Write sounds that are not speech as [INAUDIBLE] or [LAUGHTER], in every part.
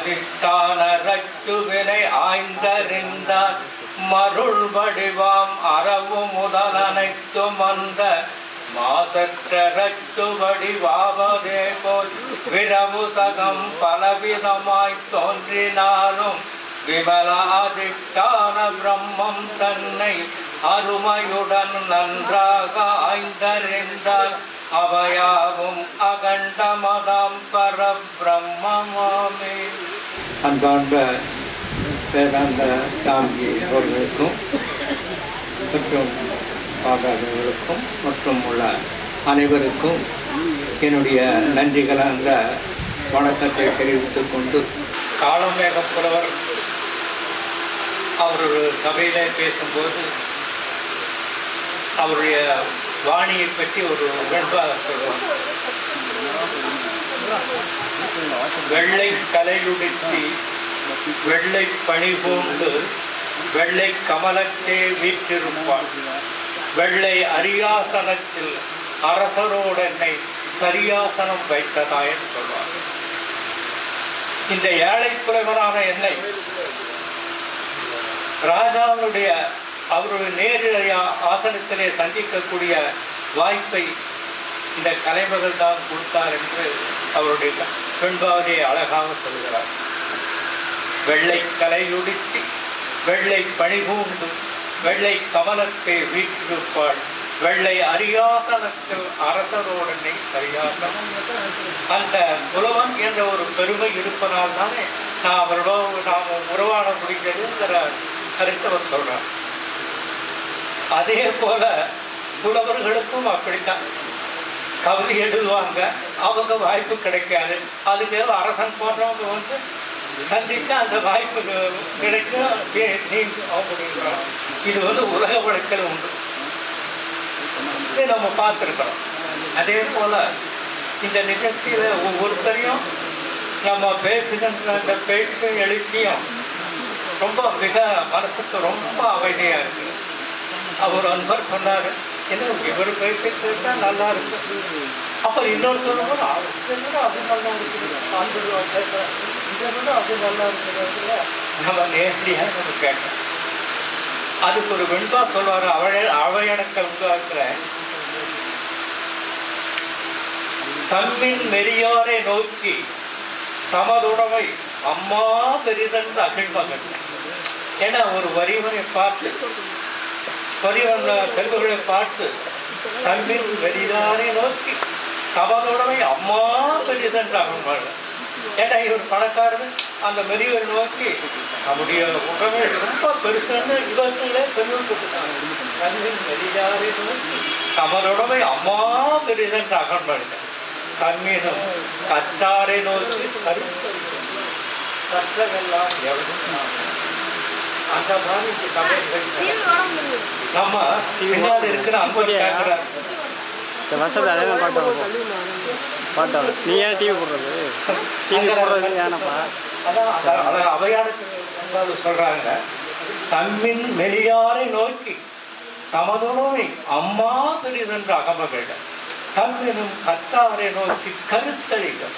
அதிஷ்டான ரச்சுவினை ஆய்ந்தறிந்தார். மருள் வடிவாம் அறவு முதல் அனைத்தும் அந்த மாசற்றரச்சு வடிவாவதே போல் விரவு சகம் பலவிதமாய் தோன்றினாலும் விமலாதிஷ்டான பிரம்மம் தன்னை அருமையுடன் நன்றாக ஆய்ந்தறிந்தார். அவையாவும் அகண்டமதாம் பரபிரம்மாமே அன்பார்ந்த வேதாந்த சாமி அவர்களுக்கும் மற்றும் பாபாதவர்களுக்கும் மற்றும் உள்ள அனைவருக்கும் என்னுடைய நன்றிகளாக வணக்கத்தை தெரிவித்துக் கொண்டு காலமேக புலவர் அவர் ஒரு பேசும்போது அவருடைய வாணியை பற்றி ஒரு வெண்பாக சொல்வார் வெள்ளை கலையுடுத்தி வெள்ளை பணி பூண்டு வெள்ளை கமலத்தே வீற்றிருப்பாள். வெள்ளை அரியாசனத்தில் அரசரோடு என்னை சரியாசனம் வைத்ததாய் சொல்வார் இந்த ஏழை குறைவரான என்னை ராஜாவுடைய அவருடைய நேரடியா ஆசனத்திலே சந்திக்கக்கூடிய வாய்ப்பை இந்த கலைமகள் தான் கொடுத்தார் என்று அவருடைய பெண்பாவதியை அழகாக சொல்கிறார். வெள்ளை கலையுடுத்தி வெள்ளை பணிபூண்டு வெள்ளை கமலத்தை வீட்டிருப்பாள் வெள்ளை அரியாசனத்தில் அரசரோடனை சரியாக அந்த புலவன் என்ற ஒரு பெருமை இருப்பதால் தானே நான் அவரோட நாம் உருவாட முடிஞ்சதுங்கிற கருத்தவர் சொல்றார். அதே போல புலவர்களுக்கும் அப்படித்தான். கவிதை எழுதுவாங்க. அவங்க வாய்ப்பு கிடைக்காது. அதுக்கு அரசன் போன்றவங்க வந்து சந்தித்து அந்த வாய்ப்பு கிடைக்கும். ஏ- இது வந்து உலக வழக்கில் உண்டு. இதை நம்ம பார்த்துருக்கிறோம். அதே போல் இந்த நிகழ்ச்சியில் ஒவ்வொருத்தரையும் நம்ம பேசுகின்ற அந்த பேச்சு எழுச்சியும் ரொம்ப மிக மனசுக்கு ரொம்ப அமைதியா இருக்குது அவர் அன்பர் சொன்னார். என்ன இவர் பேசி கேட்டா நல்லா இருக்கு அப்ப இன்னொருத்தர் கூட "அவருக்கு அது நல்லா இருக்குது. அந்த கேட்கிறேன் இதை விட அது நல்லா இருக்கிறதுல நம்ம நேரடியாக நம்ம கேட்டோம் அதுக்கு ஒரு வெண்பா சொல்வார். அவழ அவையடக்க உருவாக்குற தம்மின் நெறியாரை நோக்கி தமதுடமை அம்மா பெரிதன் அகிழ்மகன் ஏன்னா ஒரு வரிவரை பார்த்து வரிவந்த செல்வர்களை பார்த்து கண்ணில் வெறிதாரை நோக்கி தமதுடமை அம்மா பெரிதென்று அகிழ்மகன் ஏன்னா இவர் பணக்காரர் அந்த மெரியவரை நோக்கி நம்முடைய உடமை ரொம்ப பெருசுன்னு இவர்களே பெருமைப்பட்டுட்டாங்க தம்மின் வெறிதாரை நோக்கி தமதுடமை அம்மா பெரிதென்று அகழ்மகன் கண்மீனும் கற்றாரை நோக்கி கருத்து கற்றதெல்லாம் எவ்வளவு அந்த மாதிரி நம்ம பின்னாடி இருக்கிற கேட்கிறார் இந்த வருஷத்துல அதே மாதிரி பாட்டு பாட்டு வரும் நீ ஏன் டிவி போடுறது? டிவி போடுறது ஏனப்பா? அதான் சொல்றாங்க. தம்மின் மெலியாரை நோக்கி தமதுணவை அம்மா பெரிதென்று அகமகிழ தம்மினும் கத்தாரை நோக்கி கருத்தறிகள்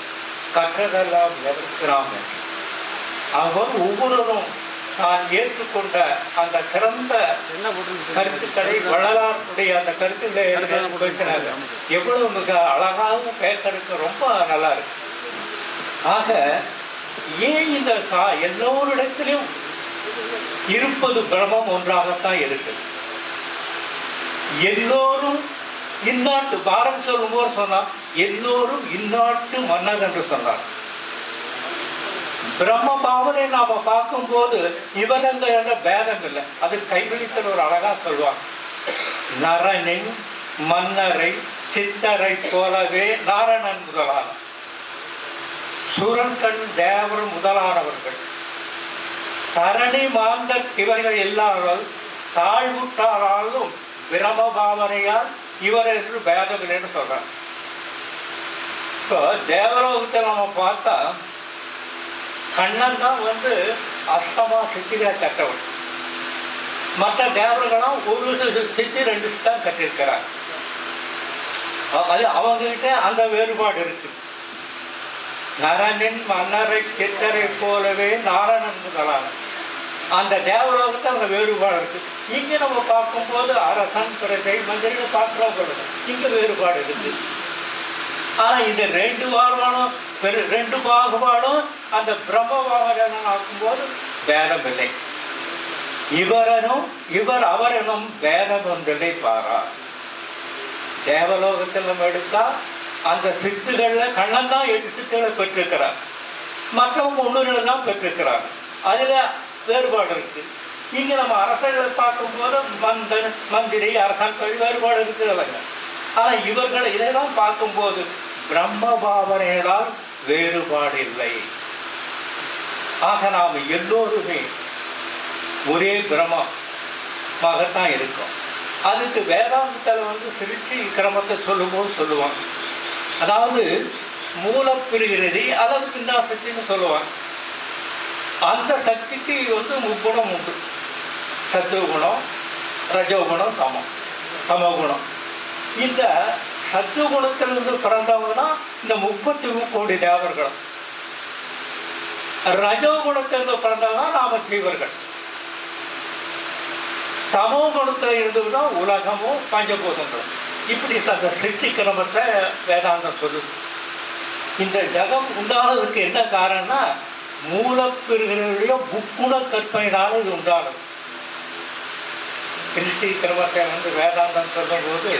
கற்றதெல்லாம் எதற்கிறாங்க அவர் ஒவ்வொருவரும் தான் ஏற்றுக்கொண்ட அந்த சிறந்த கருத்துக்களை வள்ளலாருடைய அந்த கருத்துக்களை எவ்வளவு மிக அழகாகவும் பேசுறதுக்கு ரொம்ப நல்லா இருக்கு. ஆக ஏன் இந்த சா எல்லோரிடத்திலும் இருப்பது பிரமம் ஒன்றாகத்தான் இருக்கு. எல்லோரும் இந்நாட்டு பாரம் சொல்லும்போது சொன்னார் எல்லோரும் இந்நாட்டு மன்னர் என்று சொன்னார். பிரம்ம பாவனை நாம பார்க்கும்போது இவனங்க என்ற பேதம் இல்லை. அது கைவிழித்தல் ஒரு அழகா சொல்லுவாங்க. நரனின் மன்னரை சித்தரை போலவே நாரணன் முதலான. சுரன்கண் தேவர் முதலானவர்கள். தரணி மாந்த இவர்கள் எல்லாரும் தாழ்வுற்றாராலும் பிரம பாவனையால் இவர் என்று பேதம் இல்லைன்னு சொல்றாங்க. இப்போ தேவலோகத்தை நம்ம பார்த்தா கண்ணன் தான் வந்து அஷ்டமா சித்திகளை கட்டவன். மற்ற தேவர்களும் ஒரு சித்தி ரெண்டு தான் கட்டியிருக்கிறாங்க அது அவங்ககிட்ட அந்த வேறுபாடு இருக்கு. நரனின் மன்னரை சித்தரை போலவே நாரணன் முதலான அந்த தேவலோகத்தை அந்த வேறுபாடு இருக்கு. இங்க நம்ம பார்க்கும்போது அரசன் பிரஜை மந்திரிகள் பார்க்கிறோம் பொழுது இங்க வேறுபாடு இருக்கு. ஆனா இது ரெண்டு பாகுபாடும் பெரு ரெண்டு பாகுபாடும் அந்த பிரம்ம பாகவதன் ஆக்கும்போது பேதம் இல்லை இவரனும் இவர் அவரனும் பேதம் ஒன்றில்லை பாரா தேவலோகத்தில் நம்ம எடுத்தா அந்த சித்துகள்ல கண்ணன் தான் எட்டு சித்துகளை பெற்றிருக்கிறார். மற்றவங்க ஒன்றுகளை தான் பெற்றிருக்கிறாங்க அதுல வேறுபாடு இருக்கு. இங்க நம்ம அரசர்களை பார்க்கும்போது மந்தன் மந்திரி அரசாங்க தொழில் வேறுபாடு இருக்கிறவங்க ஆனா இவர்களை இதெல்லாம் பார்க்கும்போது பிரம்ம பாவனைகளால் வேறுபாடு இல்லை ஆக நாம் எல்லோருமே ஒரே பிரமமாகத்தான் இருக்கோம். அதுக்கு வேதாந்தத்தில் வந்து சிரிச்சு கிரமத்தை சொல்லும்போது சொல்லுவாங்க. அதாவது மூலப்பிரிகிறது அதாவது பின்னா சக்தின்னு சொல்லுவாங்க. அந்த சக்திக்கு வந்து முக்குணம் உண்டு. சத்துவகுணம் ரஜோகுணம் சமம் சமகுணம் இந்த சத்துவகுணத்திலிருந்து பிறந்தவங்க தான் இந்த முப்பத்தி கோடி தேவர்களும். ரஜோகுணத்திலிருந்து பிறந்தவங்க தான் நாம ஜீவர்கள். தமோ குணத்தில் இருந்ததுன்னா உலகமும் பஞ்சபூதங்களும். இப்படி அந்த சிருஷ்டி கிரமத்தை வேதாந்தம் சொல்லுது. இந்த ஜகம் உண்டானதுக்கு என்ன காரணம்னா மூலப்பெருகளுடைய முக்குண கற்பனையினால இது உண்டானது. சிருஷ்டி கிரமத்தை வந்து வேதாந்தம் சொல்லும்போது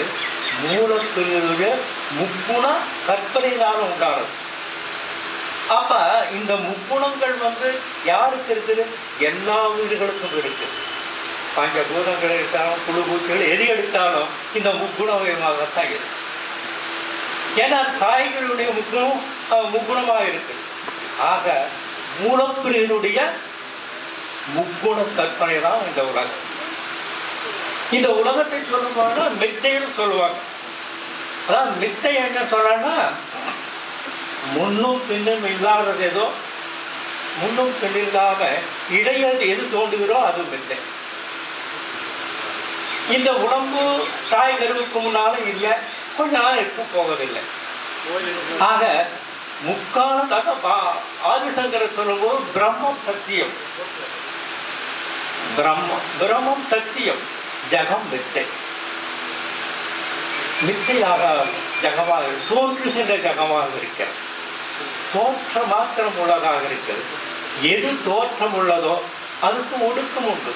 மூலப்பெருகளுடைய முக்குண கற்பனைனால உண்டானது. அப்ப இந்த முக்குணங்கள் வந்து யாருக்கு இருக்குது? எல்லா உயிர்களுக்கும் இருக்குது பஞ்சபூதங்கள் எடுத்தாலும் குழு பூச்சிகள் எது எடுத்தாலும் இந்த முக்குணமயமாகத்தான் இருக்கு. ஏன்னா தாய்களுடைய முக்குணம் முக்குணமாக இருக்கு. ஆக மூலப்பிரியினுடைய முக்குண கற்பனை தான் இந்த உலகம். இந்த உலகத்தை சொல்லும்போது மித்தைன்னு சொல்லுவாங்க. அதான் மித்தை என்ன சொல்றேன்னா முன்னும் பின்னும் இல்லாதது ஏதோ முன்னும் பின்னும் இல்லாம இடையில் எது தோன்றுகிறோ அது மித்தை. இந்த உடம்பு தாய் கருவுக்கு முன்னாலும் இல்லை கொஞ்ச நாள் இருக்க போவதில்லை. ஆக முக்காலத்தாக பா- சொல்லும்போது பிரம்மம் சத்தியம். பிரம்மம் பிரம்மம் சத்தியம். ஜகம் வித்தை வித்தையாக ஜகமாக தோன்றுகின்ற ஜகமாக இருக்கிறது தோற்ற மாத்திரம் உள்ளதாக இருக்கிறது எது தோற்றம் உள்ளதோ அதுக்கு ஒடுக்கம் உண்டு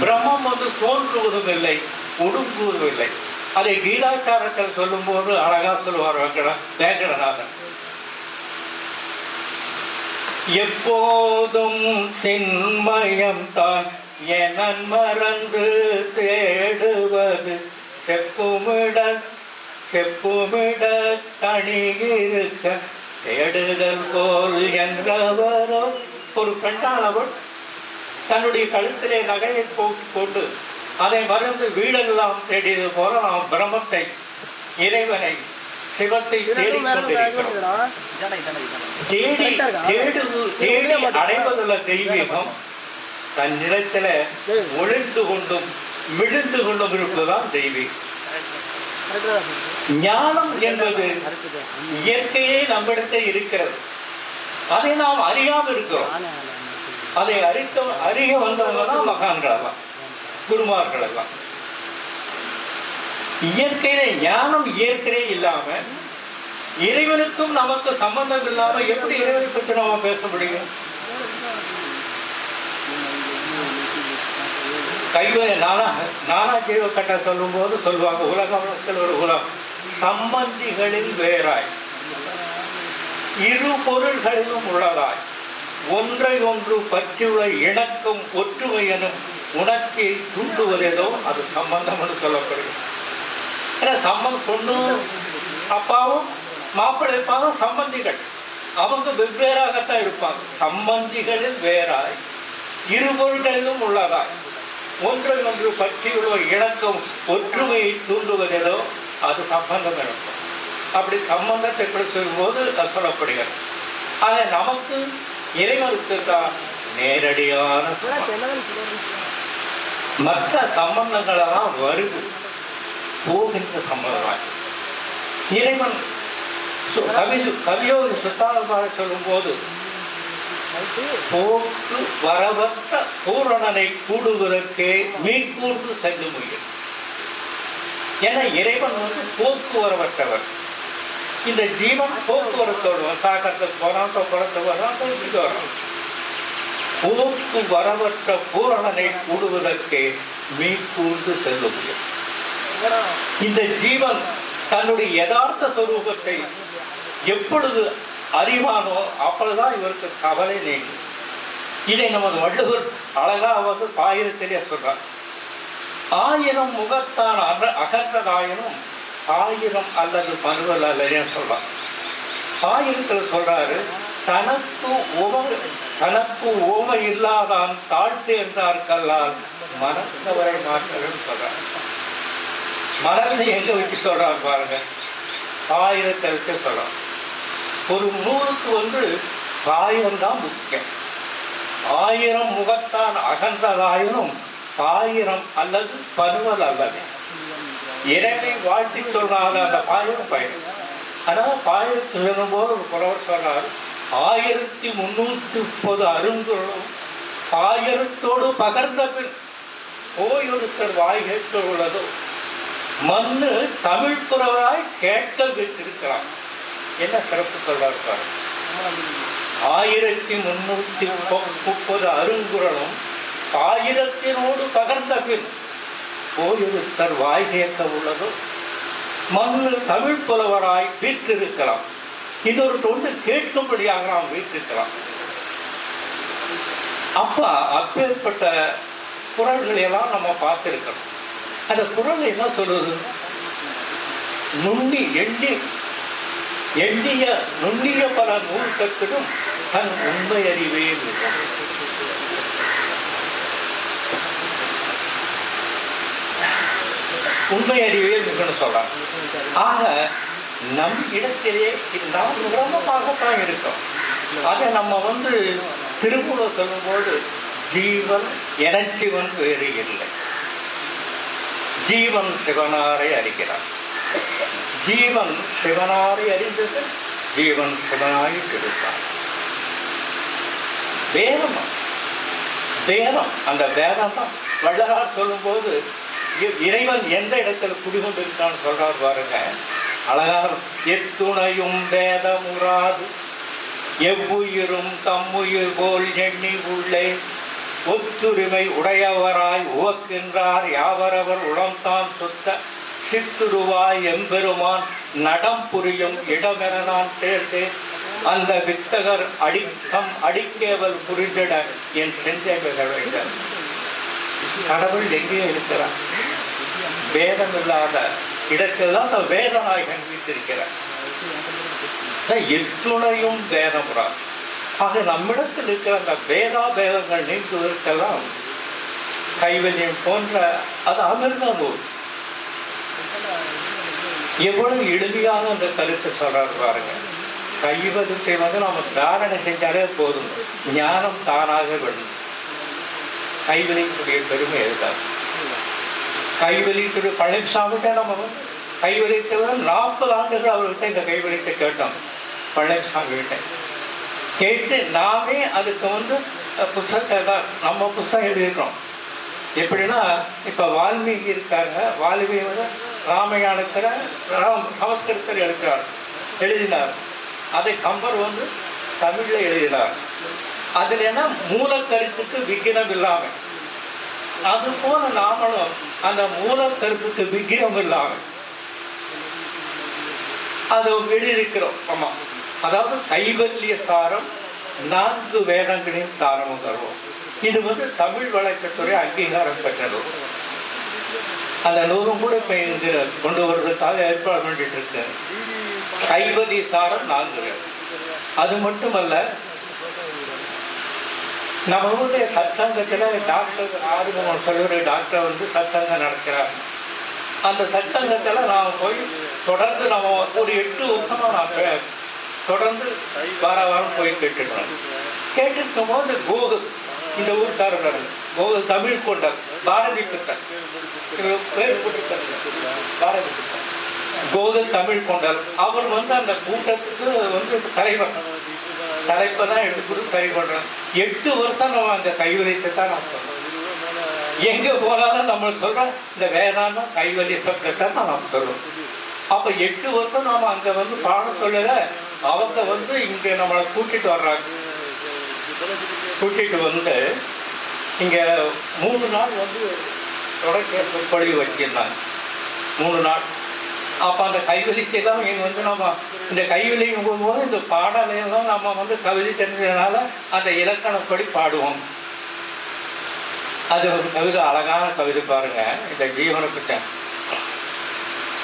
பிரம்மம் வந்து தோன்றுவதும் இல்லை ஒடுங்குவதும் இல்லை அதை கீதாச்சாரத்தில் சொல்லும்போது அழகா சொல்லுவார் வெங்கட வேங்கடநாதன் எப்போதும் சின்மயம் தான் என மறந்து தேடுவது செப்புமிட செப்புமிட தனியிருக்க. தேடுதல் போல் என்றவரோ ஒரு பெண்ணானவள் தன்னுடைய கழுத்திலே நகையை போட்டு கொண்டு அதை மறந்து வீடெல்லாம் தேடியது போல நாம் பிரம்மத்தை இறைவனை சிவத்தை தேடி தேடு தேடி அடைவதுள்ள தெய்வீகம். தன் நிலத்தில ஒளிந்து கொண்டும் மிழுந்து கொண்டும் இருப்பதுதான் தெய்வீ. ஞானம் என்பது இயற்கையே நம்மிடத்தே இருக்கிறது. அதை நாம் அறியாமல் இருக்கிறோம். அதை அறித்த அறிய வந்தவங்க தான் மகான்கள் எல்லாம் குருமார்கள் எல்லாம் இயற்கையில ஞானம் இயற்கையே இல்லாம இறைவனுக்கும் நமக்கு சம்பந்தம் இல்லாம எப்படி இறைவனை பற்றி நாம பேச முடியும்? கைவ நானா நானா ஜீவ கட்ட சொல்லும்போது சொல்லுவாங்க உலகத்தில் ஒரு உலகம் சம்பந்திகளில் வேறாய். இரு பொருள்களிலும் உள்ளதாய். ஒன்றை ஒன்று பற்றியுள்ள இணக்கம் ஒற்றுமை எனும் உணர்ச்சியை தூண்டுவதேதோ அது சம்பந்தம் என்று சொல்லப்படுகிறது. ஏன்னா சம்பந்தம் பொண்ணு அப்பாவும் மாப்பிள்ளைப்பாவும் சம்பந்திகள். அவங்க வெவ்வேறாகத்தான் இருப்பாங்க. சம்பந்திகளில் வேறாய் இரு பொருள்களிலும் உள்ளதாய். ஒன்றை ஒன்று பற்றியுள்ள இணக்கம் ஒற்றுமையை தூண்டுவதோ அது சம்பந்தம் இருக்கும் அப்படி சம்பந்தத்தை எப்படி சொல்லும்போது அது சொல்லப்படுகிறது. ஆக நமக்கு இறைவனுக்கு தான் நேரடியான மற்ற சம்பந்தங்களெல்லாம் வருது. போகின்ற சம்பந்தமாக இறைவன் சு- கவி கவியோகி சுத்தாரமாக சொல்லும்போது போக்கு வரவற்ற பூரணனை கூடுவதற்கே மீன்கூர்ந்து சென்று முடியும். என இறைவன் வந்து போக்குவரவற்றவர் இந்த ஜீவன் போக்குவரத்தோடு சாக்கத்துக்கு போறான் குளத்து வரான் தூக்கிட்டு வரான் போக்கு வரவற்ற பூரணனை கூடுவதற்கே மீட்கூர்ந்து செல்ல முடியும். இந்த ஜீவன் தன்னுடைய யதார்த்த சுரூபத்தை எப்பொழுது அறிவானோ அப்பொழுதுதான் இவருக்கு கவலை நீங்கும். இதை நமது வள்ளுவர் அழகா வந்து பாயிரத்திலே சொல்றார். ஆயிரம் முகத்தான் அக அகற்றதாயினும் ஆயிரம் அல்லது பருவல் அல்லதுன்னு சொல்றார்? ஆயிரத்தில் சொல்றாரு தனக்கு உவ தனக்கு ஓமை இல்லாதான் தாழ்த்து என்றார்கல்லால் மறந்தவரை மாற்றன்னு சொல்றார். மறந்து எங்க வச்சு சொல்றார் பாருங்க. ஆயிரத்தை வச்சு சொல்றார். ஒரு நூலுக்கு வந்து காயம்தான் முக்கியம். ஆயிரம் முகத்தான் அகன்றதாயினும் ஆயிரம் அல்லது பருவல் அல்லது. இறைவை வாழ்த்தி சொல்லாத அந்த பாயிரம் பயன் ஆனால் பாயிரத்து சொல்லும்போது ஒரு புலவர் சொன்னார் ஆயிரத்தி முன்னூற்றி முப்பது அருங்குறளும் ஆயிரத்தோடு பகர்ந்த பின் போய் ஒருத்தர் வாய் கேட்டு உள்ளதோ? மண்ணு தமிழ் புறவராய் கேட்க விட்டிருக்கலாம் என்ன சிறப்பு சொல்றாரு பாரு ஆயிரத்தி முன்னூத்தி முப்பது அருங்குறளும் ஆயிரத்தினோடு பகர்ந்த பின் போயிருத்தர் வாய் கேட்க உள்ளதும் மண்ணு தமிழ் புலவராய் வீற்றிருக்கலாம். ஒரு தொண்டு கேட்கும்படியாக நாம் வீற்றிருக்கலாம். அப்ப அப்பேற்பட்ட குரல்களை எல்லாம் நம்ம பார்த்திருக்கணும். அந்த குரல் என்ன சொல்றது நுண்ணி எண்ணி எண்ணிய நுண்ணிய பல நூல் கற்றிடும் தன் உண்மை அறிவே மிகும். உண்மை அறிவே மிகுன்னு சொல்றாங்க ஆக நம் இடத்திலே நாம் பிரமமாகத்தான் இருக்கோம். அதை நம்ம வந்து திருமூலம் சொல்லும்போது ஜீவன் எனச்சிவன் வேறு இல்லை. ஜீவன் சிவனாரை அறிகிறான் ஜீவன் சிவனாரை அறிந்தது ஜீவன் சிவனாய் இருப்பார் வேதம் வேதம் அந்த வேதம் தான் வள்ளலார் சொல்லும்போது இறைவன் எந்த இடத்துல குடிகொண்டிருக்கான்னு சொல்றார் பாருங்க அழகார் எத்துணையும் வேதமுறாது எவ்வுயிரும் தம்முயிர் போல் எண்ணி உள்ளே ஒத்துரிமை உடையவராய் உவக்கின்றார் யாவரவர் உளம்தான் சொத்த சித்துருவாய் எம்பெருமான் நடம் புரியும் இடமென நான் தேர்ந்தேன் அந்த வித்தகர் அடிக்கம் அடிக்கேவல் புரிந்திட என் செஞ்சை வேண்டும் கடவுள் எங்கேயும் இருக்கிறார்? வேதம் இல்லாத இடத்தில் தான் அந்த வேதநாயகன் வீட்டிருக்கிறார் எத்துணையும் வேதமுறா ஆக நம்மிடத்தில் இருக்கிற அந்த வேதா வேதங்கள் நீங்குவதற்கெல்லாம் கைவல்யம் போன்ற அது அமிர்த நூல் எவ்வளவு எளிமையாக அந்த கருத்தை சொல்றாரு பாருங்க. கைவதத்தை வந்து நம்ம தாரணை செஞ்சாலே போதும். ஞானம் தானாக விடும் கைவலிக்கூடிய பெருமை இருக்காது கைவலித்துடைய பழனிசாமிட்ட நம்ம வந்து கைவலித்தவர் நாற்பது ஆண்டுகள் அவர்கிட்ட இந்த கைவலித்தை கேட்டோம். பழனிசாமி கிட்ட கேட்டு நாமே அதுக்கு வந்து புஸ்தகத்தை தான் நம்ம புஸ்தகம் எழுதியிருக்கோம் எப்படின்னா இப்போ வால்மீகி இருக்காங்க வால்மீகி வந்து ராமாயணத்தில் ராம் சமஸ்கிருதத்தில் எழுதுகிறார் எழுதினார். அதை கம்பர் வந்து தமிழில் எழுதினார். அதில் என்ன? மூலக்கருத்துக்கு விக்கிரம் இல்லாமல் அது போல நாமளும் அந்த மூலக்கருத்துக்கு விக்கிரம் இல்லாமல் அது எழுதியிருக்கிறோம். ஆமா. அதாவது கைவல்ய சாரம் நான்கு வேதங்களின் சாரமும் தருவோம். இது வந்து தமிழ் வழக்கத்துறை அங்கீகாரம் பெற்றது. அந்த நூலும் கூட இப்ப இங்கு கொண்டு வருவதற்காக ஏற்பாடு பண்ணிட்டு இருக்கு. கைவலி சாரம் நான்கு அது மட்டுமல்ல நம்ம ஊருடைய சத்சங்கத்தில் டாக்டர் ஆறுமுகம் சொல்லுற டாக்டர் வந்து சத்சங்கம் நடக்கிறார் அந்த சத்சங்கத்தில் நான் போய் தொடர்ந்து நம்ம ஒரு எட்டு வருஷமாக நான் தொடர்ந்து வார வாரம் போய் கேட்டுருக்கேன் கேட்டுருக்கும் போது கோகுல் இந்த ஊருக்காரர் கோகுல் தமிழ் கொண்டார் பாரதி பித்தன் பேர் பாரதி பித்தன் கோது தமிழ் கொண்டார். அவர் வந்து அந்த கூட்டத்துக்கு வந்து தலைவர். தலைப்பை தான் எடுத்துக்கிட்டு சரி பண்றோம் எட்டு வருஷம் நம்ம அந்த கைவரியத்தை தான் நான் சொல்றோம் எங்க போனாலும் நம்ம சொல்றோம் இந்த வேதாந்த கைவலி சப்தத்தை தான் நாம் சொல்றோம். அப்ப எட்டு வருஷம் நாம அங்க வந்து பாடம் சொல்லல. அவங்க வந்து இங்க நம்மளை கூட்டிட்டு வர்றாங்க. கூட்டிகிட்டு வந்து இங்கே மூணு நாள் வந்து தொடக்க சொற்பொழிவு வச்சிருந்தாங்க. மூணு நாள். அப்போ அந்த கைவலிக்கெல்லாம் இங்கே வந்து நம்ம இந்த கைவலிங்கும் போது இந்த பாடலையெல்லாம் நம்ம வந்து கவிதை தெரிஞ்சதுனால அந்த இலக்கணப்படி பாடுவோம். அது ஒரு கவிதை அழகான கவிதை பாருங்க. இந்த ஜீவனை பற்றி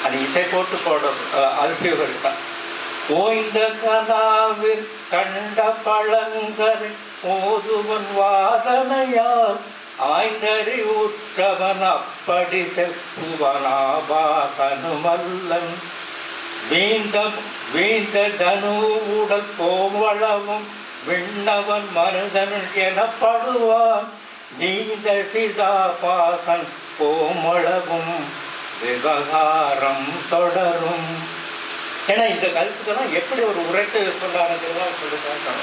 அது இசை போட்டு போடும் அதிசயம் இருக்கா? ஓய்ந்த கதாவில் கண்ட பழங்கரை ஓதுவன் வாதனையால் ஆய்ந்தறி உற்றவன் அப்படி செப்புவனாபாசனுமல்லன். வீந்த வீந்த தனு உடல் கோவளவும் விண்ணவன் மருதன் எனப்படுவான். நீந்த சிதாபாசன் கோமளவும் விவகாரம் தொடரும். ஏன்னா இந்த கருத்துக்கெல்லாம் எப்படி ஒரு உரட்டு சொல்லாருங்கிறதெல்லாம்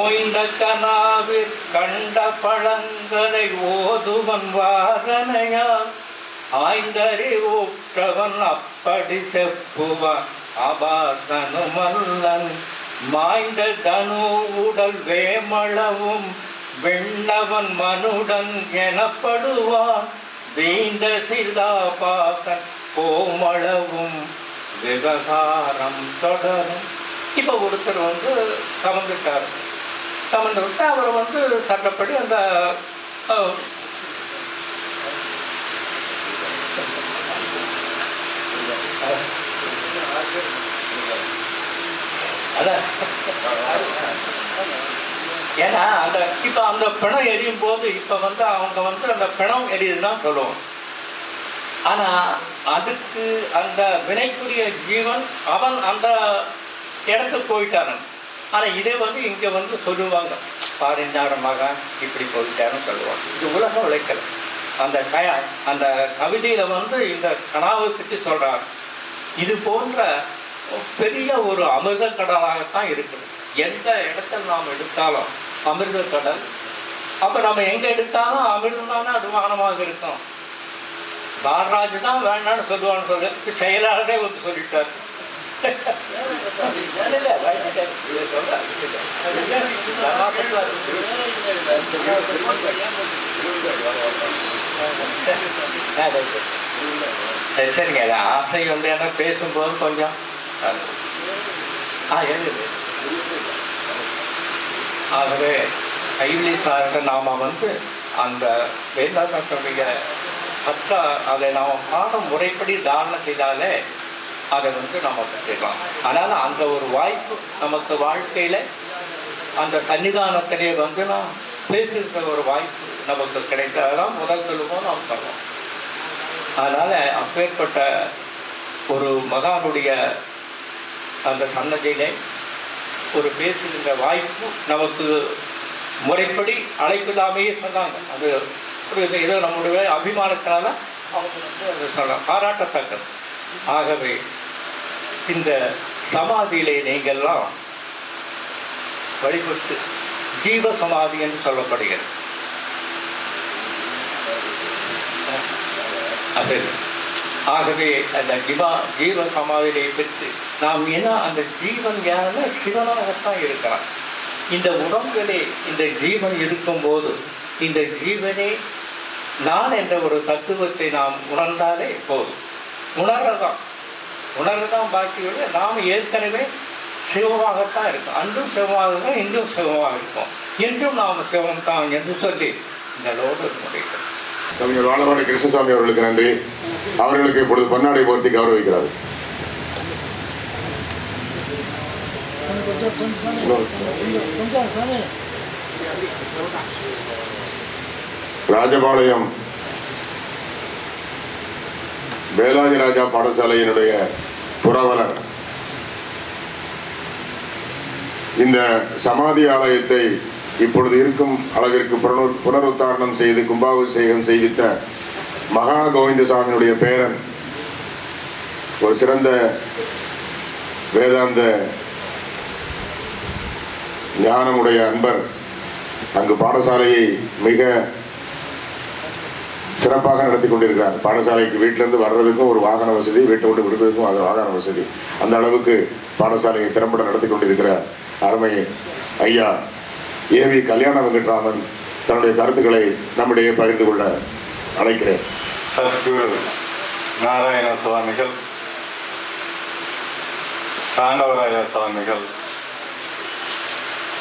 ஓய்ந்த கனாவில் கண்ட பழங்களை ஓதுவன் வாரணையா ஆய்ந்தறிவுற்றவன் அப்படி செப்புவான். அபாசனுமல்லன் மாய்ந்த தனு உடல் வேமளவும் வெண்ணவன் மனுடன் எனப்படுவான். வீந்த சிதாபாசன் கோமளவும் விவகாரம் தொடரும். இப்போ ஒருத்தர் வந்து கமந்துட்டார். கமந்து விட்டு அவர் வந்து சட்டப்படி அந்த அதான் ஏன்னா அந்த இப்போ அந்த பிணம் எரியும் போது இப்போ வந்து அவங்க வந்து அந்த பிணம் எரியுதுதான் சொல்லுவோம். ஆனா அதுக்கு அந்த வினைக்குரிய ஜீவன் அவன் அந்த இடத்துக்கு போயிட்டானு ஆனா இதே வந்து இங்க வந்து சொல்லுவாங்க. பாரிஞ்சார மகன் இப்படி போயிட்டான்னு சொல்லுவாங்க. இது உலக உழைக்கல. அந்த கயா அந்த கவிதையில வந்து இந்த கனாவை பற்றி சொல்றாங்க. இது போன்ற பெரிய ஒரு அமிர்த கடலாகத்தான் இருக்குது. எந்த இடத்த நாம் எடுத்தாலும் அமிர்த கடல். அப்ப நம்ம எங்க எடுத்தாலும் அமிர்தம் தானே அது வானமாக இருக்கும். பாலராஜ் தான் வேண்டாம்னு சொல்லுவான்னு சொல்லி. செயலாளரே வந்து சொல்லிட்டார். ஆ, சரி சரிங்க. அது ஆசை வந்து என்ன பேசும்போது கொஞ்சம் ஆ எழுது. ஆகவே கைவிலி சார்ந்த நாம வந்து அந்த வேதாந்தத்துடைய சத்தா அதை நாம் பாடம் முறைப்படி தாரணம் செய்தாலே அதை வந்து நம்ம பெற்றுக்கலாம் அதனால் அந்த ஒரு வாய்ப்பு நமக்கு வாழ்க்கையில் அந்த சன்னிதானத்திலே வந்து நாம் பேசுகிற ஒரு வாய்ப்பு நமக்கு கிடைத்தாதான் முதல் சொல்லுவோம் நாம் சொல்லுவோம் அதனால் அப்பேற்பட்ட ஒரு மகானுடைய அந்த சன்னதியிலே ஒரு பேசுகின்ற வாய்ப்பு நமக்கு முறைப்படி அழைப்பில்லாமையே சொன்னாங்க. அது ஏதோ நம்முடைய அபிமானத்தினால அவங்க வந்து அதை சொல்ல பாராட்டத்தக்கது. ஆகவே இந்த சமாதியிலே நீங்கள்லாம் வழிபட்டு ஜீவ சமாதி என்று சொல்லப்படுகிறது. அது. ஆகவே அந்த ஜீவா ஜீவ சமாதியை பெற்று நாம் ஏன்னா அந்த ஜீவன் யாருன்னா சிவனாகத்தான் இருக்கிறான். இந்த உடம்பிலே இந்த ஜீவன் இருக்கும்போது இந்த ஜீவனே நான் என்ற ஒரு தத்துவத்தை நாம் உணர்ந்தாலே போதும் உணர்றதான் உணர்றதான் பாக்கி விட நாம் ஏற்கனவே சிவமாகத்தான் இருக்கும் அன்றும் சிவமாக இருக்கும் இன்றும் சிவமாக இருக்கும் என்றும் நாம் சிவம் தான் என்று சொல்லி இதனோடு முடிக்கிறோம் கவிஞர் வாழவாடி கிருஷ்ணசாமி அவர்களுக்கு நன்றி அவர்களுக்கு இப்பொழுது பொன்னாடை போர்த்தி கௌரவிக்கிறார் ராஜபாளையம். வேலாதி ராஜா பாடசாலையினுடைய புரவலர். இந்த சமாதி ஆலயத்தை இப்பொழுது இருக்கும் அளவிற்கு புனரு- புனருத்தாரணம் செய்து கும்பாபிஷேகம் செய்வித்த மகா கோவிந்தசாமியினுடைய பேரன் ஒரு சிறந்த வேதாந்த ஞானமுடைய அன்பர் அங்கு பாடசாலையை மிக சிறப்பாக நடத்தி கொண்டிருக்கிறார். பாடசாலைக்கு வீட்டிலிருந்து வர்றதுக்கும் ஒரு வாகன வசதி வீட்டை விட்டு விடுறதுக்கும் அது வாகன வசதி. அந்த அளவுக்கு பாடசாலையை திறம்பட நடத்தி கொண்டிருக்கிறார். அருமை ஐயா ஏவி கல்யாண வெங்கட்ராமன் தன்னுடைய கருத்துக்களை நம்மிடையே பகிர்ந்து கொள்ள அழைக்கிறேன். சத்குரு நாராயண சுவாமிகள் தாண்டவராய சுவாமிகள்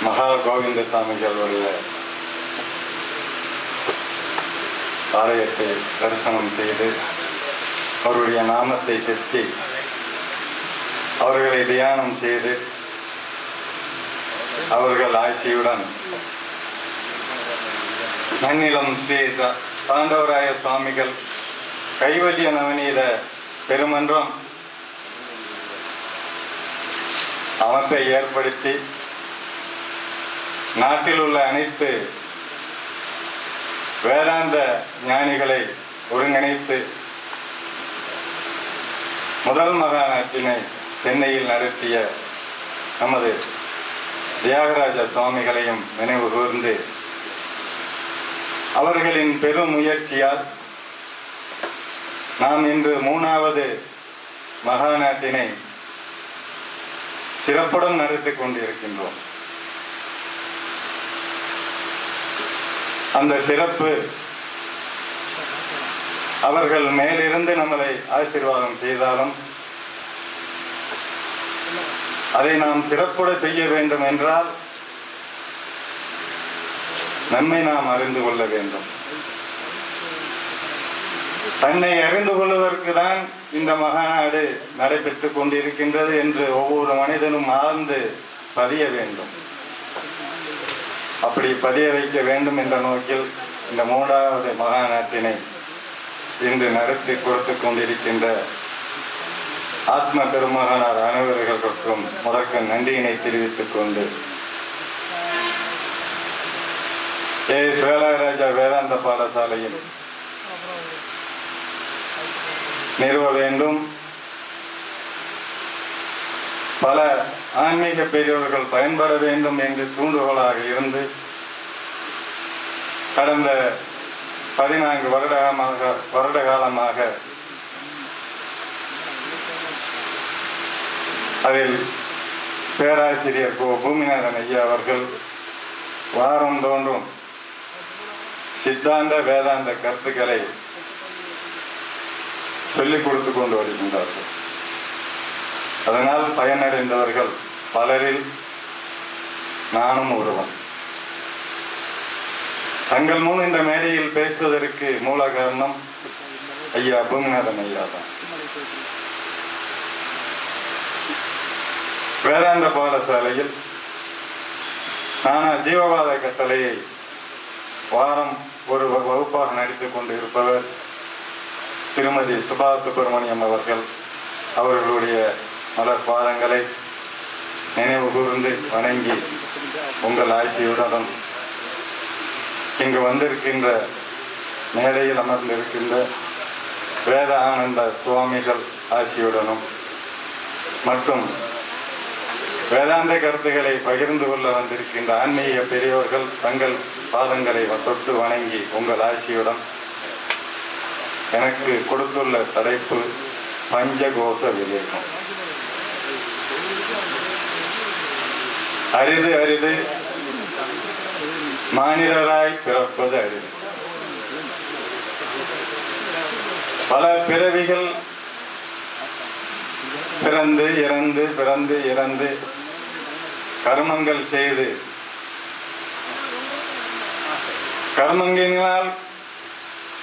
மகா கோவிந்த சாமிகளுடைய ஆலயத்தை தரிசனம் செய்து அவருடைய நாமத்தை செத்தி அவர்களை தியானம் செய்து அவர்கள் ஆசையுடன் நன்னிலம் ஸ்ரீ பாண்டவராய தாண்டவராய சுவாமிகள் கைவல்ய நவநீத பெருமன்றம் அமைப்பை ஏற்படுத்தி நாட்டில் உள்ள அனைத்து வேதாந்த ஞானிகளை ஒருங்கிணைத்து முதல் மகாநாட்டினை சென்னையில் நடத்திய நமது தியாகராஜ சுவாமிகளையும் நினைவு கூர்ந்து அவர்களின் பெரும் முயற்சியால் நாம் இன்று மூணாவது மகாநாட்டினை சிறப்புடன் நடத்தி கொண்டிருக்கின்றோம். அந்த சிறப்பு அவர்கள் மேலிருந்து நம்மளை ஆசீர்வாதம் செய்தாலும் அதை நாம் சிறப்புட செய்ய வேண்டும் என்றால் நம்மை நாம் அறிந்து கொள்ள வேண்டும். தன்னை அறிந்து கொள்வதற்கு தான் இந்த மகாநாடு நடைபெற்றுக் கொண்டிருக்கின்றது என்று ஒவ்வொரு மனிதனும் ஆழ்ந்து பதிய வேண்டும். அப்படி பதிய வைக்க வேண்டும் என்ற நோக்கில் இந்த மூன்றாவது மகாநாட்டினை இன்று நடத்தி கொடுத்து கொண்டிருக்கின்ற ஆத்ம பெருமகனார் அனைவர்களுக்கும் முதற்க நன்றியினை தெரிவித்துக் கொண்டு ஏ வேலாராஜா வேதாந்த பாடசாலையில் நிறுவ வேண்டும். பல ஆன்மீக பெரியவர்கள் பயன்பட வேண்டும் என்று தூண்டுகோலாக இருந்து கடந்த பதினான்கு வருடமாக வருட காலமாக அதில் பேராசிரியர் கோ. பூமிநாதன் ஐயா அவர்கள் வாரம் தோன்றும் சித்தாந்த வேதாந்த கருத்துக்களை சொல்லிக் கொடுத்து கொண்டு வருகின்றார்கள். அதனால் பயனடைந்தவர்கள் பலரில் நானும் ஒருவன். தங்கள் முன் இந்த மேடையில் பேசுவதற்கு மூல காரணம் ஐயா பூமிநாதன் ஐயா தான். வேதாந்த பாடசாலையில் நானா ஜீவவாத கட்டளையை வாரம் ஒரு வகுப்பாக நடித்துக் கொண்டு இருப்பவர் திருமதி சுபா சுப்பிரமணியம் அவர்கள் அவர்களுடைய மலர் பாதங்களை நினைவு கூர்ந்து வணங்கி உங்கள் ஆசியுடனும் இங்கு வந்திருக்கின்ற மேடையில் அமர்ந்திருக்கின்ற வேத ஆனந்த சுவாமிகள் ஆசியுடனும் மற்றும் வேதாந்த கருத்துக்களை பகிர்ந்து கொள்ள வந்திருக்கின்ற ஆன்மீக பெரியோர்கள் தங்கள் பாதங்களை தொட்டு வணங்கி உங்கள் ஆசியுடன் எனக்கு கொடுத்துள்ள தலைப்பு பஞ்சகோஷ விவேகம். அரிது அரிது. மானிடராய் பிறப்பது அரிது. பல பிறவிகள் பிறந்து இறந்து பிறந்து இறந்து கர்மங்கள் செய்து கர்மங்களினால்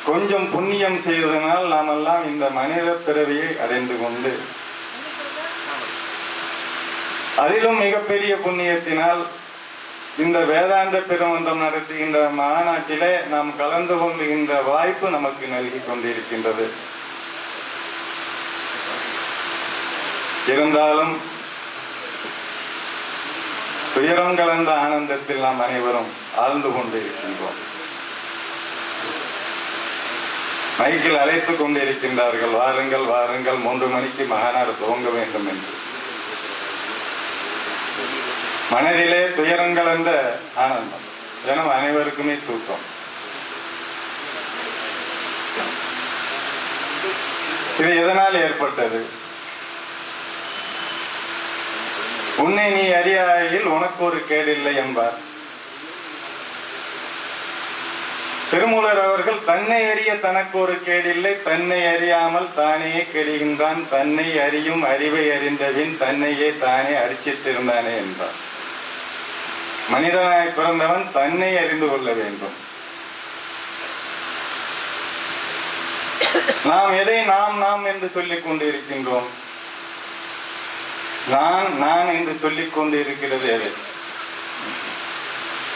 கொஞ்சம் புண்ணியம் செய்ததனால் நாமெல்லாம் இந்த மனித பிறவியை அடைந்து கொண்டு அதிலும் மிகப்பெரிய புண்ணியத்தினால் இந்த வேதாந்த பெருமன்றம் நடத்துகின்ற மாநாட்டிலே நாம் கலந்து கொள்ளுகின்ற வாய்ப்பு நமக்கு நல்கி கொண்டிருக்கின்றது. இருந்தாலும் துயரம் கலந்த ஆனந்தத்தில் நாம் அனைவரும் ஆழ்ந்து கொண்டிருக்கின்றோம். மைக்கில் அழைத்து கொண்டிருக்கின்றார்கள் வாருங்கள் வாருங்கள் மூன்று மணிக்கு மகாநாடு துவங்க வேண்டும் என்று. மனதிலே துயரங்கள் என்ற ஆனந்தம். ஜனம் அனைவருக்குமே தூக்கம். இது எதனால் ஏற்பட்டது? உன்னை நீ அறியாயில் உனக்கு ஒரு கேடில்லை என்பார். திருமூலர் அவர்கள் தன்னை அறிய தனக்கு ஒரு கேடில்லை தன்னை அறியாமல் தானே கெடுகின்றான். தன்னை அறியும் அறிவை அறிந்தபின் தன்னையே தானே அடிச்சிட்டிருந்தானே என்றார் மனிதனாய் பிறந்தவன் தன்னை அறிந்து கொள்ள வேண்டும். நாம் எதை நாம் நாம் என்று சொல்லிக் கொண்டிருக்கின்றோம்? நான் நான் என்று சொல்லிக் கொண்டு இருக்கிறது எதை?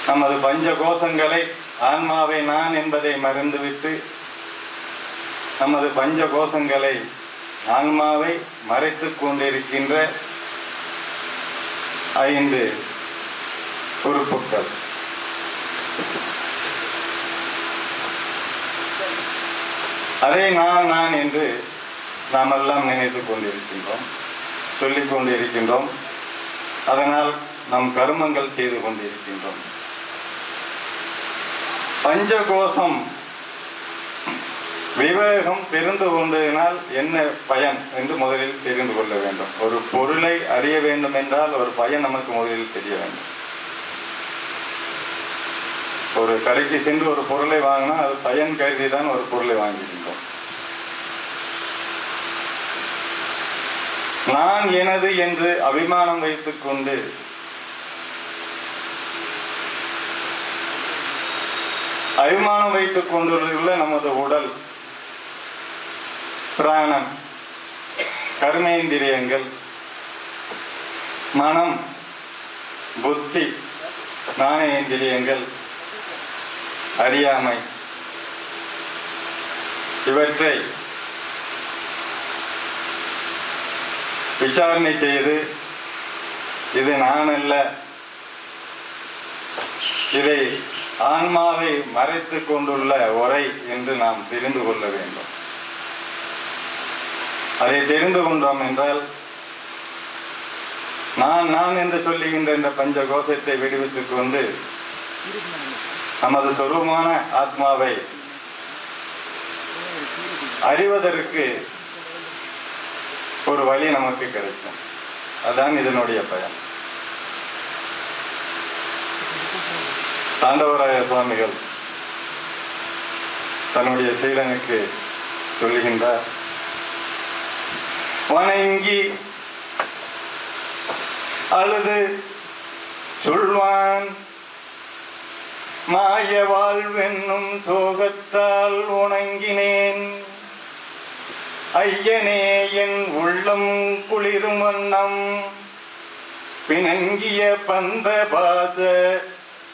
நமது பஞ்ச கோஷங்களை ஆன்மாவை நான் என்பதை மறந்துவிட்டு நமது பஞ்ச கோஷங்களை ஆன்மாவை மறைத்துக் கொண்டிருக்கின்ற ஐந்து உறுப்புகள் அதை நான் நான் என்று நாம் எல்லாம் நினைத்துக் கொண்டிருக்கின்றோம் சொல்லிக் கொண்டிருக்கின்றோம். அதனால் நம் கர்மங்கள் செய்து கொண்டிருக்கின்றோம். பஞ்சகோஷம் விவேகம் தெரிந்து கொண்டதினால் என்ன பயன் என்று முதலில் தெரிந்து கொள்ள வேண்டும். ஒரு பொருளை அறிய வேண்டும் என்றால் ஒரு பயன் நமக்கு முதலில் தெரிய வேண்டும். ஒரு கடைக்கு சென்று ஒரு பொருளை வாங்கினா அது பயன் கருதி தான் ஒரு பொருளை வாங்கியிருக்கோம். நான் எனது என்று அபிமானம் வைத்துக் கொண்டு அபிமானம் வைத்துக் கொண்டுள்ள நமது உடல் பிராணம் கர்மேந்திரியங்கள் மனம் புத்தி நாணயேந்திரியங்கள் அறியாமை. இவற்றை விசாரணை செய்து இது நான் அல்ல இதை ஆன்மாவை மறைத்து கொண்டுள்ள உரை என்று நாம் தெரிந்து கொள்ள வேண்டும். அதை தெரிந்து கொண்டோம் என்றால் நான் நான் என்று சொல்லுகின்ற இந்த பஞ்ச கோஷத்தை விடுவித்துக் கொண்டு நமது சொருபமான ஆத்மாவை அறிவதற்கு ஒரு வழி நமக்கு கிடைக்கும். அதான் இதனுடைய பயன். தாண்டவராய சுவாமிகள் தன்னுடைய சீலனுக்கு சொல்லுகின்றார் வணங்கி அழுது சொல்வான் மாய வாழ்வென்னும் சோகத்தால் உணங்கினேன். ஐயனே என் உள்ளம் குளிரும் வண்ணம். பிணங்கிய பந்த பாச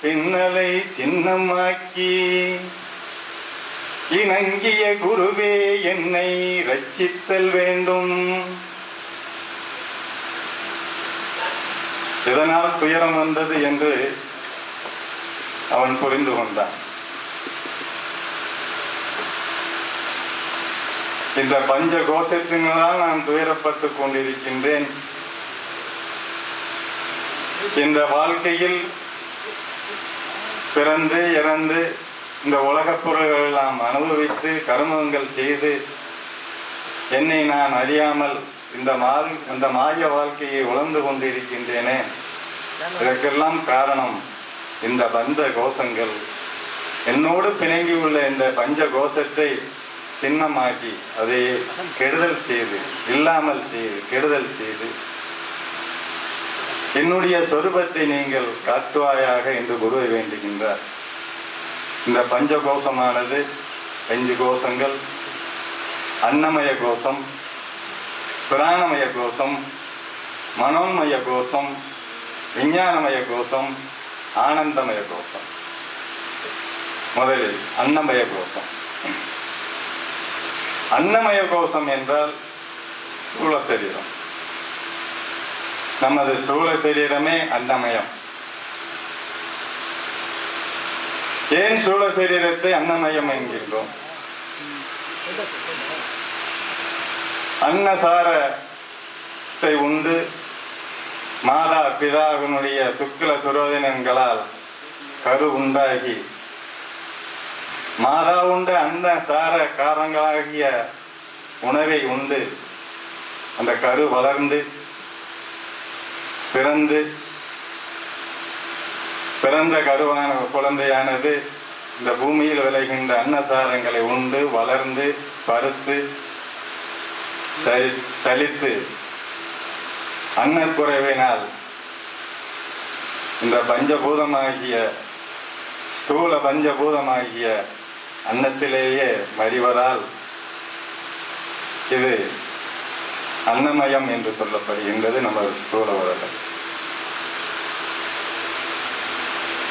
பின்னலை சின்னமாக்கி. இணங்கிய குருவே என்னை ரச்சித்தல் வேண்டும். இதனால் துயரம் வந்தது என்று அவன் புரிந்து கொண்டான். இந்த பஞ்ச கோஷத்தினால் நான் துயரப்பட்டு கொண்டிருக்கின்றேன். இந்த வாழ்க்கையில் பிறந்து இறந்து இந்த உலகப் பொருள்கள் எல்லாம் அனுபவித்து கருமங்கள் செய்து என்னை நான் அறியாமல் இந்த மால் இந்த மாய வாழ்க்கையை உழந்து கொண்டிருக்கின்றேனே. இதற்கெல்லாம் காரணம் இந்த பந்த கோஷங்கள். என்னோடு பிணங்கி உள்ள இந்த பஞ்ச கோஷத்தை சின்னமாக்கி அதை கெடுதல் செய்து இல்லாமல் செய்து கெடுதல் செய்து என்னுடைய சொரூபத்தை நீங்கள் காட்டுவாயாக என்று குருவை வேண்டுகின்றார். இந்த பஞ்ச கோஷமானது பஞ்சு கோஷங்கள் அன்னமய கோஷம் பிராணமய கோஷம் மனோன்மய கோஷம் விஞ்ஞானமய கோஷம் ஆனந்தமய கோஷம் முதலில் அன்னமய கோஷம் அன்னமய கோஷம் என்றால் ஸ்தூல சரீரம். நமது ஸ்தூல சரீரமே அன்னமயம். ஏன் சூழ சரீரத்தை அன்னமயம் என்கின்றோம்? அன்னசாரத்தை உண்டு மாதா பிதாவினுடைய சுக்கில சுரோதினங்களால் கரு உண்டாகி மாதா உண்ட அன்ன சார காரங்களாகிய உணவை உண்டு. அந்த கரு வளர்ந்து பிறந்து பிறந்த கருவான குழந்தையானது இந்த பூமியில் விளைகின்ற அன்னசாரங்களை உண்டு வளர்ந்து பருத்து சலி சலித்து அன்னக்குறைவினால் இந்த பஞ்சபூதமாகிய ஸ்தூல பஞ்சபூதமாகிய அன்னத்திலேயே மறிவதால் இது அன்னமயம் என்று சொல்லப்படுகின்றது நமது ஸ்தூல உலகம்.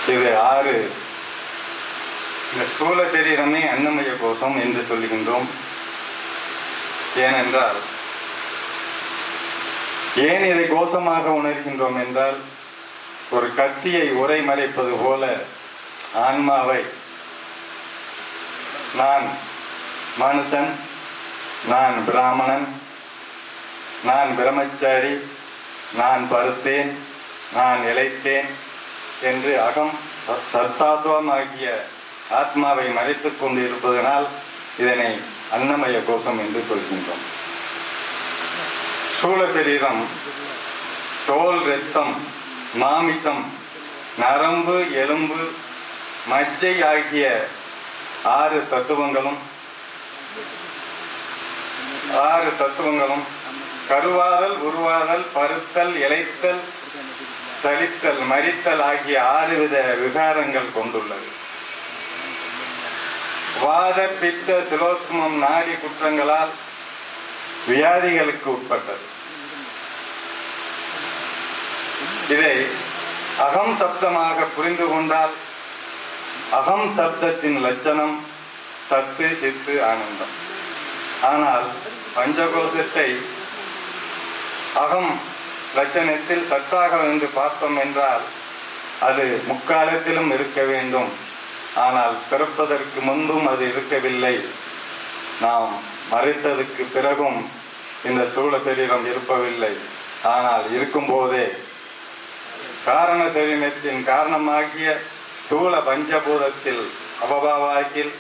இது ஆறு. இந்த ஸ்தூல சரீரமே அன்னமய கோஷம் என்று சொல்லுகின்றோம் ஏனென்றால் ஏன் இதை கோஷமாக உணர்கின்றோம் என்றால் ஒரு கத்தியை உரைமறைப்பது போல ஆன்மாவை நான் மனுஷன் நான் பிராமணன் நான் பிரம்மச்சாரி நான் பருத்தேன் நான் இழைத்தேன் என்று அகம் சத்தாத்வம் ஆகிய ஆத்மாவை மறைத்து கொண்டு இருப்பதனால் இதனை அன்னமய கோஷம் என்று சொல்கின்றோம். ஸ்தூல சரீரம் தோல் இரத்தம் மாமிசம் நரம்பு எலும்பு மஜ்ஜை ஆகிய ஆறு தத்துவங்களும் ஆறு தத்துவங்களும் கருவாதல் உருவாதல் பருத்தல் இழைத்தல் சலித்தல் மரித்தல் ஆகிய ஆறு வித விகாரங்கள் கொண்டுள்ளது. வாத பித்த சிலோத்மம் நாடி குற்றங்களால் வியாதிகளுக்கு உட்பட்டது. இதை அகம் சப்தமாக புரிந்து கொண்டால் அகம் சப்தத்தின் லட்சணம் சத்து சித்து ஆனந்தம். ஆனால் பஞ்சகோஷத்தை அகம் லட்சணத்தில் சத்தாக என்று பார்த்தோம் என்றால் அது முக்காலத்திலும் இருக்க வேண்டும். ஆனால் பிறப்பதற்கு முன்பும் அது இருக்கவில்லை. நாம் மறைத்ததுக்கு பிறகும் இந்த சூழ சரீரம் இருப்பவில்லை. ஆனால் இருக்கும்போதே. காரண சரீரத்தின் காரணமாகிய ஸ்தூல பஞ்சபூதத்தில் அபபாவாக்கில்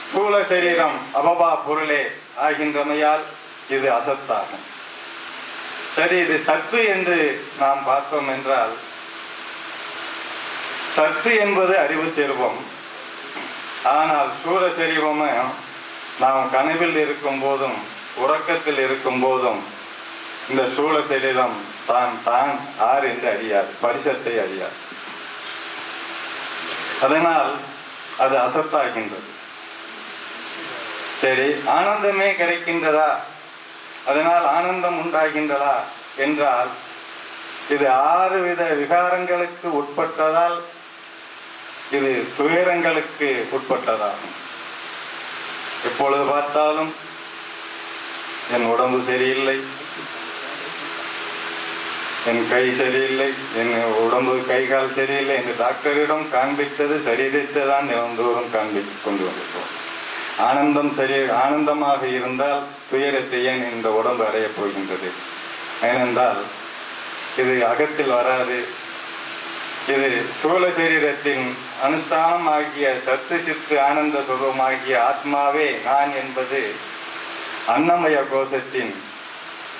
ஸ்தூல சரீரம் அபபா பொருளே ஆகின்றமையால் இது அசத்தாகும். சரி இது சத்து என்று நாம் பார்த்தோம் என்றால் சத்து என்பது அறிவு செல்வம். ஆனால் சூழ செல்வமும் நாம் கனவில் இருக்கும் போதும் உறக்கத்தில் இருக்கும் போதும் இந்த சூழ சரீரம் தான் தான் ஆர் என்று அறியாது பரிசத்தை அறியாது அதனால் அது அசத்தாகின்றது. சரி ஆனந்தமே கிடைக்கின்றதா? அதனால் ஆனந்தம் உண்டாகின்றதா? என்றால் இது ஆறு வித விகாரங்களுக்கு உட்பட்டதால் இது துயரங்களுக்கு உட்பட்டதாகும். எப்பொழுது பார்த்தாலும் என் உடம்பு சரியில்லை. என் கை சரியில்லை. என் உடம்பு கை கால் சரியில்லை. என்று டாக்டரிடம் காண்பித்தது சரீரத்தை தான் தூரம் காண்பித்துக் கொண்டு வந்திருக்கோம் ஆனந்தம் சரி ஆனந்தமாக இருந்தால் துயரத்தை ஏன் இந்த உடம்பு அடையப் போகின்றது? ஏனென்றால் இது அகத்தில் வராது. இது சூழ சரீரத்தின் அனுஷ்டானம் ஆகிய சத்து சித்து ஆனந்த சுகமாகிய ஆத்மாவே நான் என்பது அன்னமய கோஷத்தின்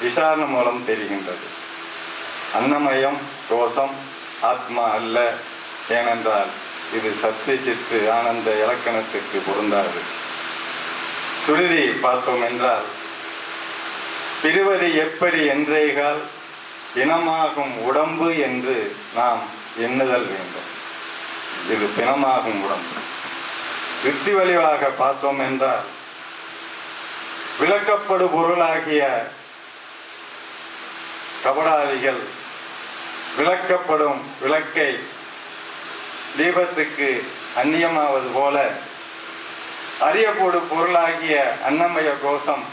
விசாரணை மூலம் தெரிகின்றது. அன்னமயம் கோஷம் ஆத்மா அல்ல ஏனென்றால் இது சத்து சித்து ஆனந்த இலக்கணத்துக்கு பொருந்தாது. சுருதி பார்த்தோம் என்றால் பிரிவது எப்படி என்றேகால் இனமாகும் உடம்பு என்று நாம் எண்ணுதல் வேண்டும். இது பிணமாகும் உடம்பு. யுக்தி வழிவாக பார்த்தோம் என்றால் விளக்கப்படு பொருளாகிய கபடாதிகள் விளக்கப்படும் விளக்கை தீபத்துக்கு அந்நியமாவது போல அறியப்படு பொருளாகிய அன்னமய கோஷம்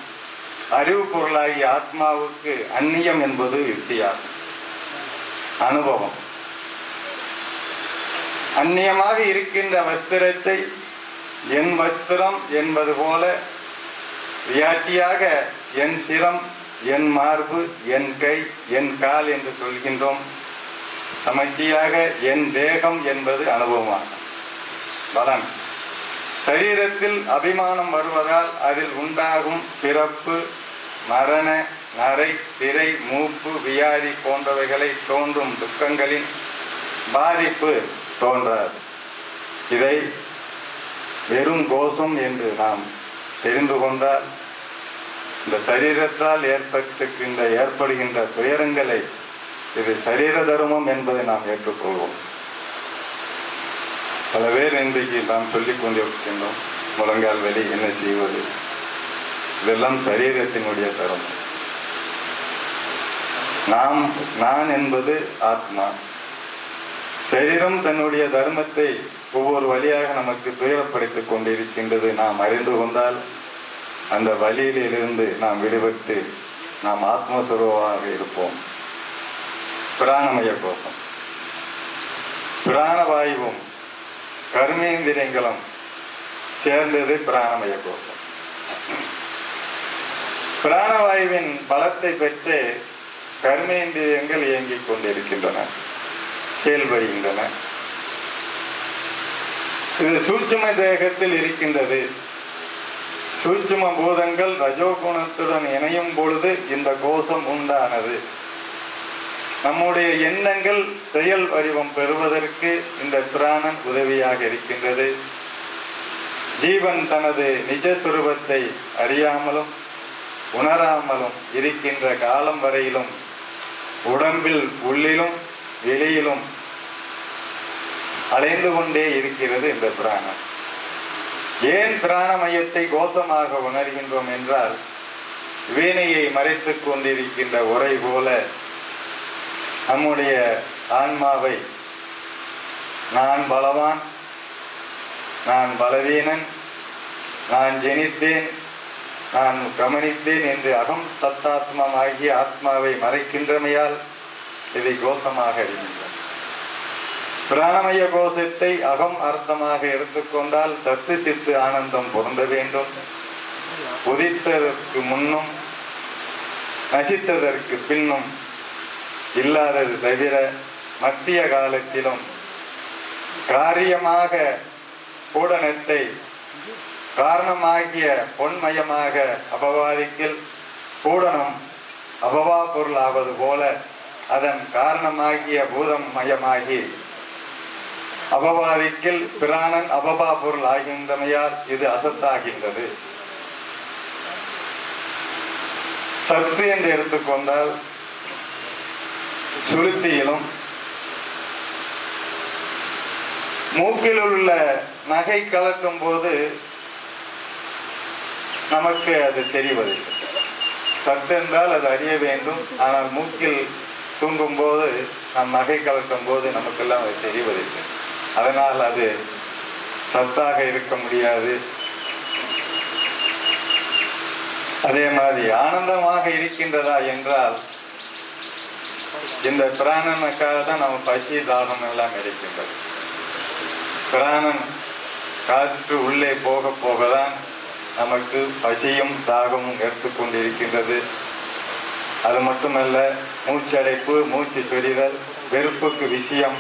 அறிவு பொருளாகிய ஆத்மாவுக்கு அந்நியம் என்பது யுக்தியாகும். அனுபவம். அந்நியமாக இருக்கின்ற வஸ்திரத்தை என் வஸ்திரம் என்பது போல வியாட்டியாக என் சிரம் என் மார்பு என் கை என் கால் என்று சொல்கின்றோம். சமர்த்தியாக என் தேகம் என்பது அனுபவமாகும். பலன். சரீரத்தில் அபிமானம் வருவதால் அதில் உண்டாகும் பிறப்பு மரண நரை திரை மூப்பு வியாதி போன்றவைகளை தோன்றும் துக்கங்களின் பாதிப்பு தோன்றாது. இதை வெறும் கோஷம் என்று நாம் தெரிந்து கொண்டால் இந்த சரீரத்தால் ஏற்பட்டிருக்கின்ற ஏற்படுகின்ற துயரங்களை இது சரீர தர்மம் என்பதை நாம் ஏற்றுக்கொள்வோம். பல பேர் இன்றைக்கு நாம் சொல்லிக் கொண்டிருக்கின்றோம் முழங்கால் வலி என்ன செய்வது? இதெல்லாம் சரீரத்தினுடைய தர்மம். நாம் நான் என்பது ஆத்மா. சரீரம் தன்னுடைய தர்மத்தை ஒவ்வொரு வழியாக நமக்கு துயரப்படுத்திக் கொண்டிருக்கின்றது. நாம் அறிந்து கொண்டால் அந்த வழியிலிருந்து நாம் விடுபட்டு நாம் ஆத்மஸ்வரூபமாக இருப்போம். பிராணமய கோஷம் பிராணவாயுவும் கர்மேந்திரியங்களும் சேர்ந்தது பிராணமய கோஷம் பிராணவாயுவின் பலத்தை பெற்று கர்மேந்திரியங்கள் இயங்கிக் கொண்டிருக்கின்றன செயல்படுகின்றன. இது சூட்சும தேகத்தில் இருக்கின்றது. சூட்சும பூதங்கள் ரஜோகுணத்துடன் இணையும் பொழுது இந்த கோஷம் உண்டானது. நம்முடைய எண்ணங்கள் செயல் வடிவம் பெறுவதற்கு இந்த பிராணன் உதவியாக இருக்கின்றது. ஜீவன் தனது நிஜ சுரூபத்தை அறியாமலும் உணராமலும் இருக்கின்ற காலம் வரையிலும் உடம்பில் உள்ளிலும் வெளியிலும் அலைந்து கொண்டே இருக்கிறது இந்த பிராணம் ஏன் பிராணமயத்தை கோஷமாக உணர்கின்றோம் என்றால் வீணையை மறைத்துக் கொண்டிருக்கின்ற உரை போல நம்முடைய ஆன்மாவை நான் பலவான் நான் பலவீனன் நான் ஜெனித்தேன் நான் கவனித்தேன் என்று அகம் சத்தாத்மமாகிய ஆத்மாவை மறைக்கின்றமையால் இதை கோஷமாக அறிகின்றார் பிராணமய கோஷத்தை அகம் அர்த்தமாக எடுத்துக்கொண்டால் சத்து சித்து ஆனந்தம் பொருந்த வேண்டும். உதித்ததற்கு முன்னும் நசித்ததற்கு பின்னும் இல்லாதது தவிர மத்திய காலத்திலும் காரியமாக பூடனத்தை காரணமாகிய பொன்மயமாக அபவாதிக்கில் பூடனம் அபவா பொருள் ஆவது போல அதன் காரணமாகிய பூதம் மயமாகி அபவாதிக்கில் பிராணன் அபபா பொருள் ஆகின்றமையால் இது அசத்தாகின்றது. சத்து என்று எடுத்துக்கொண்டால் சுளுத்தியிலும் மூக்கில் உள்ள நகை கலட்டும் போது நமக்கு அது தெரிவதில்லை. சத்து என்றால் அது அறிய வேண்டும். ஆனால் மூக்கில் தூங்கும் போது நம் நகை கலட்டும் போது நமக்கெல்லாம் அது தெரிவதில்லை. அதனால் அது சத்தாக இருக்க முடியாது. அதே மாதிரி ஆனந்தமாக இருக்கின்றதா என்றால் இந்த பிராணனுக்காக தான் நம்ம பசி தாகம் எல்லாம் இருக்கின்றது பிராணன் காற்று உள்ளே போக தான் நமக்கு பசியும் தாகமும் எடுத்துக்கொண்டிருக்கின்றது. அது மட்டுமல்ல மூச்சடைப்பு மூச்சு சொரிதல் வெறுப்புக்கு விஷயம்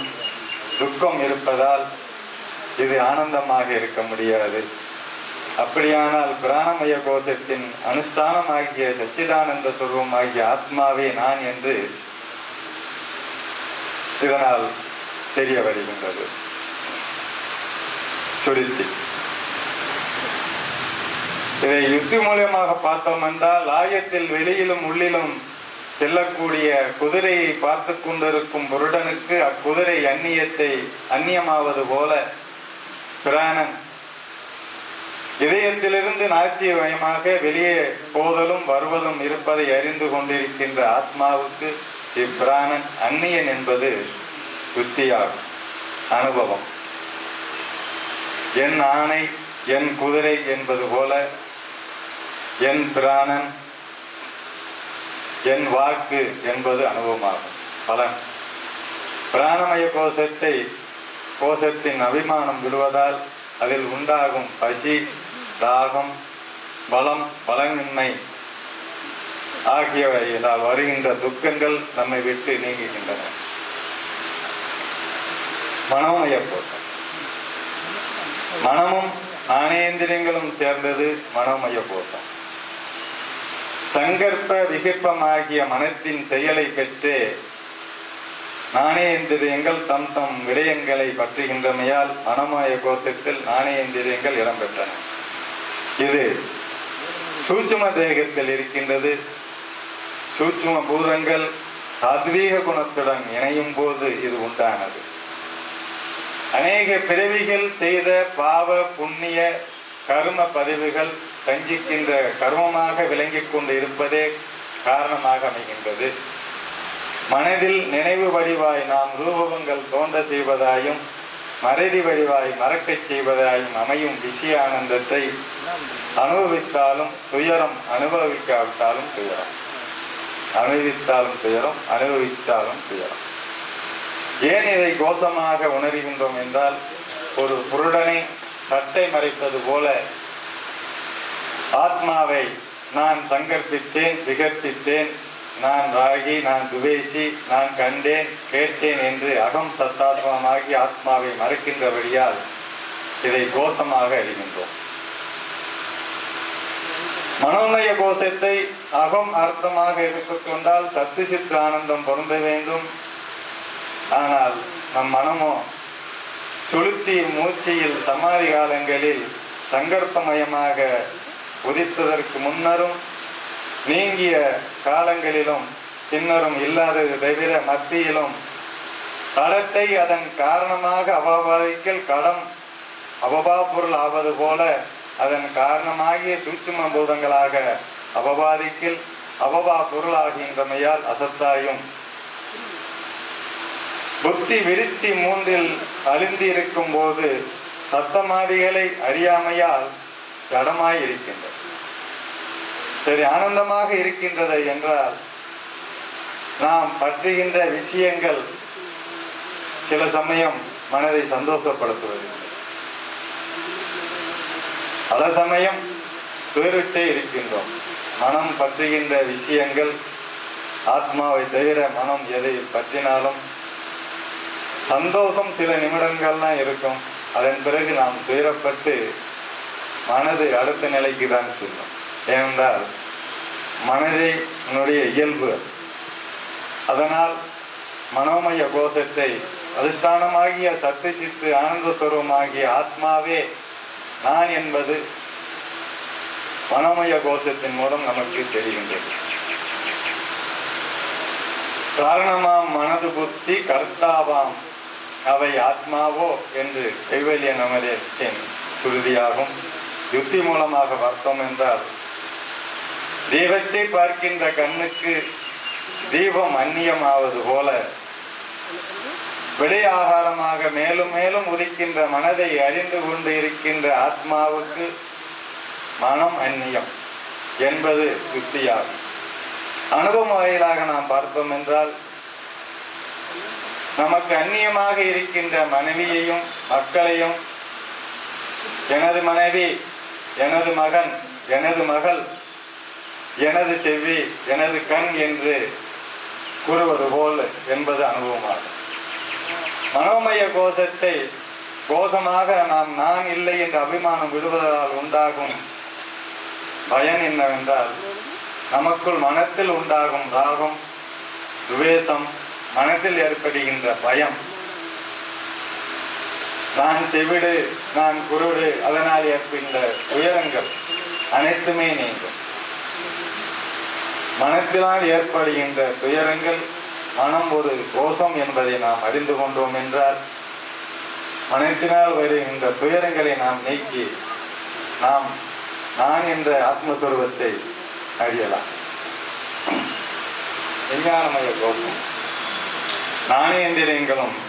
துக்கம் இருப்பதால் இது ஆனந்தமாக இருக்க முடியாது. அப்படியானால் பிராணமய கோஷத்தின் அனுஷ்டானமாகிய சச்சிதானந்த சுரூபமாகிய ஆத்மாவே நான் என்று இதனால் தெரிய வருகின்றது சுருத்தி. இதை யுக்தி மூலியமாக பார்த்தோம் என்றால் ஆயத்தில் வெளியிலும் உள்ளிலும் செல்லக்கூடிய குதிரையை பார்த்து கொண்டிருக்கும் புருடனுக்கு அக்குதிரை அந்நியத்தை அந்நியமாவது போல. பிராணன் இதயத்திலிருந்து நாசியமயமாக வெளியே போதலும் வருவதும் இருப்பதை அறிந்து கொண்டிருக்கின்ற ஆத்மாவுக்கு இப்பிராணன் அந்நியன் என்பது புத்தியாகும் அனுபவம். என் ஆணை என் குதிரை என்பது போல என் பிராணன் என் வாக்கு என்பது அனுபவமாகும். பலன். பிராணமய கோஷத்தை கோஷத்தின் அபிமானம் விடுவதால் அதில் உண்டாகும் பசி தாகம் பலம் பலமின்மை ஆகியவைகளால் வருகின்ற துக்கங்கள் நம்மை விட்டு நீங்குகின்றன. மனோமய போட்டம் மனமும் ஞானேந்திரியங்களும் சேர்ந்தது மனோமய கோஷம். சங்கற்ப விகிப்பமாகிய மனத்தின் செயலை பெற்று நாணயந்திரியங்கள் தம் தம் விடயங்களை பற்றுகின்றமையால் மனமய கோஷத்தில் நாணயந்திரியங்கள் இடம்பெற்றன இது சூட்சும தேகத்தில் இருக்கின்றது. சூட்சும பூதங்கள் சாத்வீக குணத்துடன் இணையும் போது இது உண்டானது. அநேக பிறவிகள் செய்த பாவ புண்ணிய கர்ம பதிவுகள் சஞ்சிக்கின்ற கர்மமாக விளங்கிக் கொண்டு இருப்பதே காரணமாக அமைகின்றது. மனதில் நினைவு வடிவாய் நாம் ரூபகங்கள் தோன்ற செய்வதாயும் மறைதி வடிவாய் மறக்கச் செய்வதாயும் அமையும் விஷய ஆனந்தத்தை அனுபவித்தாலும் துயரம் அனுபவிக்காவிட்டாலும் துயரம். அனுபவித்தாலும் துயரம் அனுபவித்தாலும் துயரம். ஏன் இதை கோஷமாக உணர்கின்றோம் என்றால் ஒரு புருடனை சட்டை மறைப்பது போல ஆத்மாவை நான் சங்கற்பித்தேன் விகற்பித்தேன். நான் ராகி நான் துவேசி நான் கண்டேன் கேட்டேன் என்று அகம் சத்தாத்மமாகி ஆத்மாவை மறைக்கின்றபடியால் இதை கோஷமாக அறிகின்றோம். மனோமய கோஷத்தை அகம் அர்த்தமாக எடுத்துக்கொண்டால் சத்து சித்து ஆனந்தம் பொருந்த வேண்டும். ஆனால் நம் மனமோ சுளுத்தி மூச்சியில் சமாதி காலங்களில் சங்கற்பமயமாக உதித்ததற்கு முன்னரும் நீங்கிய காலங்களிலும் பின்னரும் இல்லாதது தவிர மத்தியிலும் கடத்தை அதன் காரணமாக அவபாதிக்கல் கடம் அபபா பொருள் ஆவது போல அதன் காரணமாகிய சூட்சும பூதங்களாக அபபாதிக்கில் அபபா பொருளாகின்றமையால் அசத்தாயும். புத்தி விருத்தி மூன்றில் அழிந்திருக்கும் போது சத்தமாதிகளை அறியாமையால் ஜடமாய் இருக்கின்றது. சரி ஆனந்தமாக இருக்கின்றது என்றால் நாம் பற்றுகின்ற விஷயங்கள் சில சமயம் மனதை சந்தோஷப்படுத்துவதில்லை. பல சமயம் வேறுட்டே இருக்கின்றோம். மனம் பற்றுகின்ற விஷயங்கள் ஆத்மாவை தவிர மனம் எதை பற்றினாலும் சந்தோஷம் சில நிமிடங்கள்லாம் இருக்கும். அதன் பிறகு நாம் துயரப்பட்டு மனது அடுத்த நிலைக்கு தான் செல்லும். ஏனென்றால் மனதினுடைய என்னுடைய இயல்பு. அதனால் மனோமய கோஷத்தை அதிஷ்டானமாகிய சத்து சித்து ஆனந்த ஸ்வரூபமாகிய ஆத்மாவே நான் என்பது மனோமய கோஷத்தின் மூலம் நமக்கு தெரிகின்றது. காரணமாம் மனது புத்தி கர்த்தாவாம் அவை ஆத்மாவோ என்று கைவல்ய நமரத்தின் சுருதியாகும். யுக்தி மூலமாக பார்த்தோம் என்றால் தீபத்தை பார்க்கின்ற கண்ணுக்கு தீபம் அந்நியம் ஆவது போல விடை ஆகாரமாக மேலும் மேலும் உதிக்கின்ற மனதை அறிந்து கொண்டு இருக்கின்ற ஆத்மாவுக்கு மனம் அந்நியம் என்பது யுக்தியாகும். அனுபவம் வாயிலாக நாம் பார்த்தோம் என்றால் நமக்கு அந்நியமாக இருக்கின்ற மனைவியையும் மக்களையும் எனது மனைவி எனது மகன் எனது மகள் எனது செவ்வி எனது கண் என்று கூறுவது போல் என்பது அனுபவமாகும். மனோமய கோஷத்தை கோஷமாக நாம் நான் இல்லை என்ற அபிமானம் விடுவதால் உண்டாகும் பயன் என்னவென்றால் நமக்குள் மனத்தில் உண்டாகும் ராகம் துவேஷம் மனத்தில் ஏற்படுகின்ற பயம் நான் செவிடு நான் குருடு அதனால் ஏற்படுகின்ற உயரங்கள் அனைத்துமே நீங்கும். மனத்தினால் ஏற்படுகின்ற துயரங்கள் மனம் ஒரு கோஷம் என்பதை நாம் அறிந்து கொண்டோம் என்றால் மனத்தினால் வருகின்ற துயரங்களை நாம் நீக்கி நாம் நான் என்ற ஆத்மஸ்வரூபத்தை அறியலாம். விஞ்ஞானமய கோஷம். நாணயந்திரியங்களும்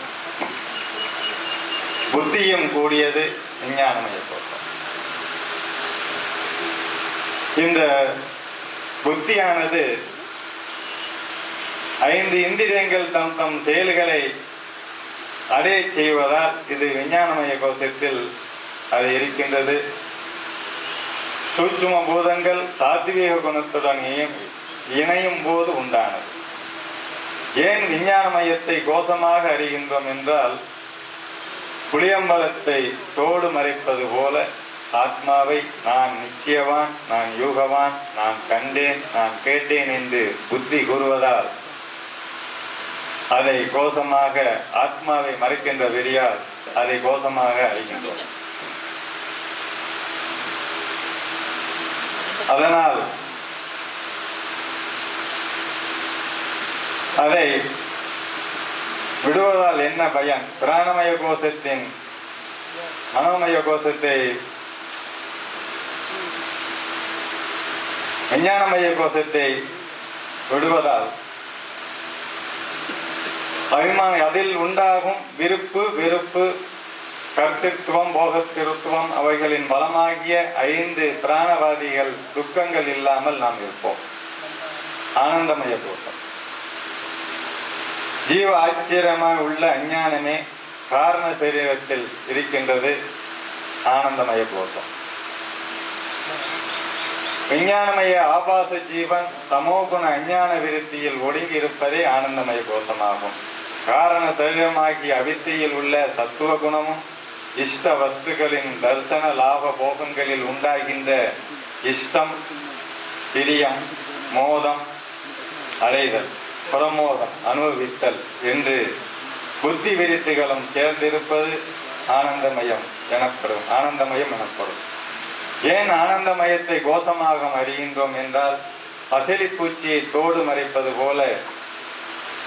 புத்தியும் கூடியது விஞ்ஞானமய கோஷம் இந்த புத்தியானது ஐந்து இந்திரியங்கள் தம் தம் செயல்களை அடைய செய்வதால் இது விஞ்ஞானமய கோஷத்தில் அது இருக்கின்றது. சூட்சும பூதங்கள் சாத்வீக குணத்துடன் இணையும் போது உண்டானது. ஏன் விஞ்ஞான மையத்தை கோஷமாக அறிகின்றோம் என்றால் புளியம்பலத்தை தோடு மறைப்பது போல ஆத்மாவை நான் நிச்சயவான் நான் யூகவான் நான் கண்டேன் நான் கேட்டேன் என்று புத்தி கூறுவதால் அதை கோஷமாக ஆத்மாவை மறைக்கின்ற வெறியால் அதை கோஷமாக அறிகின்றோம் அதனால் அதை விடுவதால் என்ன பயன்? பிராணமய கோஷத்தின் மனோமய கோஷத்தை விஞ்ஞானமய கோஷத்தை விடுவதால். அபிமானம் அதில் உண்டாகும் விருப்பு வெறுப்பு கர்த்தித்துவம் போகத்திருத்துவம் அவைகளின் பலமாகிய ஐந்து பிராணவாதிகள் துக்கங்கள் இல்லாமல் நாம் இருப்போம். ஆனந்தமய கோஷம். ஜீவ ஆச்சரியமாய் உள்ள அஞ்ஞானமே காரண சரீரத்தில் இருக்கின்றது ஆனந்தமய கோஷம் விஞ்ஞானமய ஆபாச ஜீவன் தமோகுண அஞ்ஞான விருத்தியில் ஒடுங்கி இருப்பதே ஆனந்தமய கோஷமாகும் காரண சரீரமாகிய அவித்தியில் உள்ள சத்துவ குணமும் இஷ்ட வஸ்துகளின் தர்சன லாப போகங்களில் உண்டாகின்ற இஷ்டம் பிரியம் மோதம் அடைதல் பிரமோதம் அனுபவித்தல் என்று புத்தி விருத்திகளும் சேர்ந்திருப்பது ஆனந்தமயம் எனப்படும் ஆனந்தமயம் எனப்படும். ஏன் ஆனந்தமயத்தை கோஷமாக அறிகின்றோம் என்றால் பசலிப்பூச்சியை தோடு மறைப்பது போல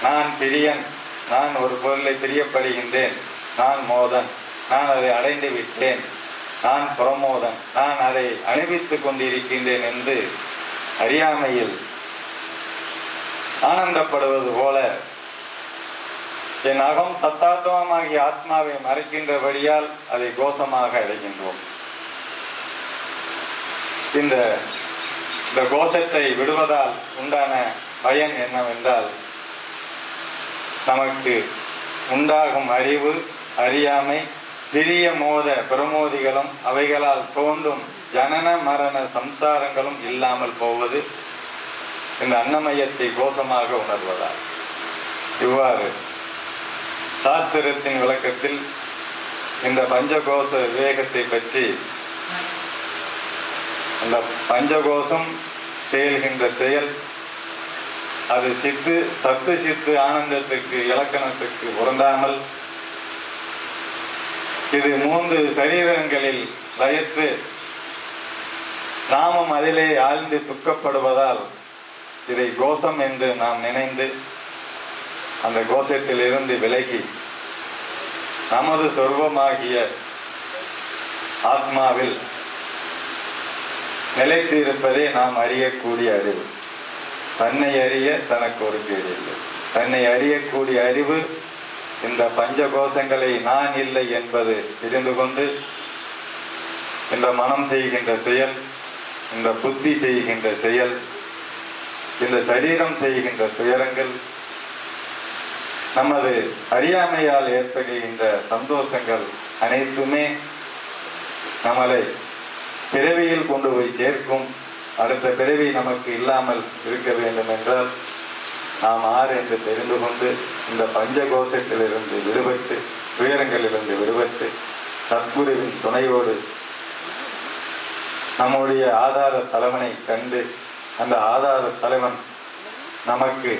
நான் பிரியன் நான் ஒரு பொருளை பிரியப்படுகின்றேன் நான் மோதன் நான் அதை அடைந்து விட்டேன் நான் பிரமோதன் நான் அதை அணிவித்து கொண்டிருக்கின்றேன் என்று அறியாமையில் ஆனந்தப்படுவது போல. என் அகம் சத்தாத்வமாகிய ஆத்மாவை மறைக்கின்றபடியால் அதை கோஷமாக அடைகின்றோம். இந்த இந்த கோஷத்தை விடுவதால் உண்டான பயன் என்னவென்றால் நமக்கு உண்டாகும் அறிவு அறியாமை பிரிய மோத பிரமோதிகளும் அவைகளால் தோன்றும் ஜனன மரண சம்சாரங்களும் இல்லாமல் போவது இந்த அன்னமயத்தை கோஷமாக உணர்வதால். இவ்வாறு சாஸ்திரத்தின் விளக்கத்தில் இந்த பஞ்சகோஷ விவேகத்தை பற்றி அந்த பஞ்சகோஷம் செயல்கின்ற செயல் அது சித்து சத்து சித்து ஆனந்தத்துக்கு இலக்கணத்துக்கு உறந்தாமல் இது மூன்று சரீரங்களில் லயத்து நாமும் அதிலே ஆழ்ந்து துக்கப்படுவதால் இதை கோஷம் என்று நாம் நினைந்து அந்த கோஷத்திலிருந்து விலகி நமது சொர்வமாகிய ஆத்மாவில் நிலைத்து இருப்பதே நாம் அறியக்கூடிய அறிவு. தன்னை அறிய தனக்கு ஒரு கேடு இல்லை. தன்னை அறியக்கூடிய அறிவு இந்த பஞ்ச கோஷங்களை நான் இல்லை என்பது தெரிந்து கொண்டு இந்த மனம் செய்கின்ற செயல் இந்த புத்தி செய்கின்ற செயல் இந்த சரீரம் செய்கின்ற துயரங்கள் நமது அறியாமையால் ஏற்படுகின்ற சந்தோஷங்கள் அனைத்துமே நம்மளை பிறவியில் கொண்டு போய் சேர்க்கும். அடுத்த பிறவி நமக்கு இல்லாமல் இருக்க வேண்டும் என்றால் நாம் ஆறு என்று தெரிந்து கொண்டு இந்த பஞ்சகோஷத்திலிருந்து விடுபட்டு துயரங்களிலிருந்து விடுபட்டு சத்குருவின் துணையோடு நம்முடைய ஆதார தலைவனை கண்டு அந்த ஆதார தலைவன் நமக்கு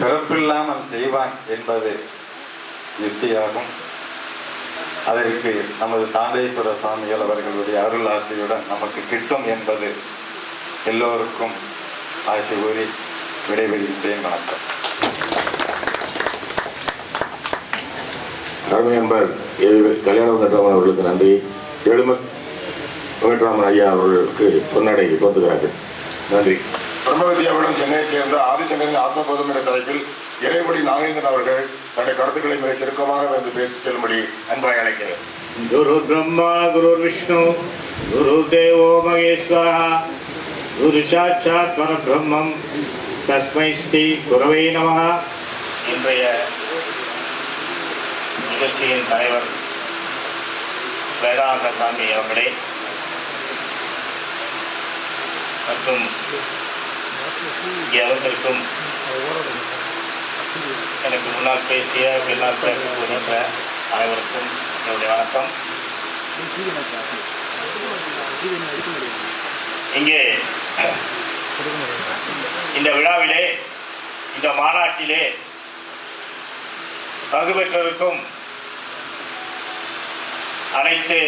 பிறப்பில்லாமல் செய்வான் என்பது யுக்தியாகும். அதற்கு நமது தாண்டேஸ்வர சுவாமிகள் அவர்களுடைய அருள் ஆசையுடன் நமக்கு கிட்டும் என்பது எல்லோருக்கும் ஆசை கூறி விடைபெறுகின்றேன். வணக்கம். அருமை அன்பர் கல்யாண வெங்கட்ராமன் அவர்களுக்கு நன்றி. எழும வெங்கட்ராமன் ஐயா அவர்களுக்கு பொன்னடை போத்துகிறார்கள் நன்றி. பிரம்மகத்தியாவிடம் சென்னையைச் சேர்ந்த ஆதிசங்கரின் ஆத்மபோதம் என்ற தலைப்பில் இறைவடி நாகேந்திரன் அவர்கள் தன்னுடைய கருத்துக்களை மிகச் சுருக்கமாக வந்து பேசி செல்லும்படி அன்பாய் அழைக்கிறேன். குரு பிரம்மா குரு விஷ்ணு குரு தேவோ மகேஸ்வரா குரு சாட்சாத் பரபிரம்மம். தஸ்மை ஸ்ரீ குரவே நமகா இன்றைய நிகழ்ச்சியின் தலைவர் வேதானந்த சாமி அவர்களே மற்றும் அமர்ந்திருக்கும் எனக்கு முன்னால் பேசிய பின்னால் பேச போகின்ற அனைவருக்கும் என்னுடைய வணக்கம் இங்கே இந்த விழாவிலே இந்த மாநாட்டிலே பங்கு பெற்றிருக்கும் அனைத்து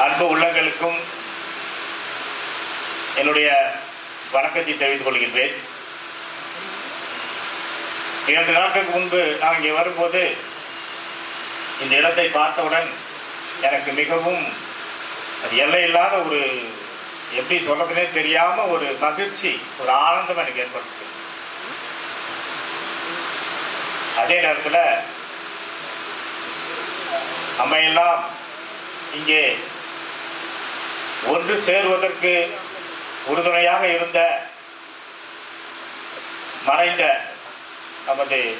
அன்பு உள்ளங்களுக்கும் என்னுடைய வணக்கத்தை தெரிவித்துக் கொள்கின்றேன். இரண்டு நாட்களுக்கு முன்பு நான் இங்கே வரும்போது இந்த இடத்தை பார்த்தவுடன் எனக்கு மிகவும் அது எல்லையில்லாத ஒரு எப்படி சொல்றதுனே தெரியாம ஒரு மகிழ்ச்சி ஒரு ஆனந்தம் எனக்கு ஏற்பட்டுச்சு. அதே நேரத்தில் நம்ம எல்லாம் இங்கே ஒன்று சேருவதற்கு உறுதுணையாக இருந்த மறைந்த நமது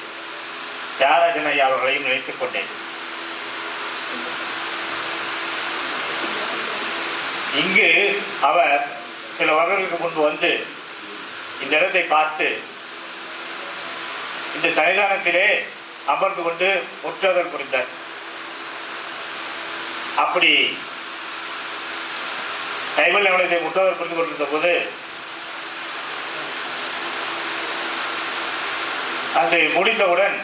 தியாகராஜன் ஐயா அவர்களையும் நினைத்துக் கொண்டேன். இங்கு அவர் சில வருடங்களுக்கு முன்பு வந்து இந்த இடத்தை பார்த்து இந்த சன்னிதானத்திலே அமர்ந்து கொண்டு முற்றதல் புரிந்தார். அப்படி கைவல் நிலையத்தை முற்றதல் புரிந்து கொண்டிருந்த போது அது முடிந்தவுடன்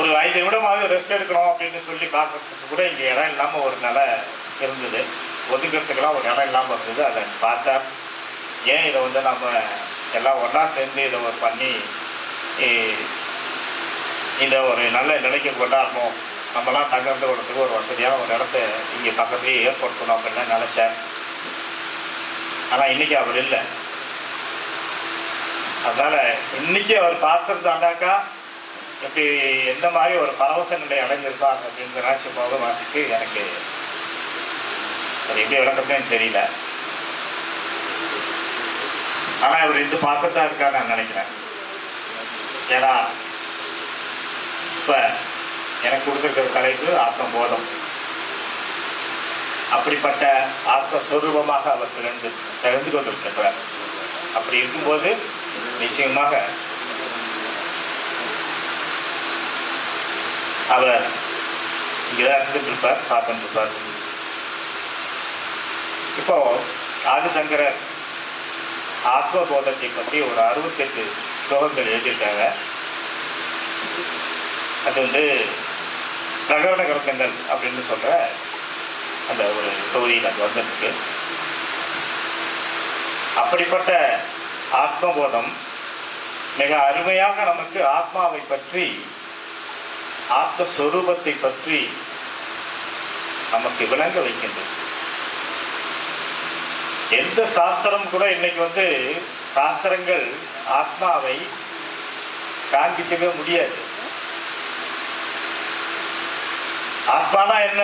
ஒரு ஐந்து நிமிடமாவது ரெஸ்ட் எடுக்கணும் அப்படின்னு சொல்லி பார்க்கறதுக்கு கூட இங்கே இடம் இல்லாமல் ஒரு நிலை இருந்தது. ஒதுக்கிறதுக்கெல்லாம் ஒரு இடம் இல்லாமல் இருந்தது. அதை பார்த்தா ஏன் இதை வந்து நம்ம எல்லாம் ஒன்றா சேர்ந்து இதை ஒரு பண்ணி இதை ஒரு நல்ல நிலைக்கு கொண்டாடணும் நம்மளாம் தங்கறது விடத்துக்கு ஒரு வசதியான ஒரு இடத்த இங்கே பக்கத்துலேயே ஏற்படுத்தணும் அப்படின்னு நினச்சேன். ஆனால் இன்னைக்கு அவர் இல்லை. அதனால் இன்னைக்கு அவர் பார்த்துருந்தாண்டாக்கா இப்படி எந்த மாதிரி ஒரு பரவச நிலை அடைஞ்சிருப்பார் அப்படின்னு நினச்சி போக மனசுக்கு எனக்கு அது எப்படி விளக்கமே தெரியல. ஆனால் இவர் இது பார்த்துட்டு தான் இருக்கார் நான் நினைக்கிறேன். ஏன்னா இப்போ எனக்கு கொடுத்துருக்கிற தலைப்பு ஆத்ம போதம் அப்படிப்பட்ட ஆத்மஸ்வரூபமாக அவர் திறந்து திறந்து கொண்டிருக்கின்றார். அப்படி இருக்கும்போது நிச்சயமாக அவர் இங்கேதான் இருந்துட்டு இருப்பார் பார்த்துட்டு இருப்பார் இப்போ ஆதிசங்கரர் ஆத்மபோதத்தை பற்றி ஒரு அறுபத்தெட்டு ஸ்லோகங்கள் எழுதியிருக்காங்க. அது வந்து பிரகரண கிரந்தங்கள் அப்படின்னு சொல்கிற அந்த ஒரு தொகுதியில் அது வந்துருக்கு. அப்படிப்பட்ட ஆத்மபோதம் மிக அருமையாக நமக்கு ஆத்மாவை பற்றி ஆத்மஸ்வரூபத்தை பற்றி நமக்கு விளங்க வைக்கின்றது. எந்த சாஸ்திரம் கூட இன்னைக்கு வந்து சாஸ்திரங்கள் ஆத்மாவை காண்பிக்கவே முடியாது. ஆத்மானா என்ன?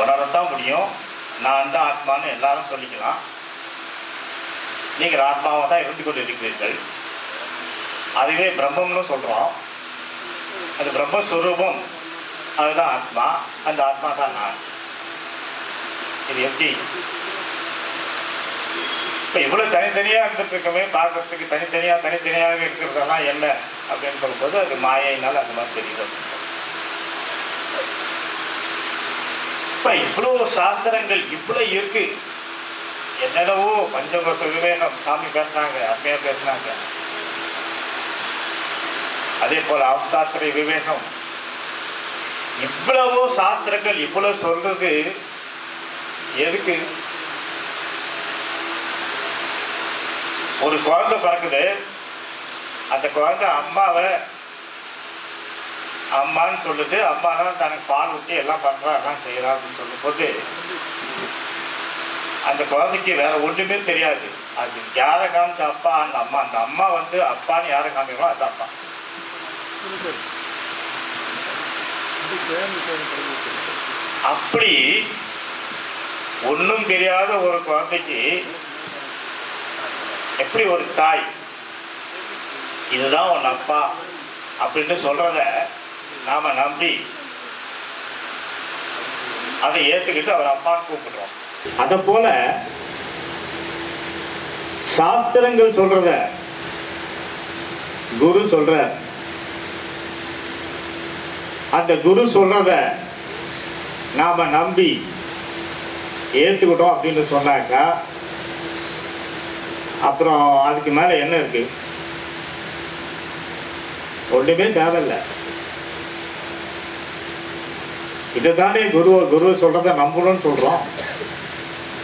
உணரத்தான் முடியும். நான் தான் ஆத்மான்னு எல்லாரும் சொல்லிக்கலாம். நீங்கள் ஆத்மாவை தான் இருந்து கொண்டு இருக்கிறீர்கள் அதுவே பிரம்மம்னு சொல்கிறோம் அது பிரம்மஸ்வரூபம். அதுதான் ஆத்மா. அந்த ஆத்மா தான் நான். இது எப்படி? இப்போ இவ்வளோ தனித்தனியாக இருந்துட்டு பார்க்குறதுக்கு பார்க்கறதுக்கு தனித்தனியாக தனித்தனியாக இருக்கிறதெல்லாம் என்ன? அப்படின்னு சொல்லும்போது அது மாயையினால் அந்த மாதிரி தெரியுது இப்போ இவ்வளோ சாஸ்திரங்கள் இவ்வளோ இருக்கு. என்னென்னவோ பஞ்சகோச விவேகம் சாமி பேசுனாங்க அருமையா பேசுனாங்க. அதே போல அவஸ்தாத்திரை விவேகம். இவ்வளவோ சாஸ்திரங்கள் இவ்வளவு சொல்றது எதுக்கு? ஒரு குழந்தை பிறக்குது. அந்த குழந்தை அம்மாவை அம்மான்னு சொல்லுது அம்மா தான் தனக்கு பால் ஊட்டி எல்லாம் பண்ணுறா எல்லாம் செய்கிறா அப்படின்னு சொல்லும்போது அந்த குழந்தைக்கு வேற ஒன்றுமே தெரியாது. அது யாரை காமிச்ச அப்பா அந்த அம்மா அந்த அம்மா வந்து அப்பான்னு யாரை காமிக்கிறோம் அது அப்பா. அப்படி ஒன்றும் தெரியாத ஒரு குழந்தைக்கு எப்படி ஒரு தாய்? இதுதான் உன் அப்பா அப்படின்னு சொல்றத நாம நம்பி அதை ஏத்துக்கிட்டு அவர் அப்பான்னு கூப்பிடுறோம். அதை போல சாஸ்திரங்கள் சொல்றத குரு சொல்ற அந்த குரு சொல்றத நாம நம்பி ஏத்துக்கிட்டோம் அப்படின்னு சொன்னாக்கா அப்புறம் அதுக்கு மேல என்ன இருக்கு? ஒண்ணுமே தேவையில்லை. இதுதானே குரு குரு சொல்றத நம்பணும்னு சொல்றோம்.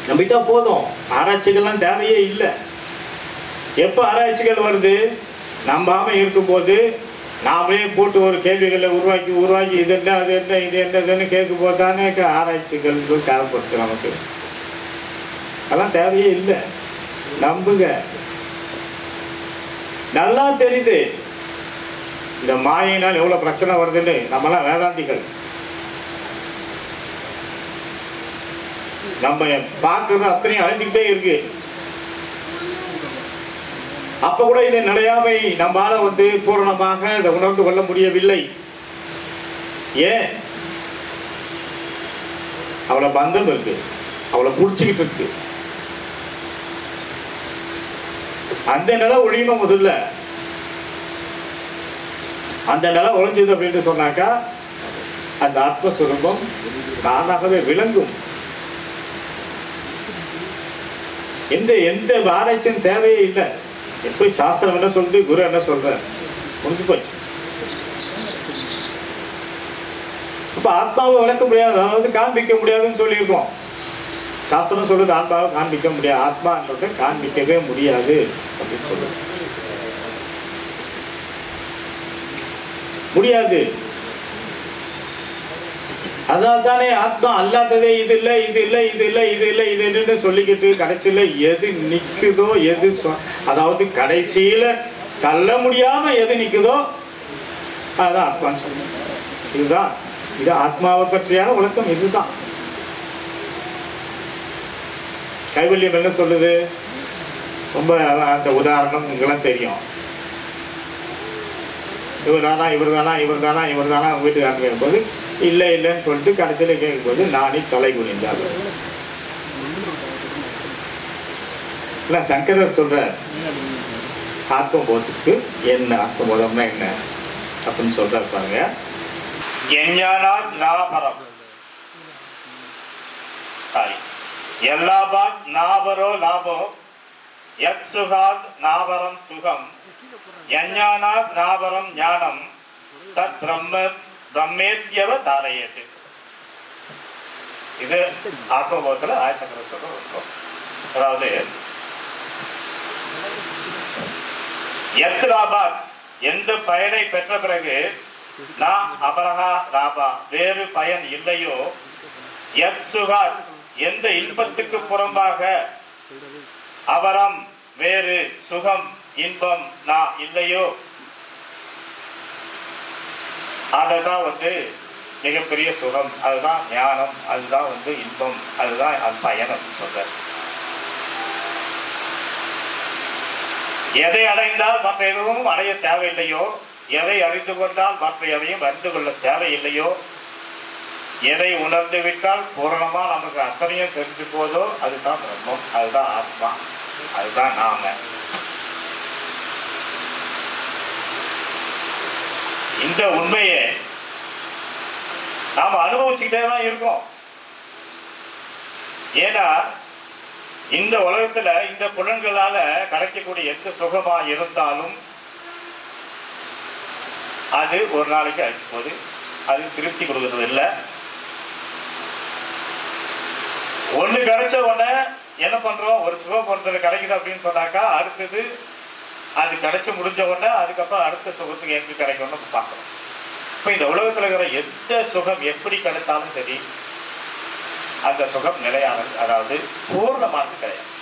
நம்பிட்டா போதும். ஆராய்ச்சிகள்லாம் தேவையே இல்லை. எப்போ ஆராய்ச்சிகள் வருது? நம்பாம இருக்கும்போது நாமளே போட்டு ஒரு கேள்விகளை உருவாக்கி உருவாக்கி இது என்ன அது என்ன இது என்னதுன்னு கேட்கும் போது தானே ஆராய்ச்சிகள் தேவைப்படுது நமக்கு. அதெல்லாம் தேவையே இல்லை. நம்புங்க. நல்லா தெரியுது. இந்த மாயினால் எவ்வளோ பிரச்சனை வருதுன்னு. நம்மலாம் வேதாந்திகள். நம்ம பார்க்கறது அத்தனையும் அழிஞ்சுக்கிட்டே இருக்கு. அப்ப கூட இந்த நிலையாமை நம்மால வந்து பூரணமாக இதை உணர்ந்து கொள்ள முடியவில்லை. ஏன்? அவளை பந்தம் இருக்கு. அவளை குடிச்சுக்கிட்டு இருக்கு. அந்த நிலை ஒழியணும் முதல்ல. அந்த நிலை ஒழிஞ்சது அப்படின்னு சொன்னாக்கா அந்த ஆத்மஸ்வரூபம் தானாகவே விளங்கும். எந்த எந்த ஆராய்ச்சியும் தேவையே இல்லை. எப்படி சாஸ்திரம் என்ன சொல்லுது குரு என்ன சொல்ற முடிஞ்சு போச்சு. இப்போ ஆத்மாவை விளக்க முடியாது அதாவது காண்பிக்க முடியாதுன்னு சொல்லியிருக்கோம். சாஸ்திரம் சொல்லுது ஆத்மாவை காண்பிக்க முடியாது ஆத்மான்றதை காண்பிக்கவே முடியாது அப்படின்னு சொல்லுது. முடியாது. அதனால தானே ஆத்மா அல்லாததே இது இல்லை இது இல்லை இது இல்லை இது இல்லை இது இல்லைன்னு சொல்லிக்கிட்டு கடைசியில் எது நிற்குதோ எது சொ- அதாவது கடைசியில் தள்ள முடியாமல் எது நிற்குதோ அதுதான் ஆத்மான்னு சொல்லுங்க இதுதான். இது ஆத்மாவை பற்றியான விளக்கம் இதுதான். கைவல்யம் என்ன சொல்லுது? ரொம்ப அந்த உதாரணம் உங்களுக்கெல்லாம் தெரியும். இவர் தானா இவர் தானா இவர் தானா இவர் தானா வீட்டுக்காரங்க போது இல்லை இல்லைன்னு சொல்லிட்டு கடைசியில் கேட்கும்போது நானே தலை குனிந்தார். இல்லை சங்கரர் சொல்கிறார் ஆத்மபோதத்துக்கு என்ன ஆத்மபோதம்னா என்ன? அப்படின்னு சொல்கிறார் பாருங்க. ஞானாத் நாபரம். சாரி. எல்லாபாத் நாபரோ லாபோ யத் சுகாத் நாபரம் சுகம். எஞ்ஞானாத் நாபரம் ஞானம். தத் பிரம்ம பிரம்மேத்யவ தாரயது இது ஆத்மபோதத்தில் ஆயசங்கர சொல்ற அதாவது எத் லாபாத் எந்த பயனை பெற்ற பிறகு நான் அபரகா லாபா வேறு பயன் இல்லையோ எத் சுகாத் எந்த இன்பத்துக்கு புறம்பாக அபரம் வேறு சுகம் இன்பம் நான் இல்லையோ அதை தான் வந்து மிகப்பெரிய சுகம். அதுதான் ஞானம். அதுதான் வந்து இன்பம். அதுதான் அது பயன் அப்படின்னு சொல்றார். எதை அடைந்தால் மற்ற எதுவும் அடைய தேவையில்லையோ? எதை அறிந்து கொண்டால் மற்ற எதையும் அறிந்து கொள்ள தேவையில்லையோ? எதை உணர்ந்து விட்டால் பூரணமா நமக்கு அத்தனையும் தெரிஞ்சு போதோ? அதுதான் பிரம்மம். அதுதான் ஆத்மா. அதுதான் நாம. இந்த உண்மையை நாம் அனுபவிச்சுக்கிட்டே தான் இருக்கோம். ஏன்னா இந்த உலகத்துல இந்த புலன்களால கிடைக்கக்கூடிய எந்த சுகமா இருந்தாலும் அது ஒரு நாளைக்கு அழிச்சு போது அது திருப்தி கொடுக்கறது இல்லை. ஒண்ணு கிடைச்ச உடனே என்ன பண்றோம்? ஒரு சுகம் பொறுத்தவரை கிடைக்குது அப்படின்னு சொன்னாக்கா அடுத்தது அது கிடைச்சி முடிஞ்ச உடனே அதுக்கப்புறம் அடுத்த சுகத்துக்கு எங்க கிடைக்கும்னு பார்க்கணும் இப்போ இந்த உலகத்தில் இருக்கிற எந்த சுகம் எப்படி கிடைச்சாலும் சரி அந்த சுகம் நிலையானது அதாவது பூர்ணமானது கிடையாது.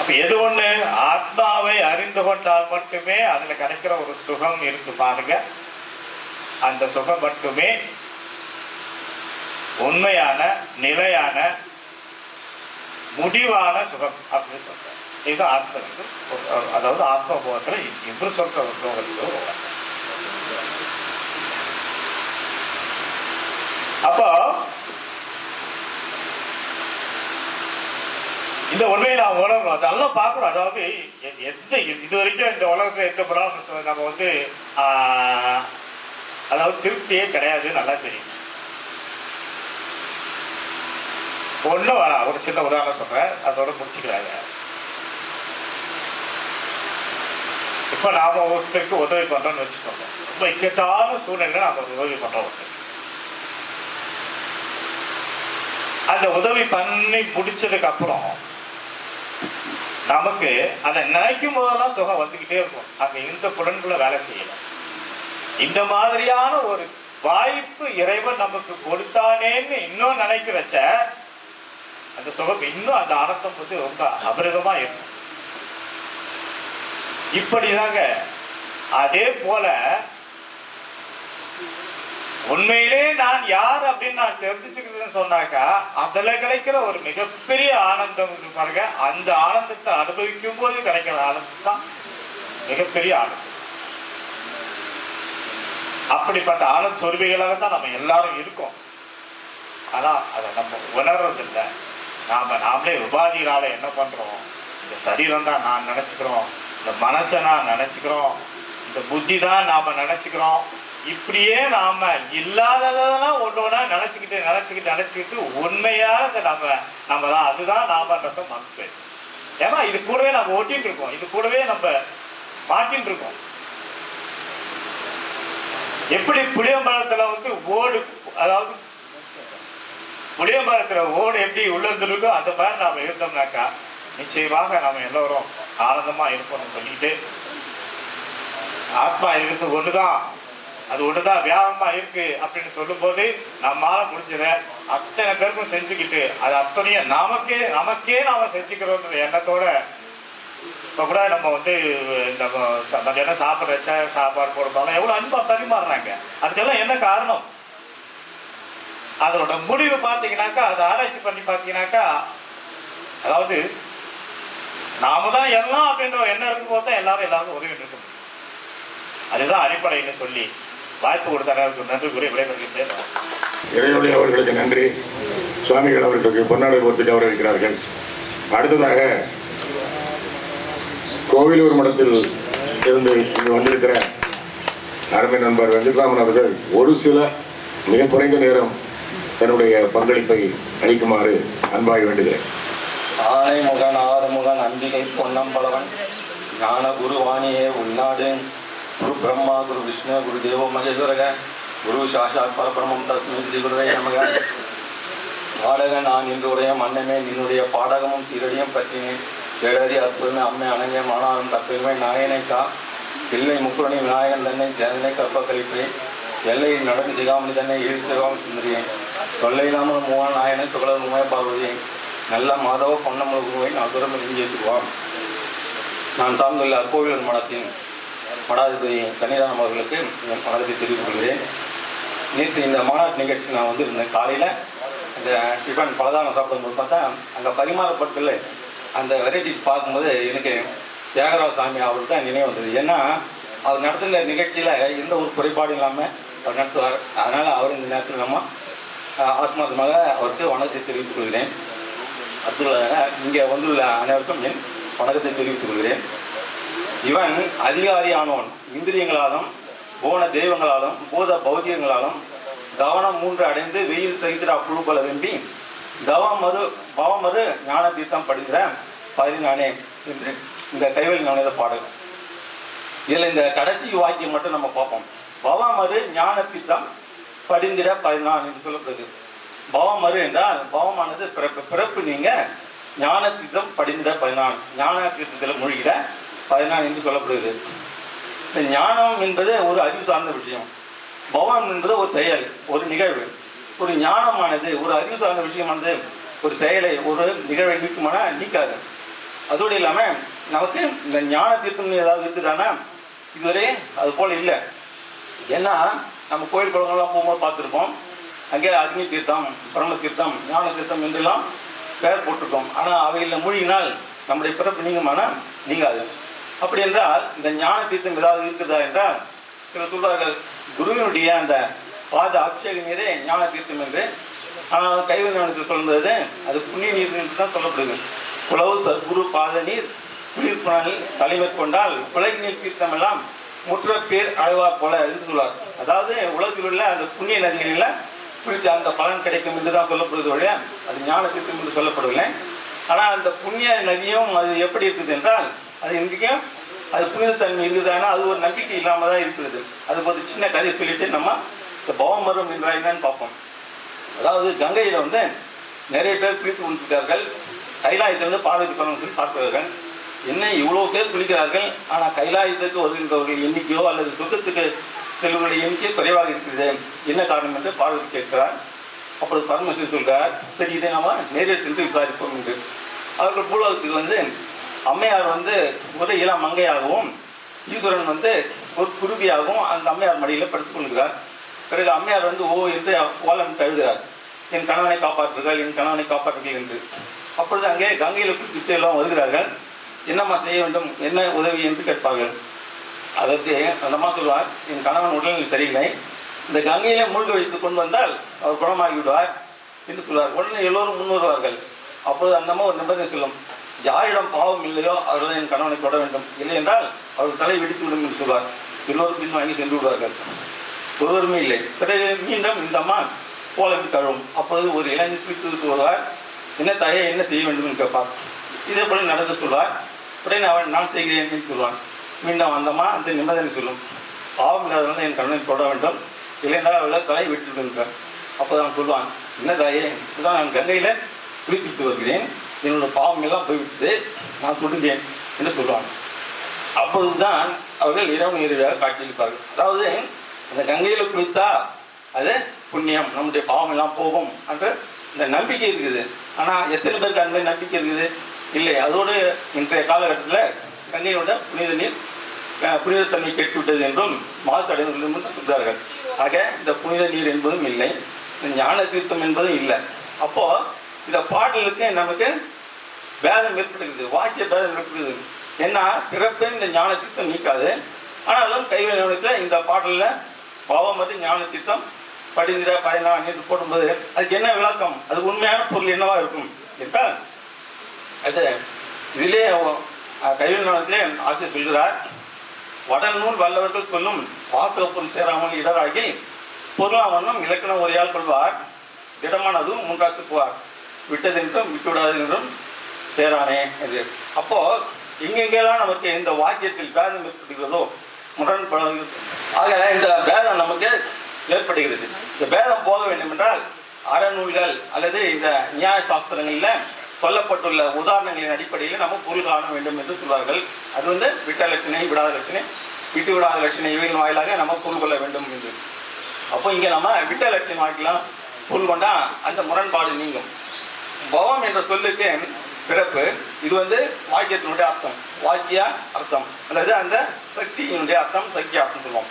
அப்ப எது ஒண்ணு? ஆத்மாவை அறிந்து கொண்டால் மட்டுமே அதுல கிடைக்கிற ஒரு சுகம் இருக்கு பாருங்க. அந்த சுகம் மட்டுமே உண்மையான நிலையான முடிவான சுகம் அப்படின்னு சொல்றேன் இது ஆத்மனுக்கு அதாவது ஆத்மபோகத்துல இவர் சொல்ற ஒரு ஸ்லோகத்துக்கு ஒரு அப்போ இந்த உண்மையை நாம் உணர்றோம் நல்லா பார்க்குறோம் அதாவது எந்த இது வரைக்கும் இந்த உலகத்தில் எந்த பிராமணம் நம்ம வந்து அதாவது திருப்தியே கிடையாது நல்லா தெரியும். ஒன்றும் வரா ஒரு சின்ன உதாரணம் சொல்கிறேன் அதோட முடிச்சுக்கிறாங்க இப்போ நாம ஒருத்தருக்கு உதவி பண்ணுறோம்னு வச்சுக்கோங்க. ரொம்ப இக்கட்டான சூழ்நிலை நாம உதவி பண்ணுறோம் அந்த உதவி பண்ணி முடிச்சதுக்கு அப்புறம் நமக்கு அதை நினைக்கும் போதெல்லாம் சுகம் வந்துக்கிட்டே இருக்கும். அங்க இந்த புலன்குள்ள வேலை செய்யலை. இந்த மாதிரியான ஒரு வாய்ப்பு இறைவன் நமக்கு கொடுத்தானேன்னு இன்னும் நினைக்கிறச்ச அந்த சுகம் இன்னும் அந்த ஆனந்தம் வந்து ரொம்ப அபரிதமா இருக்கும் இப்படிதாங்க. அதே போல உண்மையிலே நான் யார் அப்படின்னு நான் தெரிஞ்சுக்கிறதுன்னு சொன்னாக்கா அதுல கிடைக்கிற ஒரு மிகப்பெரிய ஆனந்தம் பாருங்க. அந்த ஆனந்தத்தை அனுபவிக்கும் போது கிடைக்கிற ஆனந்தம் தான் மிகப்பெரிய ஆனந்தம். அப்படிப்பட்ட ஆனந்த சொருவிகளாக தான் நம்ம எல்லாரும் இருக்கோம். ஆனா அதை நம்ம உணர்றதில்லை. நாம நாமளே உபாதிகளால என்ன பண்றோம்? இந்த சரீரம் தான் நான் நினைச்சுக்கிறோம். இந்த மனசை நான் நினைச்சுக்கிறோம். இந்த புத்தி தான் நாம நினைச்சுக்கிறோம். இப்படியே நாம இல்லாததெல்லாம் ஒன்று ஒன்றா நினைச்சுக்கிட்டு நினைச்சுக்கிட்டு நினைச்சுக்கிட்டு உண்மையானதை நம்ம நம்ம தான் அதுதான் நாமன்றத மறுப்பு ஏன்னா இது கூடவே நம்ம ஓட்டிகிட்டு இருக்கோம். இது கூடவே நம்ம மாட்டின்னு இருக்கோம். எப்படி புளியம்பழத்துல வந்து ஓடு அதாவது புளியம்பழத்துல ஓடு எப்படி உள்ள இருந்திருக்கோ அந்த மாதிரி நாம இருந்தோம்னாக்கா நிச்சயமாக நாம எல்லோரும் ஆனந்தமா இருப்போம்னு சொல்லிட்டு ஆத்மா இருக்கிறது ஒண்ணுதான். அது ஒண்ணுதான் வியாபமா இருக்கு அப்படின்னு சொல்லும்போது நம்மால முடிஞ்சத அத்தனை பேருக்கும் செஞ்சுக்கிட்டு அது அத்தனையும் நமக்கே நமக்கே நாம செஞ்சுக்கிறோன்ற எண்ணத்தோட இப்ப கூட நம்ம வந்து இந்த மத்தியானம் சாப்பிட்ற சாப்பாடு போடுறதாலும் எவ்வளவு அன்பா பரிமாறுறாங்க. அதுக்கெல்லாம் என்ன காரணம்? அதோட முடிவு பார்த்தீங்கன்னாக்கா அதை ஆராய்ச்சி பண்ணி பார்த்தீங்கன்னாக்கா அதாவது நாம தான் எல்லாம் அப்படின்ற ஒரு எண்ணம் இருக்கும்போது தான் எல்லாரும் எல்லாருக்கும் உதவிட்டு இருக்க முடியும் அதுதான் அடிப்படைன்னு சொல்லி வாய்ப்பு கொடுத்த நன்றி கூறி விடைபெறுகின்றேன். இறைவனுடைய அவர்களுக்கு நன்றி. சுவாமிகள் அவர்களுக்கு பொன்னாடை போர்த்திட்டு கௌரவிக்கிறார்கள் அடுத்ததாக கோவிலூர் மடத்தில் இருந்து இங்கு வந்திருக்கிற அருமை நண்பர் வெங்கட்ராமன் அவர்கள் ஒரு சில மிக குறைந்த நேரம் தன்னுடைய பங்களிப்பை அளிக்குமாறு அன்பாய் வேண்டுகிறேன். ஆனை முகன் ஆறுமுகன் அம்பிகை பொன்னம்பலவன் ஞான குருவாணியே உள்நாடு குரு பிரம்மா குரு விஷ்ணு குரு தேவ மகேஸ்வரக குரு சாஷாத் பரபிரமம் தஸ்மி ஸ்ரீ குருவே நமக. பாடக நான் இன்று உடைய மன்னமே நின்னுடைய பாடகமும் சீரடியும் பற்றினேன் கேடறி அற்புதமே அம்மை அணங்கே மாணவன் தப்பையுமே நாயனைக்கா. தில்லை முக்குரணி விநாயகன் தன்னை சேரனை கற்ப கழிப்பேன் எல்லையில் நடந்து சிகாமணி தன்னை ஈடு சிகாமல் தொல்லை தொல்லையில்லாமல் மூவான் நாயனை துகளர் உமை பார்வதியை நல்ல மாதவ பொன்னமுழுகுவை நான் துறந்து நெஞ்சேற்றுவான் நான் சார்ந்துள்ள அக்கோவில் மடத்தின் மடாதிபதி சன்னிதானம் அவர்களுக்கு என் வணக்கத்தை தெரிவித்துக் கொள்கிறேன். நேற்று இந்த மாநாட்டு நிகழ்ச்சி நான் வந்திருந்தேன். காலையில் இந்த டிஃபன் பலதாரம் சாப்பிடும்போது பார்த்தா அங்கே பரிமாறப்பட்டுள்ள அந்த வெரைட்டிஸ் பார்க்கும்போது எனக்கு தியாகராஜ சாமி அவருக்கு தான் நினைவு வந்தது. ஏன்னா அவர் நடத்துகிற நிகழ்ச்சியில் எந்த ஒரு குறைபாடும் இல்லாமல் அவர் நடத்துவார் அதனால் அவர் இந்த நேரத்தில் நம்ம ஆஹ், ஆத்மார்த்தமாக அவருக்கு வணக்கத்தை தெரிவித்துக் கொள்கிறேன். அத்துள்ள இங்கே வந்துள்ள அனைவருக்கும் என் வணக்கத்தை தெரிவித்துக் கொள்கிறேன். இவன் அதிகாரியானவன். இந்திரியங்களாலும் போன தெய்வங்களாலும் பூத பௌத்தியங்களாலும் கவனம் மூன்று அடைந்து வெயில் சகித்திரா புழுப்பல வெம்பி தவமறு பவமறு ஞான தீர்த்தம் படுகிற பதினானே என்று இந்த கைவெளி நுழைந்த பாடல். இதில் இந்த கடைசி வாக்கியம் மட்டும் நம்ம பார்ப்போம். பவமறு ஞான படிந்திட பதினான் என்று சொல்லப்படுது. பவமறு என்றால் பவமானது பிறப்பு பிறப்பு நீங்க ஞான படிந்த படிந்திட பதினான் ஞான தீர்த்தத்தில் மூழ்கிட பதினான் என்று சொல்லப்படுகிறது இந்த ஞானம் என்பது ஒரு அறிவு சார்ந்த விஷயம். பவம் என்பது ஒரு செயல் ஒரு நிகழ்வு. ஒரு ஞானமானது ஒரு அறிவு சார்ந்த விஷயமானது ஒரு செயலை ஒரு நிகழ்வை நீக்குமான நீக்காது. அதோடு இல்லாமல் நமக்கு இந்த ஞான தீர்த்தம் ஏதாவது இருக்குதானா? இதுவரை அது போல இல்லை. ஏன்னா நம்ம கோயில் குளங்கள்லாம் போகும்போது பார்த்துருப்போம். அங்கே அக்னி தீர்த்தம் பிரம்ம தீர்த்தம் ஞான தீர்த்தம் என்றெல்லாம் பெயர் போட்டிருக்கோம். ஆனால் அவையில் மூழ்கினால் நம்முடைய பிறப்பு நீங்கமான? நீங்காது. அப்படி என்றால் இந்த ஞான தீர்த்தம் ஏதாவது இருக்குதா என்றால் சில சொல்றார்கள் குருவினுடைய அந்த பாத அபிஷேக நீரே ஞான தீர்த்தம் என்று. ஆனால் கைவல் ஞானத்தில் சொல்றது அது புண்ணிய நீர் என்று தான் சொல்லப்படுது. குளவு சத்குரு பாத நீர் குளிர்புணல் கொண்டால் உலக நீர் தீர்த்தம் எல்லாம் முற்ற பேர் அழைவார் போல என்று சொல்வார் அதாவது உலகத்தில் உள்ள அந்த புண்ணிய நதிகளில் குளித்து அந்த பலன் கிடைக்கும் என்று தான் சொல்லப்படுது அது ஞான தீர்த்தம் என்று சொல்லப்படவில்லை. ஆனால் அந்த புண்ணிய நதியும் அது எப்படி இருக்குது என்றால் அது இன்றைக்கும் அது புனிதத்தன்மை இருக்குதானா அது ஒரு நம்பிக்கை இல்லாமல் தான் இருக்கிறது. அதுக்கு ஒரு சின்ன கதையை சொல்லிட்டு நம்ம இந்த பவமரம் என்றால் என்னன்னு பார்ப்போம். அதாவது கங்கையில் வந்து நிறைய பேர் குளித்து கொண்டிருக்கிறார்கள். கைலாயத்தில் வந்து பார்வதி சொல்லி பார்க்கிறார்கள் என்ன இவ்வளோ பேர் குளிக்கிறார்கள்? ஆனால் கைலாயத்துக்கு வருகின்றவர்கள் எண்ணிக்கையோ அல்லது சொர்க்கத்துக்கு செல்வர்களுடைய எண்ணிக்கை குறைவாக இருக்கிறது. என்ன காரணம் என்று பார்வதி கேட்கிறார். அப்பொழுது பரமேஸ்வரன் சொல்கிறார் சரி இதை நாம நேரில் சென்று விசாரிப்போம் என்று. அவர்கள் பூலோகத்துக்கு வந்து அம்மையார் வந்து ஒரு இளம் மங்கையாகவும் ஈஸ்வரன் வந்து ஒரு குருவியாகவும் அந்த அம்மையார் மடியில் படுத்துக் கொள்கிறார். பிறகு அம்மையார் வந்து ஓ என்று ஓலம் தழுகிறார் என் கணவனை காப்பாற்றுகள் என் கணவனை காப்பாற்றுகள் என்று. அப்பொழுது அங்கே கங்கையில் குறிப்பிட்டு எல்லாம் வருகிறார்கள். என்னம்மா செய்ய வேண்டும்? என்ன உதவி என்று கேட்பார்கள். அதற்கு அந்த அம்மா சொல்வார் என் கணவன் உடல்நிலை சரியில்லை. இந்த கங்கையிலே மூழ்க வைத்து கொண்டு வந்தால் அவர் குணமாகி விடுவார் என்று சொல்வார். உடனே எல்லோரும் முன்வருவார்கள். அப்போது அந்தம்மா அந்த அம்மா ஒரு நிபந்தனை சொல்லும் யாரிடம் பாவம் இல்லையோ அவர்கள் என் கணவனை தொட வேண்டும். இல்லை என்றால் அவர்கள் தலை வெடித்து விடும் என்று சொல்வார். எல்லோரும் பின் வாங்கி சென்று விடுவார்கள். ஒருவருமே இல்லை. பிறகு மீண்டும் இந்த அம்மா கோலம் கழுவும். அப்போது ஒரு இளைஞர் பிடித்து வருவார் என்ன தாயே என்ன செய்ய வேண்டும்? என்று கேட்பார். இதே போல நடந்து சொல்வார். உடனே அவன் நான் செய்கிறேன் என்று சொல்வான். மீண்டும் வந்தம்மா அந்த நிம்மதியை சொல்லும். பாவம் இல்லாதவங்க என் கண்ணனை தொட வேண்டும். இல்லைன்னா அவளை தலை விட்டு விடுங்கிறார் அப்போ அவன் சொல்லுவான் என்ன தாயே இதுதான் நான் கங்கையில் குளித்துட்டு வருகிறேன். என்னோட பாவம் எல்லாம் போய்விட்டது. நான் தொடுகிறேன் என்று சொல்லுவான் அப்பொழுதுதான் அவர்கள் இரவு இரவாக காட்டியிருப்பார்கள் அதாவது அந்த கங்கையில் குளித்தா அது புண்ணியம். நம்முடைய பாவம் எல்லாம் போகும். என்ற இந்த நம்பிக்கை இருக்குது. ஆனால் எத்தனை பேருக்கு அந்த மாதிரி நம்பிக்கை இருக்குது? இல்லை அதோடு இன்றைய காலகட்டத்தில் கங்கையோட புனித நீர் புனிதத்தன்மை கெட்டுவிட்டது என்றும் மாசு அடைந்துள்ளது என்றும் சொல்கிறார்கள். ஆக இந்த புனித நீர் என்பதும் இல்லை இந்த ஞான தீர்த்தம் என்பதும் இல்லை. அப்போ இந்த பாடலுக்கு நமக்கு பேதம் ஏற்படுகிறது வாக்கிய பேதம் ஏற்படுகிறது. ஏன்னா பிறப்பே இந்த ஞான தீர்த்தம் நீக்காது. ஆனாலும் கைவினை இந்த பாடலில் பாவம் மற்றும் ஞான தீர்த்தம் படிந்திர பயனா என்று போடும்போது அதுக்கு என்ன விளக்கம்? அது உண்மையான பொருள் என்னவா இருக்கும்? இருக்கா அது இதிலே கைவினை ஆசிரியர் சொல்கிறார் வடநூல் நூல் வல்லவர்கள் சொல்லும் வாசக பொருள் சேராமல் இடராகி பொருளாவண்ணம் இலக்கண உரையால் கொள்வார். திடமானதும் மூன்றா சுக்குவார் விட்டதென்றும் விட்டுவிடாது என்றும் சேரானே என்று. அப்போ எங்கெங்கெல்லாம் நமக்கு இந்த வாக்கியத்தில் பேதம் ஏற்படுகிறதோ முரண்படுகிறது ஆக இந்த பேதம் நமக்கு ஏற்படுகிறது. இந்த பேதம் போக வேண்டும் என்றால் அறநூல்கள் அல்லது இந்த நியாய சாஸ்திரங்களில் சொல்லப்பட்டுள்ள உதாரணங்களின் அடிப்படையில் நம்ம பொருள் காண வேண்டும் என்று சொல்வார்கள். அது வந்து விட்ட லட்சணை விடாத லட்சணை விட்டு விடாத லட்சணை இவையின் வாயிலாக நம்ம பொருள் கொள்ள வேண்டும் என்று. அப்போ இங்கே நம்ம விட்ட லட்சணை வாக்கிலாம் பொருள் கொண்டா அந்த முரண்பாடு நீங்கும். பவம் என்ற சொல்லுக்கு பிறப்பு இது வந்து வாக்கியத்தினுடைய அர்த்தம். வாக்கிய அர்த்தம். அல்லது அந்த சக்தியினுடைய அர்த்தம் சக்தி அர்த்தம் சொல்லுவோம்.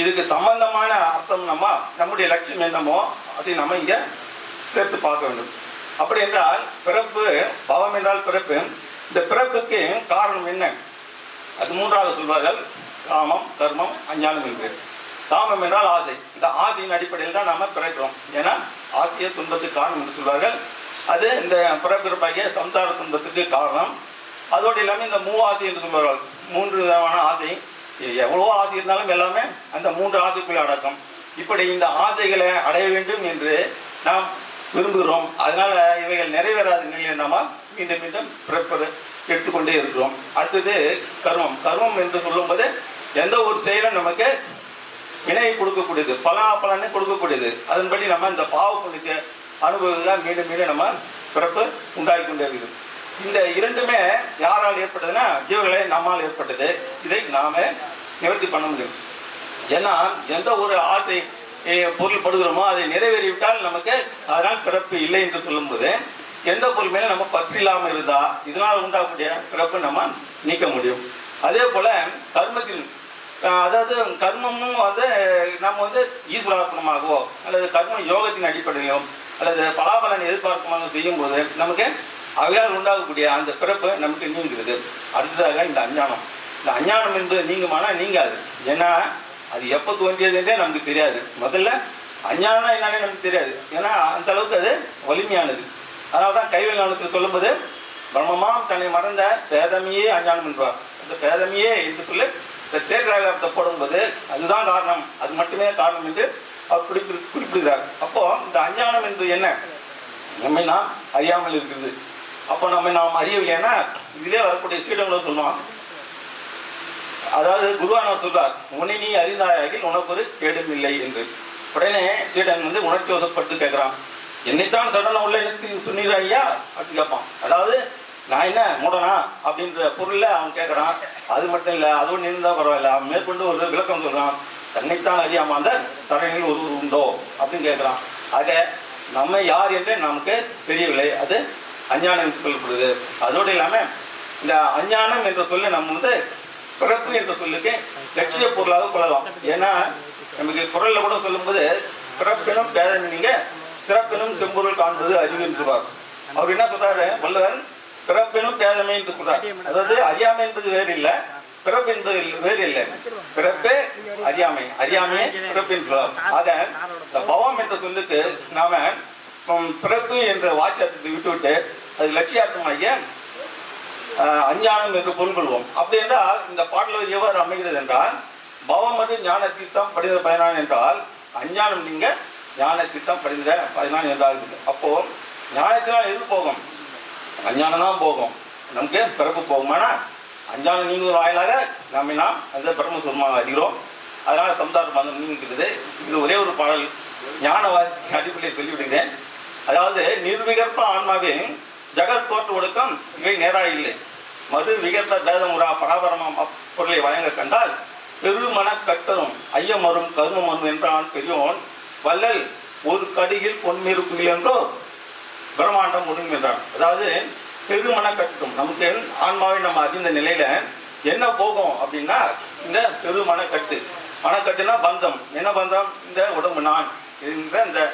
இதுக்கு சம்பந்தமான அர்த்தம் நம்ம நம்முடைய லட்சியம் என்னமோ அதை நம்ம இங்க சேர்த்து பார்க்க வேண்டும். அப்படி என்றால் பிறப்பு பவம் என்றால் பிறப்பு. இந்த பிறப்புக்கு காரணம் என்ன? அது மூன்றாவது சொல்வார்கள் காமம் கர்மம் அஞ்ஞானம் என்று. காமம் என்றால் ஆசை. இந்த ஆசையின் அடிப்படையில் தான் நாம பிறக்கிறோம். ஏன்னா ஆசையை துன்பத்துக்கு காரணம் என்று சொல்வார்கள். அது இந்த பிறப்பிறப்பாகிய சம்சார துன்பத்துக்கு காரணம். அதோடு இல்லாமல் இந்த மூ ஆசை என்று சொல்வார்கள். மூன்று விதமான ஆசை. எவ்வளவோ ஆசை இருந்தாலும் எல்லாமே அந்த மூன்று ஆசைக்குள்ளே அடக்கம். இப்படி இந்த ஆசைகளை அடைய வேண்டும் என்று நாம் விரும்புகிறோம். அதனால இவைகள் நிறைவேறாத நிலையில் நாம மீண்டும் மீண்டும் பிறப்பது எடுத்துக்கொண்டே இருக்கிறோம். அடுத்தது கர்மம். கர்மம் என்று சொல்லும்போது எந்த ஒரு செயலும் நமக்கு வினையை கொடுக்கக்கூடியது பலா பலனை கொடுக்கக்கூடியது. அதன்படி நம்ம இந்த பாவ புண்ணியத்தை அனுபவிதான் மீண்டும் மீண்டும் நம்ம பிறப்பு உண்டாகி கொண்டே இருக்குது. இந்த இரண்டுமே யாரால் ஏற்பட்டதுன்னா ஜீவர்களை நம்மால் ஏற்பட்டது. இதை நாம நிவர்த்தி பண்ண முடியும். ஏன்னா எந்த ஒரு ஆசை பொருள் படுகிறோமோ அதை நிறைவேறிவிட்டால் நமக்கு அதனால் பிறப்பு இல்லை என்று சொல்லும்போது எந்த பொருள் மேல நம்ம பற்று இல்லாமல் இருந்தா இதனால் உண்டாகக்கூடிய பிறப்பு நம்ம நீக்க முடியும். அதே போல கர்மத்தில் அதாவது கர்மமும் வந்து நம்ம வந்து ஈஸ்வரார்ப்பணமாகவோ அல்லது கர்ம யோகத்தின் அடிப்படையிலும் அல்லது பலாபலன் எதிர்பார்க்கமாக செய்யும்போது நமக்கு அவையால் உண்டாகக்கூடிய அந்த பிறப்பு நமக்கு நீங்குகிறது. அடுத்ததாக இந்த அஞ்ஞானம். இந்த அஞ்ஞானம் என்பது நீங்குமானா நீங்காது. ஏன்னா அது எப்போ தோன்றியது என்றே நமக்கு தெரியாது. முதல்ல அஞ்ஞானம்னா என்னன்னு நமக்கு தெரியாது. ஏன்னா அந்த அளவுக்கு அது வலிமையானது. அதனால தான் கைவல் ஞானத்தில் சொல்லும்போது பிரம்மமாம் தன்னை மறந்த பேதமையே அஞ்ஞானம் என்பார். அந்த பேதமையே என்று சொல்லி இந்த தேற்றாகத்தை போடும்போது அதுதான் காரணம். அது மட்டுமே காரணம் என்று அவர் குறிப்பி குறிப்பிடுகிறார். அப்போ இந்த அஞ்ஞானம் என்பது என்ன? நம்மை நாம் அறியாமல் இருக்கிறது. அப்போ நம்ம நாம் அறியவில்லைன்னா இதிலே வரக்கூடிய சீடங்களும் சொல்லுவான். அதாவது குருவானவர் சொல்றார் உன்னை நீ அறிந்தாயாகில் உனக்கு ஒரு கேடும் இல்லை என்று. உடனே சீடன் வந்து உணர்ச்சி வசப்பட்டு கேட்கிறான் என்னைத்தான் சடன உள்ள எனக்கு சொன்னீர் ஐயா? அப்படின்னு கேட்பான். அதாவது நான் என்ன மூடனா? அப்படின்ற பொருள்ல அவன் கேட்கறான் அது மட்டும் இல்ல அதுவும் நின்றா பரவாயில்ல. அவன் மேற்கொண்டு ஒரு விளக்கம் சொல்றான் தன்னைத்தான் அறியாம அந்த தரணில் ஒருவர் உண்டோ? அப்படின்னு கேட்கறான். ஆக நம்ம யார் என்று நமக்கு தெரியவில்லை. அது அஞ்ஞானம் சொல்லப்படுது. அதோடு இல்லாம இந்த அஞ்ஞானம் என்ற சொல்ல நம்ம வந்து பிறப்பு என்ற சொல்லுக்கு லட்சிய பொருளாக கொள்ளலாம். ஏன்னா நமக்கு குரல்ல கூட சொல்லும்போது பிறப்பினும் பேதமை நீங்க சிறப்பினும் செம்பொருள் காண்பது அறிவு என்று சொல்றார் அவர் என்ன சொல்றாரு? வல்லவர் பிறப்பினும் பேதமை என்று சொல்றார். அதாவது அறியாமை என்பது வேறு இல்லை. பிறப்பு என்பது வேறு இல்லை. பிறப்பே அறியாமை. அறியாமை பிறப்பு என்று சொல்றார் ஆக இந்த பவம் என்ற சொல்லுக்கு நாம பிறப்பு என்ற வாக்கியத்தை விட்டுவிட்டு அது லட்சியார்த்தமாகிய அஞ்ஞானம் என்று பொருள் கொள்வோம் அப்படி என்றால் இந்த பாடல் எவ்வாறு அமைகிறது என்றால் பவம் மற்றும் ஞான தீர்த்தம் படிந்த பயனான் என்றால் அஞ்ஞானம் நீங்க ஞான தீர்த்தம் படிந்த பயனான் என்றால் இருக்குது. அப்போ ஞானத்தினால் எது போகும்? அஞ்ஞானம் தான் போகும். நமக்கு பிறப்பு போகுமானா? அஞ்ஞானம் நீங்குவதன் வாயிலாக நம்மை நாம் அந்த பிரம்மசுரமாக அறிகிறோம். அதனால் சம்சார பந்தம் நீங்கிறது இது ஒரே ஒரு பாடல். ஞான வாசி அடிப்படையில் சொல்லிவிடுகிறேன். அதாவது நிர்விகற்ப ஆன்மாவின் ஜகத் தோற்று ஒடுக்கம் இவை நேரா இல்லை. மது விகற்ப பேதமுறா பராபரமாம் பொருளை வழங்க கண்டால் பெருமன கட்டரும் ஐயமரும் கருமரும் என்றான் பெரியோன். வள்ளல் ஒரு கடியில் பொன்மிருக்குயில் என்றோ பிரம்மாண்டம் முடியும் என்றான் அதாவது பெருமன கட்டும். நமக்கு ஆன்மாவை நம்ம அறிந்த நிலையில என்ன போகும் அப்படின்னா இந்த பெருமன கட்டு. மனக்கட்டுனா பந்தம். என்ன பந்தம்? இந்த உடம்பு நான் என்ற இந்த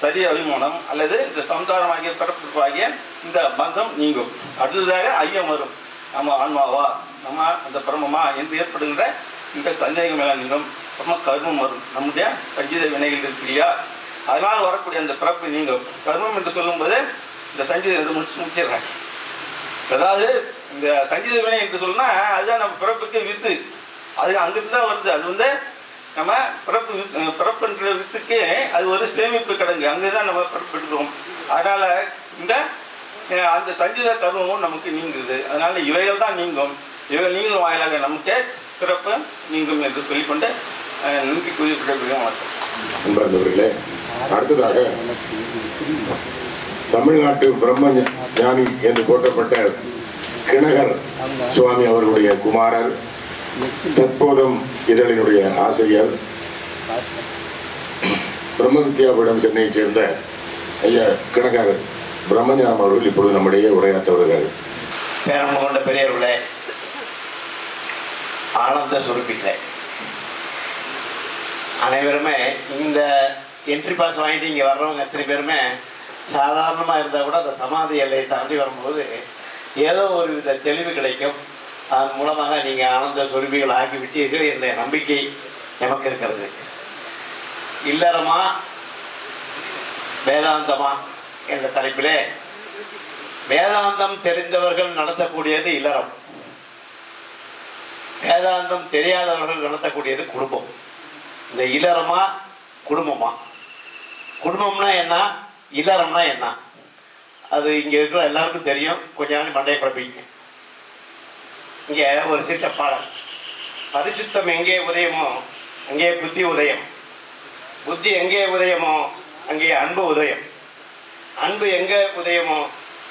சரி அபிமானம் அல்லது இந்த சம்சாரமாகிய பிறப்பிற்காகிய இந்த பந்தம் நீங்கும். அடுத்ததாக ஐயம் வரும். நம்ம ஆன்மாவா? நம்ம அந்த பிரம்மமா என்று ஏற்படுகின்ற இந்த சந்தேகம் எல்லாம் நீங்கும் நம்ம கர்மம் வரும். நம்முடைய சஞ்சீத வினைகள் இருக்கு இல்லையா? அதனால் வரக்கூடிய அந்த பிறப்பு நீங்கும். கர்மம் என்று சொல்லும்போது இந்த சஞ்சீதம் என்று முடிச்சு முடிச்சிடுறேன். அதாவது இந்த சஞ்சீத வினை என்று சொன்னால் அதுதான் நம்ம பிறப்புக்கு வித்து. அது அங்கிருந்து தான் வருது. அது வந்து நம்ம பிறப்பு பிறப்புன்ற வித்துக்கே அது ஒரு சேமிப்பு கிடங்கு. அங்கே தான் நம்ம பிறப்பு அதனால் இந்த அந்த சஞ்சித கர்மமும் நமக்கு நீங்குது. அதனால் இவைகள் தான் நீங்கும். இவைகள் நீங்கும் வாயிலாக நமக்கு பிறப்பு நீங்கும் என்று சொல்லிக்கொண்டு அஹ், நன்றி கூறி வணக்கம். அடுத்ததாக தமிழ்நாட்டு பிரம்ம ஞானி என்று போற்றப்பட்ட கிணகர் சுவாமி அவர்களுடைய குமாரர் தற்போதும் இதழினுடைய ஆசிரியர் பிரம்ம வித்யாபீடம் சென்னையைச் சேர்ந்த ஐயா கிணகர் பிரம்மஞானம் அவர்கள் இப்பொழுது நம்முடைய உரையாற்ற வருகிறார். பேரன்பு கொண்ட பெரியவர்களே ஆனந்த சுருப்பிட்டே அனைவருமே இந்த என்ட்ரி பாஸ் வாங்கிட்டு இங்கே வர்றவங்க எத்தனை பேருமே சாதாரணமாக இருந்தால் கூட அந்த சமாதி எல்லையை தாண்டி வரும்போது ஏதோ ஒரு வித தெளிவு கிடைக்கும். அதன் மூலமாக நீங்கள் ஆனந்த சொருபிகள் ஆக்கிவிட்டீர்கள் என்ற நம்பிக்கை நமக்கு இருக்கிறது. இல்லறமா? வேதாந்தமா? என்ற தலைப்பிலே வேதாந்தம் தெரிந்தவர்கள் நடத்தக்கூடியது இல்லறம். வேதாந்தம் தெரியாதவர்கள் நடத்தக்கூடியது குடும்பம். இந்த இல்லறமா குடும்பமா? குடும்பம்னா என்ன? இல்லறம்னா என்ன? அது இங்க இருக்கிற எல்லாருக்கும் தெரியும். கொஞ்ச நாள் மண்டையை குழப்பிங்க இங்கே ஒரு சிட்ட பாடல். பரிசுத்தம் எங்கே உதயமோ அங்கே புத்தி உதயம். புத்தி எங்கே உதயமோ அங்கே அன்பு உதயம். அன்பு எங்கே உதயமோ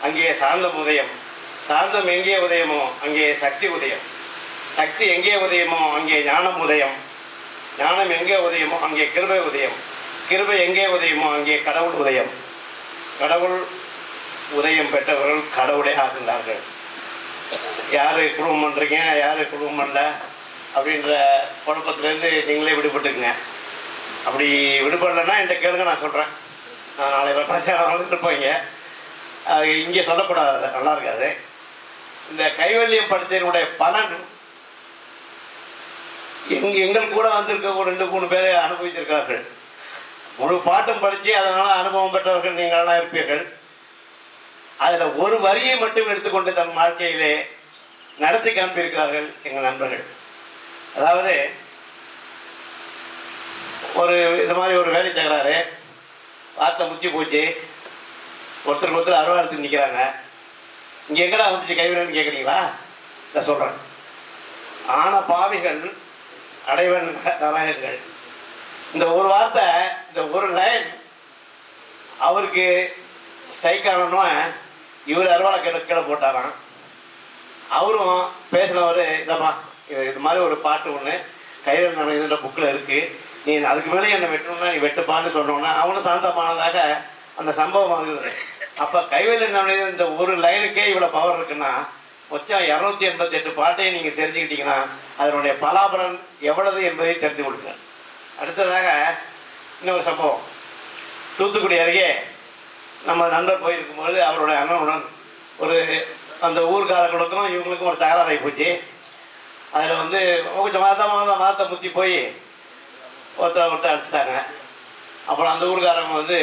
அங்கே சாந்தம் உதயம். சாந்தம் எங்கே உதயமோ அங்கே சக்தி உதயம். சக்தி எங்கே உதயமோ அங்கே ஞானம் உதயம். ஞானம் எங்கே உதயமோ அங்கே கிருபை உதயம். கிருபை எங்கே உதயமோ அங்கே கடவுள் உதயம். கடவுள் உதயம் பெற்றவர்கள் கடவுளே ஆகின்றார்கள். யார் குடும்பம் பண்ணுறீங்க யார் குடும்பம் பண்ணல? அப்படின்ற குழப்பத்துலேருந்து நீங்களே விடுபட்டுக்குங்க. அப்படி விடுபடலைன்னா என்கிட்ட கேளுங்க நான் சொல்கிறேன் நான் நாளை வரட்டாச்சாரம் வந்துட்டுருப்பேங்க அது இங்கே சொல்லப்படாத நல்லா இருக்காது. இந்த கைவல்யம் படத்தினுடைய பலன் எங்க எங்கள் கூட வந்திருக்க ஒரு ரெண்டு மூணு பேரை அனுபவித்திருக்கார்கள் முழு பாட்டும் படித்து அதனால் அனுபவம் பெற்றவர்கள் நீங்களெல்லாம் இருப்பீர்கள். அதில் ஒரு வரியை மட்டும் எடுத்துக்கொண்டு தன் வாழ்க்கையிலே நடத்தி காண்பிருக்கிறார்கள் எங்கள் நண்பர்கள். அதாவது ஒரு இது மாதிரி ஒரு வேலை தகராறு வார்த்தை முடிச்சு போச்சு ஒருத்தருக்கு ஒருத்தர் அருவாளத்துக்கு நிற்கிறாங்க இங்கே எங்கடா வந்துச்சு கைவிடன்னு கேட்குறீங்களா? நான் சொல்கிறேன் ஆன பாவிகள் அடைவன் நாராயணங்கள் இந்த ஒரு வார்த்தை இந்த ஒரு லைன் அவருக்கு ஸ்ட்ரைக் ஆனோன்னு இவர் அருவாளை கீழே கீழே போட்டாராம். அவரும் பேசினவர் இதப்பா இது இது மாதிரி ஒரு பாட்டு ஒன்று கையில் நடந்த புக்கில் இருக்குது நீ அதுக்கு மேலே என்னை வெட்டணும்னா நீ வெட்டுப்பான்னு சொன்னோன்னா அவனும் சாந்தமானதாக அந்த சம்பவம் ஆகுது அப்போ கைவேல் நவனீத இந்த ஒரு லைனுக்கே இவ்வளோ பவர் இருக்குன்னா மொச்சம் இரநூத்தி எண்பத்தி எட்டு பாட்டையும் நீங்கள் தெரிஞ்சுக்கிட்டீங்கன்னா அதனுடைய பலாபலன் எவ்வளவு என்பதை தெரிந்து கொடுங்க அடுத்ததாக இன்னொரு சம்பவம். தூத்துக்குடி அருகே நம்ம நண்பர் போயிருக்கும்போது அவருடைய அண்ணனுடன் ஒரு அந்த ஊர்காரர்களுக்கும் இவங்களுக்கும் ஒரு தகராறாகி போச்சு. அதில் வந்து கொஞ்சம் மாதம் மாதம் வார்த்தை முத்தி போய் ஒருத்தர் ஒருத்தர் அடிச்சிட்டாங்க. அப்புறம் அந்த ஊர்காரங்க வந்து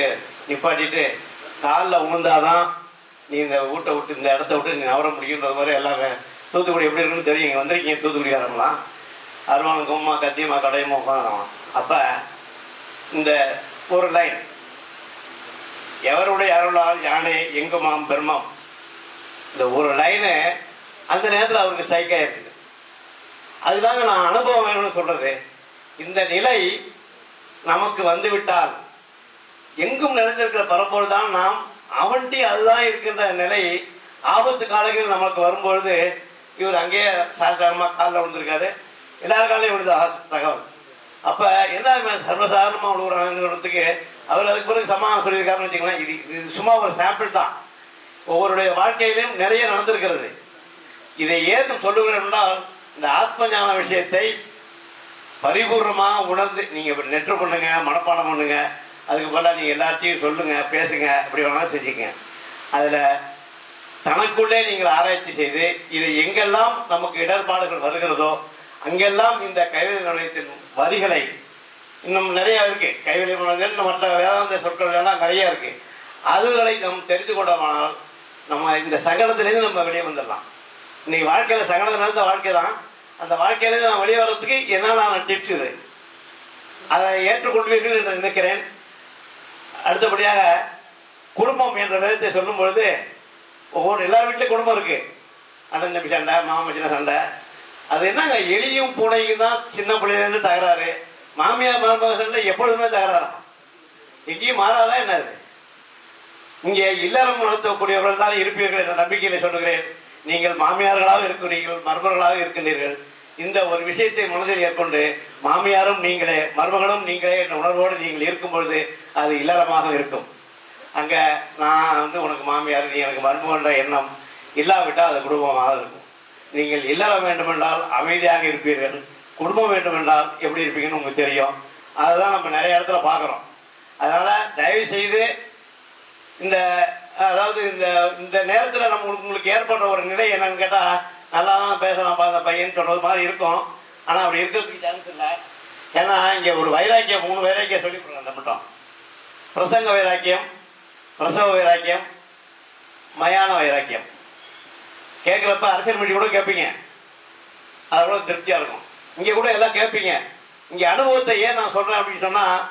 நிப்பாட்டிட்டு காலில் உளுந்தாதான் நீ இந்த வீட்டை விட்டு இந்த இடத்த விட்டு நீ நவர முடியுன்றது மாதிரி எல்லாமே தூத்துக்குடி எப்படி இருக்குன்னு தெரியும். இங்கே வந்திருக்கீங்க தூத்துக்குடிக்காரங்களாம். அருவானும் கும்மா கத்தியமா கடையுமா உட்காந்துருவான் அப்போ இந்த ஒரு லைன் எவருடைய அருளால் யானை எங்குமாம் பெருமாம் இந்த ஒரு லைனு அந்த நேரத்தில் அவருக்கு ஸ்ட்ரைக் ஆயிருக்கு அதுதாங்க நான் அனுபவம் வேணும்னு சொல்றது இந்த நிலை நமக்கு வந்துவிட்டால் எங்கும் நிறைந்திருக்கிற பரப்போடு தான் நாம் அவன்டி அதுதான் இருக்கின்ற நிலை ஆபத்து காலங்களில் நமக்கு வரும்பொழுது இவர் அங்கேயே சாதாரணமாக காலில் விழுந்திருக்காரு. எல்லார் காலையும் விழுந்த தகவல். அப்போ எல்லாருமே சர்வசாதாரணமாக விழுவுறாங்கிறதுக்கு அவர் அதுக்கு பிறகு சமாதானம் சொல்லியிருக்காருன்னு வச்சுக்கலாம் இது இது சும்மா ஒரு சாம்பிள் தான். ஒவ்வொருடைய வாழ்க்கையிலும் நிறைய நடந்திருக்கிறது. இதை ஏன்னு சொல்லுகிறேன் என்றால் இந்த ஆத்ம ஞான விஷயத்தை பரிபூர்ணமாக உணர்ந்து நீங்கள் நெற்று பண்ணுங்க மனப்பாடம் பண்ணுங்க அதுக்கு பதிலாக நீங்கள் எல்லாத்தையும் சொல்லுங்க பேசுங்க அப்படி வேணாலும் செஞ்சுங்க அதில் தனக்குள்ளே நீங்கள் ஆராய்ச்சி செய்து இது எங்கெல்லாம் நமக்கு இடர்பாடுகள் வருகிறதோ அங்கெல்லாம் இந்த கைவினை நிலையத்தின் வரிகளை இன்னும் நிறைய இருக்கு. கைவினை நிலையங்கள் மற்ற வேதாந்த சொற்கள் எல்லாம் நிறைய இருக்கு. அதுகளை நம் தெரிந்து கொண்டோமானால் நம்ம இந்த சங்கடத்திலேருந்து நம்ம வெளியே வந்துடலாம். இன்னைக்கு வாழ்க்கையில் சங்கடம் நடந்த வாழ்க்கை தான். அந்த வாழ்க்கையிலேருந்து நான் வெளியே வர்றதுக்கு என்னென்ன டிப்ஸ் இது. அதை ஏற்றுக்கொள்வீர்கள் என்று நினைக்கிறேன். அடுத்தபடியாக குடும்பம் என்ற விதத்தை சொல்லும் பொழுது ஒவ்வொரு எல்லார் வீட்லேயும் குடும்பம் இருக்கு. அண்ணன் தம்பி சண்டை மாமச்சின சண்டை. அது என்னங்க எலியும் பூனையும் தான் சின்ன பிள்ளையிலேருந்து தகராறு. மாமியார் மருமக எப்பொழுதுமே தகராறா. எங்கேயும் மாறாதான் என்னது இங்கே இல்லறம் நடத்தக்கூடியவர்கள் தான் இருப்பீர்கள் என்ற நம்பிக்கையில சொல்லுகிறேன். நீங்கள் மாமியார்களாக இருக்கிறீர்கள் மருமகளாக இருக்கின்றீர்கள். இந்த ஒரு விஷயத்தை மனதில் ஏற்கொண்டு மாமியாரும் நீங்களே மருமகளும் நீங்களே என்ற உணர்வோடு நீங்கள் இருக்கும் பொழுது அது இல்லறமாக இருக்கும். அங்கே நான் வந்து உனக்கு மாமியார் நீ எனக்கு மருமகன்ற எண்ணம் இல்லாவிட்டால் அது குடும்பமாக இருக்கும். நீங்கள் இல்லற வேண்டுமென்றால் அமைதியாக இருப்பீர்கள். குடும்பம் வேண்டும் என்றால் எப்படி இருப்பீங்கன்னு உங்களுக்கு தெரியும். அதுதான் நம்ம நிறைய இடத்துல பார்க்குறோம். அதனால் தயவு செய்து இந்த அதாவது இந்த இந்த நேரத்தில் நம்ம உங்களுக்கு ஏற்படுற ஒரு நிலை என்னன்னு கேட்டால் நல்லா தான் பேசலாம் பார்த்த பையன் சொல்றது மாதிரி இருக்கும். ஆனால் அப்படி இருக்கிறதுக்கு சான்ஸ் இல்லை. ஏன்னா இங்கே ஒரு வைராக்கியம் மூணு வைராக்கியம் சொல்லி கொடுங்க மட்டும் பிரசங்க வைராக்கியம் பிரசவ வைராக்கியம் மயான வைராக்கியம். கேட்குறப்ப அரசியல் மீட்டி கூட கேட்பீங்க. அதை கூட திருப்தியாக இருக்கும். இங்கே கூட எல்லாம் கேட்பீங்க இங்கே அனுபவத்தை ஏன் நான் சொல்கிறேன் அப்படின்னு சொன்னால்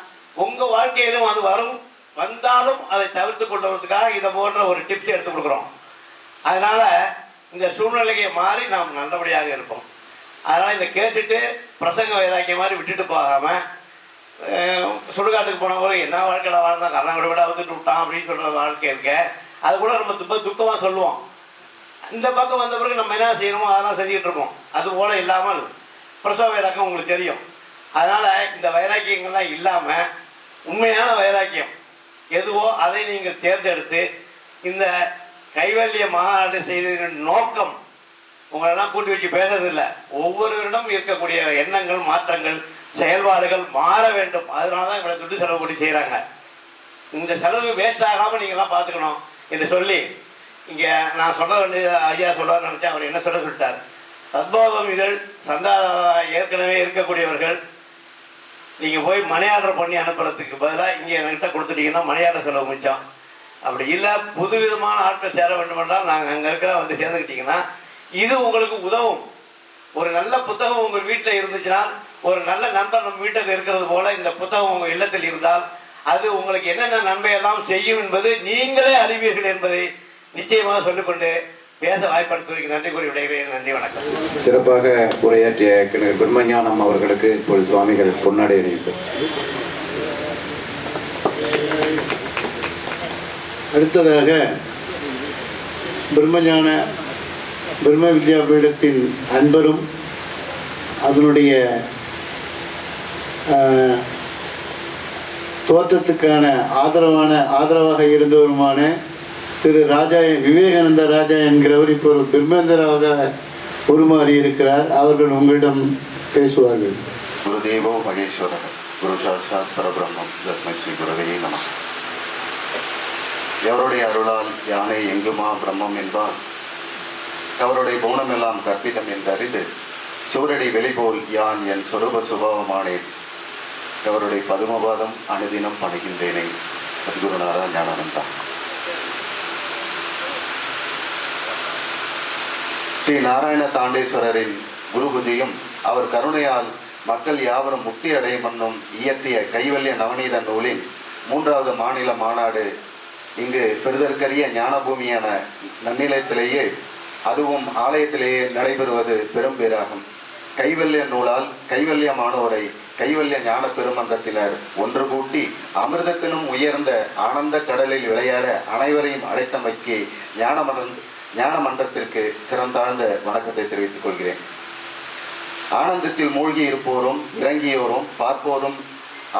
உங்கள் வாழ்க்கையிலும் அது வரும். வந்தாலும் அதை தவிர்த்து கொள்வதற்காக இதை போன்ற ஒரு டிப்ஸ் எடுத்து கொடுக்குறோம். அதனால இந்த சூழ்நிலையை மாறி நாம் நல்லபடியாக இருப்போம். அதனால இதை கேட்டுட்டு பிரசங்க வைராக்கிய மாதிரி விட்டுட்டு போகாம சுடுகாட்டுக்கு சுடுகாட்டுக்கு போது என்ன வாழ்க்கையில வாழ்ந்தா கர்நாடக விட வந்துட்டு விட்டான் அப்படின்னு சொல்ற வாழ்க்கை இருக்க. அது கூட நம்ம துப்ப துக்கமாக சொல்லுவோம். இந்த பக்கம் வந்த பிறகு நம்ம என்ன செய்யணுமோ அதெல்லாம் செஞ்சுட்டு இருப்போம். அது போல இல்லாமல் பிரசவ வைராக்கியம் உங்களுக்கு தெரியும். அதனால இந்த வைராக்கியங்கள்லாம் இல்லாம உண்மையான வைராக்கியம் எதுவோ அதை நீங்கள் தேர்ந்தெடுத்து இந்த கைவல்ய மாநாடு செய்த நோக்கம் உங்களெல்லாம் கூட்டி வச்சு பேசுறதில்ல. ஒவ்வொருவரிடம் இருக்கக்கூடிய எண்ணங்கள் மாற்றங்கள் செயல்பாடுகள் மாற வேண்டும். அதனால தான் இவ்வளவு துட்டு செலவு பண்ணி செய்கிறாங்க இந்த செலவு வேஸ்ட் ஆகாமல் நீங்கள்லாம் பார்த்துக்கணும் என்று சொல்லி இங்கே நான் சொல்ல வேண்டியது ஐயா சொல்ல நினைச்சேன் அவர் என்ன சொல்ல சொல்லிட்டார்? சத்போகம் இதழ் சந்தாதாரராக ஏற்கனவே இருக்கக்கூடியவர்கள் நீங்கள் போய் மனை ஆர்டர் பண்ணி அனுப்புறதுக்கு பதிலாக இங்கே என்கிட்ட கொடுத்துட்டீங்கன்னா மணி செலவு மிச்சம். அப்படி இல்லை புதுவிதமான ஆட்கள் சேர வேண்டும் என்றால் நாங்கள் அங்கே இருக்கிற வந்து சேர்ந்துக்கிட்டீங்கன்னா இது உங்களுக்கு உதவும். ஒரு நல்ல புத்தகம் உங்கள் வீட்டில் இருந்துச்சுன்னா ஒரு நல்ல நண்பர் நம்ம வீட்டில் இருக்கிறது போல இந்த புத்தகம் உங்கள் இல்லத்தில் இருந்தால் அது உங்களுக்கு என்னென்ன நன்மை எல்லாம் செய்யும் என்பது நீங்களே அறிவீர்கள் என்பதை நிச்சயமாக சொல்லிக்கொண்டு பேச வாய்ப்படுத்துவதற்கு நன்றி கூறி விடைகிறேன் நன்றி வணக்கம். சிறப்பாக உரையாற்றிய கிணறு பிரம்மஞானம் அவர்களுக்கு இப்பொழுது சுவாமிகள் பொன்னாடை அணிவிப்பு. அடுத்ததாக பிரம்மஞான பிரம்ம வித்யா பீடத்தின் அன்பரும் அதனுடைய தோற்றத்துக்கான ஆதரவான ஆதரவாக இருந்தவருமான திரு ராஜா விவேகானந்த ராஜா என்கிறவர் இப்போ ஒரு பிரம்மேந்தராக உருமாறி இருக்கிறார். அவர்கள் உங்களிடம் பேசுவார்கள். குருதேவோ மகேஸ்வரர். குரு சாட்சாத் பரபிரம்மம். தஸ்மை ஸ்ரீ குருவே நம. எவருடைய அருளால் யானை எங்குமா பிரம்மம் என்பார். அவருடைய குணமெல்லாம் கற்பிதம் என்றறிந்து சூரடி வெளிபோல் யான் என் சொரூப சுபாவமானேன் அவருடைய பதுமபாதம் அனுதினம் பணிகின்றேனே சத்குருநாதா ஞானானந்தா ஸ்ரீ நாராயண தாண்டேஸ்வரரின் குருபுதியும் அவர் கருணையால் மக்கள் யாவரும் முக்தி அடையும் என்னும் இயற்றிய கைவல்ய நவநீத நூலின் மூன்றாவது மாநில மாநாடு இங்கு பெறுதற்கரிய ஞானபூமியான நன்னிலயத்திலேயே அதுவும் ஆலயத்திலேயே நடைபெறுவது பெரும் பேராகும் கைவல்ய நூலால் கைவல்யமானோரை கைவல்ய ஞான பெருமன்றத்தினர் ஒன்று கூட்டி அமிர்தத்தினும் உயர்ந்த ஆனந்த கடலில் விளையாட அனைவரையும் அழைத்தமைக்கு ஞானமன்ற ஞான மன்றத்திற்கு சிறந்தாழ்ந்த வணக்கத்தை தெரிவித்துக் கொள்கிறேன். ஆனந்தத்தில் மூழ்கி இருப்போரும் இறங்கியோரும் பார்ப்போரும்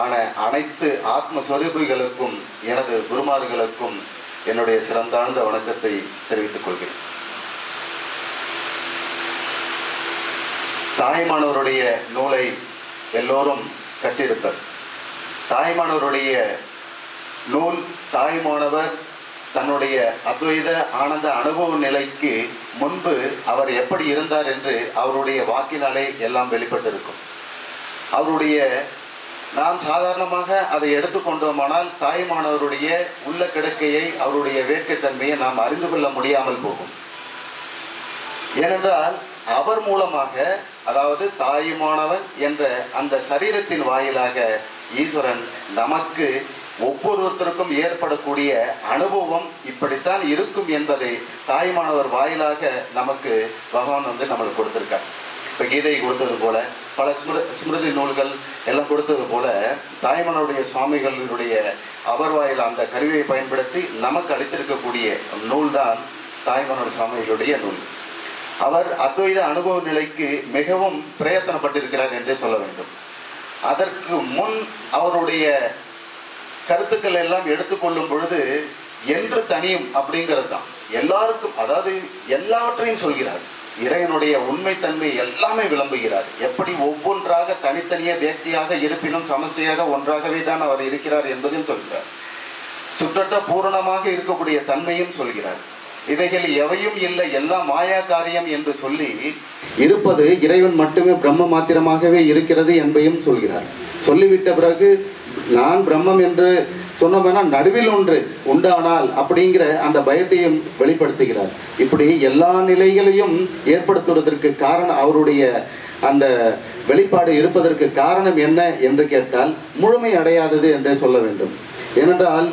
ஆன அனைத்து ஆத்ம சொரூபிகளுக்கும் எனது குருமார்களுக்கும் என்னுடைய சிறந்தாழ்ந்த வணக்கத்தை தெரிவித்துக் கொள்கிறேன். தாய்மானவருடைய நூலை எல்லோரும் கட்டியிருப்பர் தாய்மானவருடைய நூல் தாய்மானவர் தன்னுடைய அத்வைத ஆனந்த அனுபவ நிலைக்கு முன்பு அவர் எப்படி இருந்தார் என்று அவருடைய வாக்கினாலே எல்லாம் வெளிப்பட்டிருக்கும். அவருடைய நாம் சாதாரணமாக அதை எடுத்துக்கொண்டோமானால் தாய்மானவருடைய உள்ள கிடக்கையை அவருடைய வேட்கைத்தன்மையை நாம் அறிந்து கொள்ள முடியாமல் போகும். ஏனென்றால் அவர் மூலமாக அதாவது தாயுமானவன் என்ற அந்த சரீரத்தின் வாயிலாக ஈஸ்வரன் நமக்கு ஒவ்வொருத்தருக்கும் ஏற்படக்கூடிய அனுபவம் இப்படித்தான் இருக்கும் என்பதை தாய்மானவர் வாயிலாக நமக்கு பகவான் வந்து நம்மளுக்கு கொடுத்துருக்கார். இப்போ கீதை கொடுத்தது போல பல ஸ்மிரு ஸ்மிருதி நூல்கள் எல்லாம் கொடுத்தது போல தாய்மனுடைய சுவாமிகளுடைய அவர் வாயில் அந்த கருவியை பயன்படுத்தி நமக்கு அளித்திருக்கக்கூடிய நூல்தான் தாய்மனோட சுவாமிகளுடைய நூல். அவர் அத்வைத அனுபவ நிலைக்கு மிகவும் பிரயத்தனப்பட்டிருக்கிறார் என்றே சொல்ல வேண்டும். அதற்கு முன் அவருடைய கருத்துக்கள் எல்லாம் எடுத்துக்கொள்ளும் பொழுது என்று தனியும் அப்படிங்கிறது தான். எல்லாருக்கும் அதாவது எல்லாவற்றையும் சொல்கிறார். இறைவனுடைய உண்மைத்தன்மை எல்லாமே விளம்புகிறார் எப்படி ஒவ்வொன்றாக தனித்தனியே வியக்தியாக இருப்பினும் சமஷ்டியாக ஒன்றாகவே தான் அவர் இருக்கிறார் என்பதையும் சொல்கிறார். சுற்றற்ற பூரணமாக இருக்கக்கூடிய தன்மையும் சொல்கிறார். இவைகள் எவையும் இல்லை எல்லாம் மாயா காரியம் என்று சொல்லி இருப்பது இறைவன் மட்டுமே பிரம்ம மாத்திரமாகவே இருக்கிறது என்பையும் சொல்கிறார். சொல்லிவிட்ட பிறகு நான் பிரம்மம் என்று சொன்னோம்னா நடுவில் ஒன்று உண்டானால் அப்படிங்கிற அந்த பயத்தையும் வெளிப்படுத்துகிறார். இப்படி எல்லா நிலைகளையும் ஏற்படுத்துவதற்கு காரணம் அவருடைய அந்த வெளிப்பாடு இருப்பதற்கு காரணம் என்ன என்று கேட்டால் முழுமை அடையாதது என்றே சொல்ல வேண்டும். ஏனென்றால்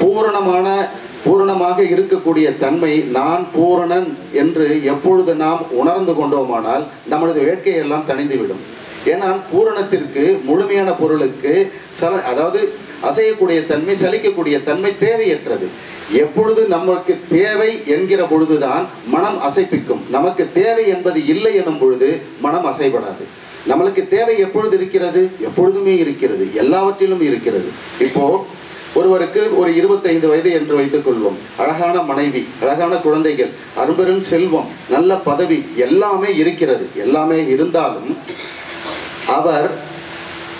பூரணமான பூரணமாக இருக்கக்கூடிய தன்மை நான் பூரணன் என்று எப்பொழுது நாம் உணர்ந்து கொண்டோமானால் நமது வேட்கையெல்லாம் தணிந்துவிடும். ஏன்னா பூரணத்திற்கு முழுமையான பொருளுக்கு சல அதாவது அசையக்கூடிய தன்மை சலிக்கக்கூடிய தன்மை தேவையற்றது. எப்பொழுது நமக்கு தேவை என்கிற பொழுதுதான் மனம் அசைப்பிக்கும். நமக்கு தேவை என்பது இல்லை எனும் பொழுது மனம் அசைப்படாது நம்மளுக்கு தேவை எப்பொழுது இருக்கிறது? எப்பொழுதுமே இருக்கிறது. எல்லாவற்றிலும் இருக்கிறது. இப்போ ஒருவருக்கு ஒரு இருபத்தைந்து வயது என்று வைத்துக் கொள்வோம். அழகான மனைவி அழகான குழந்தைகள் அரும்பெரும் செல்வம் நல்ல பதவி எல்லாமே இருக்கிறது. எல்லாமே இருந்தாலும் அவர்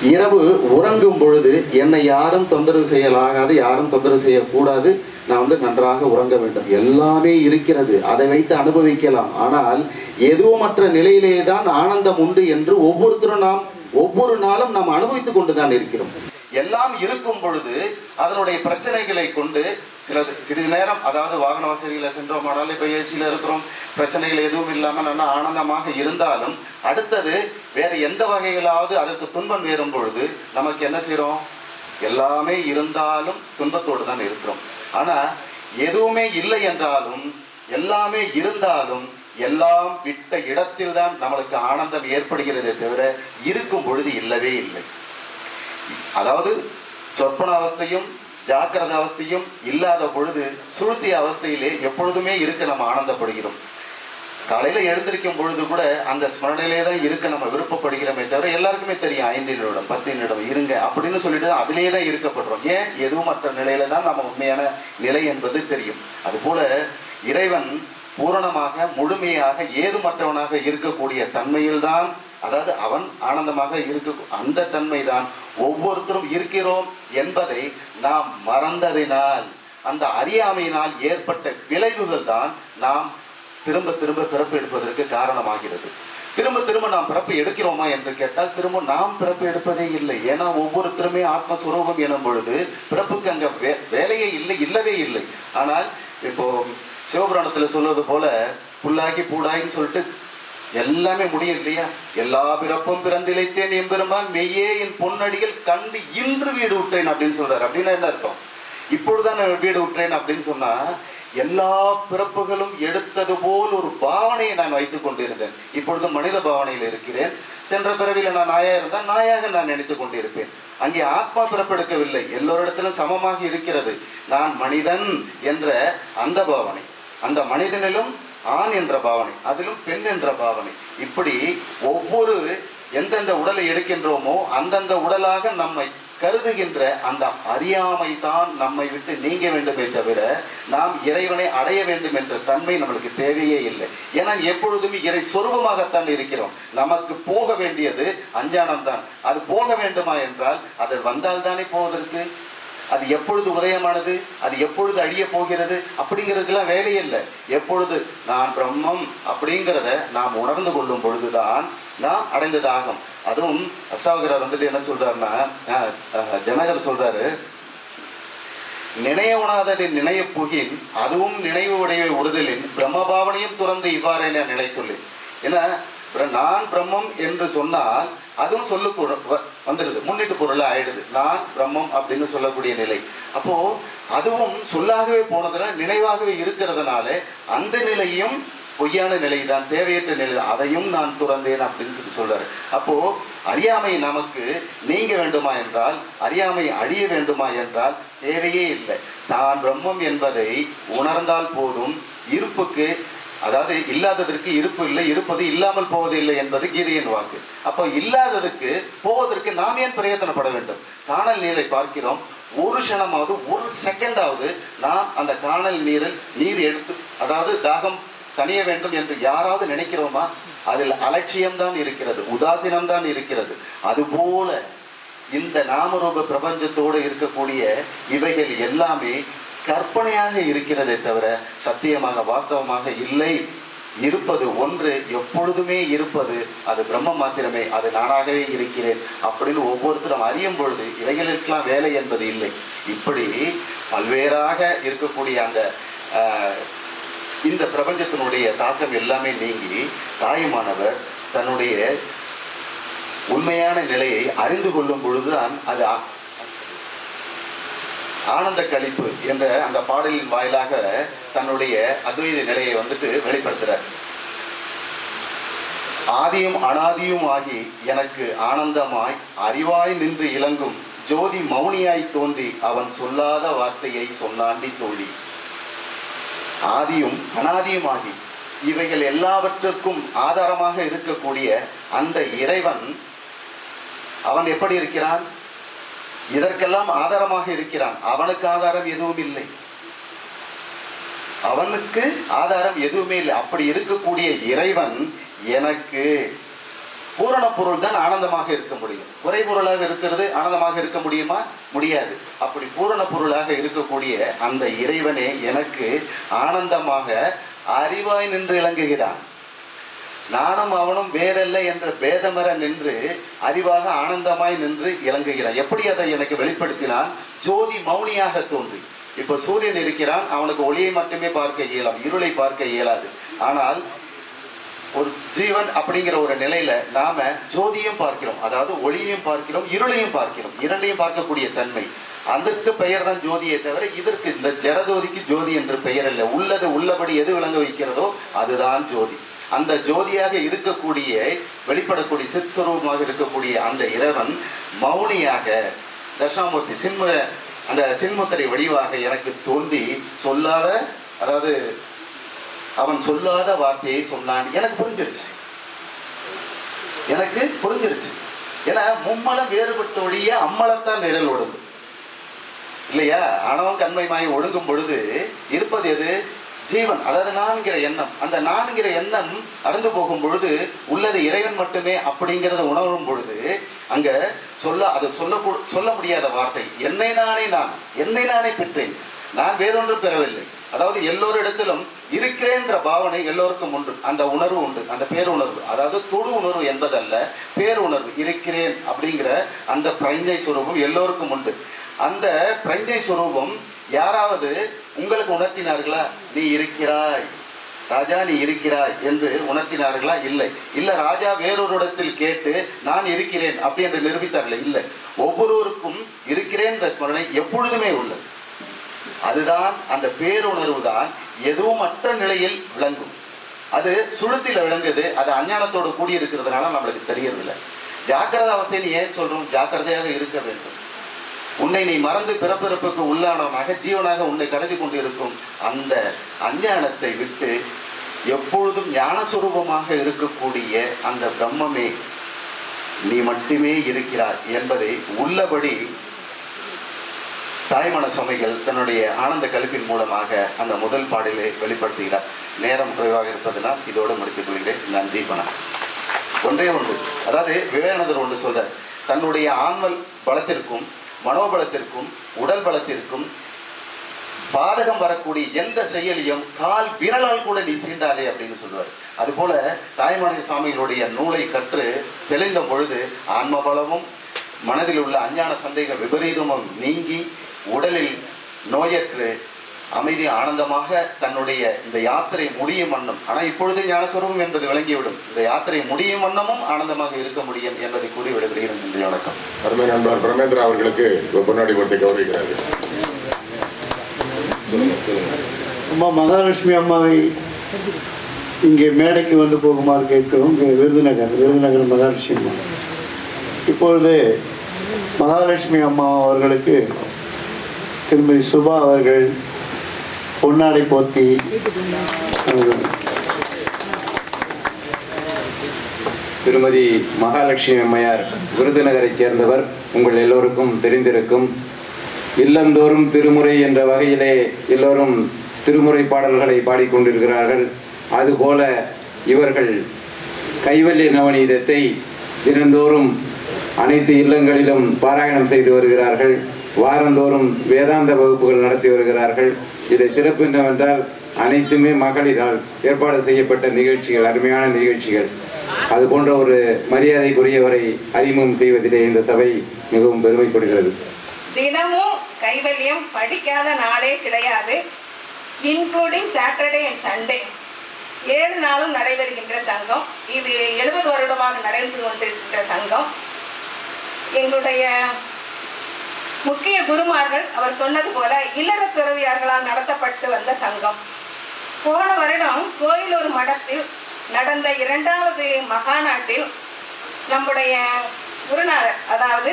இரவு உறங்கும் பொழுது என்னை யாரும் தொந்தரவு செய்யலாகாது யாரும் தொந்தரவு செய்யக்கூடாது. நான் வந்து நன்றாக உறங்க வேண்டும். எல்லாமே இருக்கிறது. அதை வைத்து அனுபவிக்கலாம். ஆனால் எதுவுமற்ற நிலையிலே தான் ஆனந்தம் உண்டு என்று ஒவ்வொருத்தரும் நாம் ஒவ்வொரு நாளும் நாம் அனுபவித்துக் கொண்டுதான் இருக்கிறோம். எல்லாம் இருக்கும் பொழுது அதனுடைய பிரச்சனைகளை கொண்டு சிலது சிறிது நேரம் அதாவது வாகன வசதிகளை சென்றோமானால் இப்போ ஏசியில் இருக்கிறோம் பிரச்சனைகள் எதுவும் இல்லாமல் நல்லா ஆனந்தமாக இருந்தாலும் அடுத்தது வேறு எந்த வகையிலாவது அதற்கு துன்பம் நேரும் பொழுது நமக்கு என்ன செய்கிறோம் எல்லாமே இருந்தாலும் துன்பத்தோடு தான் இருக்கிறோம். ஆனால் எதுவுமே இல்லை என்றாலும் எல்லாமே இருந்தாலும் எல்லாம் விட்ட இடத்தில் தான் நம்மளுக்கு ஆனந்தம் ஏற்படுகிறதே தவிர இருக்கும் பொழுது இல்லவே இல்லை. அதாவது சொற்பன அவஸ்தையும் ஜாக்கிரத அவஸ்தையும் இல்லாத பொழுது சுழுத்திய அவஸ்தையிலே எப்பொழுதுமே இருக்க நம்ம ஆனந்தப்படுகிறோம். காலையில எழுந்திருக்கும் பொழுது கூட அந்த ஸ்மரணையிலே தான் இருக்க நம்ம விருப்பப்படுகிறோமே தவிர எல்லாருக்குமே தெரியும் ஐந்து நிமிடம் பத்து நிமிடம் இருங்க அப்படின்னு சொல்லிட்டு தான் அதிலே தான் இருக்கப்படுறோம் ஏன்? எதுவும் மற்ற நிலையில தான் நம்ம உண்மையான நிலை என்பது தெரியும். அதுபோல இறைவன் பூரணமாக முழுமையாக ஏதுமற்றவனாக இருக்கக்கூடிய தன்மையில்தான் அதாவது அவன் ஆனந்தமாக இருக்க அந்த தன்மைதான் ஒவ்வொருத்தரும் இருக்கிறோம் என்பதை நாம் மறந்ததினால் அந்த அறியாமையினால் ஏற்பட்ட விளைவுகள் தான் நாம் திரும்ப திரும்ப பிறப்பு எடுப்பதற்கு காரணமாகிறது. திரும்ப திரும்ப நாம் பிறப்பு எடுக்கிறோமா என்று கேட்டால் திரும்ப நாம் பிறப்பு எடுப்பதே இல்லை. ஏன்னா ஒவ்வொருத்தருமே ஆத்மஸ்வரூபம் எனும் பொழுது பிறப்புக்கு அங்க வே- வேலையே இல்லை இல்லவே இல்லை. ஆனால் இப்போ சிவபுராணத்துல சொல்வது போல புல்லாகி பூடாயின்னு சொல்லிட்டு எல்லாமே முடியும் இல்லையா? எல்லா பிறப்பும் பிறந்திழைத்தேன் எம்பெருமான். மெய்யே என் பொன்னடியில் கண்டு இன்று வீடு விட்டேன் அப்படின்னு சொல்றாரு. அப்படின்னா என்ன அர்த்தம்? இப்பொழுதுதான் நான் வீடு விட்டேன் அப்படின்னு சொன்னா எல்லா பிறப்புகளும் எடுத்தது போல் ஒரு பாவனையை நான் வைத்துக் கொண்டிருந்தேன். இப்பொழுது மனித பாவனையில் இருக்கிறேன். சென்ற பிறவில நான் நாயா இருந்தால் நாயாக நான் நினைத்துக் கொண்டிருப்பேன். அங்கே ஆத்மா பிறப்பெடுக்கவில்லை. எல்லோரிடத்திலும் சமமாக இருக்கிறது. நான் மனிதன் என்ற அந்த பாவனை அந்த மனிதனிலும் ஆண் என்ற பாவனை அதிலும் பெண் என்ற பாவனை. இப்படி ஒவ்வொரு எந்தெந்த உடலை எடுக்கின்றோமோ அந்தந்த உடலாக நம்மை கருதுகின்ற அந்த அறியாமை தான் நம்மை விட்டு நீங்க வேண்டுமே தவிர நாம் இறைவனை அடைய வேண்டும் என்ற தன்மை நம்மளுக்கு தேவையே இல்லை. ஏன்னா எப்பொழுதுமே இறை சொரூபமாகத்தான் இருக்கிறோம். நமக்கு போக வேண்டியது அஞ்ஞானம் தான் அது போக வேண்டுமா என்றால் அது வந்தால் தானே போவதற்கு? அது எப்பொழுது உதயமானது? அது எப்பொழுது அழிய போகிறது? அப்படிங்கிறதுக்கெல்லாம் வேலையே இல்லை. எப்பொழுது நான் பிரம்மம் அப்படிங்கிறத நாம் உணர்ந்து கொள்ளும் பொழுதுதான் நாம் அடைந்ததாகும். அதுவும் அஷ்டாவகரர் வந்துட்டு என்ன சொல்றாருன்னா ஜனகர் சொல்றாரு நினைய உணாததை நினைய புகின் அதுவும் நினைவு உடைய உறுதலின் பிரம்மபாவனையும் துறந்து இவ்வாறே நான் நினைத்துள்ளேன் ஏன்னா நான் பிரம்மம் என்று சொன்னால் அதுவும் சொல்லு வ- வந்துடுது. முன்னிட்டு பொருளாக ஆயிடுது. நான் பிரம்மம் அப்படின்னு சொல்லக்கூடிய நிலை. அப்போ அதுவும் சொல்லாகவே போனதுனால நினைவாகவே இருக்கிறதுனால அந்த நிலையும் பொய்யான நிலை தான் தேவையற்ற நிலை அதையும் நான் துறந்தேன் அப்படின்னு சொல்லி சொல்றாரு. அப்போ அறியாமை நமக்கு நீங்க வேண்டுமா என்றால் அறியாமை அழிய வேண்டுமா என்றால் தேவையே இல்லை. தான் பிரம்மம் என்பதை உணர்ந்தால் போதும் இருப்புக்கு அதாவது இல்லாததற்கு இருப்பு இல்லை இருப்பது இல்லாமல் போவதில்லை என்பது கீதையின் வாக்கு. அப்போ இல்லாததுக்கு போவதற்கு நாம் ஏன் பிரயத்தனப்பட வேண்டும்? காணல் நீரை பார்க்கிறோம். ஒரு க்ஷணமாவது ஒரு செகண்டாவது நாம் அந்த காணல் நீரில் நீர் எடுத்து அதாவது தாகம் தனிய வேண்டும் என்று யாராவது நினைக்கிறோமா? அதில் அலட்சியம்தான் இருக்கிறது உதாசீனம்தான் இருக்கிறது. அதுபோல இந்த நாமரூப பிரபஞ்சத்தோடு இருக்கக்கூடிய இவைகள் எல்லாமே கற்பனையாக இருக்கிறதே தவிர சத்தியமாக வாஸ்தவமாக இல்லை. இருப்பது ஒன்று எப்பொழுதுமே இருப்பது அது பிரம்ம மாத்திரமே அது நானாகவே இருக்கிறேன் அப்படின்னு ஒவ்வொருத்தரும் அறியும் பொழுது இவைகளுக்கெல்லாம் வேலை என்பது இல்லை. இப்படி பல்வேறாக இருக்கக்கூடிய அந்த இந்த பிரபஞ்சத்தினுடைய தாக்கம் எல்லாமே நீங்கி தாயுமானவர் தன்னுடைய உண்மையான நிலையை அறிந்து கொள்ளும் பொழுதுதான் அது ஆனந்த கழிப்பு என்ற அந்த பாடலின் வாயிலாக தன்னுடைய அத்வைத நிலையை வந்துட்டு வெளிப்படுத்துறார். ஆதியும் அனாதியும் ஆகி எனக்கு ஆனந்தமாய் அறிவாய் நின்று இலங்கும் ஜோதி மௌனியாய் தோன்றி அவன் சொல்லாத வார்த்தையை சொன்னாண்டி தோழி. ஆதியும் அனாதியும் ஆகி இவைகள் எல்லாவற்றிற்கும் ஆதாரமாக இருக்கக்கூடிய அந்த இறைவன் அவன் எப்படி இருக்கிறான்? இதற்கெல்லாம் ஆதாரமாக இருக்கிறான். அவனுக்கு ஆதாரம் எதுவும் இல்லை. அவனுக்கு ஆதாரம் எதுவுமே இல்லை. அப்படி இருக்கக்கூடிய இறைவன் எனக்கு பூரண பொருள் தான் ஆனந்தமாக இருக்க முடியும். குறை பொருளாக இருக்கிறது ஆனந்தமாக இருக்க முடியுமா? முடியாது. அப்படி பூரண பொருளாக இருக்கக்கூடிய அந்த இறைவனே எனக்கு ஆனந்தமாக அறிவாய் நின்று இளங்குகிறான் நானும் அவனும் வேறல்ல என்ற பேதமர நின்று அறிவாக ஆனந்தமாய் நின்று இறங்குகிறான். எப்படி அதை எனக்கு வெளிப்படுத்தினான் ஜோதி மௌனியாக தோன்றி. இப்ப சூரியன் இருக்கிறான் அவனுக்கு ஒளியை மட்டுமே பார்க்க இயலாம் இருளை பார்க்க இயலாது. ஆனால் ஒரு ஜீவன் அப்படிங்கிற ஒரு நிலையில நாம ஜோதியும் பார்க்கிறோம். அதாவது ஒளியையும் பார்க்கிறோம் இருளையும் பார்க்கிறோம். இரண்டையும் பார்க்கக்கூடிய தன்மை. அதற்கு பெயர் தான் ஜோதியை தவிர இதற்கு இந்த ஜடஜோதிக்கு ஜோதி என்று பெயர் இல்லை. உள்ளது உள்ளபடி எது விளங்க வைக்கிறதோ அதுதான் ஜோதி. அந்த ஜோதியாக இருக்கக்கூடிய வெளிப்படக்கூடிய சிற்சுரூபமாக இருக்கக்கூடிய அந்த இறைவன் மௌனியாக தட்சிணாமூர்த்தி சின்ம அந்த சின்முத்திரை வடிவாக எனக்கு தோன்றி சொல்லாத அதாவது அவன் சொல்லாத வார்த்தையை சொன்னான். எனக்கு புரிஞ்சிருச்சு. எனக்கு புரிஞ்சிருச்சு. ஏன்னா மும்மலம் வேறுபட்ட ஒழிய அம்மலத்தான் நிழல் ஒடுங்கும். இல்லையா? ஆணவம் கண்மைமாய் ஒடுங்கும் பொழுது இருப்பது எது? ஜீவன் அதாவது நான்கிற எண்ணம். அந்த நான்கிற எண்ணம் அறந்து போகும் பொழுது உள்ளது இறைவன் மட்டுமே அப்படிங்கிறத உணரும் பொழுது அங்க சொல்ல அது சொல்ல சொல்ல முடியாத வார்த்தை. என்னை நானே நான் என்னை நானே பெற்றேன். நான் வேறொன்றும் பெறவில்லை. அதாவது எல்லோரிடத்திலும் இருக்கிறேன்ற பாவனை எல்லோருக்கும் உண்டு. அந்த உணர்வு உண்டு அந்த பேருணர்வு. அதாவது தொடு உணர்வு என்பதல்ல பேருணர்வு. இருக்கிறேன் அப்படிங்கிற அந்த பிரஞ்சை சுரூபம் எல்லோருக்கும் உண்டு. அந்த பிரஞ்சை சுரூபம் யாராவது உங்களுக்கு உணர்த்தினார்களா? நீ இருக்கிறாய். ராஜா நீ இருக்கிறாய் என்று உணர்த்தினார்களா? இல்லை. இல்ல ராஜா வேறொரு இடத்தில் கேட்டு நான் இருக்கிறேன் அப்படி என்று நிரூபித்தார்களே இல்லை. ஒவ்வொருவருக்கும் இருக்கிறேன் என்ற ஸ்மரணை எப்பொழுதுமே உள்ளது. அதுதான் அந்த பேருணர்வு தான் எதுவும் மற்ற நிலையில் விளங்கும். அது சுழுத்தில விளங்குது அது அஞ்ஞானத்தோடு கூடி இருக்கிறதுனால நம்மளுக்கு தெரியறதில்லை. ஜாக்கிரத அவசியம் ஏன் சொல்றோம்? ஜாக்கிரதையாக இருக்க வேண்டும். உன்னை நீ மறந்து பிறப்பிறப்புக்கு உள்ளானவனாக ஜீவனாக உன்னை கருதி கொண்டிருக்கும் அந்த அஞ்ஞானத்தை விட்டு எப்பொழுதும் ஞான சுரூபமாக இருக்கக்கூடிய அந்த பிரம்மமே நீ மட்டுமே இருக்கிறார் என்பதை உள்ளபடி தாய்மன சுமைகள் தன்னுடைய ஆனந்த கழிப்பின் மூலமாக அந்த முதல் பாடலை வெளிப்படுத்துகிறார். நேரம் குறைவாக இருப்பதனால் இதோடு முடித்துக் கொள்கிறேன். நன்றி வணக்கம். ஒன்றே ஒன்று. அதாவது விவேகானந்தர் ஒன்று சொல்றார் தன்னுடைய ஆன்மல் பலத்திற்கும் மனோபலத்திற்கும் உடல் பலத்திற்கும் பாதகம் வரக்கூடிய எந்த செயலையும் கால் விரலால் கூட நீ சீண்டாதே அப்படின்னு சொல்லுவார். அதுபோல தாய்மணி சுவாமிகளுடைய நூலை கற்று தெளிந்த பொழுது ஆன்ம பலமும் மனதில் உள்ள அஞ்ஞான சந்தேக விபரீதமும் நீங்கி உடலில் நோயற்று அமைதி ஆனந்தமாக தன்னுடைய இந்த யாத்திரை முடியும் வண்ணம். ஆனால் இப்பொழுது ஞானஸ்வரூபம் என்பது விளங்கிவிடும். இந்த யாத்திரை முடியும் வண்ணமும் ஆனந்தமாக இருக்க முடியும் என்பதை கூறி விடைபெறுகிறேன். நன்றி வணக்கம். அருமை நண்பர் பிரமேந்திரா அவர்களுக்கு ஒரு பொன்னாடி கொடுத்து கௌரவிக்கிறார்கள். அம்மா மகாலட்சுமி அம்மாவை இங்கே மேடைக்கு வந்து போகுமாறு கேட்கிறோம். இங்கே விருதுநகர் விருதுநகர் மகாலட்சுமி அம்மா. இப்பொழுது மகாலட்சுமி அம்மா அவர்களுக்கு திருமதி சுபா அவர்கள் பொன்னாடை போத்தி. திருமதி மகாலட்சுமி அம்மையார் விருதுநகரைச் சேர்ந்தவர் உங்கள் எல்லோருக்கும் தெரிந்திருக்கும். இல்லந்தோறும் திருமுறை என்ற வகையிலே எல்லோரும் திருமுறை பாடல்களை பாடிக்கொண்டிருக்கிறார்கள். அதுபோல இவர்கள் கைவல்ய நவநீதத்தை தினந்தோறும் அனைத்து இல்லங்களிலும் பாராயணம் செய்து வருகிறார்கள். வாரந்தோறும் வேதாந்த வகுப்புகள் நடத்தி வருகிறார்கள். இதை சிறப்பு என்னவென்றால் அனைத்துமே மகளிரால் ஏற்பாடு செய்யப்பட்ட நிகழ்ச்சிகள் அருமையான நிகழ்ச்சிகள். அது போன்ற ஒரு மரியாதைக்குரியவரை அறிமுகம் செய்வதிலே இந்த சபை மிகவும் பெருமைப்படுகிறது. தினமும் கைவல்யம் படிக்காத நாளே கிடையாது. இன்க்ளூடிங் சாட்டர்டே அண்ட் சண்டே ஏழு நாளும் நடைபெறுகின்ற சங்கம். இது எழுபது வருடமாக நடந்து கொண்டிருக்கின்ற சங்கம். எங்களுடைய முக்கிய குருமார்கள் அவர் சொன்னது போல இல்லற துறவியார்களால் நடத்தப்பட்டு வந்த சங்கம். போன வருடம் கோயிலூர் மடத்தில் நடந்த இரண்டாவது மகாநாட்டில் நம்முடைய குருநாதர் அதாவது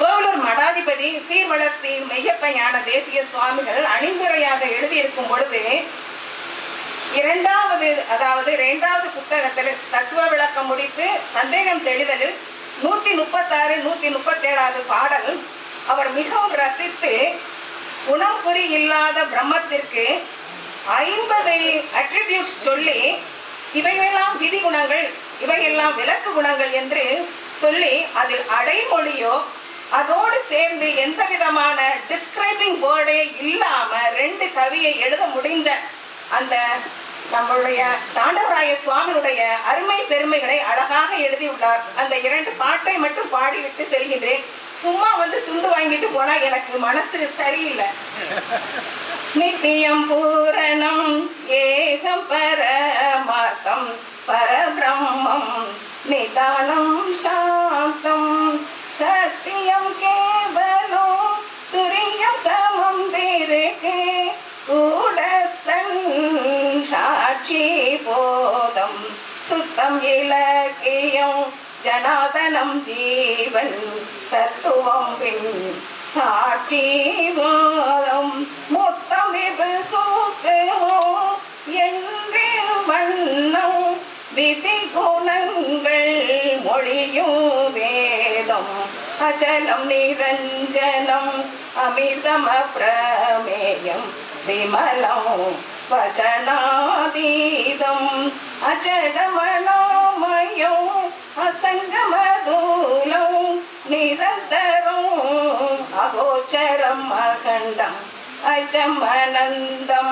கோவலூர் மடாதிபதி சீர்வளர்ச்சி மெய்யப்ப ஞான தேசிய சுவாமிகள் அணிந்துரையாக எழுதியிருக்கும் பொழுது இரண்டாவது அதாவது இரண்டாவது புத்தகத்தில் தத்துவ விளக்கம் முடித்து சந்தேகம் தெளிதலில் நூத்தி முப்பத்தாறு நூத்தி முப்பத்தேழாவது பாடல். அவர் மிகவும் ரசித்து குணம் குறி இல்லாத பிரம்மத்திற்கு ஐம்பது அட்ரிபியூட்ஸ் சொல்லி இவையெல்லாம் விதி குணங்கள் இவையெல்லாம் விலக்கு குணங்கள் என்று சொல்லி அதில் அடைமொழியோ அதோடு சேர்ந்து எந்த விதமான டிஸ்கிரைபிங் வேர்டே இல்லாம ரெண்டு கவியை எழுத முடிந்த அந்த நம்மளுடைய தாண்டவராய சுவாமியுடைய அருமை பெருமைகளை அழகாக எழுதியுள்ளார். அந்த இரண்டு பாட்டை மட்டும் பாடிவிட்டு செல்கின்றேன். சும்மா வந்து துண்டு வாங்கிட்டு போனா எனக்கு மனசு சரியில்லை. நித்தியம் பூரணம் ஏகம் பரமார்த்தம் பரபிரம்மம் நிதானம் சாந்தம் சத்தியம் கே இலக்கியம் ஜனாதனம் ஜீவன் தத்துவம் பின் சாட்சி போதம் மொத்தம் இது என்று வண்ணம். விதி குணங்கள் மொழியும் வேதம். அச்சலம் நிரஞ்சனம் அமிர்தம பிரமேயம் விமலம் വശനാതീതം അജടമനോമയോ അസംഗമദൂലോ നിരന്തരോ അഗോചരം അഖണ്ഡം അജമനന്ദം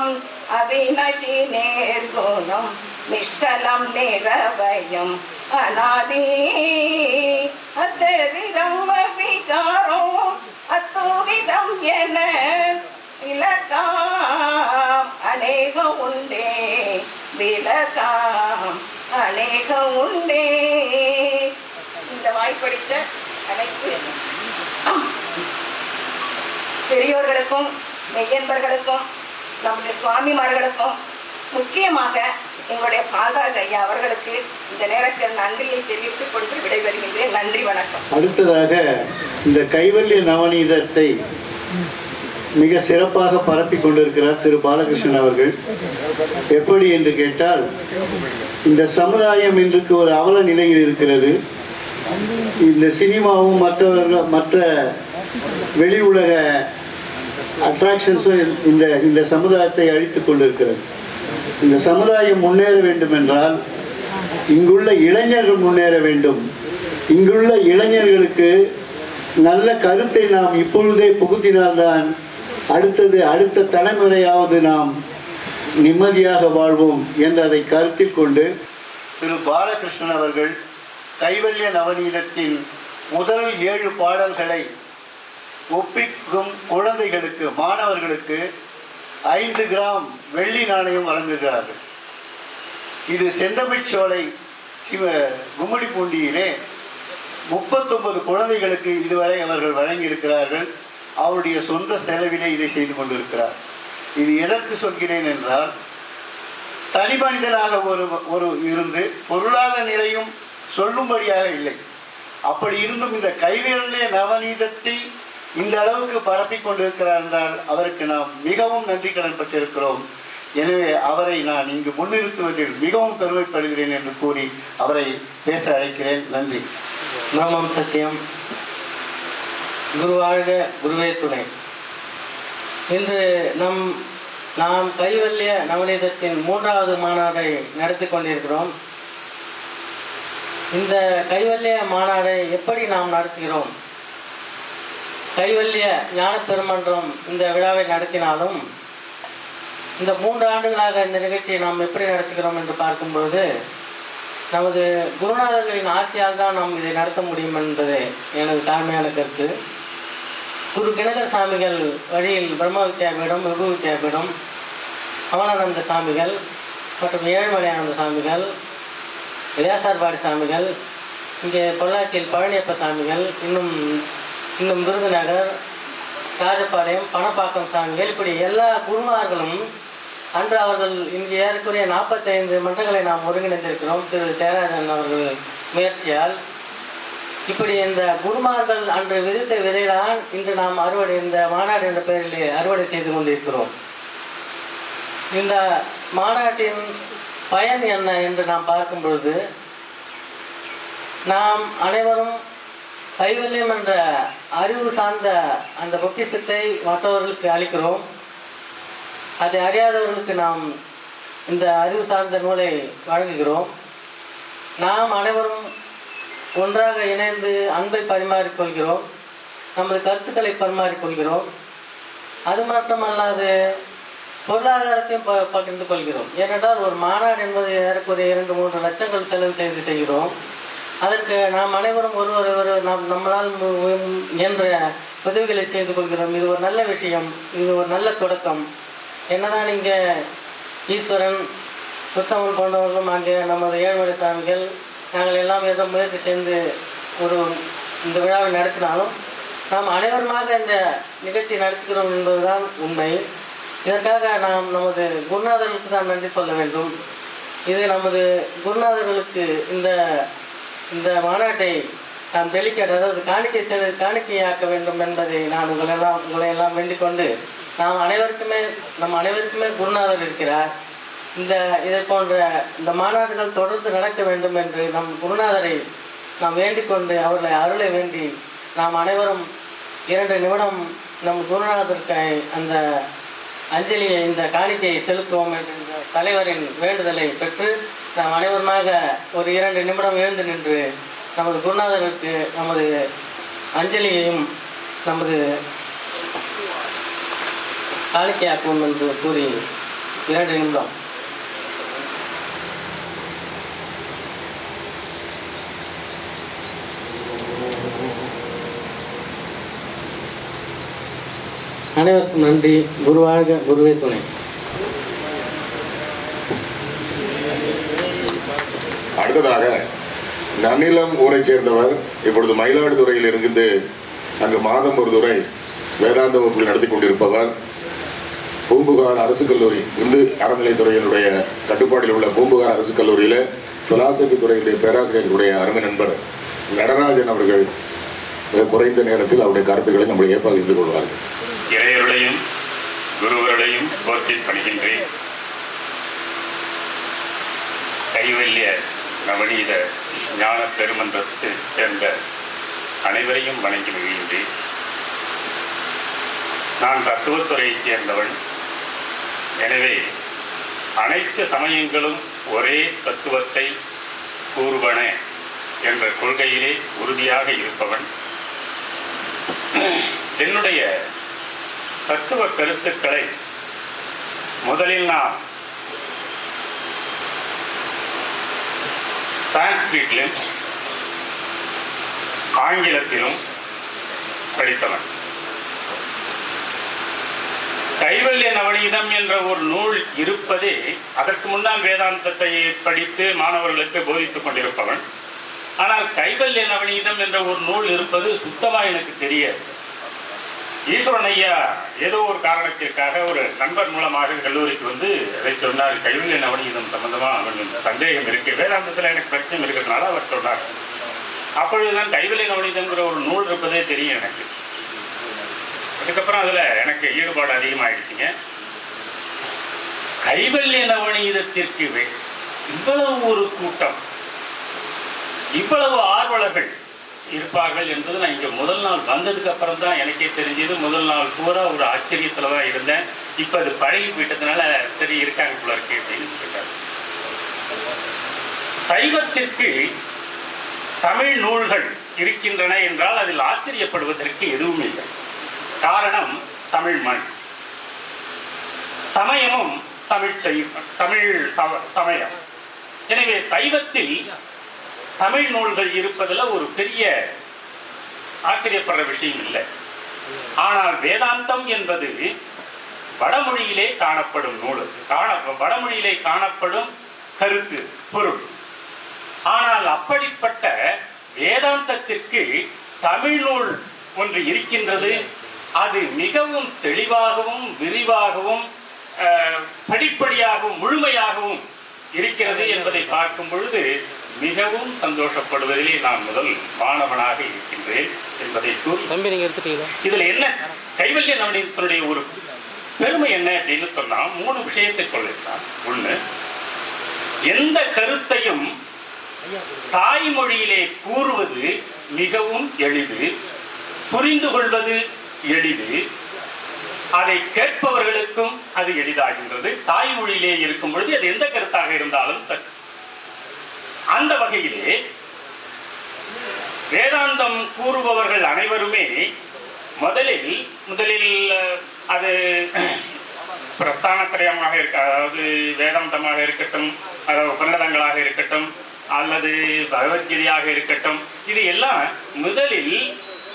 അവിനശി നേർഗുണം നിഷ്കലം നിരവയം അനാദി അശരീരം വികാരോ അത്തുവിധം എന ഇലകാ அநேகம் உண்டே விலகாம். அநேகம் உண்டே. இந்த வாய்ப்படித்த அனைத்து பெரியோர்களுக்கும் மெய்யன்பர்களுக்கும் நம்முடைய சுவாமிமார்களுக்கும் முக்கியமாக உங்களுடைய பாதா ஐயா அவர்களுக்கு இந்த நேரத்தில் நன்றியை தெரிவித்துக் கொண்டு விடைபெறுகின்றேன். நன்றி வணக்கம். அடுத்ததாக இந்த கைவல்ய நவநீதத்தை மிக சிறப்பாக பரப்பி கொண்டிருக்கிறார் திரு பாலகிருஷ்ணன் அவர்கள். எப்படி என்று கேட்டால் இந்த சமுதாயம் இன்றைக்கு ஒரு அவல நிலையில் இருக்கிறது. இந்த சினிமாவும் மற்றவர்கள் மற்ற வெளி உலக அட்ராக்ஷன்ஸும் இந்த இந்த சமுதாயத்தை அழித்து கொண்டிருக்கிறது. இந்த சமுதாயம் முன்னேற வேண்டும் என்றால் இங்குள்ள இளைஞர்கள் முன்னேற வேண்டும். இங்குள்ள இளைஞர்களுக்கு நல்ல கருத்தை நாம் இப்பொழுதே புகுத்தினால்தான் அடுத்தது அடுத்த தலைமுறையாவது நாம் நிம்மதியாக வாழ்வோம் என்றதை கருத்தில் கொண்டு திரு பாலகிருஷ்ணன் அவர்கள் கைவல்ய நவநீதத்தின் முதல் ஏழு பாடல்களை ஒப்பிக்கும் குழந்தைகளுக்கு மாணவர்களுக்கு ஐந்து கிராம் வெள்ளி நாணயம் வழங்குகிறார்கள். இது செந்தமிழ்ச்சோலை சிவ கும்மிடிப்பூண்டியிலே முப்பத்தொன்பது குழந்தைகளுக்கு இதுவரை அவர்கள் வழங்கியிருக்கிறார்கள். அவருடைய சொந்த செலவிலே இதை செய்து கொண்டிருக்கிறார். இது எதற்கு சொல்கிறேன் என்றால் தனி மனிதனாக ஒரு ஒரு இருந்து பொருளாதார நிலையும் சொல்லும்படியாக இல்லை. அப்படி இருந்தும் இந்த கைவிரலே நவநீதத்தை இந்த அளவுக்கு பரப்பி கொண்டிருக்கிறார் என்றால் அவருக்கு நாம் மிகவும் நன்றி கடன் பட்டிருக்கிறோம் எனவே அவரை நான் இங்கு முன்னிறுத்துவதில் மிகவும் பெருமைப்படுகிறேன் என்று கூறி அவரை பேச அழைக்கிறேன். நன்றி. பிரம்மம் சத்தியம் குருவாழ்க குருவே துணை. இன்று நம் நாம் கைவல்ய நவநீதத்தின் மூன்றாவது மாநாடை நடத்தி கொண்டிருக்கிறோம். இந்த கைவல்ய மாநாடை எப்படி நாம் நடத்துகிறோம்? கைவல்ய ஞான பெருமன்றம் இந்த விழாவை நடத்தினாலும் இந்த மூன்று ஆண்டுகளாக இந்த நிகழ்ச்சியை நாம் எப்படி நடத்துகிறோம் என்று பார்க்கும்பொழுது நமது குருநாதர்களின் ஆசையால் தான் நாம் இதை நடத்த முடியும் என்பது எனது தாழ்மையான கருத்து. குரு கிணகர் சாமிகள் வழியில் பிரம்ம வித்யாபீடம் விபு வித்யாபீடம் அமலானந்த சாமிகள் மற்றும் ஏழுமலையானந்த சாமிகள் வியாசார்பாடி சாமிகள் இங்கே பொள்ளாச்சியில் பழனியப்ப சாமிகள் இன்னும் இன்னும் விருதுநகர் ராஜபாளையம் பணப்பாக்கம் சாமிகள் இப்படி எல்லா குருமார்களும் அன்று அவர்கள் இங்கு ஏறக்குறைய நாற்பத்தைந்து மன்றங்களை நாம் ஒருங்கிணைந்திருக்கிறோம். திரு தேராஜன் அவர்கள் முயற்சியால் இப்படி இந்த குருமார்கள் அன்று விதித்த விதைதான் இன்று நாம் அறுவடை இந்த மாநாடு என்ற பெயரில் அறுவடை செய்து கொண்டிருக்கிறோம். இந்த மாநாட்டின் பயன் என்ன என்று நாம் பார்க்கும் பொழுது நாம் அனைவரும் கைவல்யம் என்ற அறிவு சார்ந்த அந்த பொக்கிஷத்தை மற்றவர்களுக்கு அளிக்கிறோம். அதை அறியாதவர்களுக்கு நாம் இந்த அறிவு சார்ந்த நூலை வழங்குகிறோம். நாம் அனைவரும் ஒன்றாக இணைந்து அன்பை பரிமாறிக்கொள்கிறோம் நமது கருத்துக்களை பரிமாறிக்கொள்கிறோம் அது மட்டுமல்லாது பொருளாதாரத்தையும் ப பகிர்ந்து கொள்கிறோம். ஏனென்றால் ஒரு மாநாடு என்பது ஏறக்குறைய இரண்டு மூன்று லட்சங்கள் செலவு செய்து செய்கிறோம். அதற்கு நாம் அனைவரும் ஒருவர் ஒரு நாம் நம்மளால் என்ற உதவிகளை செய்து கொள்கிறோம். இது ஒரு நல்ல விஷயம். இது ஒரு நல்ல தொடக்கம். என்னதான் இங்கே ஈஸ்வரன் உத்தமன் போன்றவர்களும் அங்கே நமது ஏழ்மலை சாமிகள் நாங்கள் எல்லாம் ஏதோ முயற்சி சேர்ந்து ஒரு இந்த விழாவை நடத்தினாலும் நாம் அனைவருமாக இந்த நிகழ்ச்சி நடத்துகிறோம் என்பதுதான் உண்மை. இதற்காக நாம் நமது குருநாதர்களுக்கு தான் நன்றி சொல்ல வேண்டும். இது நமது குருநாதர்களுக்கு இந்த இந்த மாநாட்டை நாம் டெலிகேட் அதாவது காணிக்கை செலு காணிக்கையாக்க வேண்டும் என்பதை நான் உங்களெல்லாம் உங்களை எல்லாம் வேண்டிக் கொண்டு நாம் அனைவருக்குமே நம் அனைவருக்குமே குருநாதர் இருக்கிறார். இந்த இதை போன்ற இந்த மாநாடுகள் தொடர்ந்து நடக்க வேண்டும் என்று நம் குருநாதரை நாம் வேண்டிக்கொண்டு அவர்களை அருளை வேண்டி நாம் அனைவரும் இரண்டு நிமிடம் நம் குருநாதருக்கு அந்த அஞ்சலியை இந்த காணிக்கையை செலுத்துவோம் என்ற தலைவரின் வேண்டுதலை பெற்று நாம் அனைவருமாக ஒரு இரண்டு நிமிடம் எழுந்து நின்று நமது குருநாதருக்கு நமது அஞ்சலியையும் நமது காணிக்கையாக்குவோம் என்று கூறி இரண்டு நிமிடம். அனைவருக்கும் நன்றி. குருவாழ்க குருவே துணை. அடுத்ததாக நன்னிலம் ஊரைச் சேர்ந்தவர் இப்பொழுது மயிலாடுதுறையில் இருந்து அங்கு மாதம் ஒரு துறை வேதாந்த வகுப்பில் நடத்தி கொண்டிருப்பவர் பூம்புகார் அரசு கல்லூரி இந்து அறநிலைத்துறையினுடைய கட்டுப்பாட்டில் உள்ள பூம்புகார் அரசு கல்லூரியில் பிலாசபி துறையினுடைய பேராசிரியர்களுடைய அருமை நண்பர் நடராஜன் அவர்கள் மிக குறைந்த நேரத்தில் அவருடைய கருத்துக்களை நம்முடைய பகிர்ந்து கொள்வார்கள். இறையருளையும் குருவருளையும் போற்றி பணிகின்றேன். கைவல்ய நவநீத ஞான பெருமன்றத்தை சேர்ந்த அனைவரையும் வணங்கி மகிழ்கின்றேன். நான் தத்துவத்துறையைச் சேர்ந்தவன். எனவே அனைத்து சமயங்களும் ஒரே தத்துவத்தை கூறுவன என்ற கொள்கையிலே உறுதியாக இருப்பவன். என்னுடைய தத்துவ கருத்துக்களை முதலில் நான் சான்ஸ்கிரிட்டிலும் ஆங்கிலத்திலும் படித்தவன். கைவல்ய நவநீதம் என்ற ஒரு நூல் இருப்பதே அதற்கு முன்னால் வேதாந்தத்தை படித்து மாணவர்களுக்கு போதித்துக் கொண்டிருப்பவன். ஆனால் கைவல்ய நவநீதம் என்ற ஒரு நூல் இருப்பது சுத்தமாக எனக்கு தெரியாது. ஈஸ்வரன் ஐயா ஏதோ ஒரு காரணத்திற்காக ஒரு நண்பர் மூலமாக கல்லூரிக்கு வந்து அதை சொன்னார். கைவினை நவநீதம் சம்பந்தமா அவனுக்கு சந்தேகம் இருக்கு. வேதாந்தத்தில் எனக்கு பிரச்சனை இருக்கிறதுனால அவர் சொன்னார். அப்பொழுதுதான் கைவிலை நவநீதம்ங்கிற ஒரு நூல் இருப்பதே தெரியும் எனக்கு. அதுக்கப்புறம் அதுல எனக்கு ஈடுபாடு அதிகமாயிடுச்சுங்க. கைவல்ய நவநீதத்திற்கு வே- இவ்வளவு ஒரு கூட்டம் இவ்வளவு ஆர்வலர்கள் இருப்பார்கள் என்பது நான் இங்க முதல் நாள் வந்ததுக்கு அப்புறம் தான் எனக்கே தெரிஞ்சது. முதல் நாள் பூரா ஒரு ஆச்சரியத்தில் தான் இருந்தேன். இப்போ அது பழகி போயிட்டதுனால சரி இருக்காங்க போல இருக்கு அப்படின்னு சொல்லிட்டாரு சைவத்திற்கு தமிழ் நூல்கள் இருக்கின்றன என்றால் அதில் ஆச்சரியப்படுவதற்கு எதுவும் இல்லை. காரணம் தமிழ் மண். சமயமும் தமிழ் செய்ய தமிழ் சம- சமயம். எனவே சைவத்தில் தமிழ் நூல்கள் இருப்பதில் ஒரு பெரிய ஆச்சரியப்படுற விஷயம் இல்லை. ஆனால் வேதாந்தம் என்பது வடமொழியிலே காணப்படும் நூல். காண வடமொழியிலே காணப்படும் கருத்து பொருள். ஆனால் அப்படிப்பட்ட வேதாந்தத்திற்கு தமிழ் நூல் ஒன்று இருக்கின்றது. அது மிகவும் தெளிவாகவும் விரிவாகவும் படிப்படியாகவும் முழுமையாகவும் இருக்கிறது என்பதை பார்க்கும் பொழுது மிகவும் சந்தோஷப்படுவதிலே நான் முதல் மாணவனாக இருக்கின்றேன் என்பதை கூறி இதுல என்ன? கைவல்ய நவநீதத்தினுடைய ஒரு பெருமை என்ன அப்படின்னு சொன்னா மூணு விஷயத்தை சொல்லியிருக்கான் ஒண்ணு எந்த கருத்தையும் தாய்மொழியிலே கூறுவது மிகவும் எளிது புரிந்து கொள்வது எளிது அதை கேட்பவர்களுக்கும் அது எளிதாகின்றது. தாய்மொழியிலே இருக்கும் பொழுது அது எந்த கருத்தாக இருந்தாலும் சரி. அந்த வகையிலே வேதாந்தம் கூறுபவர்கள் அனைவருமே முதலில் முதலில் அது அது பிரஸ்தானத்திரயமாக இருக்க அதாவது வேதாந்தமாக இருக்கட்டும் அதாவது உபநிடதங்களாக இருக்கட்டும் அல்லது பகவத்கீதையாக இருக்கட்டும் இது எல்லாம் முதலில்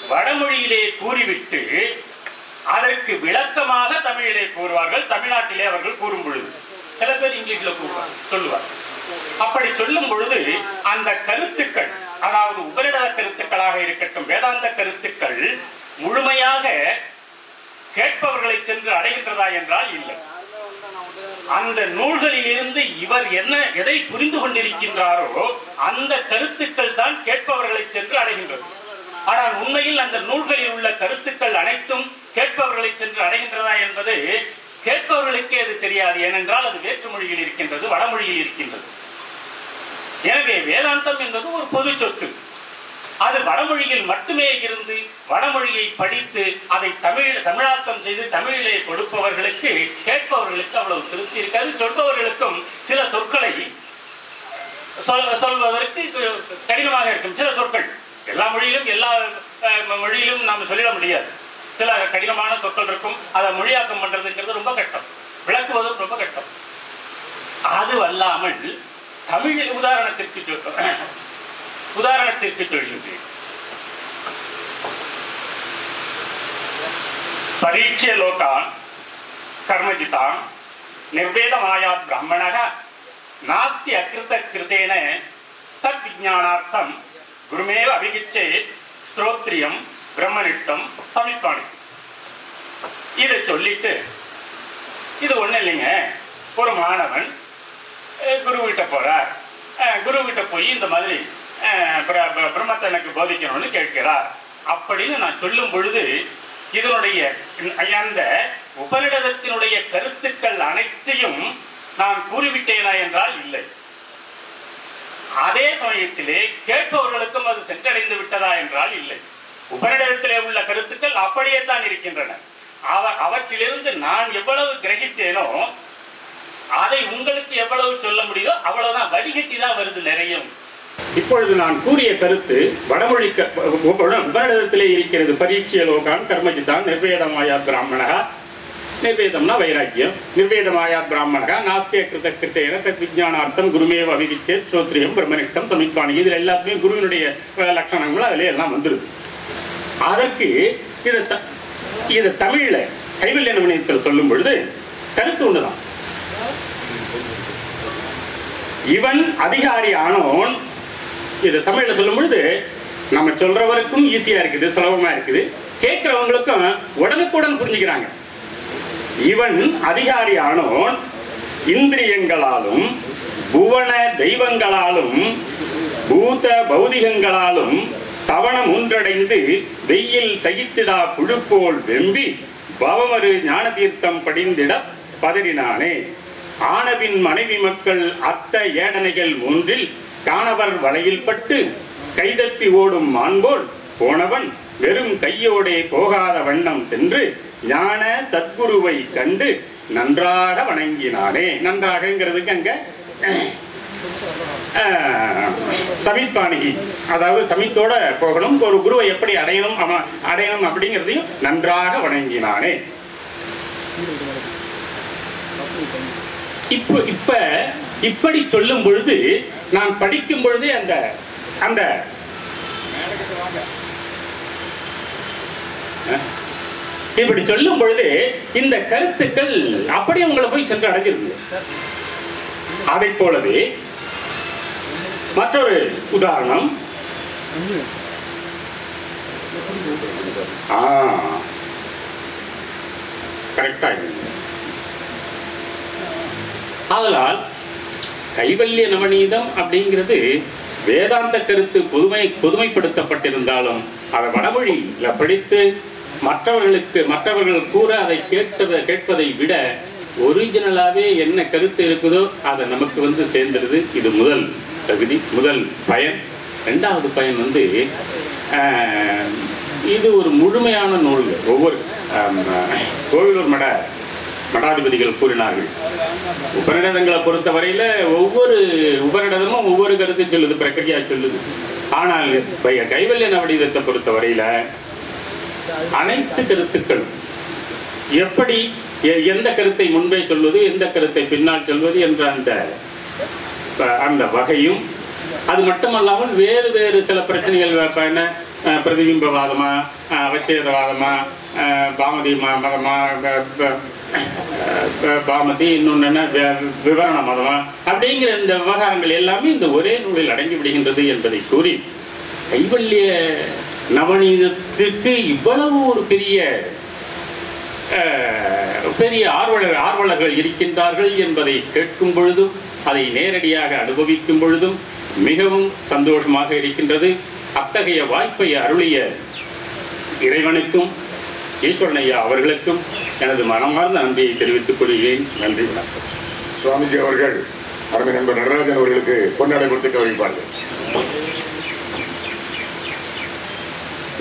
வடமொழியிலே கூறிவிட்டு அதற்கு விளக்கமாக தமிழிலே கூறுவார்கள். தமிழ்நாட்டிலே அவர்கள் கூறும் பொழுது. சில பேர் இங்கிலீஷ்ல கூறுவார் சொல்லுவார் அப்படி சொல்லும் பொழுது அந்த கருத்துக்கள் அதாவது உபரிடத கருத்துக்களாக இருக்கட்டும் வேதாந்த கருத்துக்கள் முழுமையாக கேட்பவர்களை சென்று அடைகின்றதா என்றால் இல்லை. அந்த நூல்களில் இருந்து இவர் என்ன எதை புரிந்து கொண்டிருக்கின்றாரோ அந்த கருத்துக்கள் தான் கேட்பவர்களை சென்று அடைகின்றது. ஆனால் உண்மையில் அந்த நூல்களில் உள்ள கருத்துக்கள் அனைத்தும் கேட்பவர்களை சென்று அடைகின்றதா என்பது கேட்பவர்களுக்கே அது தெரியாது. ஏனென்றால் அது வேற்று மொழியில் இருக்கின்றது வடமொழியில் இருக்கின்றது. எனவே வேதாந்தம் என்பது ஒரு பொது சொத்து. அது வடமொழியில் மட்டுமே இருந்து வடமொழியை படித்து அதை தமிழ் தமிழாக்கம் செய்து தமிழிலே கொடுப்பவர்களுக்கு கேட்பவர்களுக்கு அவ்வளவு திருப்தி இருக்காது. சொல்பவர்களுக்கும் சில சொற்களை சொல் சொல்வதற்கு கடினமாக இருக்கும். சில சொற்கள். எல்லா மொழியிலும் எல்லா மொழியிலும் நாம் சொல்லிட முடியாது. சில கடினமான சொற்கள் இருக்கும். அதை மொழியாக்கம் பண்றதுங்கிறது ரொம்ப கஷ்டம். விளக்குவதும் ரொம்ப கஷ்டம். அது அல்லாமல் தமிழ் உதாரணத்திற்கு சொல் [COUGHS] உதாரணத்திற்கு சொல்கின்றேன். பரீட்சை லோகான் கர்மஜிதான் நிர்வேதமாயா பிராமணக நாஸ்தி அகிருத கிருதேன தத் விஜானார்த்தம் குருமேவ அபிகிச்சே ஸ்ரோத்ரியம் பிரம்மனிட்டம் சமிப்பாணி இதை சொல்லிட்டு இது ஒண்ணும் இல்லைங்க. ஒரு மாணவன் அஹ், குரு கிட்ட போறார். அஹ், குரு கிட்ட போய் இந்த மாதிரி பிரம்மத்தை எனக்கு போதிக்கணும்னு கேட்கிறார். அப்படின்னு நான் சொல்லும் பொழுது இதனுடைய அந்த உபநிடதத்தினுடைய கருத்துக்கள் அனைத்தையும் நான் கூறிவிட்டேனா என்றால் இல்லை. அதே சமயத்திலே கேட்பவர்களுக்கும் அது சென்றடைந்து விட்டதா என்றால் இல்லை. உபரிடத்திலே உள்ள கருத்துக்கள் அப்படியே தான் இருக்கின்றன. அவ அவற்றிலிருந்து நான் எவ்வளவு கிரகித்தேனோ அதை உங்களுக்கு எவ்வளவு சொல்ல முடியுதோ அவ்வளவுதான். வடிகட்டி தான் வருது நிறைய இப்பொழுது நான் கூறிய கருத்து வடமொழி க- இருக்கிறது பரீட்சை லோகான் கர்மஜிதான் நிர்வேதமாயா பிராமணகா. நிர்வேதம்னா வைராக்கியம். நிர்வேதமாயா பிராமணகா நாஸ்திய கிருத கிருத்தேன தத் விஜயானார்த்தம் குருமேவ அபிவிச்சே ஸ்ரோத்ரியம் பிரம்மனிஷ்டம் சமிப்பாணி இதில் எல்லாத்துலேயும் குருவினுடைய லட்சணங்கள் அதில் எல்லாம் வந்துருது. அதற்கு இதை இதை தமிழ்ல கைவல்ய நிலையத்தில் சொல்லும் பொழுது கருத்து ஒண்ணுதான். இவன் அதிகாரி ஆனோன் இது தமிழ்ல சொல்லும் பொழுது நம்ம சொல்றவருக்கும் ஈஸியா இருக்குது சுலபமா இருக்குது. கேட்கிறவங்களுக்கும் உடனுக்குடன் புரிஞ்சுக்கிறாங்க. இவன் அதிகாரி ஆனோன் இந்திரியங்களாலும் புவன தெய்வங்களாலும் பூத பௌதிகங்களாலும் தவணம் ஒன்றடைந்து வெயில் சகித்திடா புழுப்போல் வெம்பி பவமரு ஞான தீர்த்தம் படிந்திட பதறினானே. ஆனவின் மனைவி மக்கள் அத்த ஏடனைகள் ஒன்றில் காணவர் வலையில் பட்டு கைதப்பி ஓடும் மான்போல் போனவன் வெறும் கையோடே போகாத வண்ணம் சென்று ஞான சத்குருவை கண்டு நன்றாக வணங்கினானே. நன்றாகங்கிறதுக்கு அங்க சமித்பாணிகி அதாவது சமித்தோட போகணும். ஒரு குருவை எப்படி அடையணும் அவன் அடையணும் அப்படிங்கிறதையும் நன்றாக வணங்கினானே. இப்போ இப்ப இப்படி சொல்லும் பொழுது நான் படிக்கும் பொழுது அந்த அந்த இப்படி சொல்லும் பொழுது இந்த கருத்துக்கள் அப்படியே உங்களை போய் சென்று அடைஞ்சிருந்தது அதை போலவே மற்றொரு உதாரணம். ஆ. அதனால் கைவல்ய நவநீதம் அப்படிங்கிறது வேதாந்த கருத்து புதுமை புதுமைப்படுத்தப்பட்டிருந்தாலும் அதை வடமொழியில் படித்து மற்றவர்களுக்கு மற்றவர்கள் கூற அதை கேட்பதை கேட்பதை விட ஒரிஜினலாவே என்ன கருத்து இருக்குதோ அதை நமக்கு வந்து சேர்ந்துடுது. இது முதல். தகுதி முதல் பயன். ரெண்டாவது பயன் வந்து இது ஒரு முழுமையான நூல்கள் ஒவ்வொரு கோவிலூர் மட மடாதிபதிகள் கூறினார்கள். உபநிடதங்களை பொறுத்த வரையில ஒவ்வொரு உபநிடதமும் ஒவ்வொரு கருத்தை சொல்லுது பிரக்கிரியா சொல்லுது. ஆனால் கைவல்ய நவநீதத்தை பொறுத்த வரையில அனைத்து கருத்துக்களும் எப்படி எ- எந்த கருத்தை முன்பே சொல்வது எந்த கருத்தை பின்னால் சொல்வது என்ற அந்த அந்த வகையும் அது மட்டுமல்லாமல் வேறு வேறு சில பிரச்சனைகள் என்ன பிரதிபிம்பவாதமா அவச்சேதவாதமா பாமதி மதமா பாமதி இன்னொன்று என்ன விவரண மதமா அப்படிங்கிற இந்த விவகாரங்கள் எல்லாமே இந்த ஒரே நூலில் அடங்கி விடுகின்றது என்பதை கூறி கைவல்ய நவநீதத்திற்கு இவ்வளவு ஒரு பெரிய பெரிய ஆர்வலர் ஆர்வலர்கள் இருக்கின்றார்கள் என்பதை கேட்கும் பொழுதும் அதை நேரடியாக அனுபவிக்கும் பொழுதும் மிகவும் சந்தோஷமாக இருக்கின்றது. அத்தகைய வாய்ப்பை அருளிய இறைவனுக்கும் ஈஸ்வரனையா அவர்களுக்கும் எனது மனமார்ந்த நன்றியை தெரிவித்துக் கொள்கிறேன். நன்றி வணக்கம். சுவாமிஜி அவர்கள் அருமை நண்பர் நடராஜன் அவர்களுக்கு பொன்னடை கொடுத்து கவனிப்பார்கள்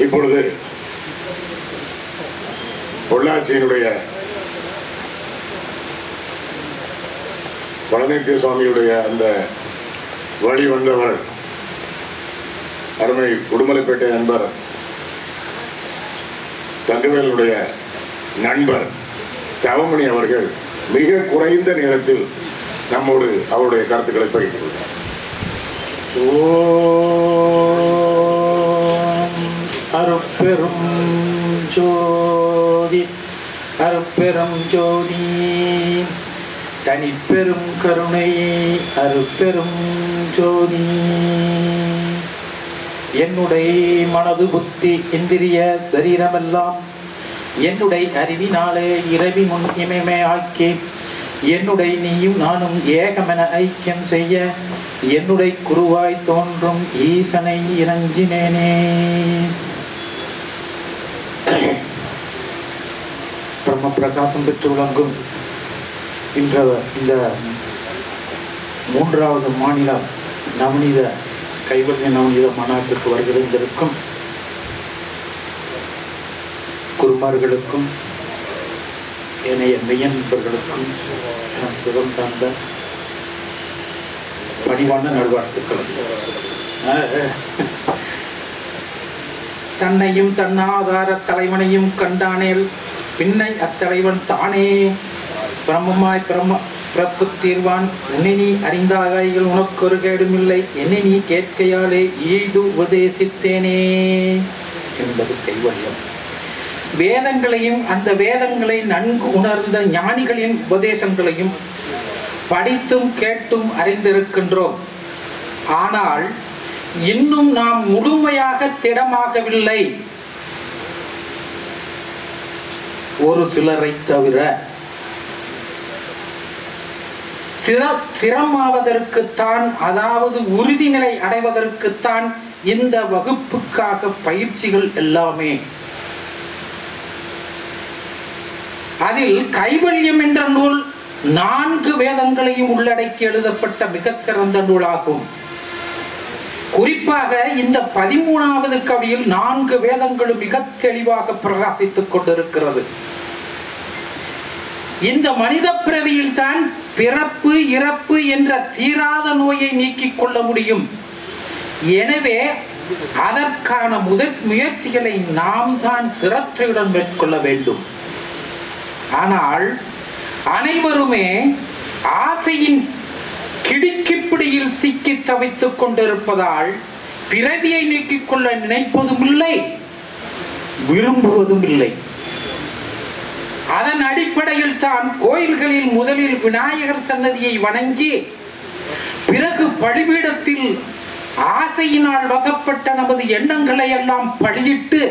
இப்பொழுது பொள்ளாச்சியினுடைய பழனித்திய சுவாமியுடைய அந்த வழி வந்தவர் அருமை உடுமலைப்பேட்டை நண்பர் தங்கவேலுடைய நண்பர் தவமணி அவர்கள் மிக குறைந்த நேரத்தில் நம்மோடு அவருடைய கருத்துக்களை பகிர்ந்து கொள்கிறார் அருப்பெரும் ஜோதி அருப்பெரும் ஜோதி. தனிப்பெரும் கருணை அருப்பெரும் ஜோதி. என்னுடைய மனது புத்தி இந்திரிய சரீரமெல்லாம் என்னுடைய அறிவினாலே இரவி முன் இமைமை ஆக்கி என்னுடைய நீயும் நானும் ஏகமென ஐக்கியம் செய்ய என்னுடைய குருவாய் தோன்றும் ஈசனை இறஞ்சினேனே பிரம்ம பிரகாசம் பெற்று விளங்கும் இன்ற இந்த மூன்றாவது மாநில நவநீத கைவல்ய நவநீத மாநாட்டிற்கு வருகிறந்திருக்கும் குருமார்களுக்கும் ஏனைய மெய்யன்பர்களுக்கும் நான் சிவம் தந்த பணிவான நல்வாழ்த்துக்கள். தன்னையும் தன்னாதார தலைவனையும் கண்டானேல் பின்னை அத்தலைவன் தானே. பிரம்மமாய் பிரம்ம பிறப்பு தீர்வான் உன்னை நீ அறிந்தாகாய்கள் உனக்கு ஒரு கேடுமில்லை. என்னை நீ கேட்கையாலே ஈது உபதேசித்தேனே என்பது கைவல்யம். வேதங்களையும் அந்த வேதங்களை நன்கு உணர்ந்த ஞானிகளின் உபதேசங்களையும் படித்தும் கேட்டும் அறிந்திருக்கின்றோம். ஆனால் இன்னும் நாம் முழுமையாக திடமாகவில்லை. ஒரு சிலரை தவிர சிர சிரமாவதற்குத்தான் அதாவது உறுதிநிலை அடைவதற்குத்தான் இந்த வகுப்புக்காக பயிற்சிகள் எல்லாமே. அதில் கைவல்யம் என்ற நூல் நான்கு வேதங்களையும் உள்ளடக்கி எழுதப்பட்ட மிகச் சிறந்த நூலாகும். குறிப்பாக இந்த பதிமூணாவது கவியில் நான்கு வேதங்களும் மிக தெளிவாக பிரகாசித்துக் கொண்டிருக்கிறது. இந்த மனித பிறவியில் தான் பிறப்பு இறப்பு என்ற தீராத நோயை நீக்கிக் கொள்ள முடியும். எனவே அதற்கான முதற் முயற்சிகளை நாம் தான் சிரத்தையுடன் மேற்கொள்ள வேண்டும். ஆனால் அனைவருமே ஆசையின் கிடுக்கிப்பிடியில் சிக்கி தவித்துக் கொண்டிருப்பதால் பிறவியை நீக்கிக் கொள்ள நினைப்பதும் இல்லை விரும்புவதும் இல்லை அதன் அடிப்படையில் தான் கோயில்களில் முதலில் விநாயகர் சன்னதியை வணங்கி பிறகு பழிபீடத்தில் ஆசையினால் வசப்பட்ட நமது எண்ணங்களை எல்லாம் பழியிட்டு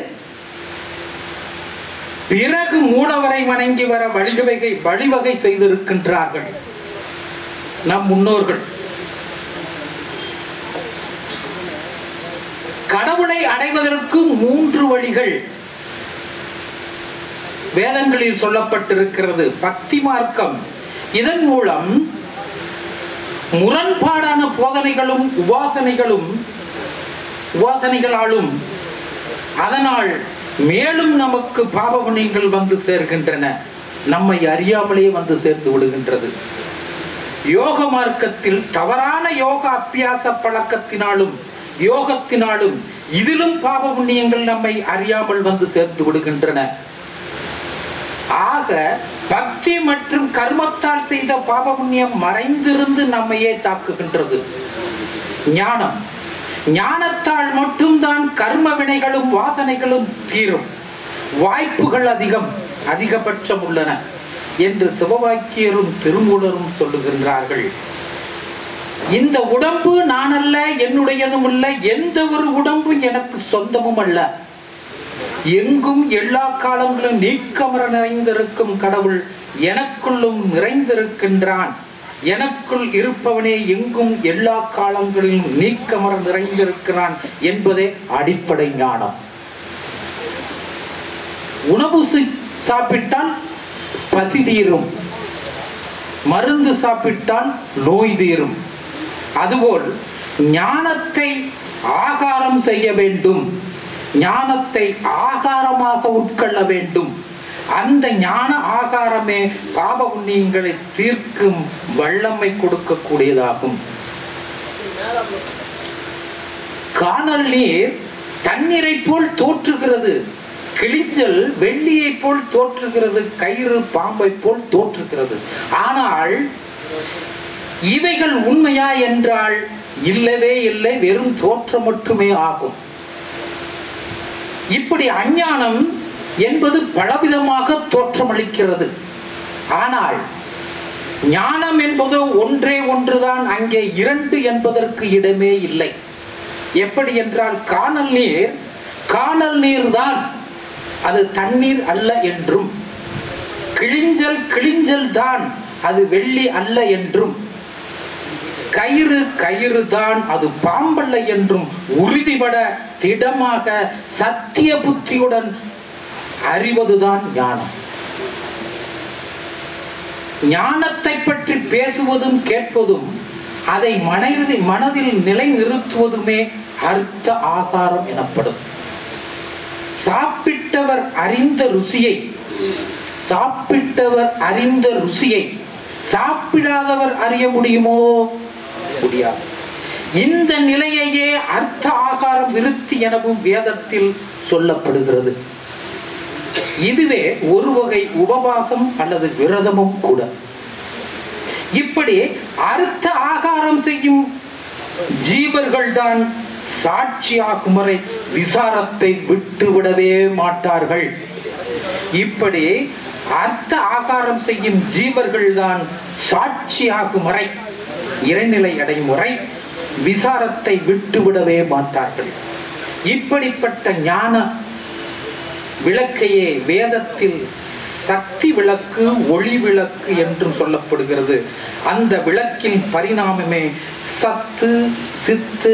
பிறகு மூலவரை வணங்கி வர வழிவகை வழிவகை செய்திருக்கின்றார்கள் நம் முன்னோர்கள். கடவுளை அடைவதற்கு மூன்று வழிகள். வேதங்களில் சொல்லப்பட்டிருக்கிறது. பக்தி மார்க்கம். இதன் மூலம் முரண்பாடான போதனைகளும் உபாசனைகளும் உபாசனைகளாலும் அதனால் மேலும் நமக்கு பாப புண்ணியங்கள் வந்து சேர்கின்றன. நம்மை அறியாமலே வந்து சேர்த்து விடுகின்றது. யோக மார்க்கத்தில் தவறான யோக அபியாச பழக்கத்தினாலும் யோகத்தினாலும் இதிலும் பாப புண்ணியங்கள் நம்மை அறியாமல் வந்து சேர்த்து விடுகின்றன. ஆக பக்தி மற்றும் கர்மத்தால் செய்த பாப புண்ணியம் மறைந்திருந்து நம்மையே தாக்குகின்றது. ஞானம். ஞானத்தால் மட்டும்தான் கர்ம வினைகளும் வாசனைகளும் தீரும். வாய்ப்புகள் அதிகம் அதிகபட்சம் உள்ளன என்று சிவவாக்கியரும் திருமூலரும் சொல்லுகின்றார்கள். இந்த உடம்பு நான் அல்ல என்னுடையதும் அல்ல எந்த ஒரு உடம்பும் எனக்கு சொந்தமும் அல்ல. எங்கும் எல்லா காலங்களும் நீக்கமர நிறைந்திருக்கும் கடவுள் எனக்குள்ளும் நிறைந்திருக்கின்றான். எனக்குள் இருப்பவனே எங்கும் எல்லா காலங்களிலும் நீக்கமர நிறைந்திருக்கிறான் என்பதே அடிப்படை ஞானம். உணவு சாப்பிட்டால் பசி தீரும். மருந்து சாப்பிட்டால் நோய் தீரும். அதுபோல் ஞானத்தை ஆகாரம் செய்ய வேண்டும். ஞானத்தை ஆகாரமாக உட்கொள்ள வேண்டும். அந்த ஞான ஆகாரமே பாப புண்ணியங்களை தீர்க்கும் வல்லமை கொடுக்கக்கூடியதாகும். காணல் நீர் தண்ணீரை போல் தோற்றுகிறது. கிழிச்சல் வெள்ளியை போல் தோற்றுகிறது. கயிறு பாம்பை போல் தோற்றுகிறது. ஆனால் இவைகள் உண்மையா என்றால் இல்லவே இல்லை. வெறும் தோற்றம் மட்டுமே ஆகும். இப்படி அஞ்ஞானம் என்பது பலவிதமாக தோற்றமளிக்கிறது. ஆனால் ஞானம் என்பது ஒன்றே ஒன்றுதான் அங்கே இரண்டு என்பதற்கு இடமே இல்லை. எப்படி என்றால் காணல் நீர் காணல் நீர் தான் அது தண்ணீர் அல்ல என்றும் கிழிஞ்சல் கிழிஞ்சல் தான் அது வெள்ளி அல்ல என்றும். கயிறு கயிறு தான் அது பாம்பல்ல என்றும் உறுதிபட திடமாக சத்திய புத்தியுடன் அறிவதுதான் ஞானம். ஞானத்தை பற்றி பேசுவதும் கேட்பதும் அதை மனதில் மனதில் நிலைநிறுத்துவதுமே அர்த்த ஆகாரம் எனப்படும். சாப்பிட்டவர் அறிந்த ருசியை சாப்பிட்டவர் அறிந்த ருசியை சாப்பிடாதவர் அறிய முடியுமோ? முடியாது. இந்த நிலையையே அர்த்த ஆகாரம் விருத்தி எனவும் வேதத்தில் சொல்லப்படுகிறது. இதுவே ஒரு வகை உபவாசம் அல்லது விரதமும் கூட. இப்படி அர்த்த ஆகாரம் செய்யும் ஜீவர்கள் தான் சாட்சியாகும் வரை விசாரத்தை விட்டு விடவே மாட்டார்கள். இப்படி அர்த்த ஆகாரம் செய்யும் ஜீவர்கள் தான் சாட்சியாகும் வரை இறைநிலை அடையும் வரை விசாரத்தை விட்டு விடவே மாட்டார்கள். இப்படிப்பட்ட ஞான விளக்கையே வேதத்தில் சக்தி விளக்கு ஒளி விளக்கு என்றும் சொல்லப்படுகிறது. அந்த விளக்கின் பரிணாமமே சத்து சித்து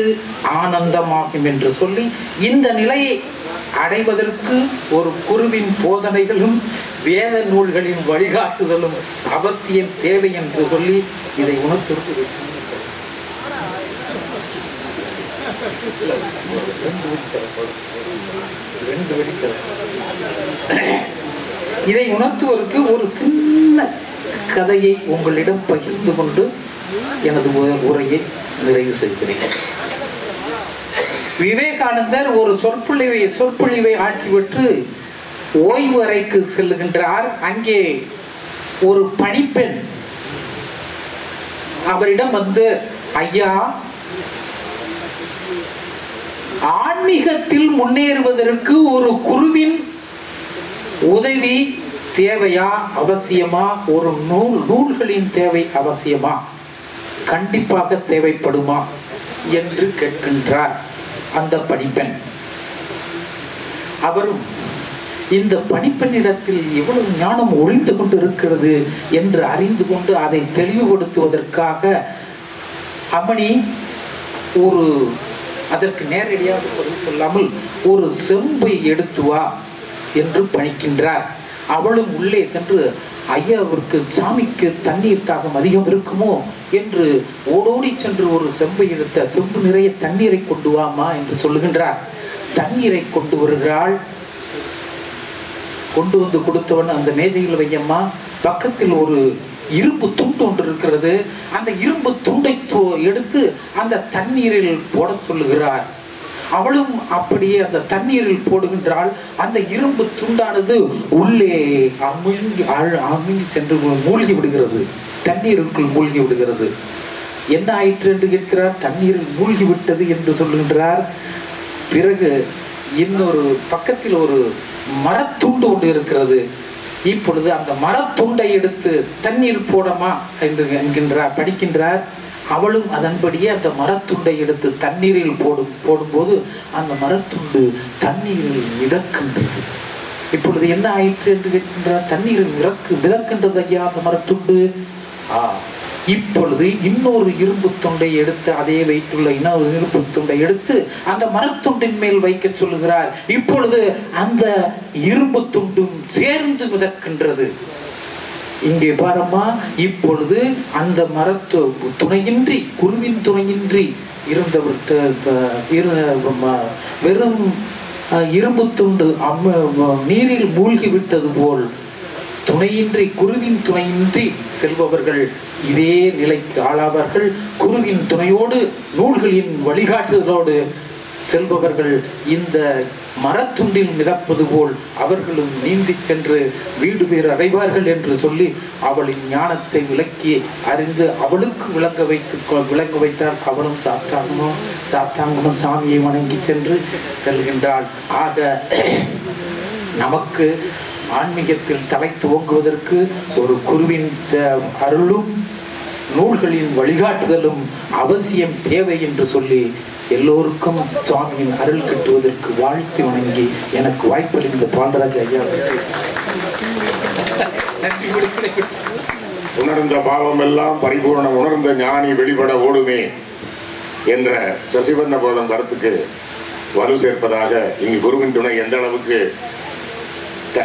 ஆனந்தமாகும் என்று சொல்லி இந்த நிலையை அடைவதற்கு ஒரு குருவின் போதனைகளும் வேத நூல்களின் வழிகாட்டுதலும் அவசியம் தேவை என்று சொல்லி இதை உணர்த்திற்கு இதை உணர்த்துவதற்கு ஒரு சின்ன கதையை உங்களிடம் பகிர்ந்து கொண்டு எனது உரையை நிறைவு செய்கிறேன். விவேகானந்தர் ஒரு சொற்பொழிவை சொற்பொழிவை ஆற்றிவிட்டு ஓய்வு அறைக்கு செல்லுகின்றார். அங்கே ஒரு பணிப்பெண் அவரிடம் வந்து ஐயா ஆன்மீகத்தில் முன்னேறுவதற்கு ஒரு குருவின் உதவி தேவையா அவசியமா? ஒரு நூல் நூல்களின் தேவை அவசியமா? கண்டிப்பாக தேவைப்படுமா? என்று கேட்கின்றார். அந்த பணிப்பெண் அவரும் இந்த பணிப்பெண்ணிடத்தில் எவ்வளவு ஞானம் ஒளிந்து கொண்டு இருக்கிறது என்று அறிந்து கொண்டு அதை தெளிவுபடுத்துவதற்காக அம்மணி ஒரு அதற்கு நேரடியாக பதில் சொல்லாமல் ஒரு செம்பை எடுத்து வா என்று பணிக்கின்றார். அவளும் உள்ளே சென்று ஐயாவிற்கு சாமிக்கு தண்ணீர் தாகம் அதிகம் இருக்குமோ என்று ஓடோடி சென்று ஒரு செம்பை எடுத்த செம்பு நிறைய தண்ணீரை கொண்டு வாமா என்று சொல்லுகின்றார். தண்ணீரை கொண்டு வருகிறாள். கொண்டு வந்து கொடுத்தவன் அந்த மேஜையில் வையம்மா பக்கத்தில் ஒரு இரும்பு துண்டு ஒன்று இருக்கிறது. அந்த இரும்பு துண்டை எடுத்து அந்த தண்ணீரில் போட சொல்லுகிறார். அவளும் அப்படியே அந்த தண்ணீரில் போடுகின்றாள். அந்த இரும்பு துண்டானது உள்ளே அமுங்கி ஆழ் அமுங்கி சென்று மூழ்கி விடுகிறது. தண்ணீருக்குள் மூழ்கி விடுகிறது. என்ன ஆயிற்று? என்று கேட்கிறார். தண்ணீரில் மூழ்கி விட்டது என்று சொல்லுகின்றார். பிறகு இன்னொரு பக்கத்தில் ஒரு மரத்துண்டு ஒன்று இருக்கிறது. இப்பொழுது அந்த மரத்துண்டை எடுத்து தண்ணீர் போடமா? என்று என்கின்றார் படிக்கின்றார். அவளும் அதன்படியே அந்த மரத்துண்டை எடுத்து தண்ணீரில் போடும் போடும்போது அந்த மரத்துண்டு தண்ணீரில் மிதக்கின்றது. இப்பொழுது என்ன ஆயிற்று என்று கேட்கின்றார்? தண்ணீரில் மிதக்கு மிதக்கின்றது ஐயா அந்த மரத்துண்டு. ஆ இப்பொழுது இன்னொரு இரும்பு துண்டை எடுத்து அதே வைத்துள்ள இன்னொரு இரும்பு துண்டை எடுத்து அந்த மரத்துண்டின் மேல் வைக்க சொல்லுகிறார். இப்பொழுது அந்த இரும்பு துண்டும் சேர்ந்து மிதக்கின்றது. இங்கே பாரம்மா இப்பொழுது அந்த மரத்து துணையின்றி குருவின் துணையின்றி இருந்தவர் வெறும் இரும்பு துண்டு அம் நீரில் மூழ்கி விட்டது போல் துணையின்றி குருவின் துணையின்றி செல்பவர்கள் இதே நிலைக்கு ஆளாவார்கள். குருவின் துணையோடு நூல்களின் வழிகாட்டுதலோடு செல்பவர்கள் இந்த மரத்துண்டில் மிதப்பது போல் அவர்களும் நீந்திச் சென்று வீடு பேர் அடைவார்கள் என்று சொல்லி அவளின் ஞானத்தை விளக்கி அறிந்து அவளுக்கு விளங்க வைத்து விளங்க வைத்தார் அவளும் சாஸ்தாங்கமும் சாஸ்தாங்கமும் சாமியை வணங்கி சென்று செல்கின்றாள். ஆக நமக்கு ஆன்மீகத்தில் தலை துவங்குவதற்கு ஒரு குருவின் த- அருளும் நூல்களின் வழிகாட்டுதலும் அவசியம் தேவை என்று சொல்லி எல்லோருக்கும் சுவாமியின் அருள் கிட்டுவதற்கு வாழ்த்து வணங்கி எனக்கு வாய்ப்பளித்த பாண்டராஜ் ஐயா. உணர்ந்த பாவம் எல்லாம் பரிபூர்ணம் உணர்ந்த ஞானி வெளிப்பட ஓடுமே என்ற சசிவண்ண போதம் கருத்துக்கு வலு சேர்ப்பதாக இங்கு குருவின் துணை எந்த அளவுக்கு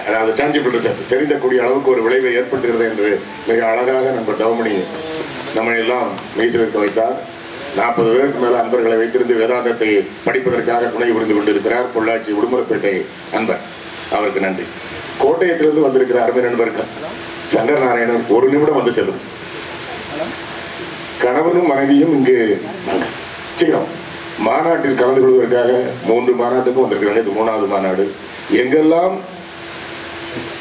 அதாவது டான்ஜிபிள் ரிசல்ட் தெரிந்தக்கூடிய அளவுக்கு ஒரு விளைவை ஏற்படுத்துகிறது என்று மிக அழகாக நண்பர் தவமணி நம்மை எல்லாம் மெய்சிலிருக்க வைத்தார் நாற்பது பேருக்கு மேல அன்பர்களை வைத்திருந்து வேதாந்தத்தை படிப்பதற்காக துணை புரிந்து கொண்டிருக்கிறார் பொள்ளாச்சி உடுமலைப்பேட்டை அன்பர். அவருக்கு நன்றி. கோட்டயத்திலிருந்து வந்திருக்கிற அருமை நண்பர்கள் சங்கர் நாராயணன் ஒரு நிமிடம் வந்து செல்லும். கணவனும் மனைவியும் இங்கு சீக்கிரம். மாநாட்டில் கலந்து கொள்வதற்காக மூன்று மாநாட்டுக்கும் வந்திருக்கிறாங்க. இது மூணாவது மாநாடு. எங்கெல்லாம்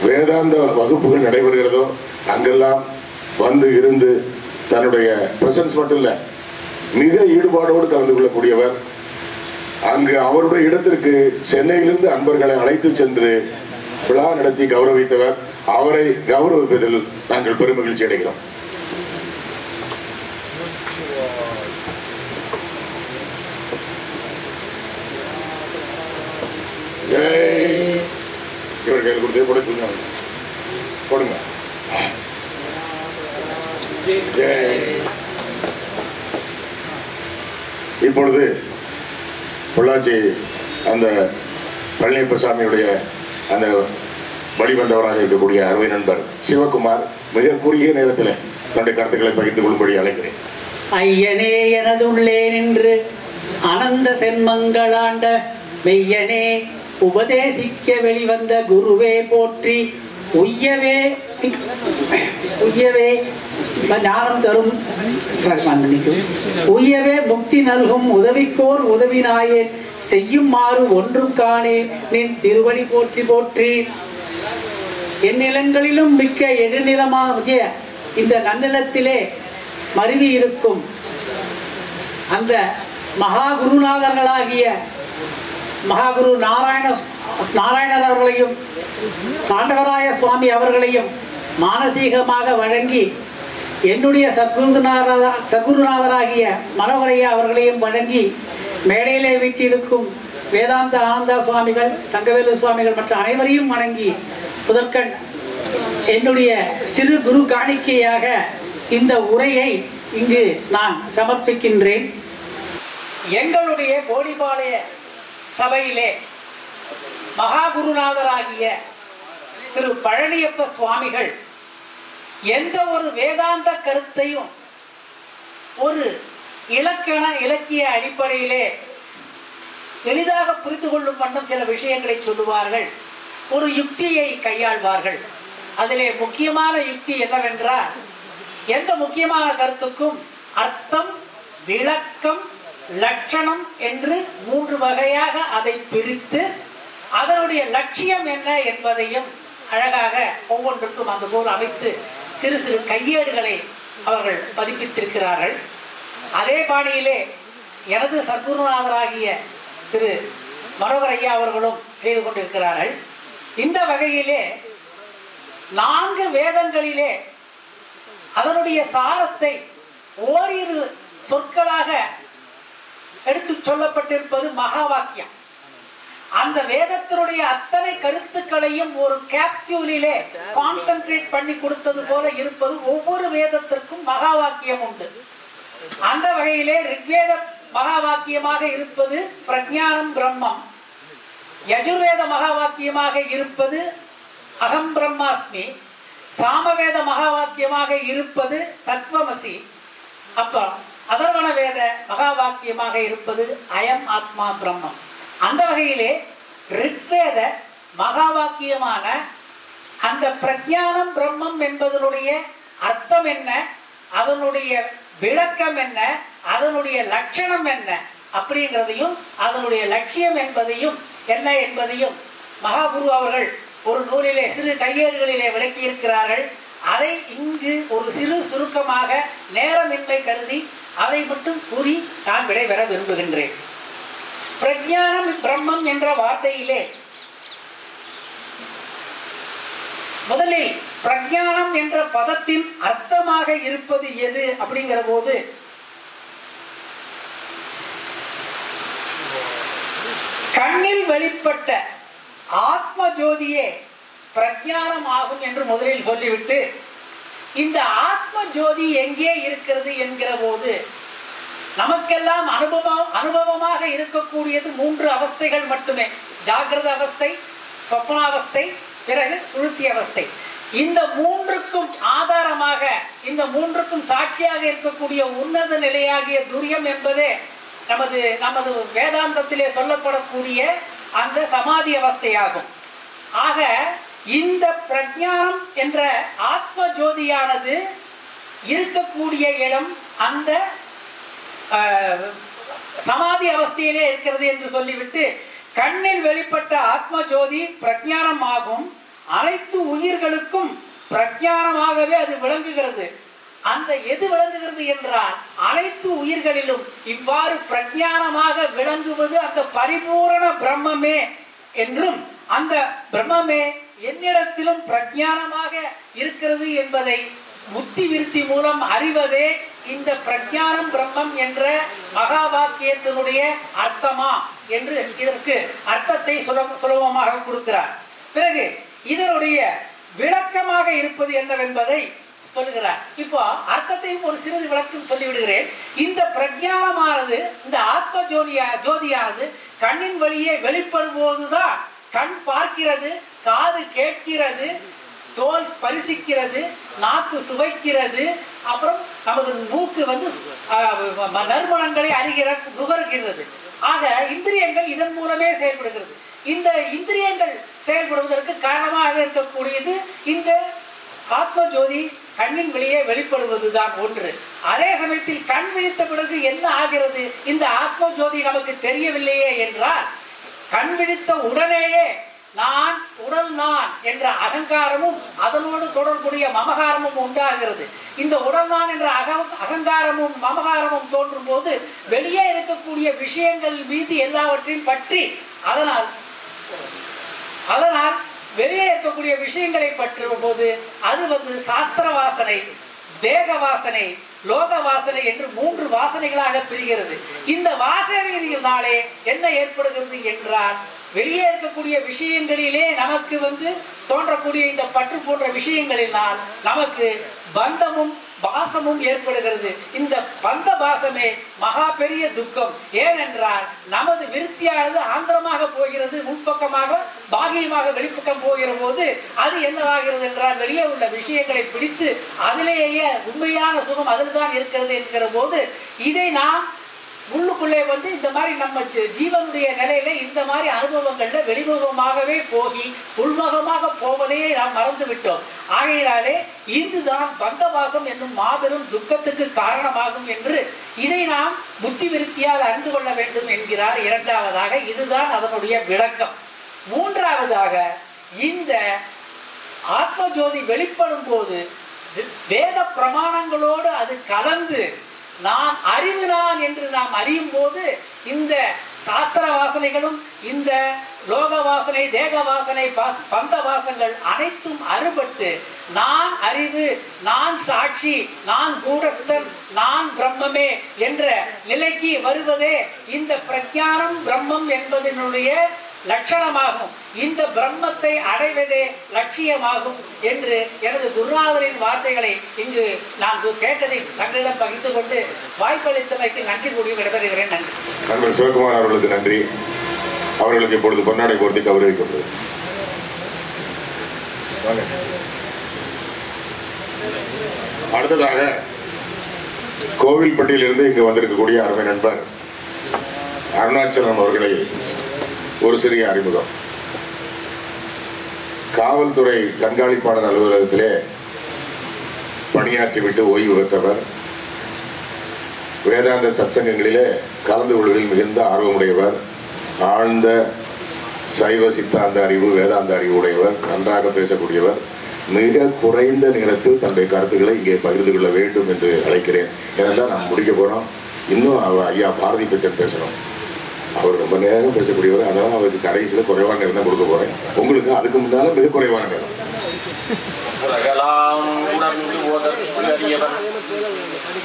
வேதாந்த வகுப்புகள் நடைபெறுகிறதோ அங்கெல்லாம் வந்து இருந்து தன்னுடைய பிரசன்ஸ் மட்டும் இல்லை மிக ஈடுபாடோடு கலந்து கொள்ளக்கூடியவர் அங்கு அவருடைய இடத்திற்கு சென்னையிலிருந்து அன்பர்களை அழைத்து சென்று விழா நடத்தி கௌரவித்தவர் அவரை கௌரவிப்பதில் நாங்கள் பெருமகிழ்ச்சி அடைகிறோம் ஜெய். இவர் கையில் கொடுத்து போட சொல்லுங்க போடுங்க ஜெய். இப்பொழுது பொள்ளாச்சி அந்த பழனியப்ப சாமியுடைய அந்த வழிவந்தவராக இருக்கக்கூடிய அருமை நண்பர் சிவகுமார் மிக குறுகிய நேரத்தில் தன்னுடைய கருத்துக்களை பகிர்ந்து கொள்ளும்படி அழைக்கிறேன். ஐயனே எனதுள்ளே நின்று அனந்த சென்மங்களாண்ட மெய்யனே உபதேசிக்க வெளிவந்த குருவே போற்றி உய்யவே உய்யவே ஞானம் தரும். உய்யவே முக்தி நல்கும் உதவிக்கோர் உதவினாயேன் செய்யுமாறு ஒன்றும் காணேன் நின் திருவடி போற்றி போற்றி. என் நிலங்களிலும் மிக்க எழுநிலமாகிய இந்த நன்னிலத்திலே மருவி இருக்கும். அந்த மகா குருநாதர்களாகிய மகாகுரு நாராயண நாராயணர் அவர்களையும் தாண்டவராய சுவாமி அவர்களையும் மானசீகமாக வழங்கி என்னுடைய சத்குருநாத சத்குருநாதராகிய மனோகரையா அவர்களையும் வழங்கி மேடையிலே வீட்டிருக்கும் வேதாந்த ஆனந்தா சுவாமிகள் தங்கவேலு சுவாமிகள் மற்ற அனைவரையும் வணங்கி முதற்கண் என்னுடைய சிறு குரு காணிக்கையாக இந்த உரையை இங்கு நான் சமர்ப்பிக்கின்றேன். எங்களுடைய கோடிபாளைய சபையிலே மகாகுருநாதராகிய திரு பழனியப்ப சுவாமிகள் எந்த ஒரு வேதாந்த கருத்தையும் ஒரு இலக்கண இலக்கிய அடிப்படையிலே எளிதாக புரிந்து கொள்ளும் வண்ணம் சில விஷயங்களை சொல்லுவார்கள். ஒரு யுக்தியை கையாள்வார்கள். அதிலே முக்கியமான யுக்தி என்னவென்றால் எந்த முக்கியமான கருத்துக்கும் அர்த்தம் விளக்கம் லட்சணம் என்று மூன்று வகையாக அதை பிரித்து அதனுடைய லட்சியம் என்ன என்பதையும் அழகாக ஒவ்வொன்றுக்கும் அந்த போல் அமைத்து சிறு சிறு கையேடுகளை அவர்கள் பதிப்பித்திருக்கிறார்கள். அதே பாணியிலே எனது சர்க்குருநாதராகிய திரு மனோகர் ஐயா அவர்களும் செய்து கொண்டிருக்கிறார்கள். இந்த வகையிலே நான்கு வேதங்களிலே அதனுடைய சாரத்தை ஓரிரு சொற்களாக எடுத்து சொல்லப்பட்டிருப்பது மகா வாக்கியம் அந்த வேதத்தினுடைய அத்தனை கருத்துக்களையும் ஒரு கேப்சியூலிலே கான்சென்ட்ரேட் பண்ணி கொடுத்தது போல இருப்பது ஒவ்வொரு வேதத்திற்கும் மகா வாக்கியம் உண்டு. அந்த வகையிலே ரிக்வேத மகா வாக்கியமாக இருப்பது பிரஜானம் பிரம்மம். யஜுர்வேத மகா வாக்கியமாக இருப்பது அகம் பிரம்மாஸ்மி. சாமவேத மகா வாக்கியமாக இருப்பது தத்வமசி. அப்ப அதர்வண வேத மகா வாக்கியமாக இருப்பது அயம் ஆத்மா பிரம்மம். அந்த வகையிலே ரிக்வேத மகா வாக்கியமான அந்த பிரஜானம் பிரம்மம் என்பதனுடைய அர்த்தம் என்ன? அதனுடைய விளக்கம் என்ன? அதனுடைய லட்சணம் என்ன? அப்படிங்கிறதையும் அதனுடைய லட்சியம் என்பதையும் என்ன என்பதையும் மகாகுரு அவர்கள் ஒரு நூலிலே சிறு கையேடுகளிலே விளக்கி இருக்கிறார்கள் அதை இங்கு ஒரு சிறு சுருக்கமாக நேரமின்மை கருதி அதை மட்டும் கூறி நான் விடைபெற விரும்புகின்றேன். பிரஜானம் பிரம்மம் என்ற வார்த்தையிலே முதலில் பிரஜானம் என்ற பதத்தின் அர்த்தமாக இருப்பது எது அப்படிங்கிற போது கண்ணில் வெளிப்பட்ட ஆத்ம ஜோதியே பிரஜானம் ஆகும் என்று முதலில் சொல்லிவிட்டு இந்த ஆத்ம ஜோதி எங்கே இருக்கிறது என்கிற போது நமக்கெல்லாம் அனுபவம் அனுபவமாக இருக்கக்கூடியது மூன்று அவஸ்தைகள் மட்டுமே. ஜாகிரத அவஸ்தை சொப்னாவஸ்தை பிறகு சுழுத்தி அவஸ்தை. இந்த மூன்றுக்கும் ஆதாரமாக இந்த மூன்றுக்கும் சாட்சியாக இருக்கக்கூடிய உன்னத நிலையாகிய துரியம் என்பதே நமது நமது வேதாந்தத்திலே சொல்லப்படக்கூடிய அந்த சமாதி அவஸ்தையாகும். ஆக இந்த பிரஜானம் என்ற ஆத்ம ஜோதியானது இருக்கக்கூடிய இடம் அந்த சமாதி அவஸ்தையிலே இருக்கிறது என்று சொல்லிவிட்டு கண்ணில் வெளிப்பட்ட ஆத்ம ஜோதி பிரஜானமாகும் அனைத்து உயிர்களுக்கும் பிரஜானமாகவே அது விளங்குகிறது. அந்த எது விளங்குகிறது என்றால் அனைத்து உயிர்களிலும் இவ்வாறு பிரஜானமாக விளங்குவது அந்த பரிபூரண பிரம்மமே என்றும் அந்த பிரம்மமே என்னிடத்திலும் பிரஜானமாக இருக்கிறது என்பதை புத்தி விருத்தி மூலம் அறிவதே இந்த பிரஜானம் பிரம்மம் என்ற மகா வாக்கியத்தினுடைய அர்த்தமா என்று இதற்கு அர்த்தத்தை சுலபமாக கொடுக்கிறார். பிறகு இதனுடைய விளக்கமாக இருப்பது என்னவென்பதை சொல்லுகிறார். இப்போ அர்த்தத்தையும் ஒரு சிறிது விளக்கம் சொல்லிவிடுகிறேன். இந்த பிரஜானமானது இந்த ஆத்ம ஜோதியா ஜோதியானது கண்ணின் வழியே வெளிப்படும் போதுதான் கண் பார்க்கிறது காது கேட்கிறது தோல் ஸ்பரிசிக்கிறது நாக்கு சுவைக்கிறது அப்புறம் நமது மூக்கு வந்து நறுமணங்களை அறிகிற நுகர்கிறது. ஆக இந்திரியங்கள் இதன் மூலமே செயல்படுகிறது. இந்த இந்திரியங்கள் செயல்படுவதற்கு காரணமாக இருக்கக்கூடியது இந்த ஆத்ம ஜோதி கண்ணின் வெளியே வெளிப்படுவதுதான் ஒன்று. அதே சமயத்தில் கண் விழித்த பிறகு என்ன ஆகிறது? இந்த ஆத்ம ஜோதி நமக்கு தெரியவில்லையே என்றால் கண் விழித்த உடனேயே நான் உடல் நான் என்ற அகங்காரமும் அதனோடு தொடர்புடைய மமகாரமும் உண்டாகிறது. இந்த உடல் நான் என்ற அக அகங்காரமும் மமகாரமும் தோன்றும் போது வெளியே இருக்கக்கூடிய விஷயங்கள் மீது எல்லாவற்றையும் பற்றி அதனால் அதனால் வெளியே இருக்கக்கூடிய விஷயங்களை பற்றும் போது அது வந்து சாஸ்திர வாசனை தேக வாசனை லோக வாசனை என்று மூன்று வாசனைகளாக பிரிகிறது. இந்த வாசனைகளினாலே என்ன ஏற்படுகிறது என்றால் வெளியே இருக்கக்கூடிய விஷயங்களிலே நமக்கு வந்து தோன்றக்கூடிய இந்த பற்று போன்ற விஷயங்களினால் நமக்கு பந்தமும் பாசமும் ஏற்படுகிறது. இந்த பந்த பாசமே மகா பெரிய துக்கம். ஏனென்றால் நமது விருத்தியானது ஆந்திரமாக போகிறது முன்பக்கமாக பாகியமாக வெளிப்பக்கம் போகிற போது அது என்னவாகிறது என்றால் வெளியே உள்ள விஷயங்களை பிடித்து அதிலேயே உண்மையான சுகம் அதில் தான் இருக்கிறது என்கிற போது இதை நாம் உள்ளுக்குள்ளே வந்து இந்த மாதிரி நம்ம ஜீ- ஜீவனுடைய நிலையில இந்த மாதிரி அனுபவங்கள்ல வெளிமுகமாகவே போகி உள்முகமாக போவதையே நாம் மறந்து விட்டோம் ஆகையினாலே இதுதான் பந்தவாசம் என்னும் மாபெரும் துக்கத்துக்கு காரணமாகும் என்று இதை நாம் புத்தி விருத்தியால் அறிந்து கொள்ள வேண்டும் என்கிறார் இரண்டாவதாக இதுதான் அதனுடைய விளக்கம். மூன்றாவதாக இந்த ஆத்ம ஜோதி வெளிப்படும் போது வேத பிரமாணங்களோடு அது கலந்து நான் அறிவு நான் என்று நாம் அறியும் போது இந்த சாஸ்திர வாசனைகளும் இந்த லோக வாசனை தேக வாசனை ப- பந்த வாசங்கள் அனைத்தும் அறுபட்டு நான் அறிவு நான் சாட்சி நான் கூடஸ்தன் நான் பிரம்மமே என்ற நிலைக்கு வருவதே இந்த பிரஜானம் பிரம்மம் என்பதனுடைய லட்சணமாகும். இந்த பிரம்மத்தை அடைவதே லட்சியமாகும் என்று எனது குருநாதரின் வார்த்தைகளை இங்கு நான் கேட்டதை தங்களிடம் பகிர்ந்து கொண்டு வாய்ப்பளித்தமைக்கு நன்றி கூறி விடைபெறுகிறேன். நன்றி. நண்பர் சிவகுமார் அவர்களுக்கு நன்றி. அவர்களுக்கு இப்பொழுது பொன்னாடை போர்த்தி கௌரவிக்கப்படுது அடுத்ததாக கோவில்பட்டியிலிருந்து இங்கு வந்திருக்கக்கூடிய அருமை நண்பர் அருணாச்சலம் அவர்களை ஒரு சிறிய அறிமுகம். காவல்துறை கண்காணிப்பாளர் அலுவலகத்திலே பணியாற்றிவிட்டு ஓய்வு பெற்றவர். வேதாந்த சத்சங்கங்களிலே கலந்து கொள்வதில் மிகுந்த ஆர்வமுடையவர். ஆழ்ந்த சைவ சித்தாந்த அறிவு வேதாந்த அறிவு உடையவர் நன்றாக பேசக்கூடியவர். மிக குறைந்த நேரத்தில் தன்னுடைய கருத்துக்களை இங்கே பகிர்ந்து கொள்ள வேண்டும் என்று அழைக்கிறேன். ஏனென்றால் நான் முடிக்க போகிறோம் இன்னும் அவர் ஐயா பாரதி பச்சன் பேசணும். அவர் ரொம்ப நேரம் பேசக்கூடியவர். அதனால அவருக்கு கடைசியில் குறைவான நேரம் தான் கொடுக்க போறேன். உங்களுக்கு அதுக்கு முன்னால மிக குறைவான நேரம். உலகலாம் உணர்ந்து ஓதற்கு அறியவன்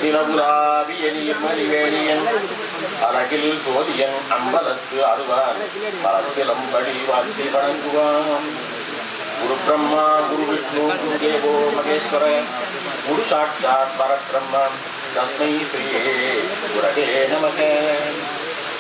தினபுராவிய நீர்மலிவேணியன் அழகில் சோதியன் அம்பலத்து அருவான் பரசிலம்படி வாழ்த்தி வணங்குவான். குரு பிரம்மா குரு விஷ்ணு குரு தேவோ மகேஸ்வர குரு சாட்சாத் பரபிரம்மன். தஸ்மை ஸ்ரீயே குரகே நமக.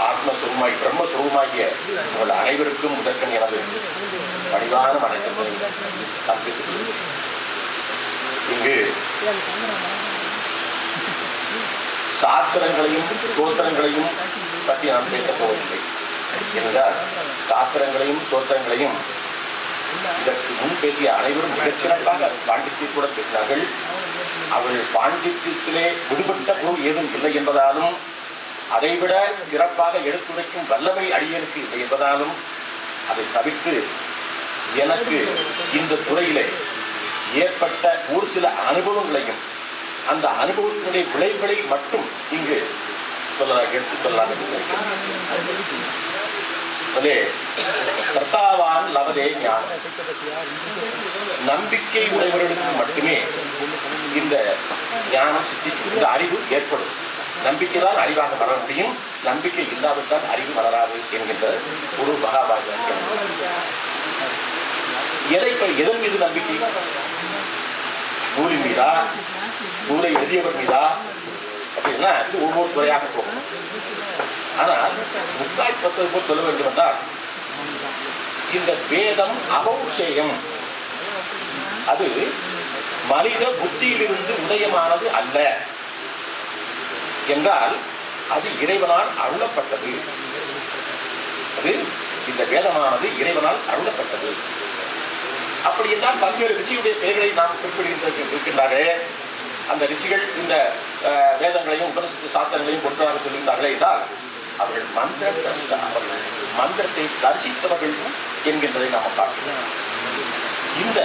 ஆத்மஸ்வரூமாய் பிரம்மஸ்வரூமாகிய உங்கள் அனைவருக்கும் முதற்கன் எனது பணிவான வணக்கத்தை சமர்ப்பித்துக் இங்கு சாத்திரங்களையும் சோத்திரங்களையும் பற்றி நான் பேசப் போவதில்லை. என்றால் சாத்திரங்களையும் சோத்திரங்களையும் இதற்கு முன் பேசிய அனைவரும் மிகச்சிறப்பாக கூட பேசினார்கள். அவர்கள் பாண்டித்யத்திலே விடுபட்ட குழு ஏதும் இல்லை என்பதாலும் அதைவிட சிறப்பாக எடுத்துரைக்கும் வல்லமை அடியனுக்கு இல்லை என்பதாலும் அதை தவிர்த்து எனக்கு இந்த துறையிலே ஏற்பட்ட ஒரு சில அனுபவங்களையும் அந்த அனுபவத்தினுடைய விளைவுகளை மட்டும் இங்கு சொல்ல எடுத்து சொல்லலாம் என்று சத்தாவான் லவதே ஞானம். நம்பிக்கை உடையவர்களுக்கு மட்டுமே இந்த ஞானம் சித்திக்கும் இந்த அறிவு ஏற்படும். நம்பிக்கைதான் அறிவாக வர முடியும். நம்பிக்கை இல்லாவிட்டால் அறிவு வளராது என்கின்ற ஒரு மகாபாரதம் எதை எதன் மீது நம்பிக்கை? நூலின் மீதா? நூலை எழுதியவர் மீதா? அப்படின்னா இது ஒவ்வொரு துறையாக போகும். ஆனால் முத்தாய் பத்தது போல் சொல்ல வேண்டும் என்றால் இந்த வேதம் அபௌஷேயம். அது மனித புத்தியிலிருந்து உதயமானது அல்ல. என்றால் அது இறைவனால் அருளப்பட்டது. அது இந்த வேதமானது இறைவனால் அருளப்பட்டது. அப்படி என்றால் பல்வேறு ரிஷியுடைய பெயர்களை நாம் குறிப்பிடுகின்ற இருக்கின்றார்களே. அந்த ரிஷிகள் இந்த வேதங்களையும் உபனிஷத்து சாத்திரங்களையும் கொண்டதாக சொல்கின்றார்களே என்றால் அவர்கள் மந்திர தரிசித்த அவர்கள் மந்திரத்தை தரிசித்தவர்கள் என்கின்றதை நாம் பார்க்கலாம் இந்த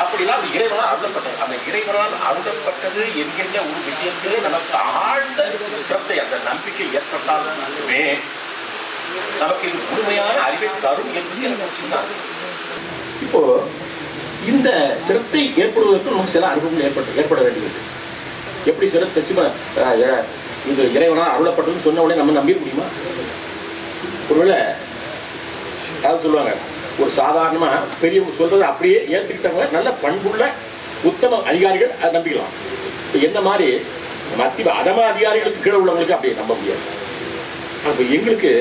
அப்படின்னா அது இறைவனால் அருளப்பட்டது. அந்த இறைவனால் அருளப்பட்டது என்கின்ற ஒரு விஷயத்திலே நமக்கு ஆழ்ந்த சிரத்தை அந்த நம்பிக்கை ஏற்பட்டால் மட்டுமே நமக்கு இது முழுமையான அறிவை தரும் என்பது எனக்கு சின்ன இப்போ இந்த சிரத்தை ஏற்படுவதற்கு நமக்கு சில அனுபவங்கள் ஏற்பட்டு ஏற்பட வேண்டியது. எப்படி சில சிவ இது இறைவனால் அருளப்பட்டதுன்னு சொன்ன உடனே நம்ம நம்பிட முடியுமா? ஒருவேளை அதாவது சொல்லுவாங்க ஒரு சாதாரணமாக பெரியவங்க சொல்றதை அப்படியே ஏற்றுக்கிட்டவங்க நல்ல பண்புள்ள உத்தம அதிகாரிகள் அதை நம்பிக்கலாம். இப்ப என்ன மாதிரி? மத்திய அதம அதிகாரிகளுக்கு கீழே உள்ளவங்களுக்கு அப்படியே நம்ப முடியாது. அப்போ எங்களுக்கு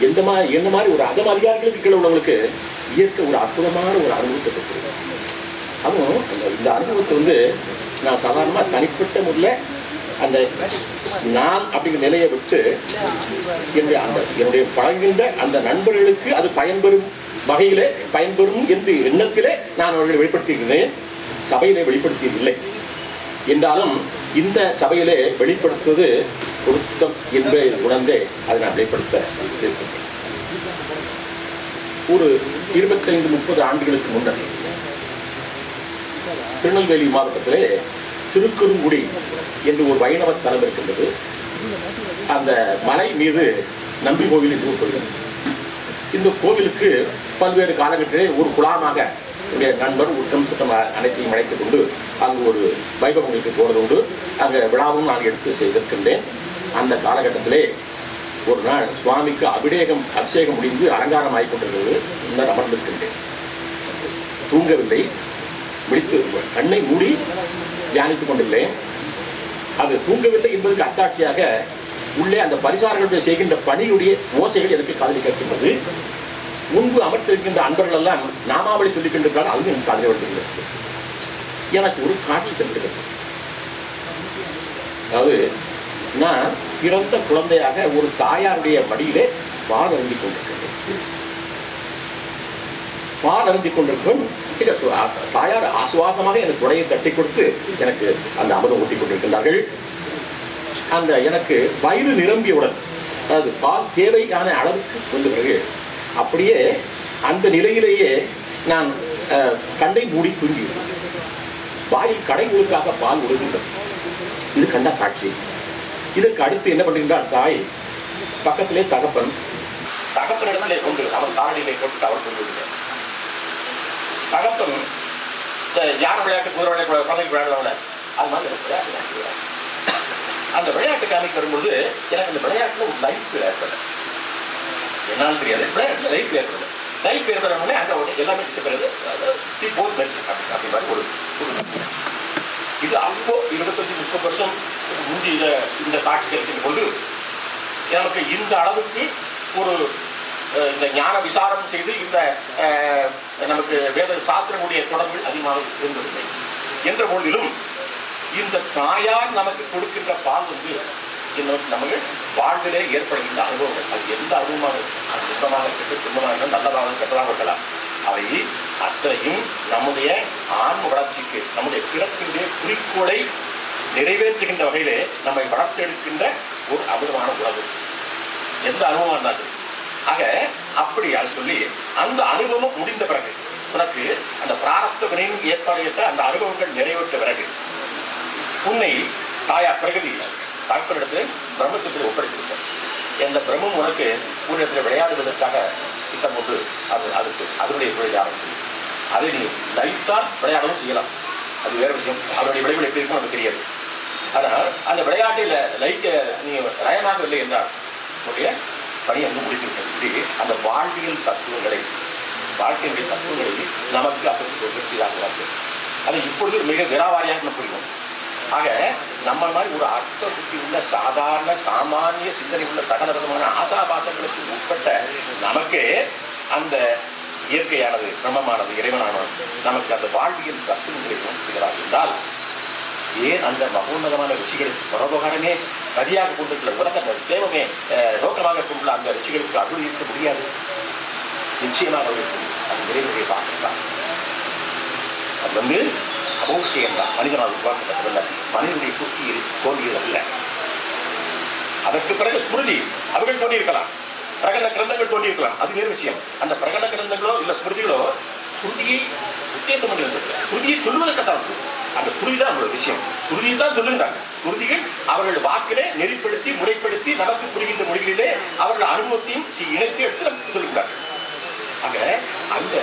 எந்த மாதிரி என்ன மாதிரி ஒரு அதம அதிகாரிகளுக்கு கீழே உள்ளவங்களுக்கு இயற்கை ஒரு அற்புதமான ஒரு அனுபவத்தை கொடுத்துருக்கோம் அதுவும் அந்த- இந்த அனுபவத்தை வந்து நான் சாதாரணமாக தனிப்பட்ட முறையில் அந்த நான் அப்படிங்கிற நிலையை விட்டு என்னுடைய அந்த என்னுடைய பழகின்ற அந்த நண்பர்களுக்கு அது பயன்பெறும் வகையிலே பயன்பெறும் என்று எண்ணத்திலே நான் அவர்களை வெளிப்படுத்தியிருக்கிறேன். சபையிலே வெளிப்படுத்தியதில்லை என்றாலும் இந்த சபையிலே வெளிப்படுத்துவது பொருத்தம் என்பதை உணர்ந்தே அதை நான் வெளிப்படுத்த ஒரு இருபத்தைந்து முப்பது ஆண்டுகளுக்கு முன்னர் திருநெல்வேலி மாவட்டத்திலே திருக்குறுங்குடி என்று ஒரு வைணவ தலம் இருக்கின்றது. அந்த மலை மீது நம்பி கோவில் என்று கோவில் இந்த கோவிலுக்கு பல்வேறு காலகட்டத்தில் ஒரு குழாமாக என்னுடைய நண்பர் உட்டம் சுத்தம் அனைத்தையும் அழைத்துக் கொண்டு அங்கு ஒரு வைபவங்களுக்கு போனது உண்டு. அங்கே விழாவும் நான் எடுத்து செய்திருக்கின்றேன். அந்த காலகட்டத்திலே ஒரு நாள் சுவாமிக்கு அபிஷேகம் அபிஷேகம் முடிந்து அலங்காரம் ஆகிக்கொண்டிருந்தது நான் அமர்ந்திருக்கின்றேன் தூங்கவில்லை. விழித்து கண்ணை மூடி தியானித்துக் கொண்டிருந்தேன் அது தூங்கவில்லை என்பதற்கு அத்தாட்சியாக உள்ளே அந்த பரிசாரர்களுடைய செய்கின்ற பணியுடைய ஓசைகள் எனக்கு காதலி கேட்கின்றது. முன்பு அமர்த்திருக்கின்ற அன்பர்கள் எல்லாம் நாமாவளி சொல்லிக் கொண்டிருக்கிறார் அதுவும் எனக்கு காதலி வருகிறது எனக்கு ஒரு காட்சி தந்திருக்கிறது. அதாவது நான் பிறந்த குழந்தையாக ஒரு தாயாருடைய மடியிலே பால் அருந்திக் கொண்டிருக்கிறேன். பால் அருந்திக் கொண்டிருக்கும் மிக தாயார் ஆசுவாசமாக எனக்கு துணையை தட்டி கொடுத்து எனக்கு அந்த அமுதம் ஊட்டி கொண்டிருக்கின்றார்கள். அந்த எனக்கு வயிறு நிரம்பியவுடன் அதாவது பால் தேவையான அளவுக்கு கொண்டு பிறகு அப்படியே அந்த நிலையிலேயே நான் கண்டை மூடி தூங்கி வாயில் கடை முழுக்காக பால் உழுகின்றது இது கண்ட காட்சி. இதற்கு அடுத்து என்ன பண்ணுகின்றார் தாய்? பக்கத்திலே தகப்பன் தகப்பனிடத்திலே கொண்டு அவன் தாரணியிலே கொண்டு அவர் கொண்டு விடுகிறார். தகப்பன் இந்த யான விளையாட்டு குதிரை விளையாட்டு குழந்தைக்கு விளையாடுவாங்க அது மாதிரி எனக்கு விளையாட்டு விளையாடுவார். அந்த விளையாட்டு காமிக்கு வரும்போது எனக்கு அந்த விளையாட்டுல ஒரு லைஃப் ஏற்படல. என்னாலும் தெரியாது. விளையாட்டுல லைஃப் ஏற்படல. லைஃப் ஏற்படுறவங்களே அந்த ஒரு எல்லாமே டிசப்பிறது போர் பரிசு அப்படி அப்படி மாதிரி ஒரு ஒரு இது அப்போ இருபத்தஞ்சு முப்பது வருஷம் முந்தி இந்த காட்சி கிடைக்கும் போது எனக்கு இந்த அளவுக்கு ஒரு இந்த ஞான விசாரம் செய்து இந்த நமக்கு வேத சாஸ்திரங்களுடைய தொடர்பு அதிகமாக இருந்ததில்லை. என்ற பொழுதிலும் இந்த தாயார் நமக்கு கொடுக்கின்ற பால் வந்து இன்னும் நமக்கு வாழ்விலே ஏற்படுகின்ற அனுபவங்கள். அது எந்த அனுபவமாக இருக்கும். அது சுத்தமாக இருக்கட்டும் துன்பமாக இருந்தால் நல்லதாக கெட்டதாக இருக்கலாம். அவை அத்தனையும் நம்முடைய ஆன்ம வளர்ச்சிக்கு நம்முடைய பிறப்பினுடைய குறிக்கோளை நிறைவேற்றுகின்ற வகையிலே நம்மை வளர்த்தெடுக்கின்ற ஒரு அமிர்தமான உறவு எந்த அனுபவம் இருந்தாலும் ஆக அப்படி அது சொல்லி அந்த அனுபவம் முடிந்த பிறகு உனக்கு அந்த பிராரப்த வினையின் ஏற்பாடுகிட்ட அந்த அனுபவங்கள் நிறைவேற்ற பிறகு உன்னை தாயா பிரகதி தகப்பனிடத்தில் பிரம்மத்துக்கு ஒப்படைத்திருப்பார். எந்த பிரம்மம் உனக்கு உன்னிடத்தில் விளையாடுவதற்காக சித்தம் கொண்டு அது அதுக்கு அதனுடைய தொழில் ஆரம்பிச்சு அதை நீ லைத்தால் விளையாடவும் செய்யலாம். அது வேற விஷயம். அதனுடைய விளைவு எப்படி இருக்கும் அது தெரியாது. ஆனால் அந்த விளையாட்டில் லைக்க நீ லயமாகவில்லை என்றால் உடைய பணி அங்கு முடிக்கின்றது அந்த வாழ்வியல் தத்துவங்களை வாழ்க்கையுடைய தத்துவங்களை நமக்கு அப்படி வெற்றியாக அது இப்பொழுது மிக விராவாரியாக நம்ம புரியும் ஆக நம்ம மாதிரி ஒரு அர்த்த புத்தி உள்ள சாதாரண சாமானிய சிந்தனை உள்ள சகல விதமான ஆசாபாசங்களுக்கு உட்பட்ட நமக்கு அந்த இயற்கையானது பிரம்மமானது இறைவனானது நமக்கு அந்த வாழ்வியல் தத்துவங்களை உணர்த்துகிறார் இருந்தால் ஏன் அந்த மகோன்னதமான ரிஷிகளுக்கு பரோபகாரமே கதியாக கொண்டிருக்கிற உலக தேவமே அஹ், நோக்கமாக கொண்டுள்ள அந்த ரிஷிகளுக்கு அருள் இருக்க முடியாது? நிச்சயமாக அது நிறைவேறிய பார்க்கலாம் அது வந்து அபௌசியம் தான் மனிதனால் உருவாக்கப்பட்டதல்ல. மனிதனுடைய புத்தியில் தோன்றியது அல்ல. அதற்கு பிறகு ஸ்மிருதி. அவர்கள் தோன்றியிருக்கலாம். பிரகடன கிரந்தங்கள் தோன்றியிருக்கலாம். அது வேறு விஷயம். அந்த பிரகடன கிரந்தங்களோ இல்லை ஸ்மிருதிகளோ ஸ்ருதியை உத்தேசம் பண்ணியிருந்தது. ஸ்ருதியை சொல்லுவதற்குத்தான் இருக்கு. அந்த ஸ்ருதி தான் நம்மளோட விஷயம். சுருதி தான் சொல்லுங்க சுருதிகள் அவர்கள் வாக்கிலே நெறிப்படுத்தி முறைப்படுத்தி நமக்கு புரிகின்ற மொழிகளிலே அவர்கள் அனுபவத்தையும் இணைத்து எடுத்து நமக்கு சொல்லுகிறார்கள். ஆக அந்த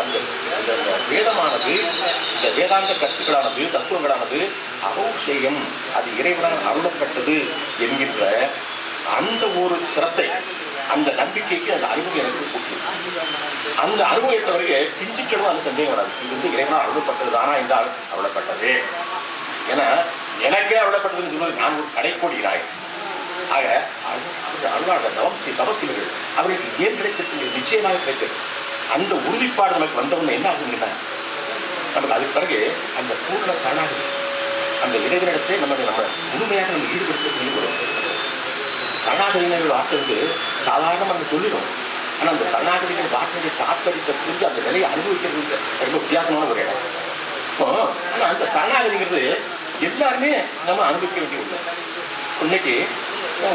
அந்த அந்த வேதமானது இந்த வேதாந்த கருத்துக்களானது தத்துவங்களானது அபௌஷயம் அது இறைவனால் அருளப்பட்டது என்கின்ற அந்த ஒரு சிரத்தை அந்த நம்பிக்கைக்கு அந்த அனுபவம் எனக்கு முக்கியம் அந்த அனுபவத்தவருக்கு பிஞ்சிக்கணும் அந்த சந்தேகம் வராது. இது வந்து இறைவனால் அருளப்பட்டது தானா என்றால் அருளப்பட்டது. ஏன்னா எனக்கே அருளப்பட்டதுன்னு சொல்வது நான் ஒரு கடைக்கோடி நாயன் ஆக அருளாளர் தவம் செய்- அவர்களுக்கு ஏன் கிடைத்திருக்கு? நிச்சயமாக கிடைத்தது அந்த உறுதிப்பாடு நமக்கு வந்தவொன்னு என்ன ஆகுதுன்னா நமக்கு அதுக்கு பிறகு அந்த பூர்ண சரணாகி அந்த இறைவனிடத்தை நம்ம நம்ம முழுமையாக நம்ம ஈடுபடுத்த சொல்லி சரணாகதிகள் வார்த்தைக்கு சாதாரண நம்ம சொல்லிடும் ஆனால் அந்த சரணாகதிகள் வார்த்தையை தாத்பரியத்தை புரிஞ்சு அந்த நிலையை அனுபவிக்கிறது ரொம்ப வித்தியாசமான ஒரு இடம். ஆனால் அந்த சரணாகதிங்கிறது எல்லாருமே நம்ம அனுபவிக்க வேண்டிய ஒன்று இன்னைக்கு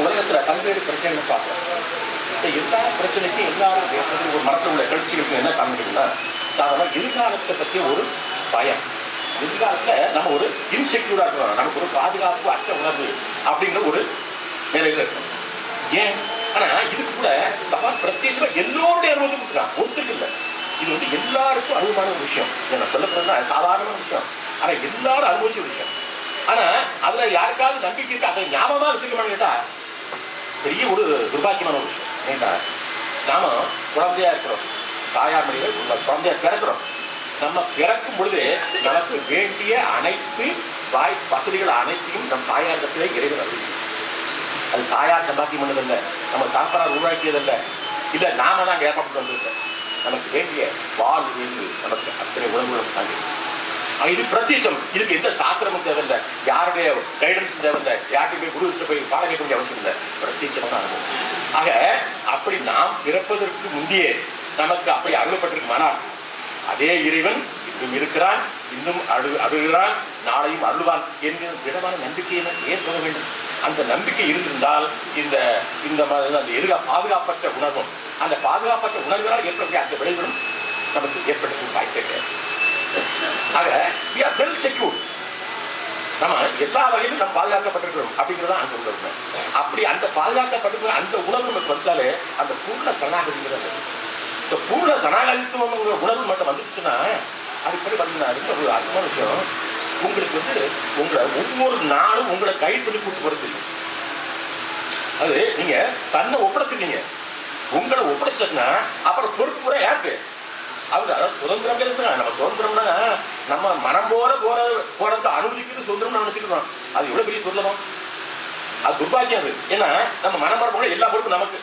உலகத்தில் பல்வேறு பிரச்சனைகளை பார்க்குறோம். இந்த எல்லா பிரச்சனைக்கும் எல்லாரும் ஒரு மனசில் உள்ள கட்சிகளுக்கு என்ன காமிக்கிறீங்கன்னா சாதாரண எதிர்காலத்தை பற்றிய ஒரு பயம். எதிர்காலத்தில் நம்ம ஒரு இன்செக்யூராக இருக்கிறோம் நமக்கு ஒரு பாதுகாப்பு அற்ற உணர்வு அப்படிங்கிற ஒரு நிலையில் இருக்கணும். ஏன்? ஆனா இது கூட பகவான் பிரத்யேகமா எல்லோருடைய அனுபவத்துக்கு கொடுக்குறான் ஒருத்தருக்கு இல்லை. இது வந்து எல்லாருக்கும் அனுபவமான ஒரு விஷயம். இதை நான் சொல்ல போறதுன்னா சாதாரணமான விஷயம். ஆனா எல்லாரும் அனுபவிச்ச விஷயம். ஆனா அதுல யாருக்காவது நம்பிக்கை இருக்கா? அதை ஞாபகமா வச்சுக்கணும்னு கேட்டா பெரிய ஒரு துர்பாக்கியமான ஒரு விஷயம். ஏன்டா நாம குழந்தையா இருக்கிறோம். தாயார் மொழிகள் குழந்தையா பிறக்கிறோம். நம்ம பிறக்கும் பொழுது நமக்கு வேண்டிய அனைத்து வாய் வசதிகள் அனைத்தையும் நம் தாயாரிடத்திலே இறைவன் அறிவிக்கும் அது தாயார் சம்பாத்தியம் பண்ணதில்லை. நம்ம தாப்பனார் உருவாக்கியதல்ல இல்லை நாம தான் ஏற்பாடு வந்ததில்லை நமக்கு வேண்டிய வாழ் என்று நமக்கு அத்தனை உணவுகளும் தாங்க இது பிரத்யட்சம். இதுக்கு எந்த சாஸ்திரமும் தேவையில்லை. யாருடைய கைடன்ஸும் தேவையில்லை. யார்கிட்ட போய் குருவிட்டு போய் பாடம் கேட்க வேண்டிய அவசியம் இல்லை. பிரத்யட்சமான அனுபவம் ஆக அப்படி நாம் பிறப்பதற்கு முந்தையே நமக்கு அப்படி அருளப்பட்டிருக்குமானால் அதே இறைவன் இன்னும் இருக்கிறான் இன்னும் அழு அழுகிறான் நாளையும் அருள்வான் என்கிற விதமான நம்பிக்கையை நாம் ஏன் வேண்டும். அந்த நம்பிக்கை இருந்திருந்தால் இந்த இந்த அந்த எதிர்கா பாதுகாப்பற்ற உணர்வும் அந்த பாதுகாப்பற்ற உணர்வுகளால் ஏற்படக்கூடிய அந்த விளைவுகளும் நமக்கு ஏற்படுத்தும் வாய்ப்பே கிடையாது ஆக we are well நம்ம எல்லா வகையிலும் நம்ம பாதுகாக்கப்பட்டிருக்கிறோம் அப்படிங்கிறது அந்த உணர்வு அப்படி அந்த பாதுகாக்கப்பட்டிருக்கிற அந்த உணர்வு நமக்கு வந்தாலே அந்த பூர்ண சரணாகதிங்கிறது இந்த பூர்ண சனாகாதித்துவம்ங்கிற உணர்வு மட்டும் வந்துருச்சுன்னா அதுபடி பார்த்தீங்கன்னா ஒரு அற்புதமான விஷயம்? உங்களுக்கு வந்து உங்களை ஒவ்வொரு நாளும் உங்களை கைட் பண்ணி கூட்டு போகிறது இல்லை. அது நீங்க தன்னை ஒப்படைச்சிருக்கீங்க. உங்களை ஒப்படைச்சிட்டா அப்புறம் பொறுப்பு கூட யாருக்கு? அவங்க அதாவது சுதந்திரம் இருக்கிறாங்க நம்ம சுதந்திரம்னா நம்ம மனம் போற போற போறதுக்கு அனுமதிக்கிறது சுதந்திரம் நினைச்சுக்கிறோம் அது எவ்வளவு பெரிய சொல்லணும் அது துர்பாக்கியம் அது. ஏன்னா நம்ம மனம் போற எல்லா பொறுப்பும் நமக்கு.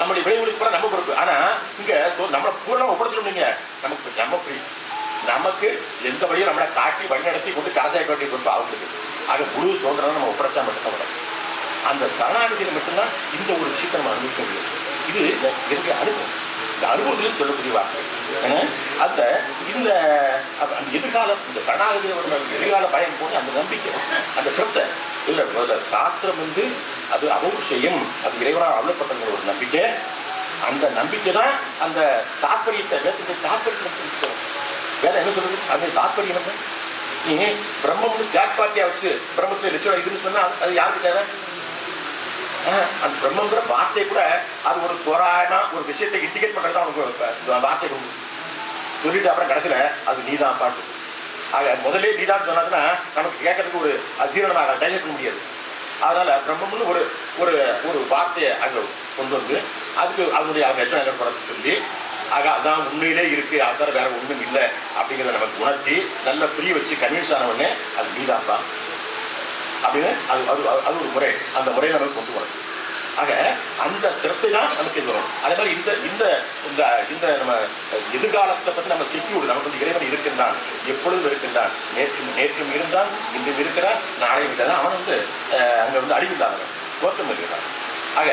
நம்மளுடைய விளைவுகளுக்கு கூட நம்ம பொறுப்பு. ஆனா இங்க சோ- நம்மளை பூர்ணமா ஒப்படைச்சிடும் நீங்க. நமக்கு நம்ம ஃப்ரீ நமக்கு எந்த வழியும் நம்மளை காட்டி வழி நடத்தி கொண்டு கரசாய காட்டி பொறுப்பு அவங்களுக்கு ஆக முழு சுதந்திரம் நம்ம ஒப்படைச்சா மட்டும் அந்த சரணாகதியில் மட்டும்தான் இந்த ஒரு விஷயத்தை நம்ம அனுபவிக்க முடியும். இது என்னுடைய அனுபவம். இந்த அனுபவத்தில் சொல்லக்கூடிய வார்த்தை அந்த இந்த அந்த எதிர்காலம் இந்த சரணாகதியோட எதிர்கால பயம் போது அந்த நம்பிக்கை அந்த சிரத்தை. இல்லை முதல்ல சாஸ்திரம் வந்து அது அபௌஷயம் அது இறைவனால் அருளப்பட்டங்கிற ஒரு நம்பிக்கை. அந்த நம்பிக்கை தான் அந்த தாற்பயத்தை வேதத்தை தாற்பயத்தை. வேதம் என்ன சொல்லுது? அந்த தாற்பயம் என்ன? நீ பிரம்மம்னு தேர்ட் பார்ட்டியா வச்சு பிரம்மத்துல லட்சம் இதுன்னு சொன்னா அது- யாருக்கு தேவை? அந்த பிரம்மங்கிற வார்த்தை கூட அது ஒரு தோராயமா ஒரு விஷயத்தை இண்டிகேட் பண்றது தான் உனக்கு வார்த்தை கொண்டு சொல்லிட்டு அப்புறம் கடைசியில அது நீதான் பாட்டு. ஆக முதல்ல நீதான் சொன்னாதுன்னா நமக்கு கேட்கறதுக்கு ஒரு அஜீரணமாக டைஜெக்ட் பண்ண முடியாது. அதனால பிரம்மம்னு ஒரு ஒரு ஒரு வார்த்தையை அங்க கொண்டு வந்து அதுக்கு அதனுடைய அவங்க எச்சனை படத்தை சொல்லி ஆக அதான் உண்மையிலே இருக்கு அதான் வேற ஒண்ணும் இல்லை அப்படிங்கிறத நமக்கு உணர்த்தி நல்ல புரிய வச்சு கன்வின்ஸ் ஆனவொடனே அது அது நீதான்ப்பா அப்படின்னு அது அது அது ஒரு முறை அந்த முறையை நமக்கு கொண்டு வரும் ஆக அந்த சிறப்பை தான் நமக்கு இது வரும். அதே மாதிரி இந்த இந்த இந்த இந்த நம்ம எதிர்காலத்தை பற்றி நம்ம செக்யூர்டு நமக்கு வந்து இறைவன் இருக்கின்றான் எப்பொழுதும் இருக்கின்றான் நேற்று நேற்றும் இருந்தான் இன்றும் இருக்கிறான் நாளையும் இருக்கிறான் அவன் வந்து அஹ், அங்க வந்து அழிவில்லாதவன் தோற்றம் இருக்கிறான். ஆக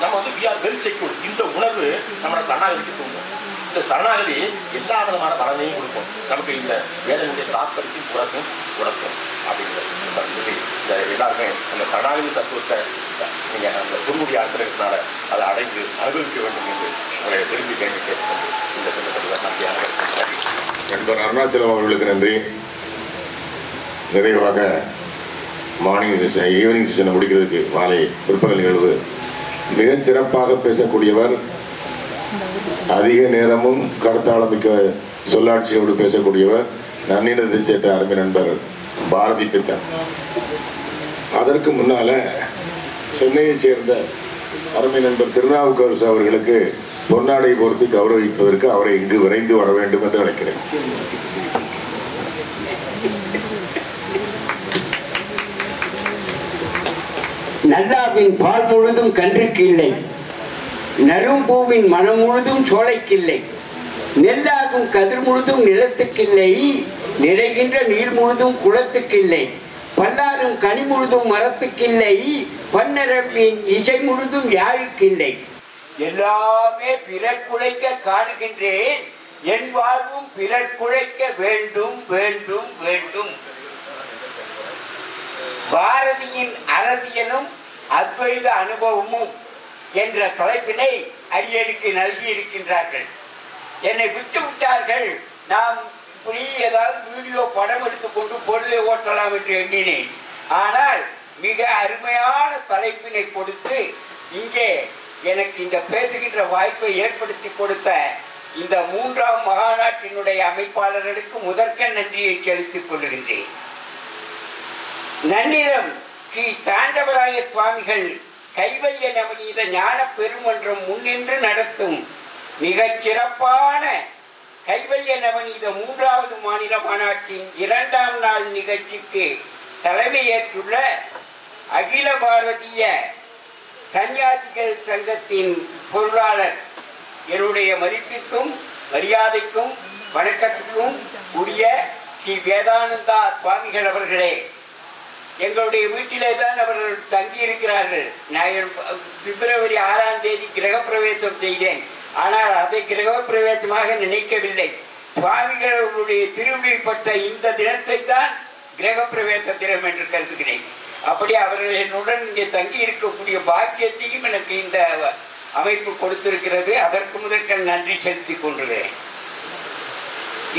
நம்ம வந்து வி ஆர் வெல் செக்யூர்ட் இந்த உணர்வு நம்மளை சரணாகதிக்கு தூண்டும். இந்த சரணாகதி எல்லா விதமான பலனையும் கொடுக்கும். நமக்கு இந்த வேதனுடைய தாக்கத்தையும் உறக்கும் உணர்த்தும் அப்படிங்கிறது இந்த எல்லாருமே அந்த சரணாகதி தத்துவத்தை நீங்கள் அந்த குருவுடைய ஆசிரியத்தினால அதை அடைந்து அனுபவிக்க வேண்டும் என்று உங்களை விரும்பி கேட்டு கேட்டுக்கொண்டு இந்த சந்தர்ப்பத்தில் நன்றியாக நண்பர் அருணாச்சலம் அவர்களுக்கு நன்றி. நிறைவாக மார்னிங் செஷன் ஈவினிங் செஷனை முடிக்கிறதுக்கு மாலை பிற்பகல் நிகழ்வு. மிகச் சிறப்பாக பேசக்கூடியவர் அதிக நேரமும் கருத்தாளமிக்க சொல்லாட்சியோடு பேசக்கூடியவர் நன்னினத்தை சேர்த்த அருமை நண்பர் பாரதி பித்தன் அதற்கு முன்னால சென்னையைச் சேர்ந்த அருமை நண்பர் திருநாவுக்கரசு அவர்களுக்கு பொன்னாடை பொருத்தி கௌரவிப்பதற்கு அவரை இங்கு விரைந்து வர வேண்டும் என்று நினைக்கிறேன். நல்லாவின் பால் முழுதும் கன்றுக்கு இல்லை நரும்பூவின் மனம் முழுதும் சோலைக்கில்லை. நெல்லாகும் கதிர் முழுதும் நிலத்துக்கில்லை நிறைகின்ற நீர் முழுதும் குளத்துக்கில்லை. பல்லாரும் கனி முழுதும் மரத்துக்கில்லை பன்னரம்பின் இசை முழுதும் யாருக்கில்லை. எல்லாமே பிறர் குலைக்க காணுகின்றேன் என் வாழ்வும் பிறர் குழைக்க வேண்டும் வேண்டும் வேண்டும். பாரதியின் அரதியனும் அத்வைத அனுபவமும் என்ற தலைப்பினை அடியனுக்கு நல்கி இருக்கின்றார்கள் என்னை விட்டு விட்டார்கள். நாம் இப்படி ஏதாவது வீடியோ படம் எடுத்துக்கொண்டு பொழுதை ஓட்டலாம் என்று எண்ணினேன். ஆனால் மிக அருமையான தலைப்பினை கொடுத்து இங்கே எனக்கு இந்த பேசுகின்ற வாய்ப்பை ஏற்படுத்தி கொடுத்த இந்த மூன்றாம் மகாநாட்டினுடைய அமைப்பாளர்களுக்கு முதற்க நன்றியை செலுத்திக் கொள்கின்றேன். நன்னிலம் ஸ்ரீ தாண்டவராய சுவாமிகள் கைவல்ய நவநீத ஞான பெருமன்றம் முன்னின்று நடத்தும் மிகச் சிறப்பான கைவல்ய நவநீத மூன்றாவது மாநில மாநாட்டின் இரண்டாம் நாள் நிகழ்ச்சிக்கு தலைமையேற்றுள்ள அகில பாரதிய சன்னியாசிகள் சங்கத்தின் பொருளாளர். என்னுடைய மதிப்பிற்கும் மரியாதைக்கும் வணக்கத்துக்கும் உரிய ஸ்ரீ வேதானந்தா சுவாமிகள் அவர்களே எங்களுடைய வீட்டிலே தான் அவர்கள் தங்கியிருக்கிறார்கள். நான் பிப்ரவரி ஆறாம் தேதி கிரகப்பிரவேசம் செய்தேன். ஆனால் அதை கிரகப்பிரவேசமாக நினைக்கவில்லை சுவாமிகளுடைய அவர்களுடைய திருவிழிப்பட்ட இந்த தினத்தை தான் கிரகப்பிரவேச தினம் என்று கருதுகிறேன். அப்படி அவர்கள் என்னுடன் இங்கே தங்கி இருக்கக்கூடிய பாக்கியத்தையும் எனக்கு இந்த அமைப்பு கொடுத்திருக்கிறது. அதற்கு முதற்க நன்றி செலுத்தி கொண்டுகிறேன்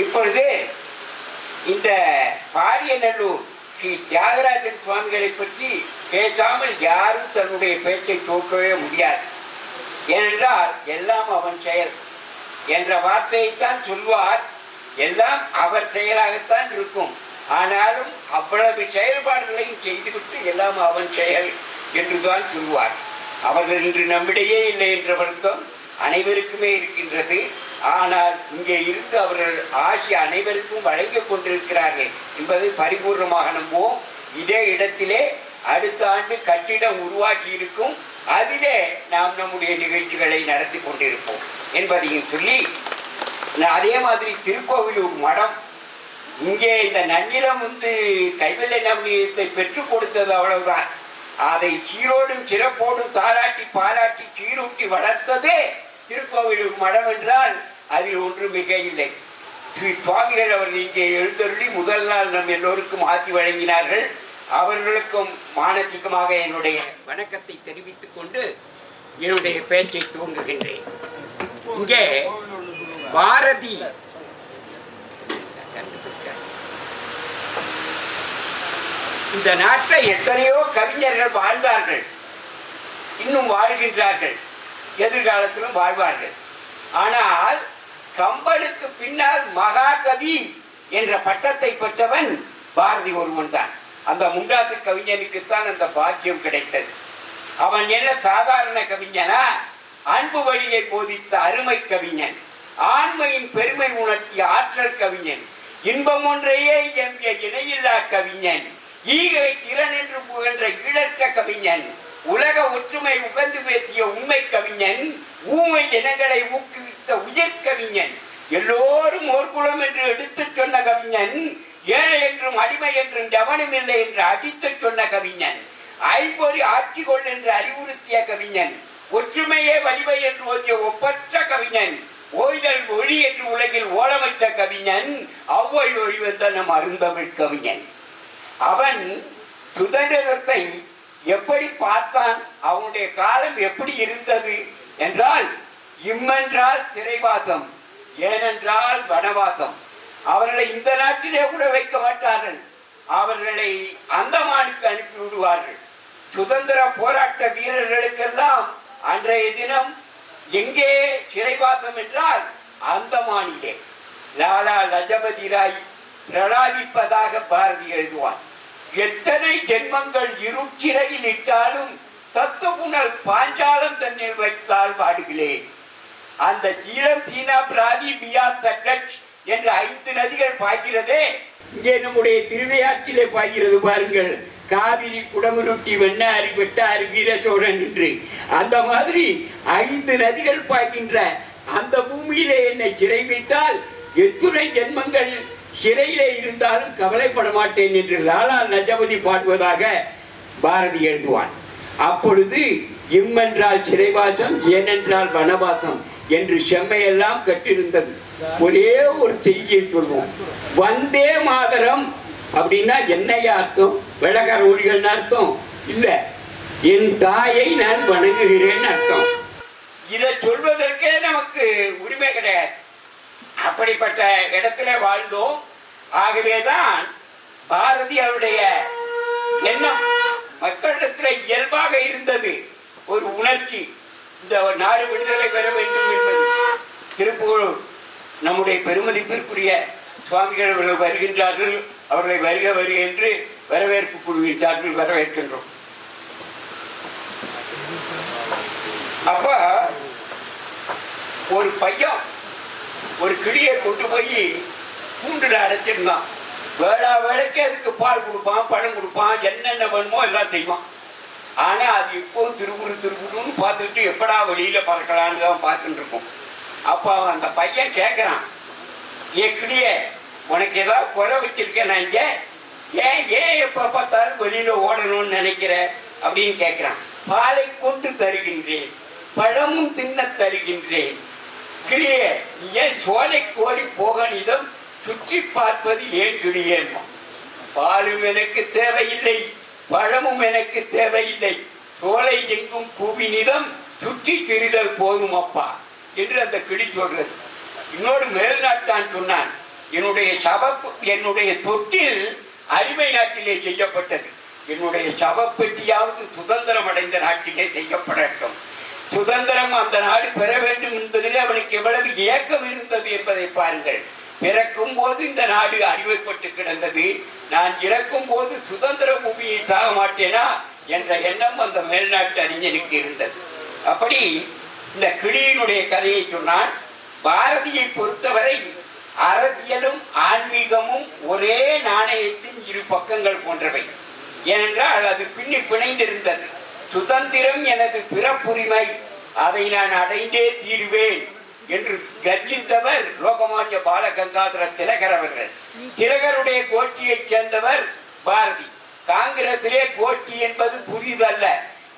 இப்பொழுது இந்த பாரியநல்லூர் ஸ்ரீ தியாகராஜன் சுவாமிகளை பற்றி பேசாமல் யாரும் தன்னுடைய பேச்சை தோற்கவே முடியாது. ஏனென்றால் எல்லாம் அவன் செயல். என்ற வார்த்தையைத்தான் சொல்வார். எல்லாம் அவர் செயலாகத்தான் இருக்கும். ஆனாலும் அவ்வளவு செயல்பாடுகளையும் செய்துவிட்டு எல்லாம் அவன் செயல் என்றுதான் சொல்வார். அவர்கள் இன்று நம்மிடையே இல்லை என்ற வருத்தம் அனைவருக்குமே இருக்கின்றது. ஆனால் இங்கே இருந்து அவர்கள் ஆசி அனைவருக்கும் வழங்கிக் கொண்டிருக்கிறார்கள் என்பதை பரிபூர்ணமாக நம்புவோம். இதே இடத்திலே அடுத்த ஆண்டு கட்டிடம் உருவாகி இருக்கும் அதிலே நாம் நம்முடைய நிகழ்ச்சிகளை நடத்தி கொண்டிருப்போம் என்பதையும் சொல்லி அதே மாதிரி திருக்கோவிலூர் மடம் இங்கே இந்த நன்னிலம் வந்து கைவல்ய நம்பியத்தை பெற்றுக் கொடுத்தது அவ்வளவுதான். அதை சீரோடும் சிறப்போடும் தாராட்டி பாராட்டி சீரூட்டி வளர்த்ததே திருக்கோவிலூர் மடம் என்றால் அதில் ஒன்று மிக இல்லை சுவாமிகள் அவர்கள் இங்கே எழுந்தருளி முதல் நாள் நம் எல்லோருக்கும் ஆற்றி வழங்கினார்கள். அவர்களுக்கும் மானசிகமாக என்னுடைய வணக்கத்தை தெரிவித்துக் கொண்டு என்னுடைய பேச்சை துவங்குகின்றேன். இங்கே பாரதி. இந்த நாட்டில் எத்தனையோ கவிஞர்கள் வாழ்ந்தார்கள். இன்னும் வாழ்கின்றார்கள். எதிர்காலத்திலும் வாழ்வார்கள். ஆனால் கம்பனுக்கு பின்னால் மகாகவி என்ற பட்டத்தை பெற்றவன் பாரதி ஒருவன் தான் அந்த முண்டாத்து கவிஞனுக்குத்தான் அந்த பாக்கியம் கிடைத்தது. அவன் என்ன சாதாரண கவிஞனா? அன்பு வழியை போதித்த அருமை கவிஞன் ஆண்மையின் பெருமை உணர்த்திய ஆற்றல் கவிஞன் இன்பம் ஒன்றையே எம்பிய இணையில்லா கவிஞன் ஈகை திறன் என்று புகழ்ந்த ஈழற்ற கவிஞன் உலக ஒற்றுமை உகந்து பேசிய உண்மை கவிஞன் ஊமை இனங்களை ஊக்குவித்த உயர் கவிஞன் எல்லோரும் ஓர்குலம் என்று எடுத்துச் சொன்ன கவிஞன் ஏழை என்றும் அடிமை என்றும் எவனும் இல்லை என்று அடித்து சொன்ன கவிஞன். ஐம்பொறி ஆட்சி கொள் என்று அறிவுறுத்திய கவிஞன். ஒற்றுமையே வலிமை என்று ஓதிய ஒப்பற்ற கவிஞன். ஓய்தல் ஒளி என்று உலகில் ஓலமைத்த கவிஞன். அவ்வை ஒழிவந்த நம் அருந்தமிழ் கவிஞன். அவன் சுதந்திரத்தை எப்படி பார்த்தான்? அவனுடைய காலம் எப்படி இருந்தது? என்றால் இம்மென்றால் சிறைவாசம் ஏனென்றால் வனவாசம் அவர்களை இந்த நாட்டிலே கூட வைக்க மாட்டார்கள். அவர்களை அந்தமானுக்கு அனுப்பி விடுவார்கள் சுதந்திர போராட்ட வீரர்களுக்கெல்லாம் அன்றைய தினம் எங்கே சிறைவாசம் என்றால் அந்தமானிலே. லாலா லஜபதி ராய் பிரலாபிப்பதாக பாரதி எழுதுவான் எத்தனை ஜென்மங்கள் இருச்சிறையில் இட்டாலும் தத்துவ பாஞ்சாலம் தன்னில் வைத்தால் பாடுகிறேன் அந்த சீலம் சீனா பிராதி பியா சக்கட் என்ற ஐந்து நதிகள் பாய்கிறதே. இங்கே நம்முடைய திருவையாற்றிலே பாய்கிறது பாருங்கள். காவிரி குடமுருட்டி வெண்ணாறு வெட்டாறு வீரசோழன் என்று. அந்த மாதிரி ஐந்து நதிகள் பாய்கின்ற அந்த பூமியிலே என்னை சிறை வைத்தால் எத்துணை ஜென்மங்கள் சிறையிலே இருந்தாலும் கவலைப்பட மாட்டேன் என்று லாலா லஜபதி பாடுவதாக பாரதி எழுதுவான். அப்பொழுது இம்மென்றால் சிறைவாசம் ஏனென்றால் வனவாசம் என்று செம்மையெல்லாம் கட்டிருந்தது ஒரே ஒரு செய்தியை சொல்வோம். வந்தே மாதரம் அப்படின்னா என்னையா அர்த்தம்? வெள்ளக்கார ஒழிகள் அர்த்தம்? இல்ல. என் தாயை நான் வணங்குகிறேன் அர்த்தம். இதை சொல்வதற்கே நமக்கு உரிமை கிடையாது. அப்படிப்பட்ட இடத்துல வாழ்ந்தோம். ஆகவேதான் பாரதி அவருடைய எண்ணம் மக்களிடத்துல இயல்பாக இருந்தது. ஒரு உணர்ச்சி. இந்த நாடு விடுதலை பெற வேண்டும் என்பது. திருப்பூர் நம்முடைய பெருமதிப்பிற்குரிய சுவாமிகள் அவர்கள் வருகின்றார்கள். அவர்களை வருக வருக என்று வரவேற்பு குழுவின் சார்பில் வரவேற்கின்றோம். அப்ப ஒரு பையன் ஒரு கிளியை கொண்டு போய் கூண்டுல அடைச்சிருந்தான். வேளா வேலைக்கு அதுக்கு பால் கொடுப்பான் பழம் கொடுப்பான் என்னென்ன வேணுமோ எல்லாம் செய்வான். ஆனா அது இப்போ திருவுரு திருவுருன்னு பார்த்துட்டு எப்படா வெளியில பறக்கலான்னு தான் பார்த்துட்டு இருக்கோம். அப்போ அவன் அந்த பையன் கேட்குறான் ஏ கிளியே உனக்கு ஏதாவது குறை வச்சிருக்கேன் நான் இங்கே? ஏன் ஏன் எப்போ பார்த்தாலும் வெளியில் ஓடணும்னு நினைக்கிற? அப்படின்னு கேட்குறான் பாலை கொண்டு தருகின்றேன் பழமும் தின்ன தருகின்றேன். கிளியே ஏன் சோலை கோடி போகணிதம் சுற்றி பார்ப்பது ஏன் கிளியேன் பாலும் எனக்கு தேவையில்லை பழமும் எனக்கு தேவையில்லை. சோலை எங்கும் கூவினிதம் சுற்றி திரிதல் போதும் அப்பா. என்று அந்த கிளி சொல்றது. இன்னொரு மேல்நாட்டான் சொன்னான் என்னுடைய சவப்பு என்னுடைய தொட்டில் அடிமை நாட்டிலே செய்யப்பட்டது. என்னுடைய சவப்பெட்டியாவது சுதந்திரம் அடைந்த நாட்டிலே செய்யப்படட்டும். சுதந்திரம் அந்த நாடு பெற வேண்டும் என்பதில் அவனுக்கு எவ்வளவு ஏக்கம் இருந்தது என்பதை பாருங்கள். பிறக்கும் போது இந்த நாடு அடிமைப்பட்டு கிடந்தது. நான் இறக்கும் போது சுதந்திர பூமியை சாக மாட்டேனா? என்ற எண்ணம் அந்த மேல்நாட்டு அறிஞனுக்கு இருந்தது. அப்படி இந்த கிளியினுடைய கதையை சொன்னான் பாரதியை பொறுத்தவரை அரசியலும் ஆன்மீகமும் ஒரே நாணயத்தின் இரு பக்கங்கள் போன்றவை. ஏனென்றால் அது பின்னி பிணைந்திருந்தது. சுதந்திரம் எனது பிறப்புரிமை அதை நான் அடைந்தே தீர்வேன் என்று கர்ஜித்தவர் லோகமான்ய பாலகங்காதர திலகர் அவர்கள். திலகருடைய கோஷ்டியைச் சேர்ந்தவர் பாரதி. காங்கிரசிலே கோஷ்டி என்பது புதிதல்ல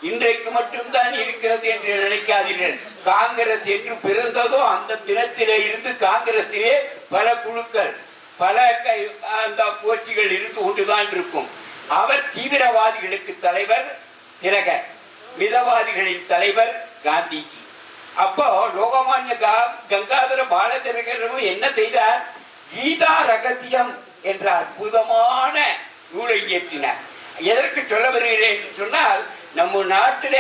இன்றைக்கு மட்டும்தான் இருக்கிறது என்று நினைக்காதீர்கள். காங்கிரஸ் என்று பிறந்ததோ அந்த தினத்திலே இருந்து காங்கிரசிலே பல குழுக்கள் பல அந்த போட்டிகள் இருந்து கொண்டுதான் இருக்கும். அவர் தீவிரவாதிகளுக்கு தலைவர் திலகர் மிதவாதிகளின் தலைவர் காந்திஜி. அப்போ லோகமான்ய கங்காதர பாலதிரகரும் என்ன செய்தார்? கீதா ரகசியம் என்ற அற்புதமான நூலை இயற்றினார். எதற்கு சொல்ல வருகிறேன் என்று சொன்னால் நம்ம நாட்டில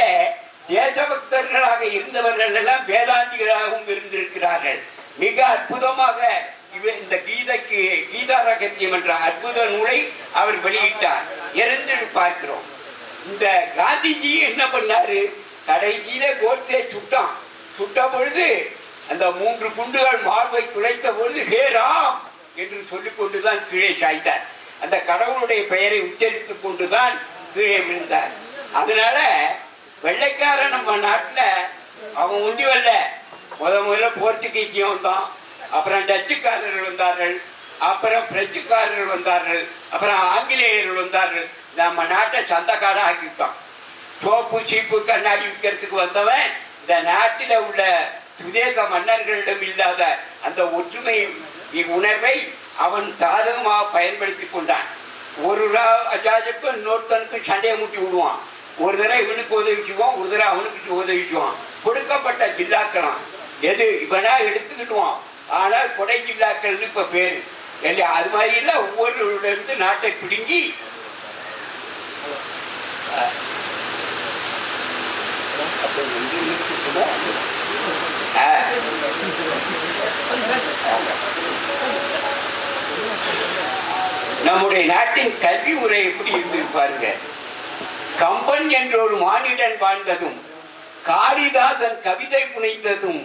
தேசபக்தர்களாக இருந்தவர்கள் எல்லாம் வேதாந்திகளாகவும் இருந்திருக்கிறார்கள். மிக அற்புதமாக இந்த கீதைக்கு கீதா ரகத்தியம் என்ற அற்புத நூலை அவர் வெளியிட்டார். இறந்து பார்க்கிறோம். இந்த காந்திஜி என்ன பண்ணாரு? கடைசியில கோட்சே சுட்டான். சுட்ட பொழுது அந்த மூன்று குண்டுகள் மார்பை துளைத்த பொழுது ஹே ராம்! என்று சொல்லிக் கொண்டுதான் கீழே சாய்ந்தார். அந்த கடவுளுடைய பெயரை உச்சரித்துக் கொண்டுதான் கீழே விழுந்தார். அதனால வெள்ளைக்காரன் நம்ம நாட்டுல அவன் உண்டி வரல. முத முதல்ல போர்த்துகீசியம் வந்தான். அப்புறம் டச்சுக்காரர்கள் வந்தார்கள். அப்புறம் பிரெஞ்சுக்காரர்கள் வந்தார்கள். அப்புறம் ஆங்கிலேயர்கள் வந்தார்கள். நம்ம நாட்டை சந்தக்காரா ஆக்கிவிட்டான். சோப்பு சீப்பு கண்ணாடி விற்கிறதுக்கு வந்தவன் இந்த நாட்டில் உள்ள சுதேச மன்னர்களிடம் இல்லாத அந்த ஒற்றுமை உணர்வை அவன் சாதகமாக பயன்படுத்தி கொண்டான். ஒரு ராஜாஜுக்கும் இன்னொருத்தனுக்கும் சண்டையை மூட்டி விடுவான். ஒரு தடவை இவனுக்கு உதவிச்சுவான் ஒரு தடவை அவனுக்கு உதவிச்சுவான் கொடுக்கப்பட்ட ஜில்லாக்களாம். எது? இவனா எடுத்துக்கிட்டுவான் ஆனால் கொடை ஜில்லாக்கள்னு இப்ப பேரு. இல்லையா? அது மாதிரி இல்ல ஒவ்வொரு நாட்டை பிடுங்கி நம்முடைய நாட்டின் கல்வி முறை எப்படி இருந்து பாருங்க. கம்பன் என்ற ஒரு மானிடன் வாழ்ந்ததும் காளிதாசன் கவிதை புனைந்ததும்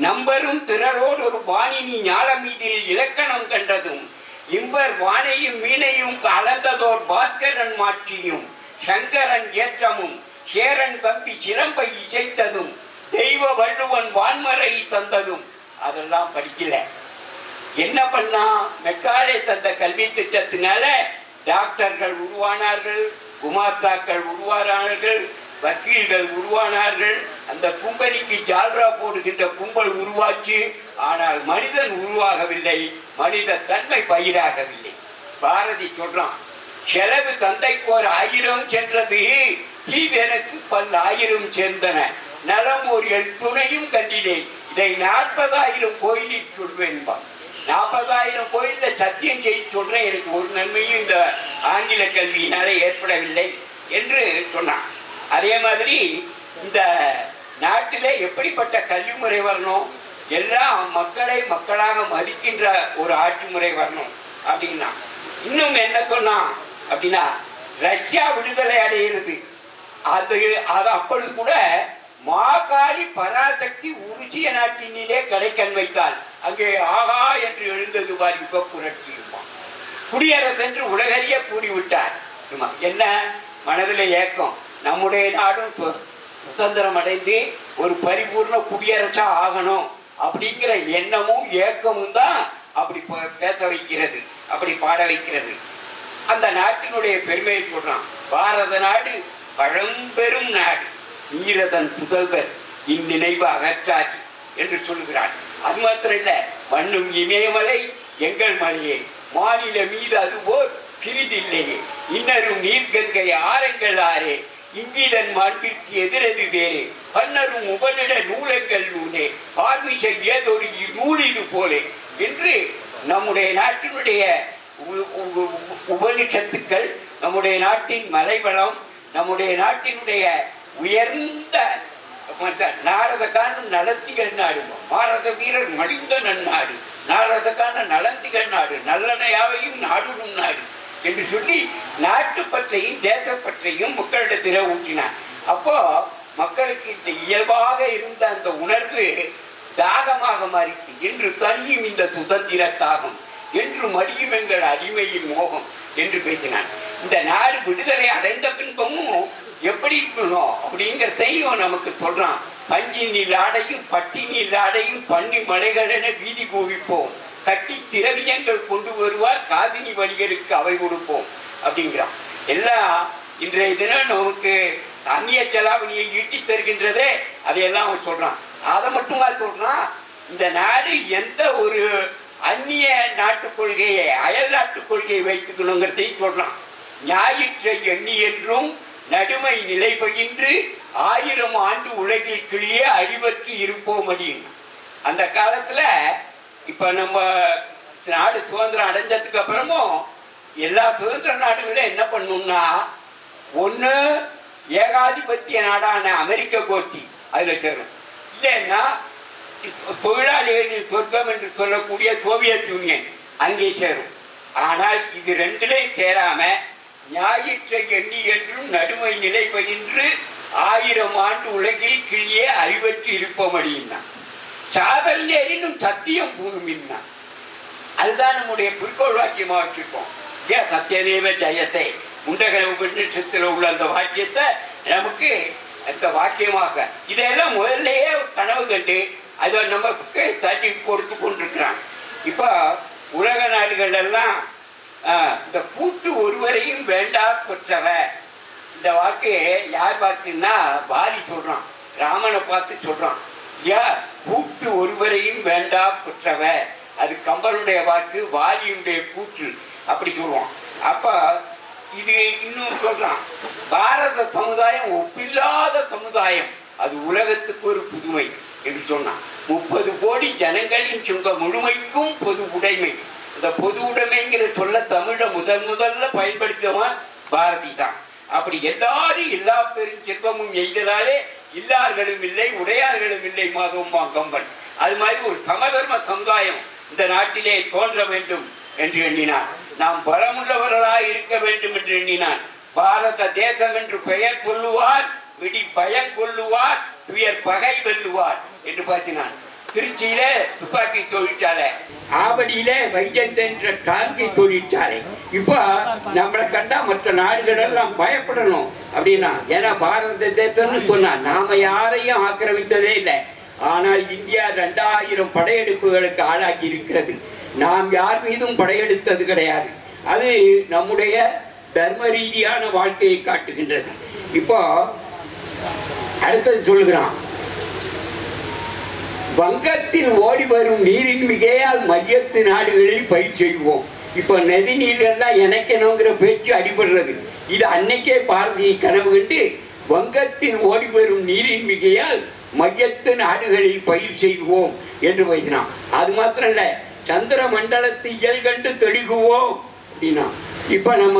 நம்பரும் திறரோடு ஒரு பாணினி ஞாலமீதில் இலக்கணம் கண்டதும் இம்பர் வானையும் மீனையும் கலந்ததோர் பாஸ்கரன் மாற்றியும் சங்கரன் ஏற்றமும் சேரன் தம்பி சிலம்பை இசைத்ததும் தெய்வ வள்ளுவன் வான்மறை தந்ததும். அதெல்லாம் படிக்கல. என்ன பண்ணா? மெக்காலே தந்த கல்வி திட்டத்தினால டாக்டர்கள் உருவானார்கள். குமாத்தாக்கள் உருவானார்கள் வக்கீல்கள் உருவானார்கள். அந்த கும்பனிக்கு ஜால்ரா போடுகின்ற கும்பல் உருவாச்சு. ஆனால் மனிதன் உருவாகவில்லை மனித தன்மை பயிராகவில்லை. பாரதி சொல்றான் செலவு தந்தைக்கு ஒரு ஆயிரம் சென்றது தீவெனக்கு பல் ஆயிரம் சேர்ந்தன. நலம் ஒரு எழுத்துணையும் துணையும் கண்டினேன். இதை நாற்பதாயிரம் கோயிலில் சொல்வேன்பான் நாற்பதாயிரம் கோயில்ல சத்தியம் செய்து சொல்றேன். எனக்கு ஒரு நன்மையும் இந்த ஆங்கில கல்வியினால ஏற்படவில்லை என்று சொன்னான். அதே மாதிரி இந்த நாட்டில் எப்படிப்பட்ட கல்வி முறை வரணும்? எல்லாம் மக்களை மக்களாக மதிக்கின்ற ஒரு ஆட்சி முறை வரணும் அப்படின்னா. இன்னும் என்ன சொன்னான் அப்படின்னா ரஷ்யா விடுதலை அடைகிறது அது அது அப்பொழுது கூட மாகாளி பராசக்தி உருஜிய நாட்டினிலே கடைக்கண் வைத்தால் அங்கே ஆகா என்று எழுந்தது வாரி யுக புரட்சி குடியரசு என்று உலகறிய கூறிவிட்டார். சும்மா என்ன? மனதில் ஏக்கம். நம்முடைய நாடும் சு- சுதந்திரம் அடைந்து ஒரு பரிபூர்ண குடியரசா ஆகணும் அப்படிங்கிற எண்ணமும் ஏக்கமும் தான் அப்படி பேச வைக்கிறது அப்படி பாட வைக்கிறது. அந்த நாட்டினுடைய பெருமையை சொல்றான். பாரத நாடு பழம்பெரும் நாடு. வீரதன் புதல்வர் இந்நினைவு அகற்றாது என்று சொல்லுகிறான் அது மாத்திரம் இல்ல மண்ணும் இமயமலை எங்கள் மலையே மாநில மீது அதுபோல் பிரிதில்லையே. இன்னரும் நீர்கங்கை ஆரங்கள் ஆரே இங்கிதன் மாண்பிற்கு எதிரது வேறே. பன்னரும் உபனிட நூலங்கள் நூலே பார்மிசை ஏதொரு நூலிது போலே என்று நம்முடைய நாட்டினுடைய உ- உபனிஷத்துக்கள் நம்முடைய நாட்டின் மலைவளம் நம்முடைய நாட்டினுடைய உயர்ந்த நாரதக்கான நாரத நலத்திகள் நாடு மாரத வீரர் மடிந்த நன்னாடு நாரதக்கான காண்ட நாடு நல்லனையாவையும் நாடு நாடு என்று சொல்லி நாட்டுப்பற்றையும் தேசப்பற்றையும் மக்களிடத்தில் ஊட்டினார். அப்போ மக்களுக்கு இந்த இயல்பாக இருந்த அந்த உணர்வு தாகமாக மாறிட்டு என்று தனியும் இந்த சுதந்திர தாகம் என்று மடியும் எங்கள் அடிமையின் மோகம் என்று பேசினான் இந்த நாடு விடுதலை அடைந்த பின்பமும் எப்படி இருக்கணும்? அப்படிங்கிறதையும் நமக்கு சொல்றான். பஞ்சி நீர் ஆடையும் பட்டி நீர் ஆடையும் மலைகள் என வீதி கூவிப்போம். கட்டி திரவியங்கள் கொண்டு வருவார் காதினி வணிகருக்கு அவை கொடுப்போம் அப்படிங்கிறான். எல்லாம் இன்றைய தினம் நமக்கு அந்நிய செலாவணியை ஈட்டி தருகின்றதே அதையெல்லாம் அவன் சொல்றான். அதை மட்டுமா சொல்றான்? இந்த நாடு எந்த ஒரு அந்நிய நாட்டு கொள்கையை அயல் நாட்டு கொள்கையை வைத்துக்கணுங்கிறதையும் சொல்றான். ஞாயிற்றை எண்ணி என்றும் நடுமை நிலை பகின்று ஆயிரம் ஆண்டு உலகில் கிளியே அடிபற்றி இருப்போம் அப்படின்னு. அந்த காலத்துல இப்ப நம்ம நாடு சுதந்திரம் அடைஞ்சதுக்கு அப்புறமும் எல்லா சுதந்திர நாடுகளும் என்ன பண்ணும்னா ஒண்ணு ஏகாதிபத்திய நாடான அமெரிக்க கோட்டி அதுல சேரும். இல்லைன்னா தொழிலாளிகளின் சொர்க்கம் என்று சொல்லக்கூடிய சோவியத் யூனியன் அங்கே சேரும். ஆனால் இது ரெண்டுலையும் சேராம ஞாயிற்றை எண்ணி என்றும் நடுமை நிலை பயின்று ஆயிரம் ஆண்டு உலகில் கிளியே அறிவற்று இருப்போம் அப்படின்னா. சாதல் எறினும் சத்தியம் பூமின்னா அதுதான் நம்முடைய குறிக்கோள் வாக்கியமாக வச்சிருக்கோம். ஏன் சத்தியநேவ ஜெயத்தை? முண்டகரவு உபநிஷத்தில் உள்ள அந்த வாக்கியத்தை நமக்கு அந்த வாக்கியமாக. இதெல்லாம் முதல்லயே கனவு கண்டு அதை நமக்கு தட்டி கொடுத்து கொண்டிருக்கிறான். இப்போ உலக நாடுகள் எல்லாம் இந்த கூட்டு ஒருவரையும் வேண்டா கொற்றவ. இந்த வாக்கு யார் வாக்குன்னா பாரி சொல்றான் ராமனை பார்த்து சொல்றான். ஐயா கூட்டு ஒருவரையும் வேண்டா கொற்றவ. அது கம்பனுடைய வாக்கு வாலியுடைய கூற்று அப்படி சொல்லுவான். அப்ப இது இன்னும் சொல்றான் பாரத சமுதாயம் ஒப்பில்லாத சமுதாயம். அது உலகத்துக்கு ஒரு புதுமை என்று சொன்னான். முப்பது கோடி ஜனங்களின் சுங்க முழுமைக்கும் பொது உடைமை. இந்த பொது உடைமைங்கிற சொல்ல தமிழ முதல் முதல்ல பயன்படுத்தவன் பாரதி தான். அப்படி எல்லாரும் எல்லா பெரும் செல்வமும் எய்தலாலே இல்லார்களும் இல்லை உடையார்களும் இல்லை மாதவம்மா கம்பன். அது மாதிரி ஒரு சமதர்ம சமுதாயம் இந்த நாட்டிலே தோன்ற வேண்டும் என்று எண்ணினார். நாம் பலமுள்ளவர்களாய் இருக்க வேண்டும் என்று எண்ணினார். பாரத தேசம் என்று பெயர் சொல்லுவார் விடி பயம் கொள்ளுவார் துயர் பகை வெல்லுவார் என்று பார்த்தினான் திருச்சியில துப்பாக்கி தொழிற்சாலை ஆவடியில வைஜந்தன்ற என்ற டாங்கி தொழிற்சாலை. இப்போ நம்மளை கண்டா மற்ற நாடுகள் எல்லாம் பயப்படணும் அப்படின்னா ஏன்னா பாரத தேசம்னு சொன்னா நாம யாரையும் ஆக்கிரமித்ததே இல்லை. ஆனால் இந்தியா ரெண்டாயிரம் படையெடுப்புகளுக்கு ஆளாகி இருக்கிறது. நாம் யார் மீதும் படையெடுத்தது கிடையாது. அது நம்முடைய தர்ம ரீதியான வாழ்க்கையை காட்டுகின்றது. இப்போ அடுத்தது சொல்லுகிறான். வங்கத்தில் ஓடி வரும் நீரின் மிகையால் மையத்து நாடுகளில் பயிர் செய்வோம். இப்ப நதி நீரெல்லாம் இணைக்கணுங்கிற பேச்சு அடிபடுறது. இது அன்னைக்கே பாரதியை கனவு கண்டு வங்கத்தில் ஓடி வரும் நீரின் மிகையால் மையத்து நாடுகளில் பயிர் செய்வோம் என்று பேசினான் அது மாத்திரம் இல்ல சந்திர மண்டலத்தை இயல் கண்டு தெளிகுவோம் அப்படின்னா. இப்ப நம்ம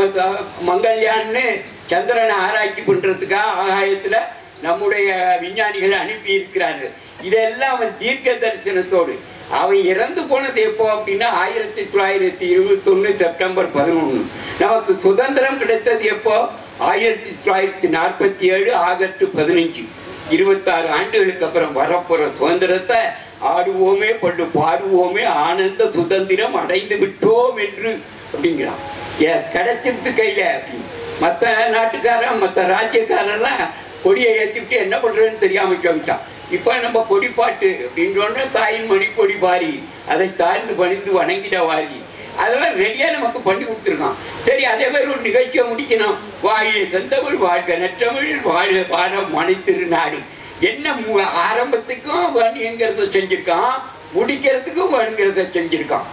மங்கல்யான்னு மங்கள்யான்னு சந்திரனை ஆராய்ச்சி பண்றதுக்காக ஆகாயத்துல நம்முடைய விஞ்ஞானிகளை அனுப்பி இருக்கிறார்கள் இதெல்லாம் அவன் தீர்க்க தரிசனத்தோடு. அவன் இறந்து போனது எப்போ அப்படின்னா ஆயிரத்தி தொள்ளாயிரத்தி இருபத்தொன்னு செப்டம்பர் பதினொன்று நமக்கு சுதந்திரம் கிடைத்தது எப்போ? ஆயிரத்தி தொள்ளாயிரத்தி நாற்பத்தி ஏழு ஆகஸ்ட் பதினஞ்சு. இருபத்தாறு ஆண்டுகளுக்கு அப்புறம் வரப்போற சுதந்திரத்தை ஆடுவோமே பண்டு பாடுவோமே ஆனந்த சுதந்திரம் அடைந்து விட்டோம் என்று அப்படிங்கிறான். ஏ, கிடைச்சிருது கையில அப்படின்னு. மற்ற நாட்டுக்காரன் மற்ற ராஜ்யக்காரன்லாம் கொடியை ஏற்றிட்டு என்ன பண்றதுன்னு தெரியாம காமிச்சான் இப்ப நம்ம பொடிப்பாட்டு பாட்டு அப்படின்னு தாயின் மணி கொடி பாரி அதை தாழ்ந்து பணிந்து வணங்கிட வாரி. அதெல்லாம் ரெடியா நமக்கு பண்ணி கொடுத்துருக்கான். சரி அதே மாதிரி ஒரு நிகழ்ச்சியை முடிக்கணும். வாழிய செந்தமிழ் வாழ்க நெற்றமிழில் வாழ வாழ மனைத்திரு திருநாடு என்ன மு- ஆரம்பத்துக்கும் வேணுங்கிறத செஞ்சிருக்கான். முடிக்கிறதுக்கும் வேணுங்கிறத செஞ்சிருக்கான்.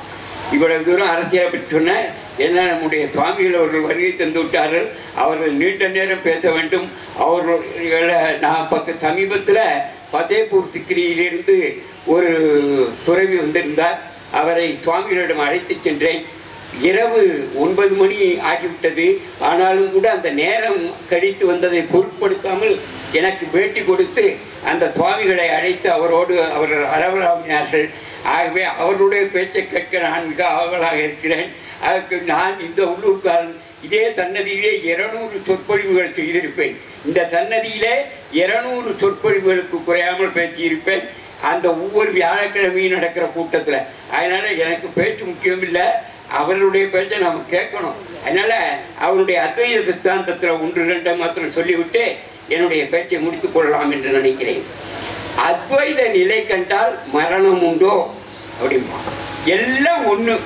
இவ்வளவு தூரம் அரசியலை பற்றி சொன்ன என்ன நம்முடைய சுவாமிகள் அவர்கள் வருகை தந்து விட்டார்கள். அவர்கள் நீண்ட நேரம் பேச வேண்டும். அவர்களை நான் பக்க சமீபத்தில் பதேபூர் சிக்ரியிலிருந்து ஒரு துறவி வந்திருந்தார். அவரை சுவாமிகளிடம் அழைத்து சென்றேன். இரவு ஒன்பது மணி ஆகிவிட்டது. ஆனாலும் கூட அந்த நேரம் கழித்து வந்ததை பொருட்படுத்தாமல் எனக்கு பேட்டி கொடுத்து அந்த சுவாமிகளை அழைத்து அவரோடு அவர் அரவலாமினார்கள் ஆகவே அவருடைய பேச்சை கேட்க நான் மிக ஆவலாக இருக்கிறேன். அதற்கு நான் இந்த உள்ளூர்காரன் இதே சன்னதியிலே இருநூறு சொற்பொழிவுகள் செய்திருப்பேன். இந்த சன்னதியிலே இருநூறு சொற்பொழிவுகளுக்கு குறையாமல் பேசியிருப்பேன். அந்த ஒவ்வொரு வியாழக்கிழமையும் நடக்கிற கூட்டத்தில். அதனால எனக்கு பேச்சு முக்கியம் இல்லை அவருடைய பேச்சை நாம் கேட்கணும். அதனால அவருடைய அத்வைத சித்தாந்தத்தில் ஒன்று ரெண்டு மாத்திரம் சொல்லிவிட்டு என்னுடைய பேச்சை முடித்துக் கொள்ளலாம் என்று நினைக்கிறேன். அத்வைத நிலை கண்டால் மரணம் உண்டோ? அப்படிமா எல்லாம் ஒன்று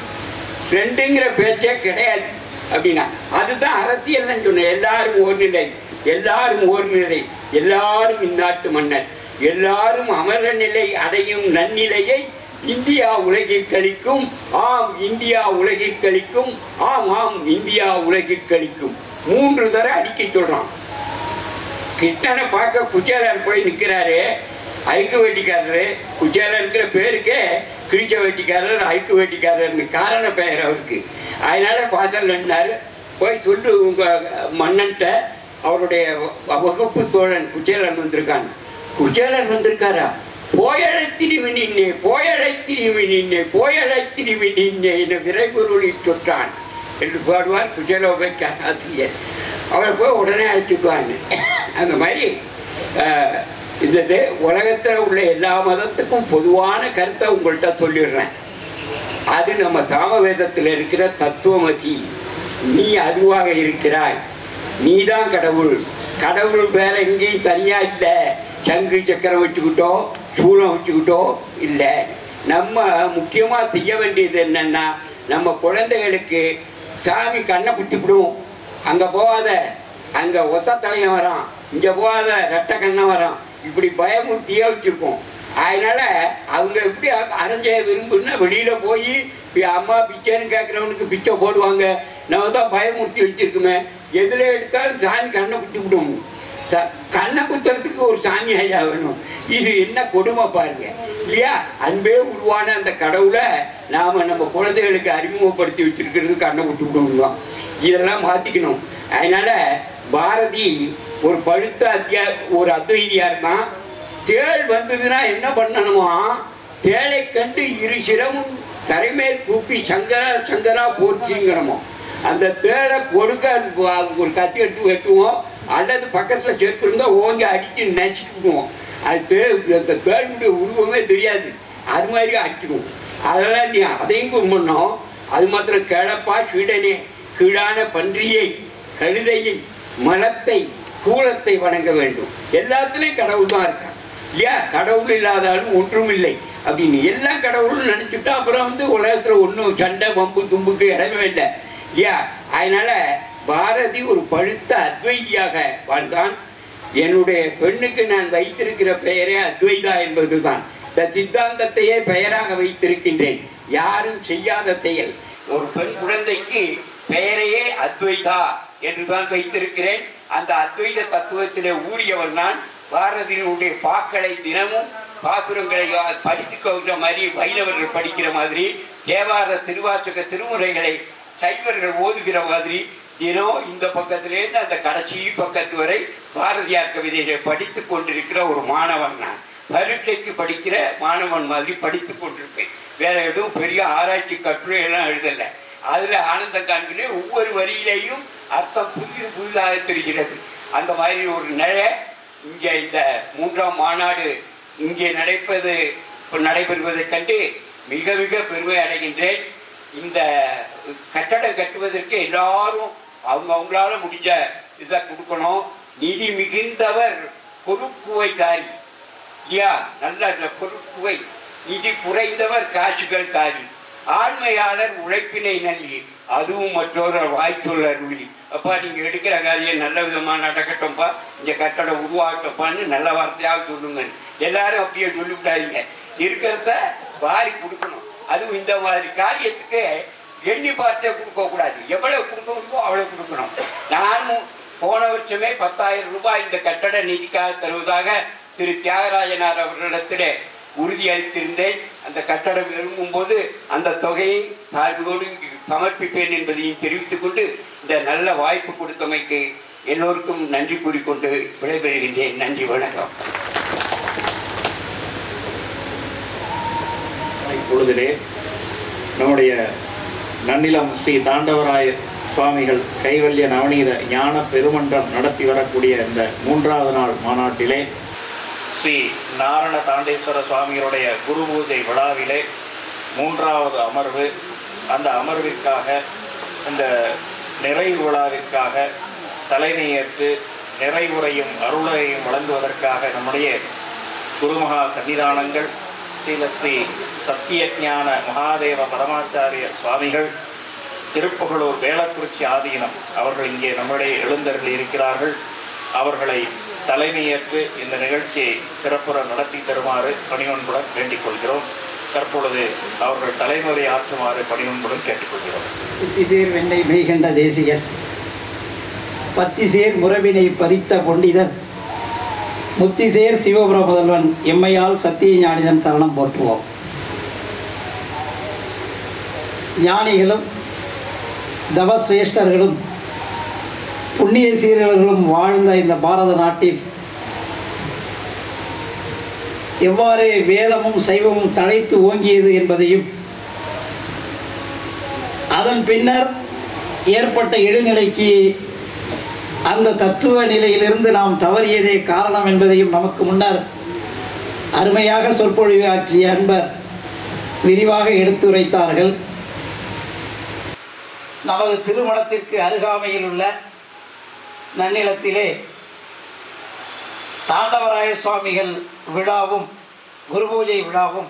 ரெண்டுங்கிற பேச்சே கிடையாது. அப்படின்னா அதுதான் அரசியல் சொன்னேன். எல்லாரும் ஓர்நிலை எல்லாரும் ஒரு நிலை எல்லாரும் இந்நாட்டு மன்னர். எல்லாரும் அமர நிலை அடையும் நன்னிலையை இந்தியா உலகில் கழிக்கும் ஆம் இந்தியா உலகில் கழிக்கும் ஆம் ஆம் இந்தியா உலகில் கழிக்கும் மூன்று தர அடிக்க சொல்றான். கிருஷ்ணனை பார்க்க குச்சேலர் போய் நிற்கிறாரு ஐக்கு வேட்டிக்காரரு குச்சேலருங்கிற பேருக்கே கிழிச்ச வேட்டிக்காரர் ஹைக்கு வேட்டிக்காரர்னு காரண பெயர் அவருக்கு. அதனால் ஃபாதர் நின்னாரு போய் சொல்லு உங்கள் மன்னன்ட்ட அவருடைய வகுப்பு தோழன் குச்சேலன் வந்திருக்கான். குச்சேலன் வந்திருக்காரா? போயழைத்திரிவி நின்னே போயழைத்திரிவி நின்னே போயழைத்திரிவி நின்னே என விரைபொருளி சொற்றான். என்று பாடுவார் குஜலோபை ஆசிரியர் அவரை போய் உடனே அழைச்சிக்குவாங்க அந்த மாதிரி இந்த உலகத்தில் உள்ள எல்லா மதத்துக்கும் பொதுவான கருத்தை உங்கள்கிட்ட சொல்லிடுறேன். அது நம்ம தாமவேதத்தில் இருக்கிற தத்துவமதி. நீ அதுவாக இருக்கிறாய். நீதான் கடவுள். கடவுள் வேற எங்கேயும் தனியாக இல்லை. சங்கு சக்கரம் வச்சுக்கிட்டோ சூளம் வச்சுக்கிட்டோ இல்லை. நம்ம முக்கியமாக செய்ய வேண்டியது என்னென்னா நம்ம குழந்தைகளுக்கு சாமி கண்ணை குத்திவிடும் அங்கே போகாத. அங்கே ஒத்த தலையன் வரான். இங்கே போகாத. ரெட்டை கண்ணன் வரான். இப்படி பயமுறுத்தியே வச்சிருக்கோம் அதனால அவங்க எப்படி அரைஞ்ச விரும்புன்னா வெளியில போய் அம்மா பிச்சைன்னு கேட்குறவனுக்கு பிச்சை போடுவாங்க. நம்ம தான் பயமுறுத்தி வச்சிருக்குமே. எதில் எடுத்தாலும் சாமி கண்ணை குத்தி விடும். கண்ணை குத்துறதுக்கு ஒரு சாமி ஐயா வேணும். இது என்ன கொடுமை பாருங்க. இல்லையா? அன்பே உருவான அந்த கடவுளை நாம நம்ம குழந்தைகளுக்கு அறிமுகப்படுத்தி வச்சிருக்கிறது கண்ணை குத்தி விடுவோம் இதெல்லாம் மாற்றிக்கணும் அதனால் பாரதி ஒரு பழுத்த அத்தியா ஒரு அத்வைதியா இருந்தான் தேள் வந்ததுன்னா என்ன பண்ணணுமா? தேளை கண்டு இரு சிரமும் தரைமேல் கூப்பி சங்கரா சங்கரா போச்சுங்கிறமோ அந்த தேளை கொடுக்க அது ஒரு கத்தி எடுத்து வெட்டுவோம். அல்லது பக்கத்தில் செருப்பு இருந்தால் ஓங்கி அடித்து நச்சுக்குவோம் அது தே அந்த தேளுடைய உருவமே தெரியாது. அது மாதிரி அடிச்சிடுவோம் அதெல்லாம் நீ அதையும் கும்பிடணும். அது மாத்திரம் கிழப்பா சீடனே. கீழான பன்றியை கழுதையை மனத்தை கூலத்தை வணங்க வேண்டும். எல்லாத்துலேயும் கடவுள் தான் இருக்கான் இல்லையா? கடவுள் இல்லாதாலும் ஒன்றும் இல்லை அப்படின்னு எல்லாம் கடவுள்னு நினச்சிட்டா அப்புறம் வந்து உலகத்தில் ஒன்றும் சண்டை வம்பு தும்புக்கு இடமே இல்லை. இல்லையா? அதனால பாரதி ஒரு பழுத்த அத்வைதியாக வாழ்ந்தான். என்னுடைய பெண்ணுக்கு நான் வைத்திருக்கிற பெயரே அத்வைதா என்பதுதான். இந்த சித்தாந்தத்தையே பெயராக வைத்திருக்கின்றேன். யாரும் செய்யாத செயல். ஒரு பெண் குழந்தைக்கு பெயரையே அத்வைதா. என்றுதான் வைத்திருக்கிறேன். அந்த அத்வைத தத்துவத்திலே ஊறியவன் நான். பாரதியினுடைய பாக்களை தினமும் பாசுரங்களை படித்துக் கொள்கிற மாதிரி வைணவர்கள் படிக்கிற மாதிரி தேவார திருவாச்சக திருமுறைகளை சைவர்கள் ஓதுகிற மாதிரி தினம் இந்த பக்கத்திலேருந்து அந்த கடைசி பக்கத்து வரை பாரதியார் கவிதைகளை படித்து கொண்டிருக்கிற ஒரு மாணவன் நான். பரீட்சைக்கு படிக்கிற மாணவன் மாதிரி படித்து கொண்டிருப்பேன். வேற எதுவும் பெரிய ஆராய்ச்சி கட்டுரை எல்லாம் எழுதலை. அதுல ஆனந்த காண்கிறேன் ஒவ்வொரு வரியிலையும் அர்த்தம் புதிது புதிதாக தெரிகிறது. அந்த மாதிரி ஒரு நிலை இங்கே இந்த மூன்றாம் மாநாடு இங்கே நடைப்பது நடைபெறுவதைக் கண்டு மிக மிக பெருமை அடைகின்றேன். இந்த கட்டடம் கட்டுவதற்கு எல்லாரும் அவங்க அவங்களால முடிஞ்ச இதை கொடுக்கணும். நிதி மிகுந்தவர் பொறுப்புவைதாரி ஐயா நல்ல இந்த பொறுப்புவை. நிதி குறைந்தவர் காசுகள் தாரி. ஆண்மையாளர் உழைப்பினை நல்கி அதுவும் மற்றொரு வாய்ச்சொல் அருளி. அப்பா நீங்க எடுக்கிற காரியம் நல்ல விதமா நடக்கட்டும்ப்பா இந்த கட்டடம் உருவாக்கப்பான்னு நல்ல வார்த்தையாக சொல்லுங்க எல்லாரும் அப்படியே சொல்லிவிடாதீங்க. இருக்கிறத வாரி கொடுக்கணும். அதுவும் இந்த மாதிரி காரியத்துக்கு எண்ணி பார்த்தே கொடுக்க கூடாது. எவ்வளவு கொடுக்க முடியுமோ அவ்வளவு கொடுக்கணும். நானும் போன வருஷமே பத்தாயிரம் ரூபாய் இந்த கட்டட நிதிக்காக தருவதாக திரு தியாகராஜனார் அவர்களிடத்திலே உறுதியளித்திருந்தேன். அந்த கட்டடம் எழும்பும் போது அந்த தொகையை தாழ்வோடு சமர்ப்பிப்பேன் என்பதையும் தெரிவித்துக் கொண்டு இந்த நல்ல வாய்ப்பு கொடுத்தமைக்கு எல்லோருக்கும் நன்றி கூறிக்கொண்டு விடைபெறுகின்றேன். நன்றி வணக்கம். இப்பொழுதிலே நம்முடைய நன்னிலம் ஸ்ரீ தாண்டவராய சுவாமிகள் கைவல்ய நவநீத ஞான பெருமன்றம் நடத்தி வரக்கூடிய இந்த மூன்றாவது நாள் மாநாட்டிலே ஸ்ரீ நாரண தாண்டேஸ்வர சுவாமிகளுடைய குரு பூஜை விழாவிலே மூன்றாவது அமர்வு. அந்த அமர்விற்காக இந்த நிறைவு விழாவிற்காக தலைமையேற்று நிறைவுரையும் அருளையும் வழங்குவதற்காக நம்முடைய குருமகா சன்னிதானங்கள் ஸ்ரீல ஸ்ரீ சத்தியஜான மகாதேவ பரமாச்சாரிய சுவாமிகள் திருப்புகழூர் வேளக்குறிச்சி ஆதீனம். அவர்கள் இங்கே நம்முடைய எழுந்தர்கள் இருக்கிறார்கள் அவர்களை தலைமையேற்று இந்த நிகழ்ச்சியை சிறப்புற நடத்தி தருமாறு பணிவன்புடன் வேண்டிக் கொள்கிறோம் தற்பொழுது அவர்கள் தலைமுறை ஆற்றுமாறு பணிவன்புடன் கேட்டுக்கொள்கிறோம். சித்திசேர் வெண்ணை மெய்கண்ட தேசிகர் பத்திசேர் முறவினை பறித்த பொண்டிதர் முத்திசேர் சிவபுர முதல்வன் எம்மையால் சத்திய ஞானிதன் சரணம் போற்றுவோம். ஞானிகளும் தவசிரேஷ்டர்களும் புண்ணிய சீரர்களும் வாழ்ந்த இந்த பாரத நாட்டில் எவ்வாறு வேதமும் சைவமும் தழைத்து ஓங்கியது என்பதையும் அதன் பின்னர் ஏற்பட்ட இடைநிலைக்கு அந்த தத்துவ நிலையிலிருந்து நாம் தவறியதே காரணம் என்பதையும் நமக்கு முன்னர் அருமையாக சொற்பொழிவு ஆற்றிய அன்பர் விரிவாக எடுத்துரைத்தார்கள். நமது திருமணத்திற்கு அருகாமையில் உள்ள நன்னிலத்திலே தாண்டவராய சுவாமிகள் விழாவும் குரு பூஜை விழாவும்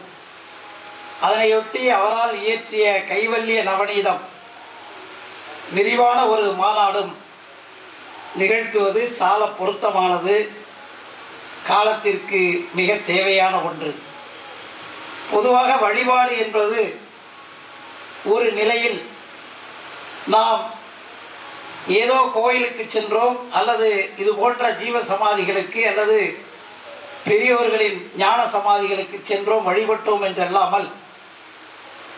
அதனையொட்டி அவரால் இயற்றிய கைவல்லிய நவநீதம் விரிவான ஒரு மாநாடும் நிகழ்த்துவது சால பொருத்தமானது. காலத்திற்கு மிக தேவையான ஒன்று. பொதுவாக வழிபாடு என்பது ஒரு நிலையில் நாம் ஏதோ கோயிலுக்கு சென்றோம் அல்லது இது போன்ற ஜீவ சமாதிகளுக்கு அல்லது பெரியோர்களின் ஞான சமாதிகளுக்கு சென்றோம் வழிபட்டோம் என்றல்லாமல்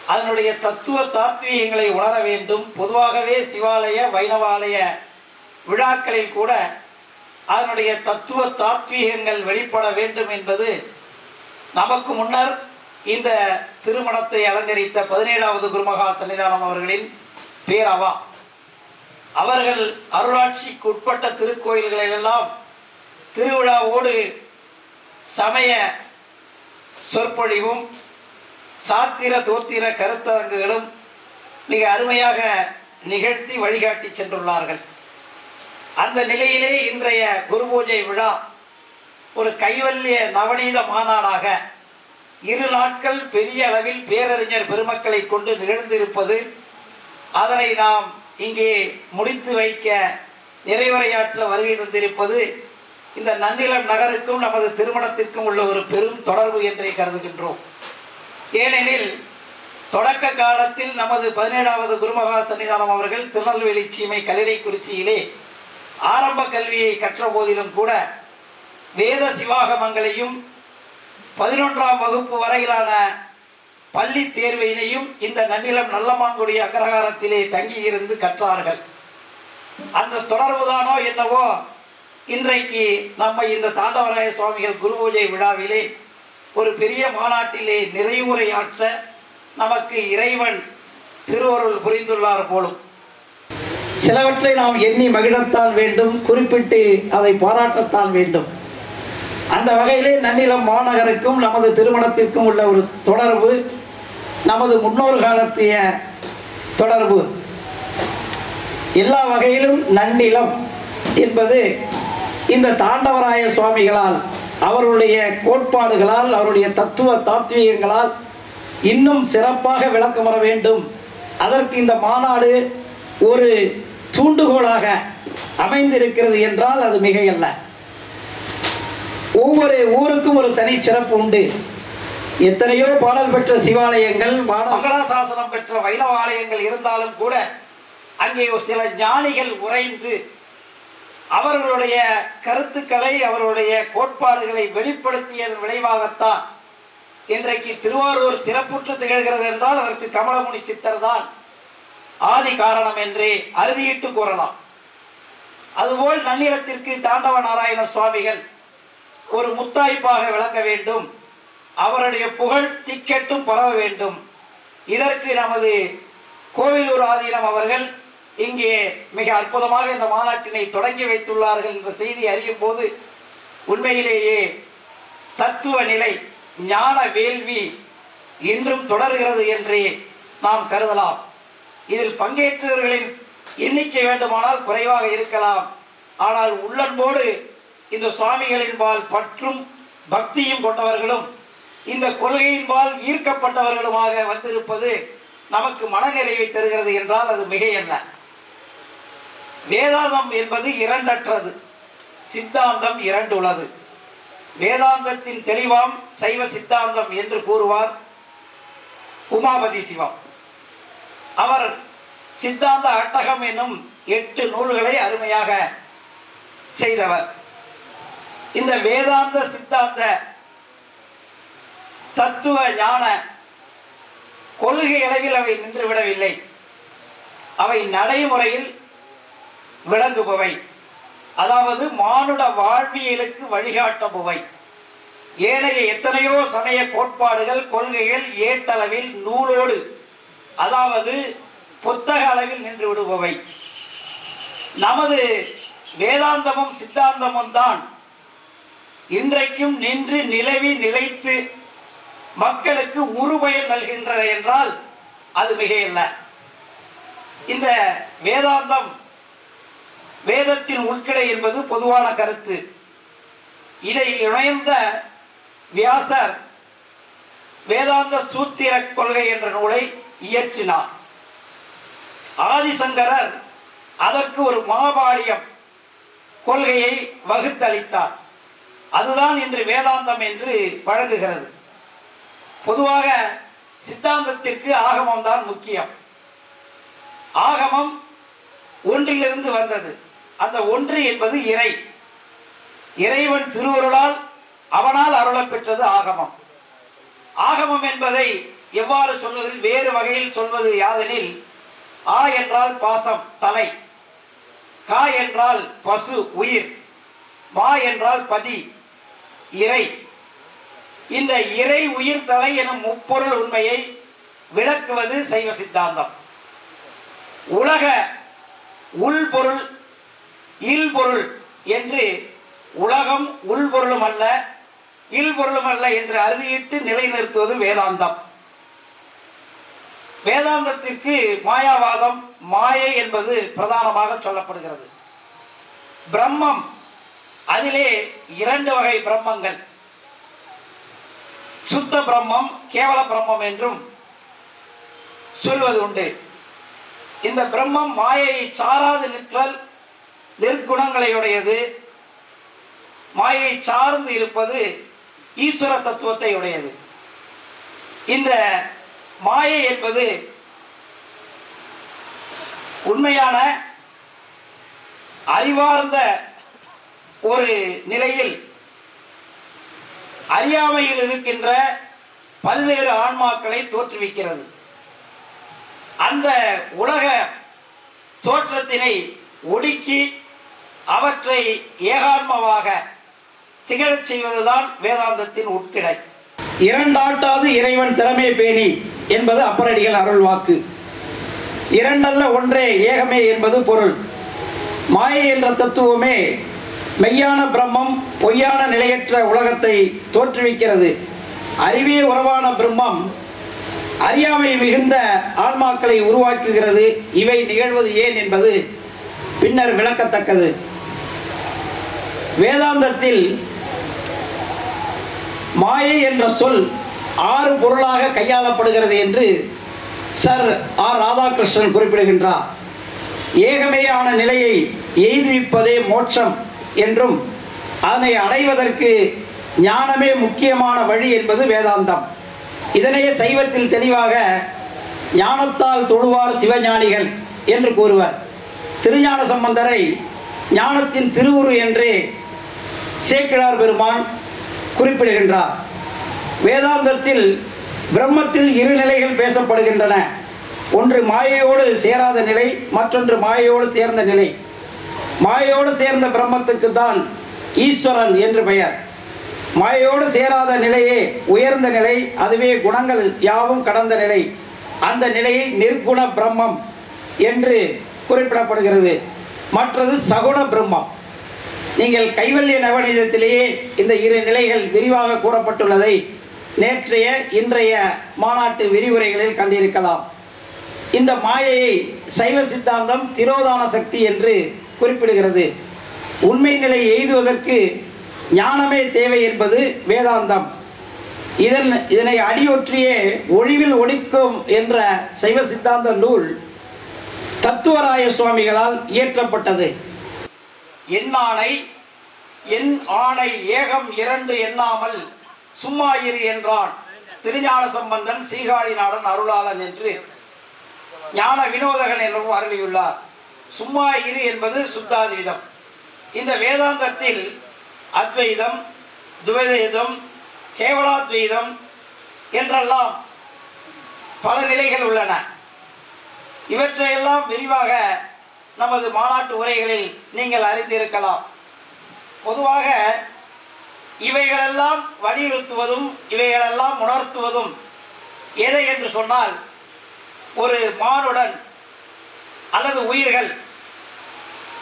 அதனுடைய தத்துவ தாத்வீகங்களை உணர வேண்டும். பொதுவாகவே சிவாலய வைணவாலய விழாக்களில் கூட அதனுடைய தத்துவ தாத்வீகங்கள் வெளிப்பட வேண்டும் என்பது நமக்கு முன்னர் இந்த திருமணத்தை அலங்கரித்த பதினேழாவது குருமகா சன்னிதானம் அவர்களின் பேரவா. அவர்கள் அருளாட்சிக்கு உட்பட்ட திருக்கோயில்களெல்லாம் திருவிழாவோடு சமய சொற்பொழிவும் சாத்திர தோத்திர கருத்தரங்குகளும் மிக அருமையாக நிகழ்த்தி வழிகாட்டி சென்றுள்ளார்கள். அந்த நிலையிலே இன்றைய குரு பூஜை விழா ஒரு கைவல்ய நவநீத மாநாடாக இரு நாட்கள் பெரிய அளவில் பேரறிஞர் பெருமக்களை கொண்டு நிகழ்ந்திருப்பது அதனை நாம் இங்கே முடித்து வைக்க நிறைவுரையாற்ற வருகை தந்திருப்பது இந்த நன்னிலம் நகருக்கும் நமது திருமணத்திற்கும் உள்ள ஒரு பெரும் தொடர்பு என்றே கருதுகின்றோம். ஏனெனில் தொடக்க காலத்தில் நமது பதினேழாவது குருமகா சன்னிதானம் அவர்கள் திருநெல்வேலி சீமை கல்லிடைக்குறிச்சியிலே ஆரம்ப கல்வியை கற்ற போதிலும் கூட வேத சிவாகமங்களையும் பதினொன்றாம் வகுப்பு வரையிலான பள்ளி தேர்வினையும் இந்த நன்னிலம் நல்லமாங்குடி அக்ரஹாரத்திலே தங்கியிருந்து கற்றார்கள். அந்த தொடர்புதானோ என்னவோ இன்றைக்கு நம்ம இந்த தாண்டவராய சுவாமிகள் குரு பூஜை விழாவிலே ஒரு பெரிய மாநாட்டிலே நிறைவுரையாற்ற நமக்கு இறைவன் திருவருள் புரிந்துள்ளார் போலும். சிலவற்றை நாம் எண்ணி மகிழத்தான் வேண்டும் குறிப்பிட்டு அதை பாராட்டத்தான் வேண்டும். அந்த வகையிலே நன்னிலம் மாநகருக்கும் நமது திருமணத்திற்கும் உள்ள ஒரு தொடர்பு நமது முன்னோர் காலத்திய தொடர்பு. எல்லா வகையிலும் நன்னிலம் என்பது இந்த தாண்டவராய சுவாமிகளால் அவருடைய கோட்பாடுகளால் அவருடைய தத்துவ தாத்வீகங்களால் இன்னும் சிறப்பாக விளக்கம் வர வேண்டும். அதற்கு இந்த மாநாடு ஒரு தூண்டுகோலாக அமைந்திருக்கிறது என்றால் அது மிகையல்ல. ஒவ்வொரு ஊருக்கும் ஒரு தனி சிறப்பு உண்டு. எத்தனையோ பாடல் பெற்ற சிவாலயங்கள் மங்களாசாசனம் பெற்ற வைணவ ஆலயங்கள் இருந்தாலும் கூட அங்கே ஒரு சில ஞானிகள் உறைந்து அவர்களுடைய கருத்துக்களை அவர்களுடைய கோட்பாடுகளை வெளிப்படுத்தியதன் விளைவாகத்தான் இன்றைக்கு திருவாரூர் சிறப்புற்று திகழ்கிறது என்றால் அதற்கு கமலமுனி சித்தர் தான் ஆதி காரணம் என்றே அறுதியிட்டு கூறலாம். அதுபோல் நன்னிலத்திற்கு தாண்டவ நாராயண சுவாமிகள் ஒரு முத்தாய்ப்பாக விளங்க வேண்டும். அவருடைய புகழ் திக்கெட்டும் பரவ வேண்டும். இதற்கு நமது கோவிலூர் ஆதீனம் அவர்கள் இங்கே மிக அற்புதமாக இந்த மாநாட்டினை தொடங்கி வைத்துள்ளார்கள் என்ற செய்தி அறியும் போது உண்மையிலேயே தத்துவ நிலை ஞான வேள்வி இன்றும் தொடர்கிறது என்றே நாம் கருதலாம். இதில் பங்கேற்றவர்களின் எண்ணிக்கை வேண்டுமானால் குறைவாக இருக்கலாம். ஆனால் உள்ளன்போடு இந்த சுவாமிகளின் பால் பற்றும் பக்தியும் கொண்டவர்களும் இந்த கொள்கையின்பால் ஈர்க்கப்பட்டவர்களுமாக வந்திருப்பது நமக்கு மனநிறைவை தருகிறது என்றால் அது மிகையல்ல. வேதாந்தம் என்பது இரண்டற்றது. சித்தாந்தம் இரண்டு உள்ளது வேதாந்தத்தின் தெளிவாம் சைவ சித்தாந்தம் என்று கூறுவார் உமாபதி சிவம். அவர் சித்தாந்த அட்டகம் என்னும் எட்டு நூல்களை அருமையாக செய்தவர். இந்த வேதாந்த சித்தாந்த தத்துவ ஞான கொள்கை அளவில் அவை நின்று விடவில்லை அவை நடைமுறையில் விளங்குபவை. அதாவது மானுட வாழ்வியலுக்கு வழிகாட்டுபவை. ஏனைய எத்தனையோ சமய கோட்பாடுகள் கொள்கைகள் ஏட்டளவில் நூலோடு அதாவது புத்தக அளவில் நின்று விடுபவை நமது வேதாந்தமும் சித்தாந்தமும் தான் இன்றைக்கும் நின்று நிலவி நிலைத்து மக்களுக்கு உருவயம் நல்கின்றன என்றால் அது மிகையல்ல. இந்த வேதாந்தம் வேதத்தின் உள்கிடை என்பது பொதுவான கருத்து. இதை இணைந்த வியாசர் வேதாந்த சூத்திர கொள்கை என்ற நூலை இயற்றினார். ஆதிசங்கரர் அதற்கு ஒரு மாபாளியம் கொள்கையை வகுத்தளித்தார். அதுதான் இன்று வேதாந்தம் என்று வழங்குகிறது. பொதுவாக சித்தாந்தத்திற்கு ஆகமம் தான் முக்கியம். ஆகமம் ஒன்றிலிருந்து வந்தது. அந்த ஒன்று என்பது இறை. இறைவன் திருவருளால் அவனால் அருளப்பெற்றது ஆகமம். ஆகமம் என்பதை எவ்வாறு சொல்வதில் வேறு வகையில் சொல்வது யாதெனில் ஆ என்றால் பாசம் தலை. கா என்றால் பசு உயிர். மா என்றால் பதி இறை. இந்த இறை உயிர் தலை எனும் முப்பொருள் உண்மையை விளக்குவது சைவ சித்தாந்தம். உலக உள்பொருள் இல்பொருள் என்று உலகம் உள்பொருளும் அல்ல இல்பொருளும் அல்ல என்று அறுதியிட்டு நிலைநிறுத்துவது வேதாந்தம். வேதாந்தத்திற்கு மாயாவாதம் மாயை என்பது பிரதானமாக சொல்லப்படுகிறது. பிரம்மம் அதிலே இரண்டு வகை பிரம்மங்கள். சுத்த பிரம்மம் கேவல பிரம்மம் என்றும் சொல்வது உண்டு இந்த பிரம்மம் மாயையை சாராது நிற்றல் நிற்குணங்களையுடையது. மாயை சார்ந்து இருப்பது ஈஸ்வர தத்துவத்தை உடையது இந்த மாயை என்பது உண்மையான அறிவார்ந்த ஒரு நிலையில் அறியாமையில் இருக்கின்ற பல்வேறு ஆன்மாக்களை தோற்றுவிக்கிறது. அந்த உலக தோற்றத்தினை ஒடுக்கி அவற்றை ஏகான்மமாக திகழச் செய்வதுதான் வேதாந்தத்தின் உட்கிடை இரண்டாண்டாவது இறைவன் திறமை பேணி என்பது அப்பரடிகள் அருள் வாக்கு. இரண்டல்ல ஒன்றே ஏகமே என்பது பொருள். மாயை என்ற தத்துவமே மெய்யான பிரம்மம் பொய்யான நிலையற்ற உலகத்தை தோற்றுவிக்கிறது. அறிவே உறவான பிரம்மம் அறியாமை மிகுந்த ஆன்மாக்களை உருவாக்குகிறது. இவை நிகழ்வது ஏன் என்பது பின்னர் விளக்கத்தக்கது. வேதாந்தத்தில் மாயை என்ற சொல் ஆறு பொருளாக கையாளப்படுகிறது என்று சர் ஆர் ராதாகிருஷ்ணன் குறிப்பிடுகின்றார். ஏகமேயான நிலையை எய்துவிப்பதே மோட்சம். என்றும் அதனை அடைவதற்கு ஞானமே முக்கியமான வழி என்பது வேதாந்தம். இதனையே சைவத்தில் தெளிவாக ஞானத்தால் தொழுவார் சிவஞானிகள் என்று கூறுவர். திருஞான சம்பந்தரை ஞானத்தின் திருவுரு என்றே சேக்கிழார் பெருமான் குறிப்பிடுகின்றார். வேதாந்தத்தில் பிரம்மத்தில் இரு நிலைகள் பேசப்படுகின்றன. ஒன்று மாயையோடு சேராத நிலை மற்றொன்று மாயையோடு சேர்ந்த நிலை. மாயோடு சேர்ந்த பிரம்மத்துக்கு தான் ஈஸ்வரன் என்று பெயர். மாயோடு சேராத நிலையே உயர்ந்த நிலை அதுவே குணங்கள் யாவும் கடந்த நிலை. அந்த நிலையை நிர்குண பிரம்மம் என்று குறிப்பிடப்படுகிறது. மற்றது சகுண பிரம்மம். நீங்கள் கைவல்ய நவநீதத்திலேயே இந்த இரு நிலைகள் விரிவாக கூறப்பட்டுள்ளதை நேற்றைய இன்றைய மாநாட்டு விரிவுரைகளில் கண்டிருக்கலாம். இந்த மாயையை சைவ சித்தாந்தம் திரோதான சக்தி என்று குறிப்பிடுகிறது. உண்மை நிலை எய்துவதற்கு ஞானமே தேவை என்பது வேதாந்தம். இதன் இதனை அடியொற்றியே ஒழிவில் ஒழிக்கும் என்ற சைவ சித்தாந்த நூல் தத்துவராய சுவாமிகளால் இயற்றப்பட்டது. எண்ணானை என் ஆணை ஏகம் இரண்டு எண்ணாமல் சும்மா இரு என்றான். திருஞான சம்பந்தன் சீகாழி நாடன் அருளாளன் என்று ஞான வினோதகன் எனவும் அருளியுள்ளார். சும்மா இரு என்பது சுத்தாத்வைதம் இந்த வேதாந்தத்தில் அத்வைதம் துவைதம் கேவலாத்வைதம் என்றெல்லாம் பல நிலைகள் உள்ளன. இவற்றையெல்லாம் விரிவாக நமது மாநாட்டு உரைகளில் நீங்கள் அறிந்திருக்கலாம். பொதுவாக இவைகளெல்லாம் வலியுறுத்துவதும் இவைகளெல்லாம் உணர்த்துவதும் எதை என்று சொன்னால் ஒரு மானுடன் அல்லது உயிர்கள்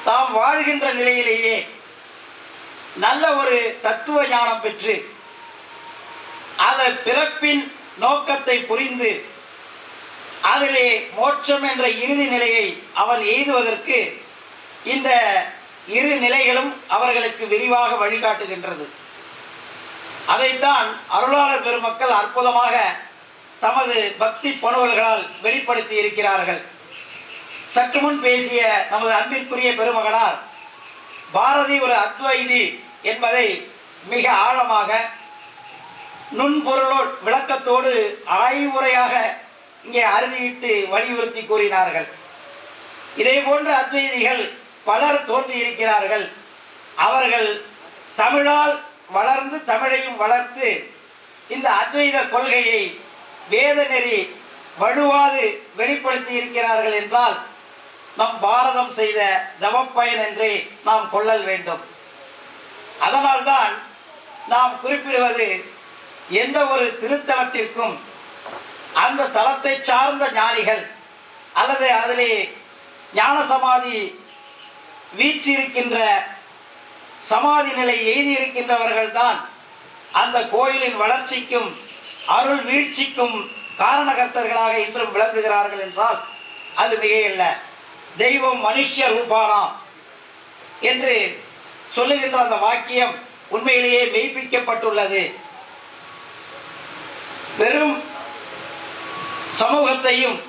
தாம் வாழ்கின்ற நிலையிலேயே நல்ல ஒரு தத்துவ ஞானம் பெற்று அதை பிறப்பின் நோக்கத்தை புரிந்து அதிலே மோட்சம் என்ற இறுதி நிலையை அவன் எய்துவதற்கு இந்த இரு நிலைகளும் அவர்களுக்கு விரிவாக வழிகாட்டுகின்றது. அதைத்தான் அருளாளர் பெருமக்கள் அற்புதமாக தமது பக்தி பணுவல்களால் வெளிப்படுத்தி இருக்கிறார்கள். சற்று முன் பேசிய நமது அன்பிற்குரிய பெருமகனார் பாரதி ஒரு அத்வைதி என்பதை மிக ஆழமாக நுண்பொருளோ விளக்கத்தோடு ஆய்வுரையாக இங்கே அறுதியிட்டு வலியுறுத்தி கூறினார்கள். இதே போன்ற அத்வைதிகள் பலர் தோன்றியிருக்கிறார்கள். அவர்கள் தமிழால் வளர்ந்து தமிழையும் வளர்த்து இந்த அத்வைத கொள்கையை வேத நெறி வலுவாது வெளிப்படுத்தி இருக்கிறார்கள் என்றால் நம் பாரதம் செய்த தவப்பயன் என்றே நாம் கொள்ளல் வேண்டும். அதனால்தான் நாம் குறிப்பிடுவது எந்த ஒரு திருத்தலத்திற்கும் அந்த தலத்தை சார்ந்த ஞானிகள் அல்லது அதிலே ஞான சமாதி வீற்றிருக்கின்ற சமாதி நிலை எய்தியிருக்கின்றவர்கள் தான் அந்த கோயிலின் வளர்ச்சிக்கும் அருள் வீழ்ச்சிக்கும் காரணகர்த்தர்களாக இன்றும் விளங்குகிறார்கள் என்றால் அது மிகையல்ல. தெய்வம் மனுஷ ரூபானா என்று சொல்லுகின்ற அந்த வாக்கியம் உண்மையிலேயே மெய்ப்பிக்கப்பட்டுள்ளது. வெறும் சமூகத்தையும்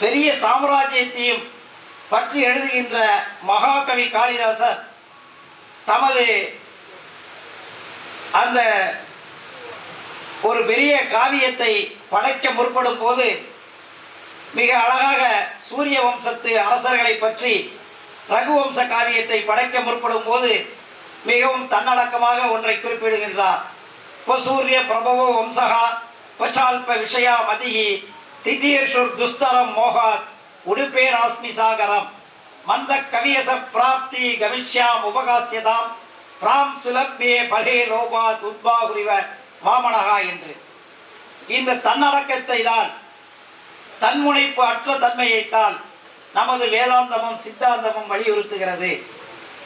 பெரிய சாம்ராஜ்யத்தையும் பற்றி எழுதுகின்ற மகாகவி காளிதாசர் தமது அந்த ஒரு பெரிய காவியத்தை படைக்க முற்படும் போது மிக அழகாக சூரிய வம்சத்து அரசர்களை பற்றி ரகுவம்ச காவியத்தை படைக்க முற்படும் போது மிகவும் தன்னடக்கமாக ஒன்றை குறிப்பிடுகின்றார். சூரிய பிரபவோ வம்சகா பச்சால்ப விஷயா மதிகி திதீர்ஷுர் துஸ்தரம் மோகாத் உடுப்பே ராஸ்மி சாகரம் மந்த கவியச பிராப்தி கவிஷ்யாம் உபகாசியதாம் பிராம் சுலப்யே பலே லோபாத் உத்பாகுரிவ வாமனகா என்று. இந்த தன்னடக்கத்தை தான் தன்முனைப்பு அற்ற தன்மையைத்தான் நமது வேதாந்தமும் சித்தாந்தமும் வலியுறுத்துகிறது.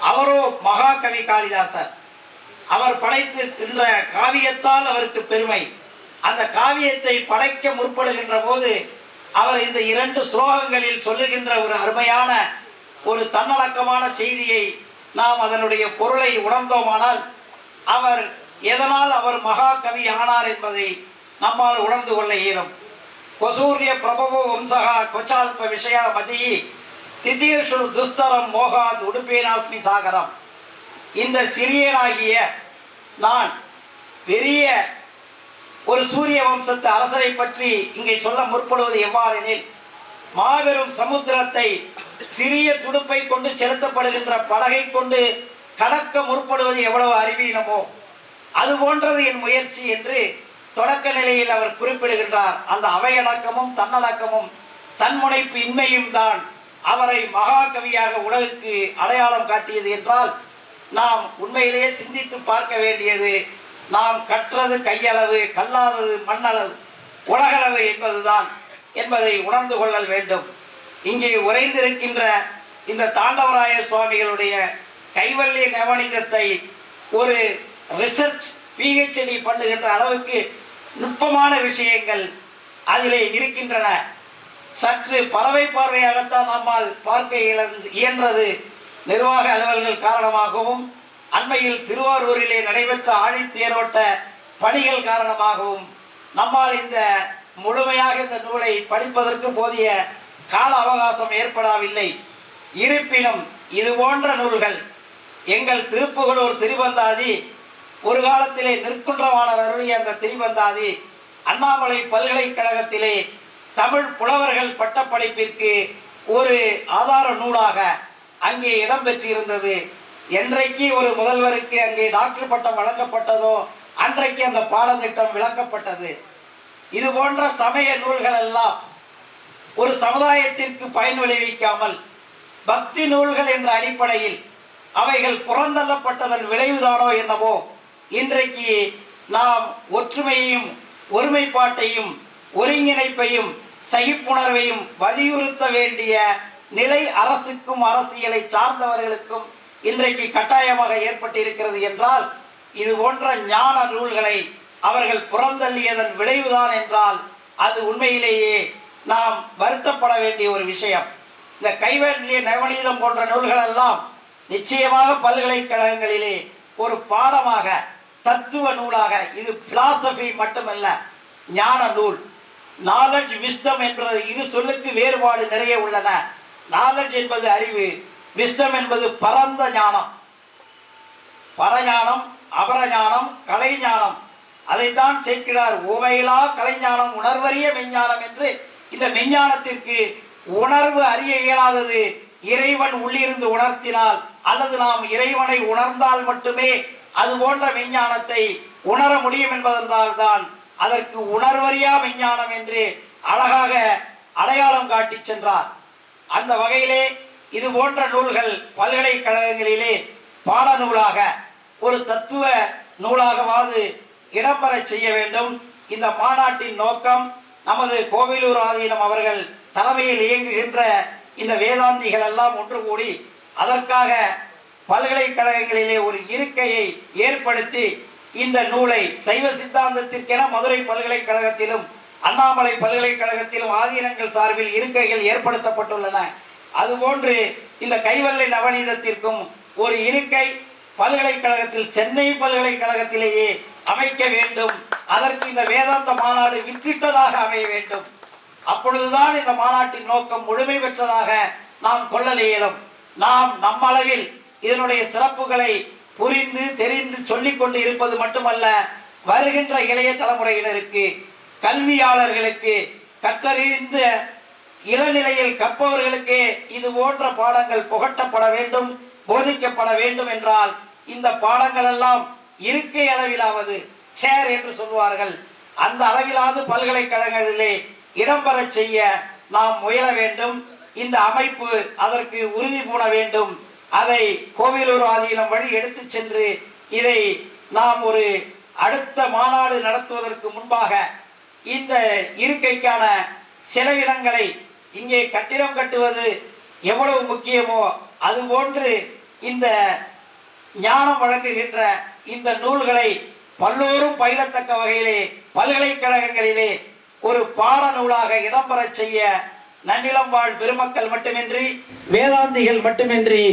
அவரோ மகாகவி காளிதாசர். அவர் படைத்திருக்கின்ற காவியத்தால் அவருக்கு பெருமை. அந்த காவியத்தை படைக்க முற்படுகின்ற போது அவர் இந்த இரண்டு ஸ்லோகங்களில் சொல்லுகின்ற ஒரு அருமையான ஒரு தன்னடக்கமான செய்தியை நாம் அதனுடைய பொருளை உணர்ந்தோமானால் அவர் எதனால் அவர் மகாகவி ஆனார் என்பதை நம்மால் உணர்ந்து கொள்ள இயலும். கொசூரிய பிரபவோ வம்சகா கொச்சால்ப விஷயா மதி திதீர்ஷு துஸ்தரம் மோகாத் உடுப்பேனாஸ்மி சாகரம். இந்த சிறியனாகிய நான் பெரிய ஒரு சூரிய வம்சத்து அரசரை பற்றி இங்கே சொல்ல முற்படுவது எவ்வாறெனில் மாபெரும் சமுத்திரத்தை சிறிய துடுப்பை கொண்டு செலுத்தப்படுகின்ற படகை கொண்டு கடக்க முற்படுவது எவ்வளவு அறிவீனமோ அது போன்றது என் முயற்சி என்று தொடக்க நிலையில் அவர் குறிப்பிடுகின்றார் அந்த அவையடக்கமும் தன்னடக்கமும் தன்முனைப்பு இன்மையும் தான் அவரை மகாகவியாக உலகுக்கு அடையாளம் காட்டியது என்றால் நாம் உண்மையிலேயே சிந்தித்து பார்க்க வேண்டியது நாம் கற்றது கையளவு கல்லாதது மண்ணளவு உலகளவு என்பதுதான் என்பதை உணர்ந்து கொள்ளல் வேண்டும். இங்கே உறைந்திருக்கின்ற இந்த தாண்டவராய சுவாமிகளுடைய கைவல்லிய நவநீதத்தை ஒரு ரிசர்ச் பிஹெச்டி பண்ணுகின்ற அளவுக்கு நுட்பமான விஷயங்கள் அதிலே இருக்கின்றன. சற்று பறவை பார்வையாகத்தான் நம்மால் பார்க்க இழந்து இயன்றது. நிர்வாக அலுவல்கள் காரணமாகவும் அண்மையில் திருவாரூரிலே நடைபெற்ற ஆழித்தேரோட்ட பணிகள் காரணமாகவும் நம்மால் இந்த முழுமையாக இந்த நூலை படிப்பதற்கு போதிய கால அவகாசம் ஏற்படவில்லை. இருப்பினும் இது போன்ற நூல்கள் எங்கள் திருப்புகளூர் திருவந்தாதி ஒரு காலத்திலே நிற்குன்றவாளர் அருளிய அந்த திரிபந்தாதி அண்ணாமலை பல்கலைக்கழகத்திலே தமிழ் புலவர்கள் பட்டப்படிப்பிற்கு ஒரு ஆதார நூலாக அங்கே இடம்பெற்றிருந்தது என்றைக்கு ஒரு முதல்வருக்கு அங்கே டாக்டர் பட்டம் வழங்கப்பட்டதோ அன்றைக்கு அந்த பாடத்திட்டம் விளக்கப்பட்டது. இது போன்ற சமய நூல்கள் எல்லாம் ஒரு சமுதாயத்திற்கு பயன் விளைவிக்காமல் பக்தி நூல்கள் என்ற அடிப்படையில் அவைகள் புறந்தள்ளப்பட்டதன் விளைவுதானோ என்னவோ இன்றைக்கு நாம் ஒற்றுமையையும் ஒருமைப்பாட்டையும் ஒருங்கிணைப்பையும் சகிப்புணர்வையும் வலியுறுத்த வேண்டிய நிலை அரசுக்கும் அரசியலை சார்ந்தவர்களுக்கும் இன்றைக்கு கட்டாயமாக ஏற்பட்டிருக்கிறது என்றால் இது போன்ற ஞான நூல்களை அவர்கள் புறந்தள்ளியதன் விளைவுதான் என்றால் அது உண்மையிலேயே நாம் வருத்தப்பட வேண்டிய ஒரு விஷயம். இந்த கைவேலிய நவநீதம் போன்ற நூல்கள் எல்லாம் நிச்சயமாக பல்கலைக்கழகங்களிலே ஒரு பாடமாக தத்துவ நூலாக இது பிலாசபி மட்டுமல்ல ஞான நூல். நாலெட்ஜ் விஸ்டம் என்ற இரு சொல்லுக்கு வேறுபாடு நிறைய உள்ளன. நாலெட்ஜ் என்பது அறிவு விஸ்டம் என்பது பரந்த ஞானம். பரஞானம் அபரஞானம் கலைஞானம். அதைத்தான் சேர்க்கிறார். உவையிலா கலைஞானம் உணர்வறிய மெஞ்ஞானம் என்று இந்த மெஞ்ஞானத்திற்கு உணர்வு அறிய இயலாதது. இறைவன் உள்ளிருந்து உணர்த்தினால் அல்லது நாம் இறைவனை உணர்ந்தால் மட்டுமே அது போன்ற விஞ்ஞானத்தை உணர முடியும் என்பதனால்தான் அதற்கு உணர்வறியா விஞ்ஞானம் என்று அழகாக அடையாளம் காட்டி சென்றார். அந்த வகையிலே இது போன்ற நூல்கள் பல்கலைக்கழகங்களிலே பாடநூலாக ஒரு தத்துவ நூலாகவாது இடம்பெற செய்ய வேண்டும். இந்த மாநாட்டின் நோக்கம் நமது கோவிலூர் ஆதீனம் அவர்கள் தலைமையில் இயங்குகின்ற இந்த வேதாந்திகள் எல்லாம் ஒன்று கூடி அதற்காக பல்கலைக்கழகங்களிலே ஒரு இருக்கையை ஏற்படுத்தி இந்த நூலை சைவ சித்தாந்தத்திற்கென மதுரை பல்கலைக்கழகத்திலும் அண்ணாமலை பல்கலைக்கழகத்திலும் ஆதீனங்கள் சார்பில் இருக்கைகள் ஏற்படுத்தப்பட்டுள்ளன. அதுபோன்று இந்த கைவல்லை நவநீதத்திற்கும் ஒரு இருக்கை பல்கலைக்கழகத்தில் சென்னை பல்கலைக்கழகத்திலேயே அமைக்க வேண்டும். அதற்கு இந்த வேதாந்த மாநாடு வித்திட்டதாக அமைய வேண்டும். அப்பொழுதுதான் இந்த மாநாட்டின் நோக்கம் முழுமை பெற்றதாக நாம் கொள்ளல இயலும். நாம் நம்மளவில் இதனுடைய சிறப்புகளை புரிந்து தெரிந்து சொல்லிக் கொண்டு இருப்பது மட்டுமல்ல வருகின்ற இளைய தலைமுறையினருக்கு கல்வியாளர்களுக்கு கற்றறிந்த இளநிலையில் கற்பவர்களுக்கு இது போன்ற பாடங்கள் புகட்டப்பட வேண்டும் போதிக்கப்பட வேண்டும் என்றால் இந்த பாடங்கள் எல்லாம் இருக்கை அளவிலாவது சேர் என்று சொல்வார்கள் அந்த அளவிலாவது பல்கலைக்கழகங்களிலே இடம்பெறச் செய்ய நாம் முயல வேண்டும். இந்த அமைப்பு அதற்கு உறுதி பூண வேண்டும். அதை கோவிலூர் ஆதீனம் வழி எடுத்துச் சென்று இதை நாம் ஒரு அடுத்த மாநாடு நடத்துவதற்கு முன்பாக இந்த இருக்கைக்கான செலவினங்களை இங்கே கட்டிடம் கட்டுவது எவ்வளவு முக்கியமோ அதுபோன்று இந்த ஞானம் வழங்குகின்ற இந்த நூல்களை பல்லோரும் பயிலத்தக்க வகையிலே பல்கலைக்கழகங்களிலே ஒரு பாட நூலாக இடம்பெறச் செய்ய நன்னிலம் வாழ் பெருமக்கள் மட்டுமின்றி வேதாந்திகள் மட்டுமின்றி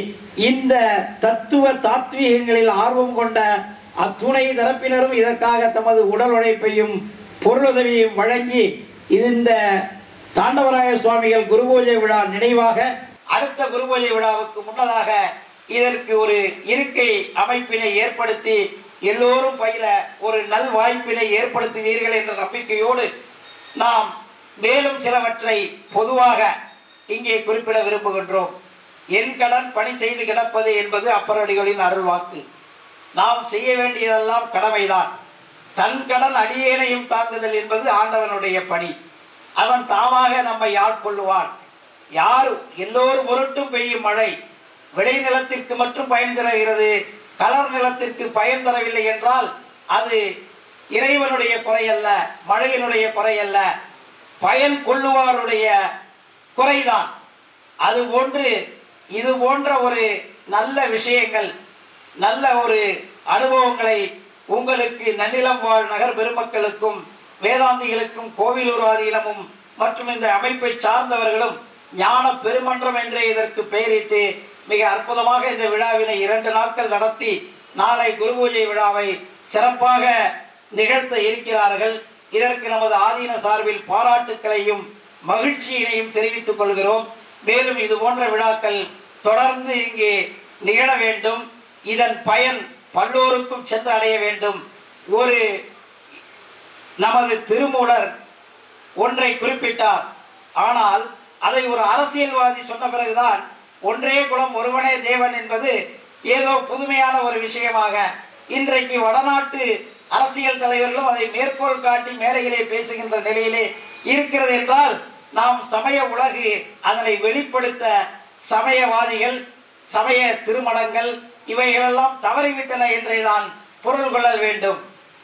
இந்த தத்துவ தாத்வீகங்களில் ஆர்வம் கொண்ட அத்துணை தரப்பினரும் இதற்காக தமது உடல் உழைப்பையும் பொருளுதவியையும் வழங்கி இந்த தாண்டவராய சுவாமிகள் குருபூஜை விழா நினைவாக அடுத்த குருபூஜை விழாவுக்கு முன்னதாக இதற்கு ஒரு இருக்கை அமைப்பினை ஏற்படுத்தி எல்லோரும் பயில ஒரு நல் வாய்ப்பினை ஏற்படுத்துவீர்கள் என்ற நம்பிக்கையோடு நாம் மேலும் சிலவற்றை பொதுவாக இங்கே குறிப்பிட விரும்புகின்றோம். என் கடன் பணி செய்து கிடப்பது என்பது அப்பரடிகளின் அருள்வாக்கு நாம் செய்ய வேண்டியதெல்லாம் கடமைதான். தன் கடன் அடியேனையும் தாங்குதல் என்பது ஆண்டவனுடைய பணி. அவன் தாமாக நம்மை ஆட்கொள்ளுவான் யார்? எல்லோரும் பொருட்டும் பெய்யும் மழை. விளைநிலத்திற்கு மட்டும் பயன் தருகிறது. கலர் நிலத்திற்கு பயன் தரவில்லை என்றால் அது இறைவனுடைய குறையல்ல மழையினுடைய குறையல்ல பயன் கொள்ளுவாருடைய குறைதான். அது போன்று இது போன்ற ஒரு நல்ல விஷயங்கள் நல்ல ஒரு அனுபவங்களை உங்களுக்கு நன்னிலம் வாழ் நகர் பெருமக்களுக்கும் வேதாந்திகளுக்கும் கோவிலூர் மற்றும் இந்த அமைப்பை சார்ந்தவர்களும் ஞான பெருமன்றம் என்றே இதற்கு பெயரிட்டு மிக அற்புதமாக இந்த விழாவினை இரண்டு நாட்கள் நடத்தி நாளை குரு பூஜை விழாவை சிறப்பாக நிகழ்த்த இருக்கிறார்கள். இதற்கு நமது ஆதீன சார்பில் பாராட்டுக்களையும் மகிழ்ச்சியினையும் தெரிவித்துக் கொள்கிறோம். மேலும் இது போன்ற விழாக்கள் தொடர்ந்து இங்கே நிகழ வேண்டும். இதன் பயன் பல்லோருக்கும் சென்று அடைய வேண்டும். ஒரு நமது திருமூலர் ஒன்றை குறிப்பிட்டார். ஆனால் அதை ஒரு அரசியல்வாதி சொன்ன பிறகுதான் ஒன்றே குலம் ஒருவனே தேவன் என்பது ஏதோ புதுமையான ஒரு விஷயமாக இன்றைக்கு வடநாட்டு அரசியல் தலைவர்களும் அதை மேற்கோள் காட்டி மேடையிலே பேசுகின்ற நிலையிலே இருக்கிறது என்றால் நாம் சமய உலகு அதனை வெளிப்படுத்த சமயவாதிகள் சமய திருமணங்கள் இவைகளெல்லாம் தவறிவிட்டன என்றே தான் பொருள் கொள்ளல் வேண்டும்.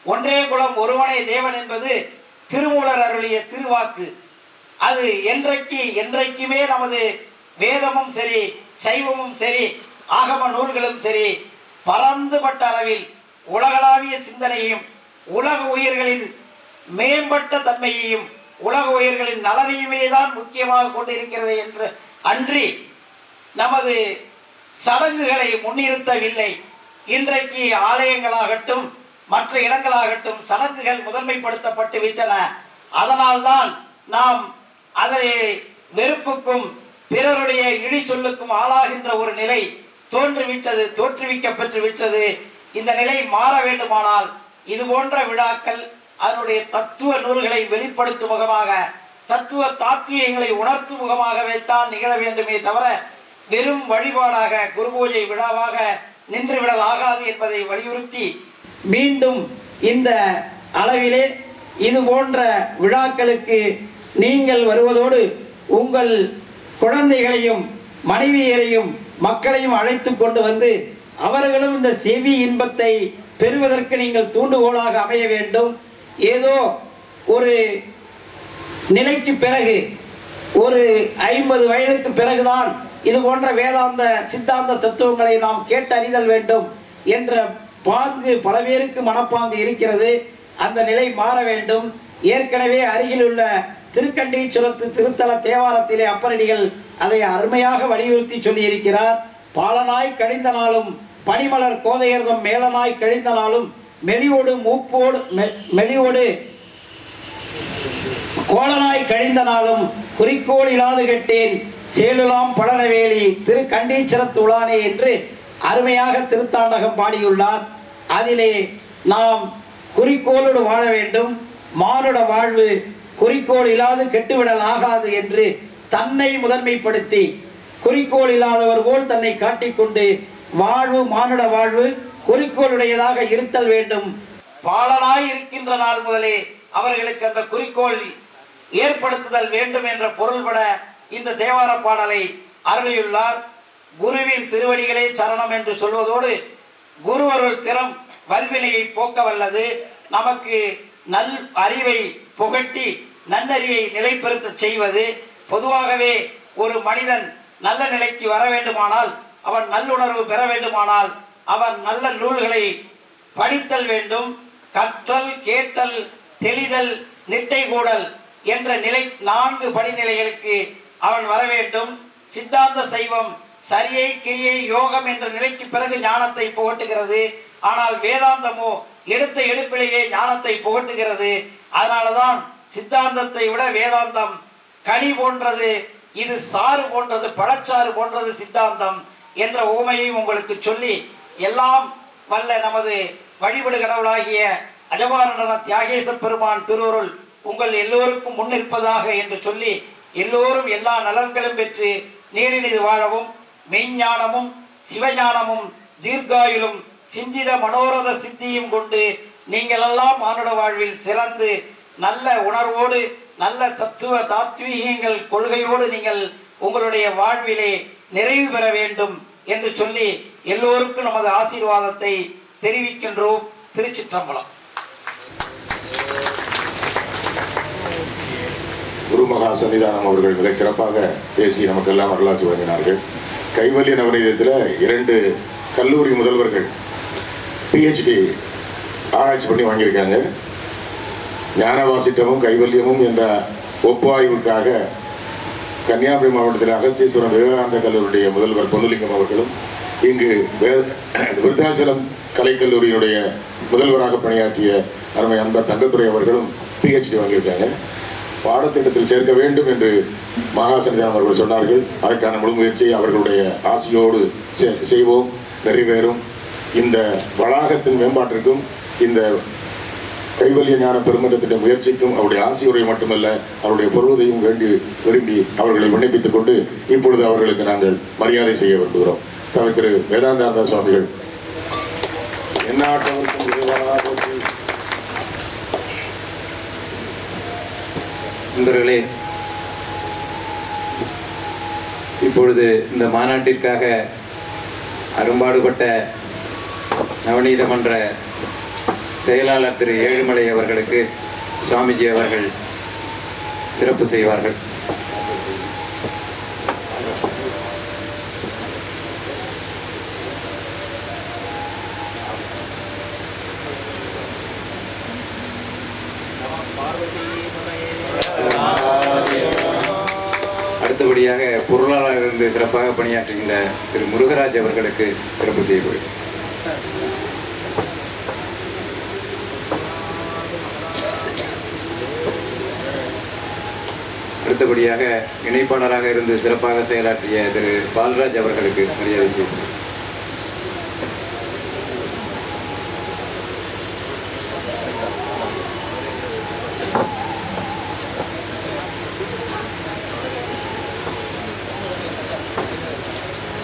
ஒன்றே குலம் ஒருவனே தேவன் என்பது திருமூலர் அருளிய திருவாக்கு. அது என்றைக்கு என்றைக்குமே நமது வேதமும் சரி சைவமும் சரி ஆகம நூல்களும் சரி பரந்துபட்ட அளவில் உலகளாவிய சிந்தனையையும் உலக உயிர்களின் மேம்பட்ட தன்மையையும் உலக உயிர்களின் நலனையுமே தான் முக்கியமாக கொண்டிருக்கிறது என்று அன்றி நமது சடங்குகளை முன்னிறுத்தவில்லை. இன்றைக்கு ஆலயங்களாகட்டும் மற்ற இடங்களாகட்டும் சடங்குகள் முதன்மைப்படுத்தப்பட்டு விட்டன. அதனால்தான் நாம் அதனை வெறுப்புக்கும் பிறருடைய இழி சொல்லுக்கும் ஆளாகின்ற ஒரு நிலை தோன்றுவிட்டது தோற்றுவிக்கப்பட்டு விட்டது இந்த நிலை மாற வேண்டுமானால் இது போன்ற விழாக்கள் அதனுடைய தத்துவ நூல்களை வெளிப்படுத்தும் முகமாக தத்துவ தாத்வியங்களை உணர்த்தும் முகமாகவே தான் நிகழ வேண்டுமே தவிர வெறும் வழிபாடாக குரு பூஜை விழாவாக நின்றுவிடல் ஆகாது என்பதை வலியுறுத்தி மீண்டும் இந்த அளவிலே இது போன்ற விழாக்களுக்கு நீங்கள் வருவதோடு உங்கள் குழந்தைகளையும் மனைவியரையும் மக்களையும் அழைத்து கொண்டு வந்து அவர்களும் இந்த செவி இன்பத்தை பெறுவதற்கு நீங்கள் தூண்டுகோலாக அமைய வேண்டும். ஏதோ ஒரு நிலைக்கு பிறகு ஒரு ஐம்பது வயதுக்கு பிறகுதான் இது போன்ற வேதாந்த சித்தாந்த தத்துவங்களை நாம் கேட்டு அறிதல் வேண்டும் என்ற பாங்கு பல பேருக்கு மனப்பாங்கு இருக்கிறது. அந்த நிலை மாற வேண்டும். ஏற்கனவே அருகிலுள்ள திருக்கண்டீச்சுரத்து திருத்தல தேவாரத்திலே அப்பரடிகள் அதை அருமையாக வலியுறுத்தி சொல்லியிருக்கிறார். பாலனாய் கழிந்த நாளும் பனிமலர் கோதையர்தம் மேலனாய் கழிந்த நாளும் மெலியோடு மூப்போடு மெ- மெலியோடு கோலனாய் கழிந்த நாளும் குறிக்கோள் இல்லாது கெட்டேன். சேலுலாம் படனவேலி திரு கண்டீச்சரத்துளானே என்று அருமையாக திருத்தாண்டகம் பாடியுள்ளார். அதிலே நாம் குறிக்கோளோடு வாழ வேண்டும். மானுட வாழ்வு குறிக்கோள் இல்லாது கெட்டுவிடல் ஆகாது என்று தன்னை முதன்மைப்படுத்தி குறிக்கோள் இல்லாதவர் போல் தன்னை காட்டிக்கொண்டு வாழ்வு மானுட வாழ்வு குறிக்கோளுடையதாக இருத்தல் வேண்டும். பாலனாய் இருக்கின்ற நாள் முதலே அவர்களுக்கு அந்த குறிக்கோள் ஏற்படுத்துதல் வேண்டும் என்ற பொருள்பட இந்த தேவார பாடலை அருளியுள்ளார். குருவின் திருவடிகளே சரணம் என்று சொல்வதோடு குருவருள் திறம் வல்வினையை போக்க வல்லது நமக்கு நல் அறிவை புகட்டி நன்னறியை நிலைப்படுத்த செய்வது. பொதுவாகவே ஒரு மனிதன் நல்ல நிலைக்கு வர வேண்டுமானால் அவன் நல்லுணர்வு பெற வேண்டுமானால் அவன் நல்ல நூல்களை படித்தல் வேண்டும் கற்றல் கேட்டல் தெளிதல் நிட்டை கூடல் என்ற நிலை நான்கு படிநிலைகளுக்கு அவன் வர வேண்டும். சித்தாந்த சைவம் சரியை கிரியை யோகம் என்ற நிலைக்கு பிறகு ஞானத்தை புகட்டுகிறது. ஆனால் வேதாந்தமோ எடுத்த எடுப்பிலேயே ஞானத்தை புகட்டுகிறது. அதனாலதான் சித்தாந்தத்தை விட வேதாந்தம் கனி போன்றது இது சாறு போன்றது பழச்சாறு போன்றது சித்தாந்தம். என்ற ஓமையையும் உங்களுக்கு சொல்லி எல்லாம் வல்ல நமது வழிபடு கடவுளாகிய அஜபாரண தியாகேச பெருமான் திருவருள் உங்கள் எல்லோருக்கும் முன்னிற்பதாக என்று சொல்லி எல்லோரும் எல்லா நலன்களும் பெற்று நீரினிது வாழவும் மெய்ஞானமும் சிவஞானமும் தீர்காயுளும் சிந்தித மனோரத சித்தியும் கொண்டு நீங்கள் எல்லாம் மானுட வாழ்வில் சிறந்து நல்ல உணர்வோடு நல்ல தத்துவ தாத்வீகங்கள் கொள்கையோடு நீங்கள் உங்களுடைய வாழ்விலே நிறைவு பெற வேண்டும் என்று சொல்லி எல்லோருக்கும் நமது ஆசீர்வாதத்தை தெரிவிக்கின்றோம் திருச்சிற்றம்பலம். குருமகா சன்னிதானம் அவர்கள் மிகச் சிறப்பாக பேசி நமக்கெல்லாம் வரலாற்று வழங்கினார்கள். கைவல்ய நவநீதத்தில் இரண்டு கல்லூரி முதல்வர்கள் பிஹெச்டி ஆராய்ச்சி பண்ணி வாங்கியிருக்காங்க. ஞானவாசிட்டமும் கைவல்யமும் என்ற ஒப்பாய்வுக்காக கன்னியாகுமரி மாவட்டத்தில் அகஸ்தீஸ்வரம் விவேகானந்த கல்லூரியுடைய முதல்வர் பொன்னுலிங்கம் அவர்களும் இங்கு விருத்தாச்சலம் கலைக்கல்லூரியினுடைய முதல்வராக பணியாற்றிய அருமை அன்பர் தங்கத்துறை அவர்களும் பிஹெச்டி வாங்கியிருக்காங்க. பாடத்திட்டத்தில் சேர்க்க வேண்டும் என்று மகாசன்னிதானம் அவர்கள் சொன்னார்கள். அதற்கான முழு முயற்சியை அவர்களுடைய ஆசையோடு செ- செய்வோம் நிறைவேறும். இந்த வளாகத்தின் மேம்பாட்டிற்கும் இந்த கைவல்ய ஞான பெருமன்றத்தின் முயற்சிக்கும் அவருடைய ஆசியுரை மட்டுமல்ல அவருடைய பொருவதையும் வேண்டி விரும்பி அவர்களை விண்ணப்பித்துக் கொண்டு இப்பொழுது அவர்களுக்கு நாங்கள் மரியாதை செய்ய விரும்புகிறோம். தலை திரு வேதாந்தானந்த சுவாமிகள் நண்பர்களே இப்பொழுது இந்த மாநாட்டிற்காக அரும்பாடுபட்ட நவநீத மன்ற செயலாளர் திரு ஏழுமலை அவர்களுக்கு சுவாமிஜி அவர்கள் சிறப்பு செய்வார்கள். அடுத்தபடியாக பொருளாளர் இருந்து சிறப்பாக பணியாற்றுகின்ற திரு முருகராஜ் அவர்களுக்கு சிறப்பு செய்யப்படுகிறது அடுத்தபடியாக இணைப்பாளராக இருந்து சிறப்பாக செயலாற்றிய திரு பால்ராஜ் அவர்களுக்கு மரியாதை செய்கிறேன்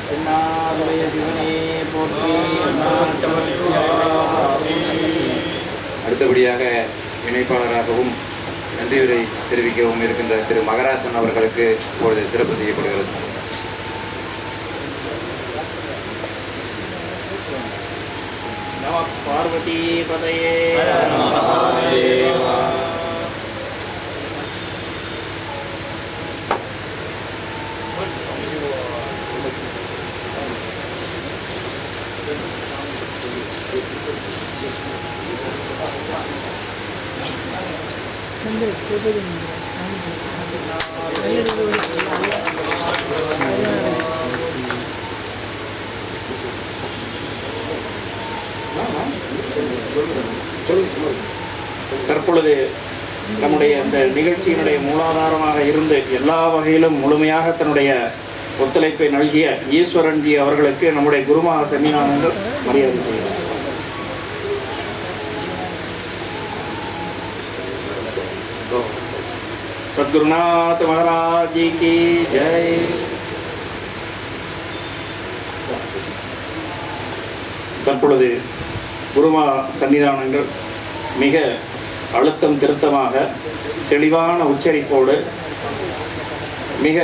தென்னாடுடைய சிவனே போற்றி எந்நாட்டவர்க்கும் இறைவா போற்றி. அடுத்தபடியாக இணைப்பாளராகவும் நன்றியுரை தெரிவிக்கவும் இருக்கின்ற திரு மகராசன் அவர்களுக்கு இப்பொழுது சிறப்பு செய்யப்படுகிறது நம பார்வதி பதையே தற்பொழுது நம்முடைய இந்த நிகழ்ச்சியினுடைய மூலாதாரமாக இருந்து எல்லா வகையிலும் முழுமையாக தன்னுடைய ஒத்துழைப்பை நல்கிய ஈஸ்வரன்ஜி அவர்களுக்கு நம்முடைய குருமாக சன்னிதானங்கள் மரியாதை செய்கிறார் சத்குருநாத் மகாராஜி கி ஜெய். தற்பொழுது குருமா சன்னிதானங்கள் மிக அழுத்தம் திருத்தமாக தெளிவான உச்சரிப்போடு மிக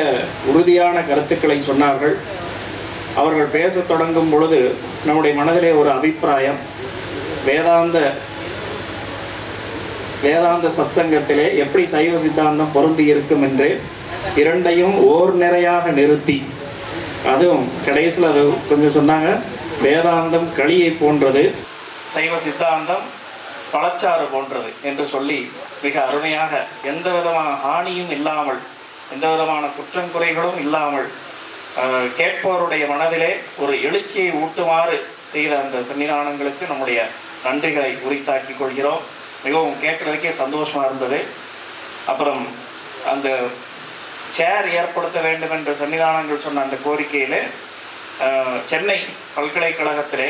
உறுதியான கருத்துக்களை சொன்னார்கள். அவர்கள் பேசத் தொடங்கும் பொழுது நம்முடைய மனதிலே ஒரு அபிப்பிராயம் வேதாந்த வேதாந்த சத்சங்கத்திலே எப்படி சைவ சித்தாந்தம் பொருந்தி இருக்கும் என்று இரண்டையும் ஓர் நிறையாக நிறுத்தி அதுவும் கடைசியில் அது கொஞ்சம் சொன்னாங்க வேதாந்தம் களியை போன்றது சைவ சித்தாந்தம் பழச்சாறு போன்றது என்று சொல்லி மிக அருமையாக எந்த விதமான ஹானியும் இல்லாமல் எந்த விதமான குற்றம் குறைகளும் இல்லாமல் கேட்பவருடைய மனதிலே ஒரு எழுச்சியை ஊட்டுமாறு செய்த அந்த சன்னிதானங்களுக்கு நம்முடைய நன்றிகளை உரித்தாக்கிக் கொள்கிறோம். மிகவும் கேட்கறதுக்கே சந்தோஷமாக இருந்தது. அப்புறம் அந்த சேர் ஏற்படுத்த வேண்டும் என்ற சன்னிதானங்கள் சொன்ன அந்த கோரிக்கையில் சென்னை பல்கலைக்கழகத்திலே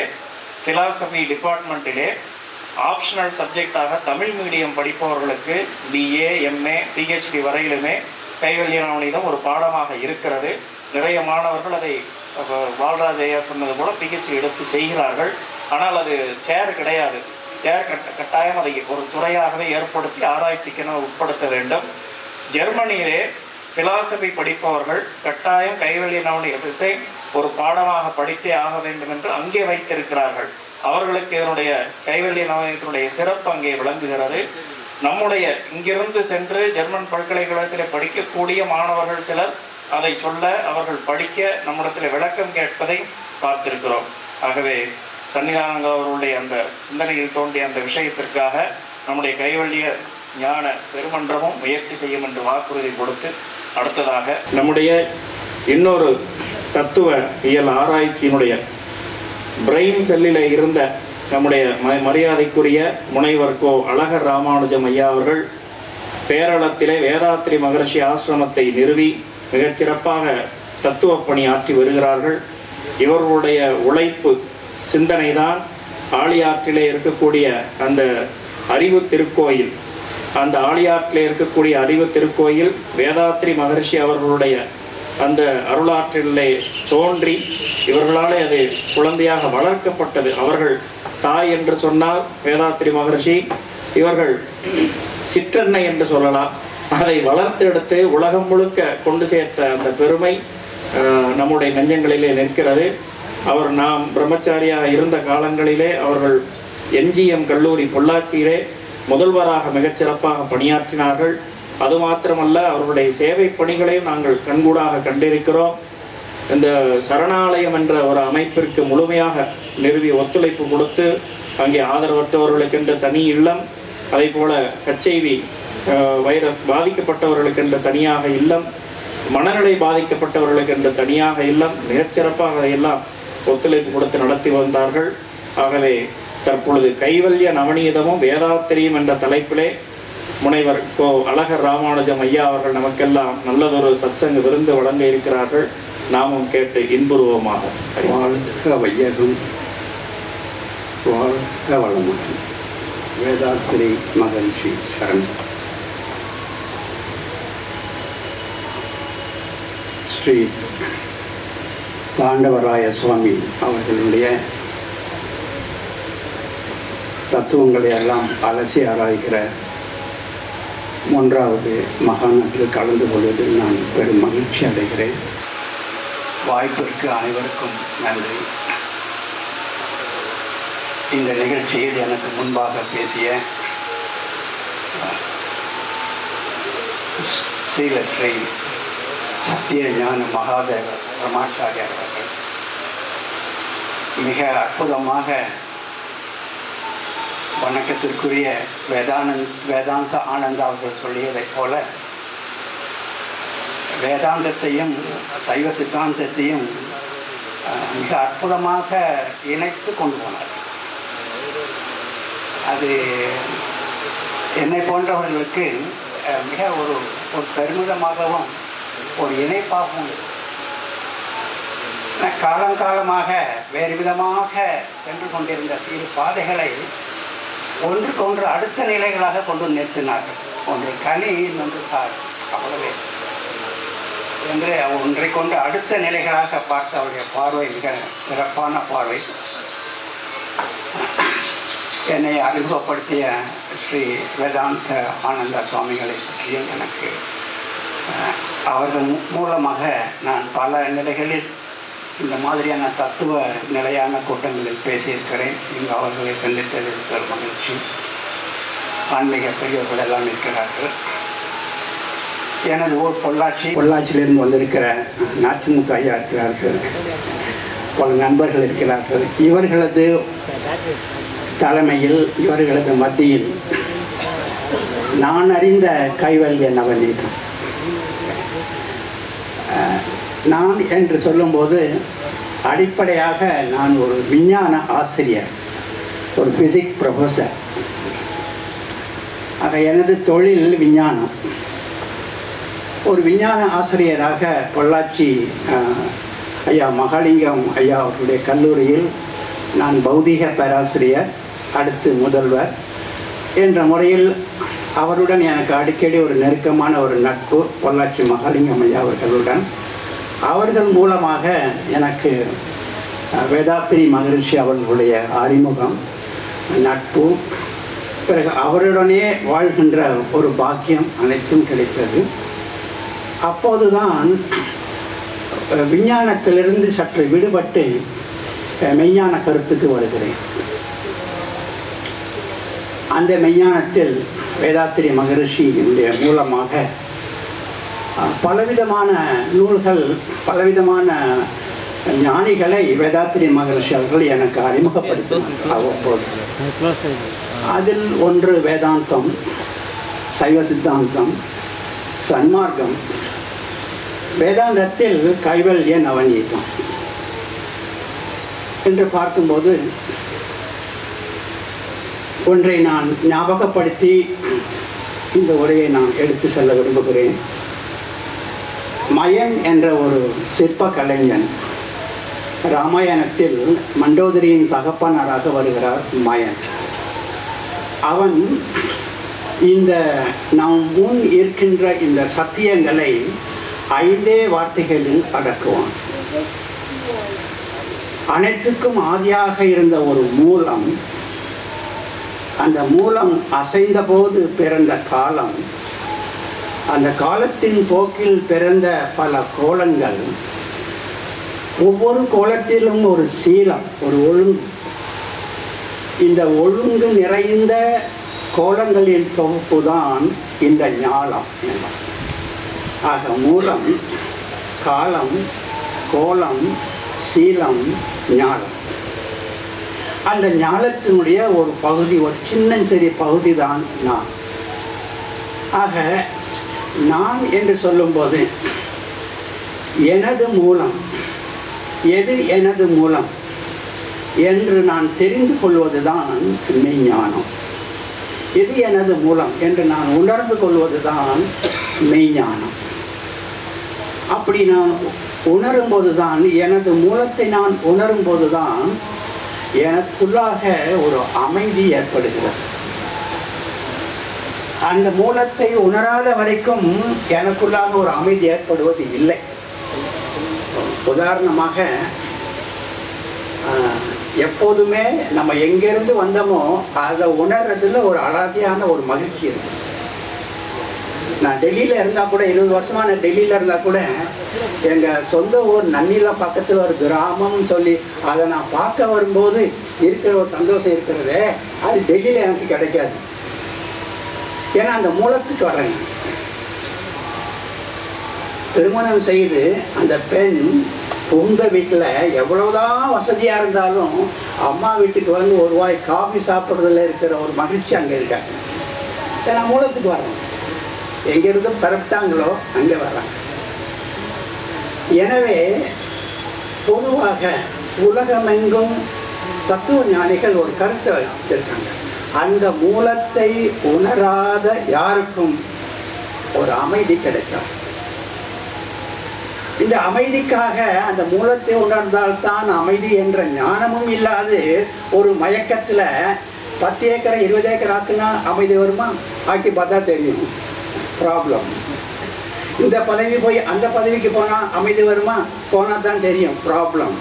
ஃபிலாசபி டிபார்ட்மெண்ட்டிலே ஆப்ஷனல் சப்ஜெக்டாக தமிழ் மீடியம் படிப்பவர்களுக்கு பிஏ எம்ஏ பிஹெச்டி வரையிலுமே கைவல்ய ஒரு பாடமாக இருக்கிறது. நிறைய மாணவர்கள் அதை அஹ், ஐயா சொன்னது போல பிஹெச்டி எடுத்து செய்கிறார்கள். ஆனால் அது சேர் கிடையாது. சேர் கட்ட கட்டாயம் அதை ஒரு துறையாகவே ஏற்படுத்தி ஆராய்ச்சிக்கென உட்படுத்த வேண்டும். ஜெர்மனியிலே பிலாசபி படிப்பவர்கள் கட்டாயம் கைவெளி நவனியத்தை ஒரு பாடமாக படித்தே ஆக வேண்டும் என்று அங்கே வைத்திருக்கிறார்கள். அவர்களுக்கு இதனுடைய கைவெளி நவநீதத்தினுடைய சிறப்பு அங்கே விளங்குகிறது. நம்முடைய இங்கிருந்து சென்று ஜெர்மன் பல்கலைக்கழகத்தில் படிக்கக்கூடிய மாணவர்கள் சிலர் அதை சொல்ல அவர்கள் படிக்க நம்மிடத்தில் விளக்கம் கேட்பதை பார்த்திருக்கிறோம். ஆகவே சன்னிதானந்த அவர்களுடைய அந்த சிந்தனையில் தோன்றிய அந்த விஷயத்திற்காக நம்முடைய கைவல்லிய ஞான பெருமன்றமும் முயற்சி செய்யும் என்று வாக்குறுதி கொடுத்து அடுத்ததாக நம்முடைய இன்னொரு தத்துவ இயல் ஆராய்ச்சியினுடைய பிரெயின் செல்லில் இருந்த நம்முடைய ம- மரியாதைக்குரிய முனைவர் கோ அழகர் ராமானுஜம் ஐயா அவர்கள் பேரளத்திலே வேதாத்திரி மகர்ஷி ஆசிரமத்தை நிறுவி மிகச்சிறப்பாக தத்துவ பணி ஆற்றி வருகிறார்கள். இவர்களுடைய உழைப்பு சிந்தனை தான் ஆழியாற்றிலே இருக்கக்கூடிய அந்த அறிவு திருக்கோயில். அந்த ஆழியாற்றிலே இருக்கக்கூடிய அறிவு திருக்கோயில் வேதாத்திரி மகர்ஷி அவர்களுடைய அந்த அருளாற்றிலே தோன்றி இவர்களாலே அது குழந்தையாக வளர்க்கப்பட்டது. அவர்கள் தாய் என்று சொன்னால் வேதாத்திரி மகர்ஷி இவர்கள் சிற்றன்னை என்று சொல்லலாம். அதை வளர்த்தெடுத்து உலகம் முழுக்க கொண்டு சேர்த்த அந்த பெருமை நம்முடைய நெஞ்சங்களிலே நிற்கிறது. அவர் நாம் பிரம்மச்சாரியாக இருந்த காலங்களிலே அவர்கள் எம்ஜிஎம் கல்லூரி பொள்ளாச்சியிலே முதல்வராக மிகச்சிறப்பாக பணியாற்றினார்கள். அது மாத்திரமல்ல அவர்களுடைய சேவை பணிகளையும் நாங்கள் கண்கூடாக கண்டிருக்கிறோம். இந்த சரணாலயம் என்ற ஒரு அமைப்பிற்கு முழுமையாக நிறுவி ஒத்துழைப்பு கொடுத்து அங்கே ஆதரவற்றவர்களுக்கென்ற தனி இல்லம் அதே போல ஹெச்ஐவி வைரஸ் பாதிக்கப்பட்டவர்களுக்கென்ற தனியாக இல்லம் மனநிலை பாதிக்கப்பட்டவர்களுக்கென்ற தனியாக இல்லம் மிகச்சிறப்பாக அதையெல்லாம் ஒத்துழைப்பு கொடுத்து நடத்தி வந்தார்கள். ஆகவே தற்பொழுது கைவல்ய நவநீதமும் வேதாத்திரியும் என்ற தலைப்பிலே முனைவர் கோ அழகர் ராமானுஜம் ஐயா அவர்கள் நமக்கெல்லாம் நல்லதொரு சத்சங்க விருந்து வழங்க இருக்கிறார்கள். நாமும் கேட்டு இன்புருவமாக வாழ்க வையகம். வாழ்க வளமுடன். வேதாத்திரி மகரிஷி சரண். ஸ்ரீ தாண்டவராய சுவாமி அவர்களுடைய தத்துவங்களை எல்லாம் அலசி ஆராய்கிற மூன்றாவது மகாணத்தில் கலந்து கொள்வதில் நான் பெரும் மகிழ்ச்சி அடைகிறேன். வாய்ப்பிற்கு அனைவருக்கும் நன்றி. இந்த நிகழ்ச்சியில் எனக்கு முன்பாக பேசிய சீலஸ்ரீ சத்திய ஞான மகாதேவர் பிரமாச்சாரியார் அவர்கள். மிக அற்புதமாக வணக்கத்திற்குரிய வேதானந்த் வேதாந்த ஆனந்தா அவர்கள் சொல்லியதைப் போல வேதாந்தத்தையும் சைவ சித்தாந்தத்தையும் மிக அற்புதமாக இணைத்து கொண்டு போனார். அது என்னை போன்றவர்களுக்கு மிக ஒரு ஒரு பெருமிதமாகவும் ஒரு இணைப்பாகவும் காலங்காலமாக வேறு விதமாக சென்று கொண்டிருந்த இரு பாதைகளை ஒன்றுக்கொன்று அடுத்த நிலைகளாக கொண்டு நிறுத்தினார்கள். ஒன்று கனி இன்னொன்று சார் அவ்வளவே. வந்து ஒன்றை கொண்டு அடுத்த நிலைகளாக பார்த்த அவருடைய பார்வை மிக சிறப்பான பார்வை. என்னை அறிமுகப்படுத்திய ஸ்ரீ வேதாந்த ஆனந்த சுவாமிகளை பற்றியும் எனக்கு அவர்கள் மூலமாக நான் பல நிலைகளில் இந்த மாதிரியான தத்துவ நிலையான கூட்டங்களில் பேசியிருக்கிறேன். இங்கு அவர்களை சந்தித்ததில் பெரும் மகிழ்ச்சி. ஆன்மீக பெரியவர்கள் எல்லாம் இருக்கிறார்கள். எனது ஊர் பொள்ளாச்சி. பொள்ளாச்சியிலிருந்து வந்திருக்கிற நாச்சிமுக ஐயா இருக்கிறார்கள். பல நண்பர்கள் இருக்கிறார்கள். இவர்களது தலைமையில் இவர்களது மத்தியில் நான் அறிந்த கைவல்ய நவநீதம் நான் என்று சொல்லும்போது அடிப்படையாக நான் ஒரு விஞ்ஞான ஆசிரியர் ஒரு ஃபிசிக்ஸ் ப்ரொஃபஸர் ஆக எனது தொழில் விஞ்ஞானம். ஒரு விஞ்ஞான ஆசிரியராக பொள்ளாச்சி ஐயா மகாலிங்கம் ஐயா அவருடைய கல்லூரியில் நான் பௌதீக பேராசிரியர் அடுத்து முதல்வர் என்ற முறையில் அவருடன் எனக்கு அடிக்கடி ஒரு நெருக்கமான ஒரு நட்பு பொள்ளாச்சி மகாலிங்கம் ஐயா அவர்களுடன். அவர்கள் மூலமாக எனக்கு வேதாத்திரி மகரிஷி அவர்களுடைய அறிமுகம் நட்பு பிறகு அவருடனே வாழ்கின்ற ஒரு பாக்கியம் அனைத்தும் கிடைத்தது. அப்போதுதான் விஞ்ஞானத்திலிருந்து சற்று விடுபட்டு மெய்ஞான கருத்துக்கு வருகிறேன். அந்த மெய்ஞானத்தில் வேதாத்திரி மகரிஷியினுடைய மூலமாக பலவிதமான நூல்கள் பலவிதமான ஞானிகளை வேதாத்திரி மகரிஷி அவர்கள் எனக்கு அறிமுகப்படுத்தினார் அவ்வப்போது அதில் ஒன்று வேதாந்தம் சைவ சித்தாந்தம் சன்மார்க்கம் வேதாந்தத்தில் கைவல்ய நவநீதம் என்று பார்க்கும்போது ஒன்றை நான் ஞாபகப்படுத்தி இந்த உரையை நான் எடுத்து செல்ல விரும்புகிறேன். மயன் என்ற ஒரு சிற்ப கலைஞன் ராமாயணத்தில் மண்டோதரியின் தகப்பனாராக வருகிறார் மயன். அவன் இந்த நாம் முன் இருக்கின்ற இந்த சத்தியங்களை ஐந்தே வார்த்தைகளில் அடக்குவான் அனைத்துக்கும் ஆதியாக இருந்த ஒரு மூலம் அந்த மூலம் அசைந்த போது பிறந்த காலம் அந்த காலத்தின் போக்கில் பிறந்த பல கோலங்கள் ஒவ்வொரு கோலத்திலும் ஒரு சீலம் ஒரு ஒழுங்கு இந்த ஒழுங்கு நிறைந்த கோலங்களின் தொகுப்பு தான் இந்த ஞாலம் என்பது. ஆக மூலம் காலம் கோலம் சீலம் ஞாலம். அந்த ஞாலத்தினுடைய ஒரு பகுதி ஒரு சின்னஞ்சிறிய பகுதி தான் நான். ஆக நான் என்று சொல்லும்போது எனது மூலம் எது எனது மூலம் என்று நான் தெரிந்து கொள்வது தான் மெய்ஞானம். இது எனது மூலம் என்று நான் உணர்ந்து கொள்வது தான் மெய்ஞானம். அப்படி நான் உணரும் போதுதான் எனது மூலத்தை நான் உணரும் போதுதான் எனக்குள்ளாக ஒரு அமைதி ஏற்படுகிறது. அந்த மூலத்தை உணராத வரைக்கும் எனக்குள்ளாக ஒரு அமைதி ஏற்படுவது இல்லை. உதாரணமாக எப்போதுமே நம்ம எங்கிருந்து வந்தோமோ அதை உணர்றதுல ஒரு அலாதியான ஒரு மகிழ்ச்சி இருக்கு. நான் டெல்லியில் இருந்தால் கூட இருபது வருஷமாக நான் டெல்லியில் இருந்தால் கூட எங்கள் சொந்த ஊர் நன்னில பக்கத்தில் ஒரு கிராமம்னு சொல்லி அதை நான் பார்க்க வரும்போது இருக்கிற ஒரு சந்தோஷம் இருக்கிறதே அது டெல்லியில் எனக்கு கிடைக்காது. ஏன்னா அந்த மூலத்துக்கு வரேன் திருமணம் செய்து அந்த பெண் புகுந்த வீட்டில் எவ்வளவுதான் வசதியாக இருந்தாலும் அம்மா வீட்டுக்கு வந்து ஒரு வாய் காஃபி சாப்பிட்றதுல இருக்கிற ஒரு மகிழ்ச்சி அங்கே இருக்காங்க ஏன்னா மூலத்துக்கு வரணும் எங்கிருந்து? பிறப்பிட்டாங்களோ அங்கே வர்றாங்க. எனவே பொதுவாக உலகமெங்கும் தத்துவ ஞானிகள் ஒரு கருத்தை வச்சிருக்காங்க அந்த மூலத்தை உணராத யாருக்கும் ஒரு அமைதி கிடைக்கும் இந்த அமைதிக்காக அந்த மூலத்தை உணர்ந்தால்தான் அமைதி என்ற ஞானமும் இல்லாது ஒரு மயக்கத்தில் பத்து ஏக்கரை இருபது ஏக்கர் ஆக்குனா அமைதி வருமா? ஆக்கி பார்த்தா தெரியும். ப்ராப்ளம் இந்த பதவி போய் அந்த பதவிக்கு போனால் அமைதி வருமா? போனால் தான் தெரியும் ப்ராப்ளம்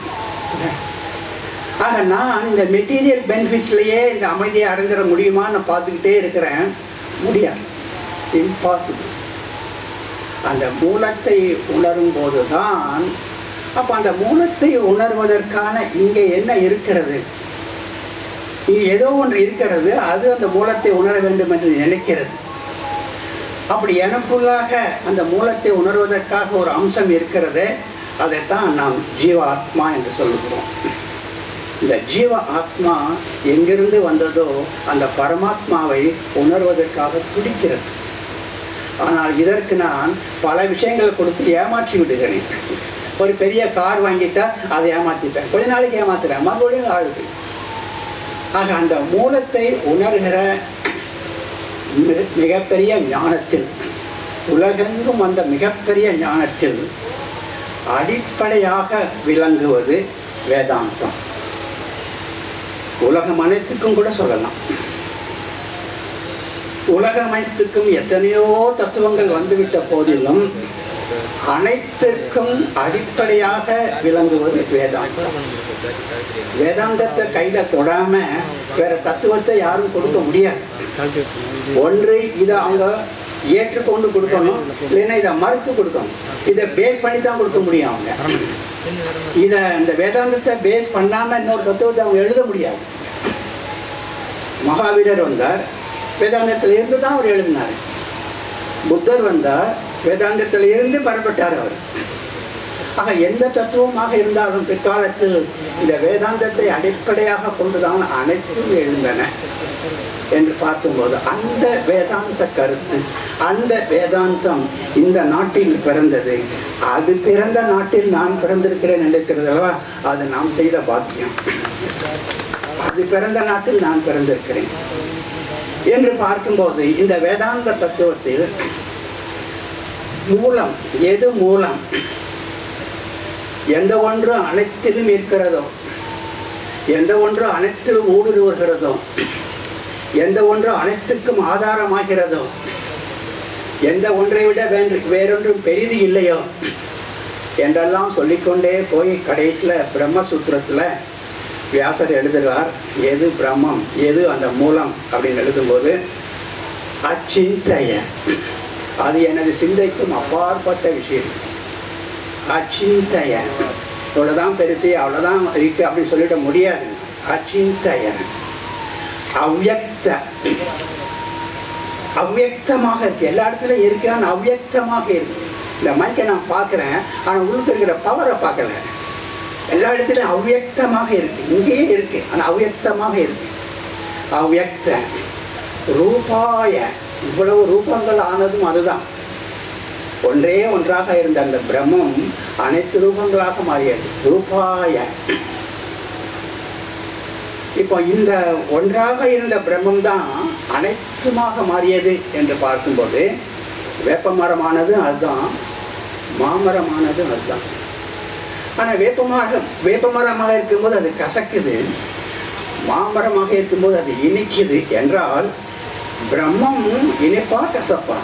ஆக நான் இந்த மெட்டீரியல் பெனிஃபிட்ஸ்லேயே இந்த அமைதியை அடைஞ்சிட முடியுமான்னு பார்த்துக்கிட்டே இருக்கிறேன். முடியாது. இம்பாசிபிள் அந்த மூலத்தை உணரும் போது தான் அப்போ அந்த மூலத்தை உணர்வதற்கான இங்கே என்ன இருக்கிறது? இங்கே ஏதோ ஒன்று இருக்கிறது. அது அந்த மூலத்தை உணர வேண்டும் என்று நினைக்கிறது. அப்படி எனக்குள்ளாக அந்த மூலத்தை உணர்வதற்காக ஒரு அம்சம் இருக்கிறது அதைத்தான் நாம் ஜீவ ஆத்மா என்று சொல்லுகிறோம். இந்த ஜீவ ஆத்மா எங்கிருந்து வந்ததோ அந்த பரமாத்மாவை உணர்வதற்காக துடிக்கிறது. ஆனால் இதற்கு நான் பல விஷயங்கள் கொடுத்து ஏமாற்றி விடுகிறேன். ஒரு பெரிய கார் வாங்கிட்டா அதை ஏமாற்றிட்டேன் கொஞ்ச நாளைக்கு ஏமாத்துறேன். மறுபடியும் ஆகுது. ஆக அந்த மூலத்தை உணர்கிற மிகப்பெரிய ஞானத்தில் உலகெங்கும் அந்த மிகப்பெரிய ஞானத்தில் அடிப்படையாக விளங்குவது வேதாந்தம். உலகம் அனைத்துக்கும் கூட சொல்லலாம். உலகம் அனைத்துக்கும் எத்தனையோ தத்துவங்கள் வந்துவிட்ட போதிலும் அனைத்திற்கும் அடிப்படையாக விளங்குவது வேதாந்தம். வேதாந்தத்தை கையில தொடாம வேற தத்துவத்தை யாரும் கொடுக்க முடியாது. ஒன்று இதை அவங்க ஏற்றுக்கொண்டு கொடுக்கணும் இல்லைன்னா இதை மறுத்து கொடுக்கணும். இதை பேஸ் பண்ணி தான் கொடுக்க முடியும் அவங்க. இதை இந்த வேதாந்தத்தை பேஸ் பண்ணாம இன்னொரு தத்துவத்தை அவங்க எழுத முடியாது. மகாவீரர் வந்தார். வேதாந்தத்தில் இருந்து தான் அவர் எழுதினார். புத்தர் வந்தார் வேதாந்தத்தில் இருந்து பெறப்பட்டார் அவர். ஆக எந்த தத்துவமாக இருந்தாலும் பிற்காலத்தில் இந்த வேதாந்தத்தை அடிப்படையாக கொண்டுதான் அனைத்தும் எழுந்தன என்று பார்க்கும்போது அந்த வேதாந்த கருத்து அந்த வேதாந்தம் இந்த நாட்டில் பிறந்தது. அது பிறந்த நாட்டில் நான் பிறந்திருக்கிறேன் நினைக்கிறது அல்லவா? அது நாம் செய்த பாக்கியம். அது பிறந்த நாட்டில் நான் பிறந்திருக்கிறேன். என்று பார்க்கும்போது இந்த வேதாந்த தத்துவத்தில் மூலம் எது மூலம்? எந்த ஒன்று அனைத்திலும் இருக்கிறதோ எந்த ஒன்று அனைத்திலும் ஊடுருவுகிறதோ எந்த ஒன்று அனைத்துக்கும் ஆதாரமாகிறதோ எந்த ஒன்றை விட வேறு வேறொன்றும் பெரிது இல்லையோ என்றெல்லாம் சொல்லிக்கொண்டே போய் கடைசியில் பிரம்மசூத்திரத்தில் வியாசர் எழுதுகிறார் எது பிரம்மம் எது அந்த மூலம்? அப்படின்னு எழுதும்போது அச்சிந்தைய. அது எனது சிந்தைக்கும் அப்பாற்பட்ட விஷயம். அச்சிந்தைய. இவ்வளோதான் பெருசு அவ்வளோதான் இருக்கு அப்படின்னு சொல்லிட முடியாது. அச்சிந்தைய. அவ்யக்த அவ்யக்தமாக இருக்கு. எல்லா இடத்துலையும் இருக்கு ஆனால் அவ்யக்தமாக இருக்கு. இந்த மைக்கை நான் பார்க்குறேன் ஆனால் உள்ளுக்கு இருக்கிற பவரை பார்க்கல. எல்லா இடத்துலையும் அவ்யக்தமாக இருக்கு. இங்கேயே இருக்கு. ஆனால் அவ்யக்தமாக இருக்கு. அவ்யக்த ரூபாய. இவ்வளவு ரூபங்கள் ஆனதும் அதுதான். ஒன்றே ஒன்றாக இருந்த அந்த பிரம்மம் அனைத்து ரூபங்களாக மாறியது. ரூபாய. இப்போ இந்த ஒன்றாக இருந்த பிரம்மம் தான் அனைத்துமாக மாறியது என்று பார்க்கும்போது வேப்பமரமானது அதுதான் மாமரமானது அதுதான். ஆனால் வேப்பமாக வேப்பமரமாக இருக்கும்போது அது கசக்குது மாமரமாக இருக்கும்போது அது இனிக்குது என்றால் பிரம்மம் இனிப்பா கசப்பா?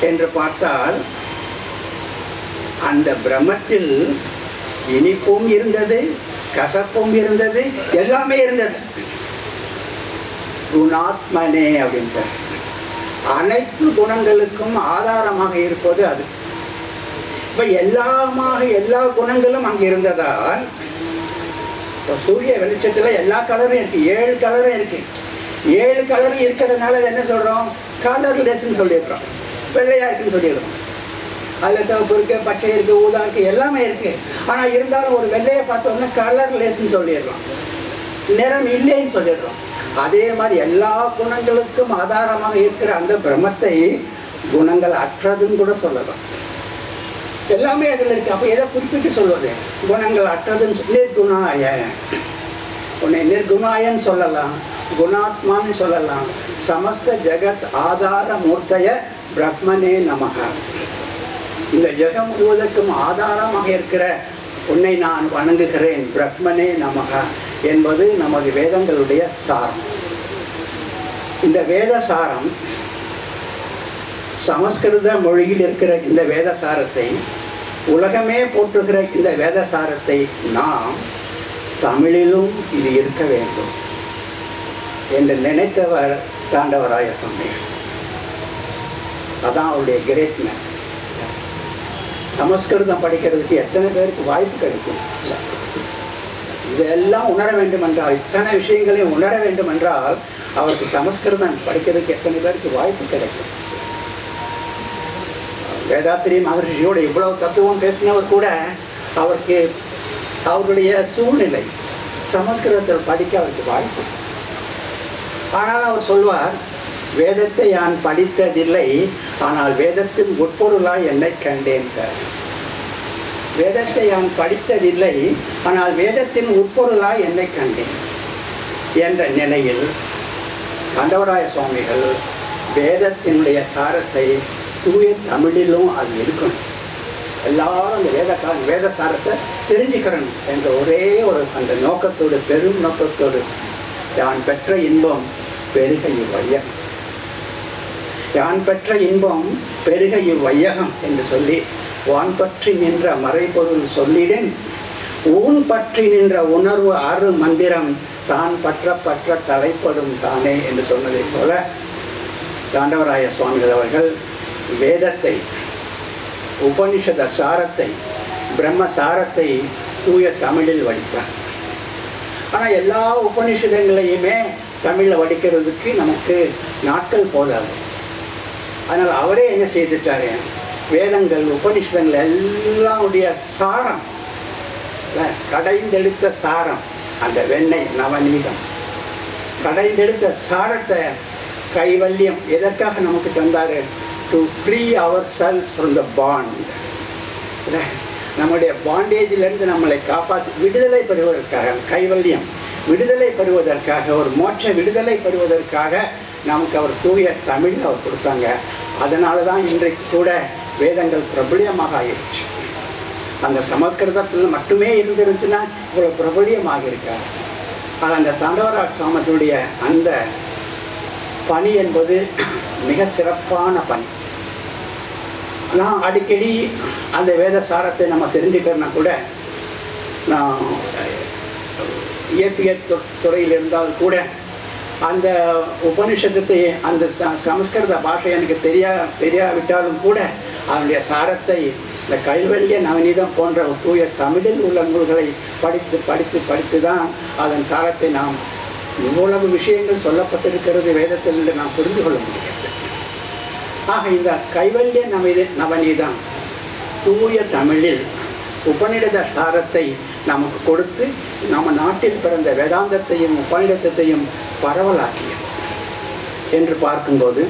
என்று பார்த்தால் அந்த பிரம்மத்தில் இனிப்பும் இருந்தது கசப்பும் இருந்தது எல்லாமே இருந்தது. குணாத்மனே அப்படின்ட்டு அனைத்து குணங்களுக்கும் ஆதாரமாக இருப்பது அது. இப்ப எல்லாமாக எல்லா குணங்களும் அங்கே இருந்ததால் இப்ப சூரிய வெளிச்சத்துல எல்லா கலரும் இருக்கு. ஏழு கலரும் இருக்கு. ஏழு கலரும் இருக்கிறதுனால என்ன சொல்றோம்? கலர்லெஸ்ன்னு சொல்லிடுறோம். வெள்ளையா இருக்குன்னு சொல்லிடுறோம். அதில் சிவப்பு இருக்கு பச்சை இருக்கு ஊதா இருக்கு எல்லாமே இருக்கு. ஆனா இருந்தாலும் ஒரு வெள்ளையை பார்த்தோம்னா கலர்லெஸ்ன்னு சொல்லிடுறோம். நிறம் இல்லைன்னு சொல்லிடுறோம். அதே மாதிரி எல்லா குணங்களுக்கும் ஆதாரமாக இருக்கிற அந்த பிரம்மத்தை குணங்கள் அற்றதுன்னு கூட சொல்லலாம். எல்லாமே அதில் இருக்கு. அப்போ எதை குறிப்பிட்டு சொல்வது? குணங்கள் அற்றதுன்னு சொல்லி நிர்குணாய. உன்னை நிர்குணாயன்னு சொல்லலாம். குணாத்மான்னு சொல்லலாம். சமஸ்த ஜெகத் ஆதார மூர்த்தைய பிரம்மனே நமக. இந்த ஜெகம் முழுவதற்கும் ஆதாரமாக இருக்கிற உன்னை நான் வணங்குகிறேன். பிரம்மனே நமக என்பது நமது வேதங்களுடைய சாரம். இந்த வேத சாரம் சமஸ்கிருத மொழியில் இருக்கிற இந்த வேதசாரத்தை உலகமே போற்றுகிற இந்த வேதசாரத்தை நாம் தமிழிலும் இது இருக்க வேண்டும் என்று நினைத்தவர் தாண்டவராய சொன்னார் அதான் அவருடைய கிரேட்னஸ் சமஸ்கிருதம் படிக்கிறதுக்கு எத்தனை பேருக்கு வாய்ப்பு கிடைக்கும்? இதெல்லாம் உணர வேண்டும் என்றால் இத்தனை விஷயங்களையும் உணர வேண்டும் என்றால் அவருக்கு சமஸ்கிருதம் படிக்கிறதுக்கு எத்தனை பேருக்கு வாய்ப்பு கிடைக்கும்? வேதாத்திரி மகர்ஷியோட இவ்வளவு தத்துவம் பேசினவர் கூட அவருக்கு அவருடைய சூழ்நிலை சமஸ்கிருதத்தில் படிக்க அவருக்கு வாய்ப்பு. ஆனால் அவர் சொல்வார் வேதத்தை நான் படித்ததில்லை ஆனால் வேதத்தின் உட்பொருளாய் என்னை கண்டேன் வேதத்தை நான் படித்ததில்லை ஆனால் வேதத்தின் உட்பொருளாய் என்னை கண்டேன் என்ற நிலையில் கண்டவராய சுவாமிகள் வேதத்தினுடைய சாரத்தை தூய தமிழிலும் அது இருக்கணும். எல்லாரும் அந்த வேத வேதசாரத்தை தெரிஞ்சுக்கிறணும் என்ற ஒரே ஒரு அந்த நோக்கத்தோடு பெரும் நோக்கத்தோடு யான் பெற்ற இன்பம் பெருக இவ்வையகம் யான் பெற்ற இன்பம் பெருக இவ்வையகம் என்று சொல்லி வான் பற்றி நின்ற மறைபொருள் சொல்லிடேன். ஊன் பற்றி நின்ற உணர்வு ஆறு மந்திரம் தான் பற்ற பற்ற தலைப்படும் தானே என்று சொன்னதைப் போல தாண்டவராய சுவாமிகள் அவர்கள் வேதத்தை உபனிஷத சாரத்தை பிரம்ம சாரத்தை தூய தமிழில் வடித்தார் ஆனால் எல்லா உபனிஷதங்களையுமே தமிழில் வடிக்கிறதுக்கு நமக்கு நாட்கள் போதாது. அதனால் அவரே என்ன செய்துட்டாரு? வேதங்கள் உபனிஷதங்கள் எல்லாருடைய சாரம் கடைந்தெடுத்த சாரம் அந்த வெண்ணெய் நவநீதம். கடைந்தெடுத்த சாரத்தை கைவல்யம் எதற்காக நமக்கு தந்தாரு? To free ourselves from the bond நம்முடைய பாண்டேஜிலிருந்து நம்மளை காப்பாற்றி விடுதலை பெறுவதற்காக கைவல்யம் விடுதலை பெறுவதற்காக ஒரு மோட்ச விடுதலை பெறுவதற்காக நமக்கு அவர் தூய தமிழ் அவர் கொடுத்தாங்க. அதனால தான் இன்றைக்கு கூட வேதங்கள் பிரபலியமாக ஆயிடுச்சு. அந்த சமஸ்கிருதத்தில் மட்டுமே இருந்துருந்துச்சுன்னா இவ்வளோ பிரபலியமாக இருக்கார் அது அந்த தண்டவராஜ் சுவாமத்துடைய அந்த பணி என்பது மிக சிறப்பான பணி. நான் அடிக்கடி அந்த வேத சாரத்தை நம்ம தெரிஞ்சுக்கிறனா கூட நான் இயற்பியல் துறையில் இருந்தால் கூட அந்த உபனிஷத்தை அந்த ச- சமஸ்கிருத பாஷை எனக்கு தெரியா தெரியாவிட்டாலும் கூட அதனுடைய சாரத்தை இந்த கைவல்ய நவநீதம் போன்ற தூய தமிழில் உள்ள நூல்களை படித்து படித்து படித்து தான் அதன் சாரத்தை நாம் இவ்வளவு விஷயங்கள் சொல்லப்பட்டிருக்கிறது வேதத்தில் என்று நாம் புரிந்து கொள்ள முடியாது ஆக இந்த கைவல்ய நவநீத நவநீதம் தூய தமிழில் உபநிடத சாரத்தை நமக்கு கொடுத்து நம்ம நாட்டில் பிறந்த வேதாந்தத்தையும் உபநிடத்தையும் பரவலாக்கியது என்று பார்க்கும்போது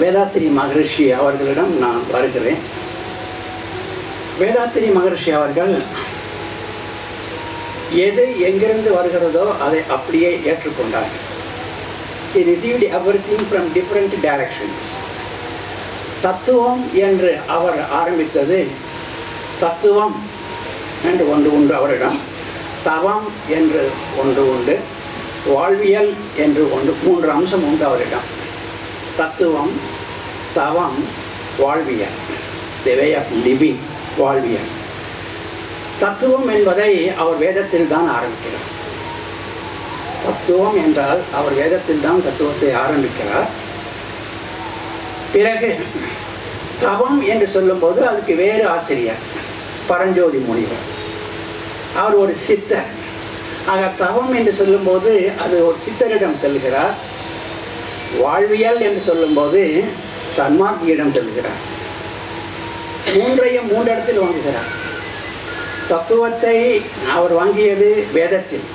வேதாத்திரி மகரிஷி அவர்களிடம் நான் வருகிறேன். வேதாத்திரி மகரிஷி அவர்கள் எது எங்கிருந்து வருகிறதோ அதை அப்படியே ஏற்றுக்கொண்டார்கள் He received everything from different directions தத்துவம் என்று அவர் ஆரம்பித்தது தத்துவம் என்று ஒன்று உண்டு அவரிடம். தவம் என்று ஒன்று உண்டு. வாழ்வியல் என்று ஒன்று மூன்று அம்சம் உண்டு அவரிடம். தத்துவம் தவம் வாழ்வியல். தி வே ஆஃப் லிவிங் வாழ்வியல். தத்துவம் என்பதை அவர் வேதத்தில் தான் ஆரம்பிக்கிறார். தத்துவம் என்றால் அவர் வேதத்தில் தான் தத்துவத்தை ஆரம்பிக்கிறார். பிறகு தவம் என்று சொல்லும்போது அதுக்கு வேறு ஆசிரியர் பரஞ்சோதி முனிவர். அவர் ஒரு சித்தர். ஆக தவம் என்று சொல்லும்போது அது ஒரு சித்தரிடம் செல்கிறார். வாழ்வியல் என்று சொல்லும்போது சன்மார்க்கியிடம் செல்கிறார். மூன்றையும் மூன்று இடத்தில் வாங்குகிறார். தத்துவத்தை அவர் வாங்கியது வேதத்தில்.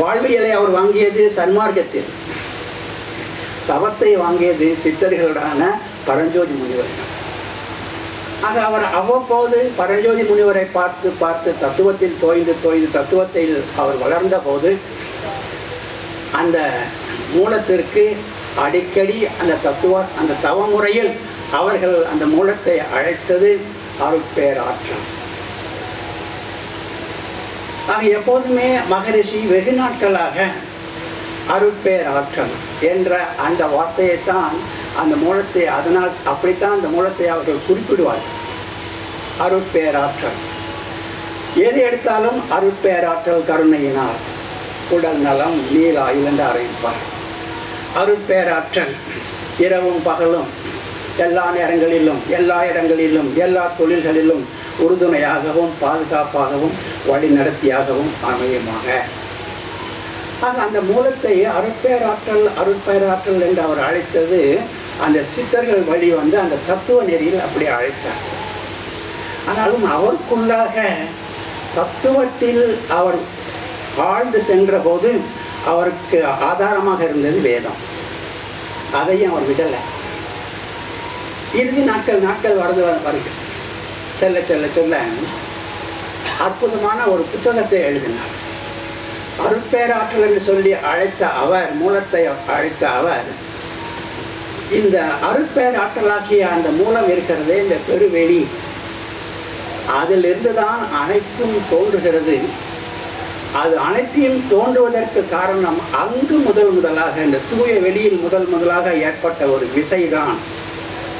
வாழ்வியலை அவர் வாங்கியது சன்மார்க்கத்தில். தவத்தை வாங்கியது சித்தர்களான பரஞ்சோதி முனிவர். ஆக அவர் அவ்வப்போது பரஞ்சோதி முனிவரை பார்த்து பார்த்து தத்துவத்தில் தோய்ந்து தோய்ந்து தத்துவத்தில் அவர் வளர்ந்த போது அந்த மூலத்திற்கு அடிக்கடி அந்த தத்துவ அந்த தவ முறையில் அவர்கள் அந்த மூலத்தை அழைத்தது அருட்பேராற்றல். ஆக எப்போதுமே மகரிஷி வெகு நாட்களாக அருட்பேராற்றல் என்ற அந்த வார்த்தையைத்தான் அந்த மூலத்தை அதனால் அப்படித்தான் அந்த மூலத்தை அவர்கள் குறிப்பிடுவார்கள் அருட்பேராற்றல் எது எடுத்தாலும் அருட்பேராற்றல் கருணையினால் உடல் நலம் நீலா இழந்து அறிவிப்பார் அருட்பேராற்றல் இரவும் பகலும் எல்லா நேரங்களிலும் எல்லா இடங்களிலும் எல்லா தொழில்களிலும் உறுதுணையாகவும் பாதுகாப்பாகவும் வழிநடத்தியாகவும் அமையுமாக. ஆக அந்த மூலத்தை அருட்பேராற்றல் அருட்பேராற்றல் என்று அவர் அழைத்தது அந்த சித்தர்கள் வழி வந்து அந்த தத்துவ நெறியில் அப்படி அழைத்தார். ஆனாலும் அவருக்குள்ளாக தத்துவத்தில் அவர் ஆழ்ந்து சென்ற போது அவருக்கு ஆதாரமாக இருந்தது வேதம். அதையும் அவர் விடலை. இறுதி நாட்கள் நாட்கள் வரது வருகிறது செல்ல செல்ல செல்ல. அற்புதமான ஒரு புத்தகத்தை எழுதினார். அருட்பேராற்றல் என்று சொல்லி அழைத்த அவர் மூலத்தை அழைத்த அவர் இந்த அருட்பேராற்றலாக்கிய அந்த மூலம் இருக்கிறதே இந்த பெருவெளி. அதிலிருந்து தான் அனைத்தும் தோன்றுகிறது. அது அனைத்தையும் தோன்றுவதற்கு காரணம் அங்கு முதல் முதலாக இந்த தூய வெளியில் முதல் முதலாக ஏற்பட்ட ஒரு விசைதான்.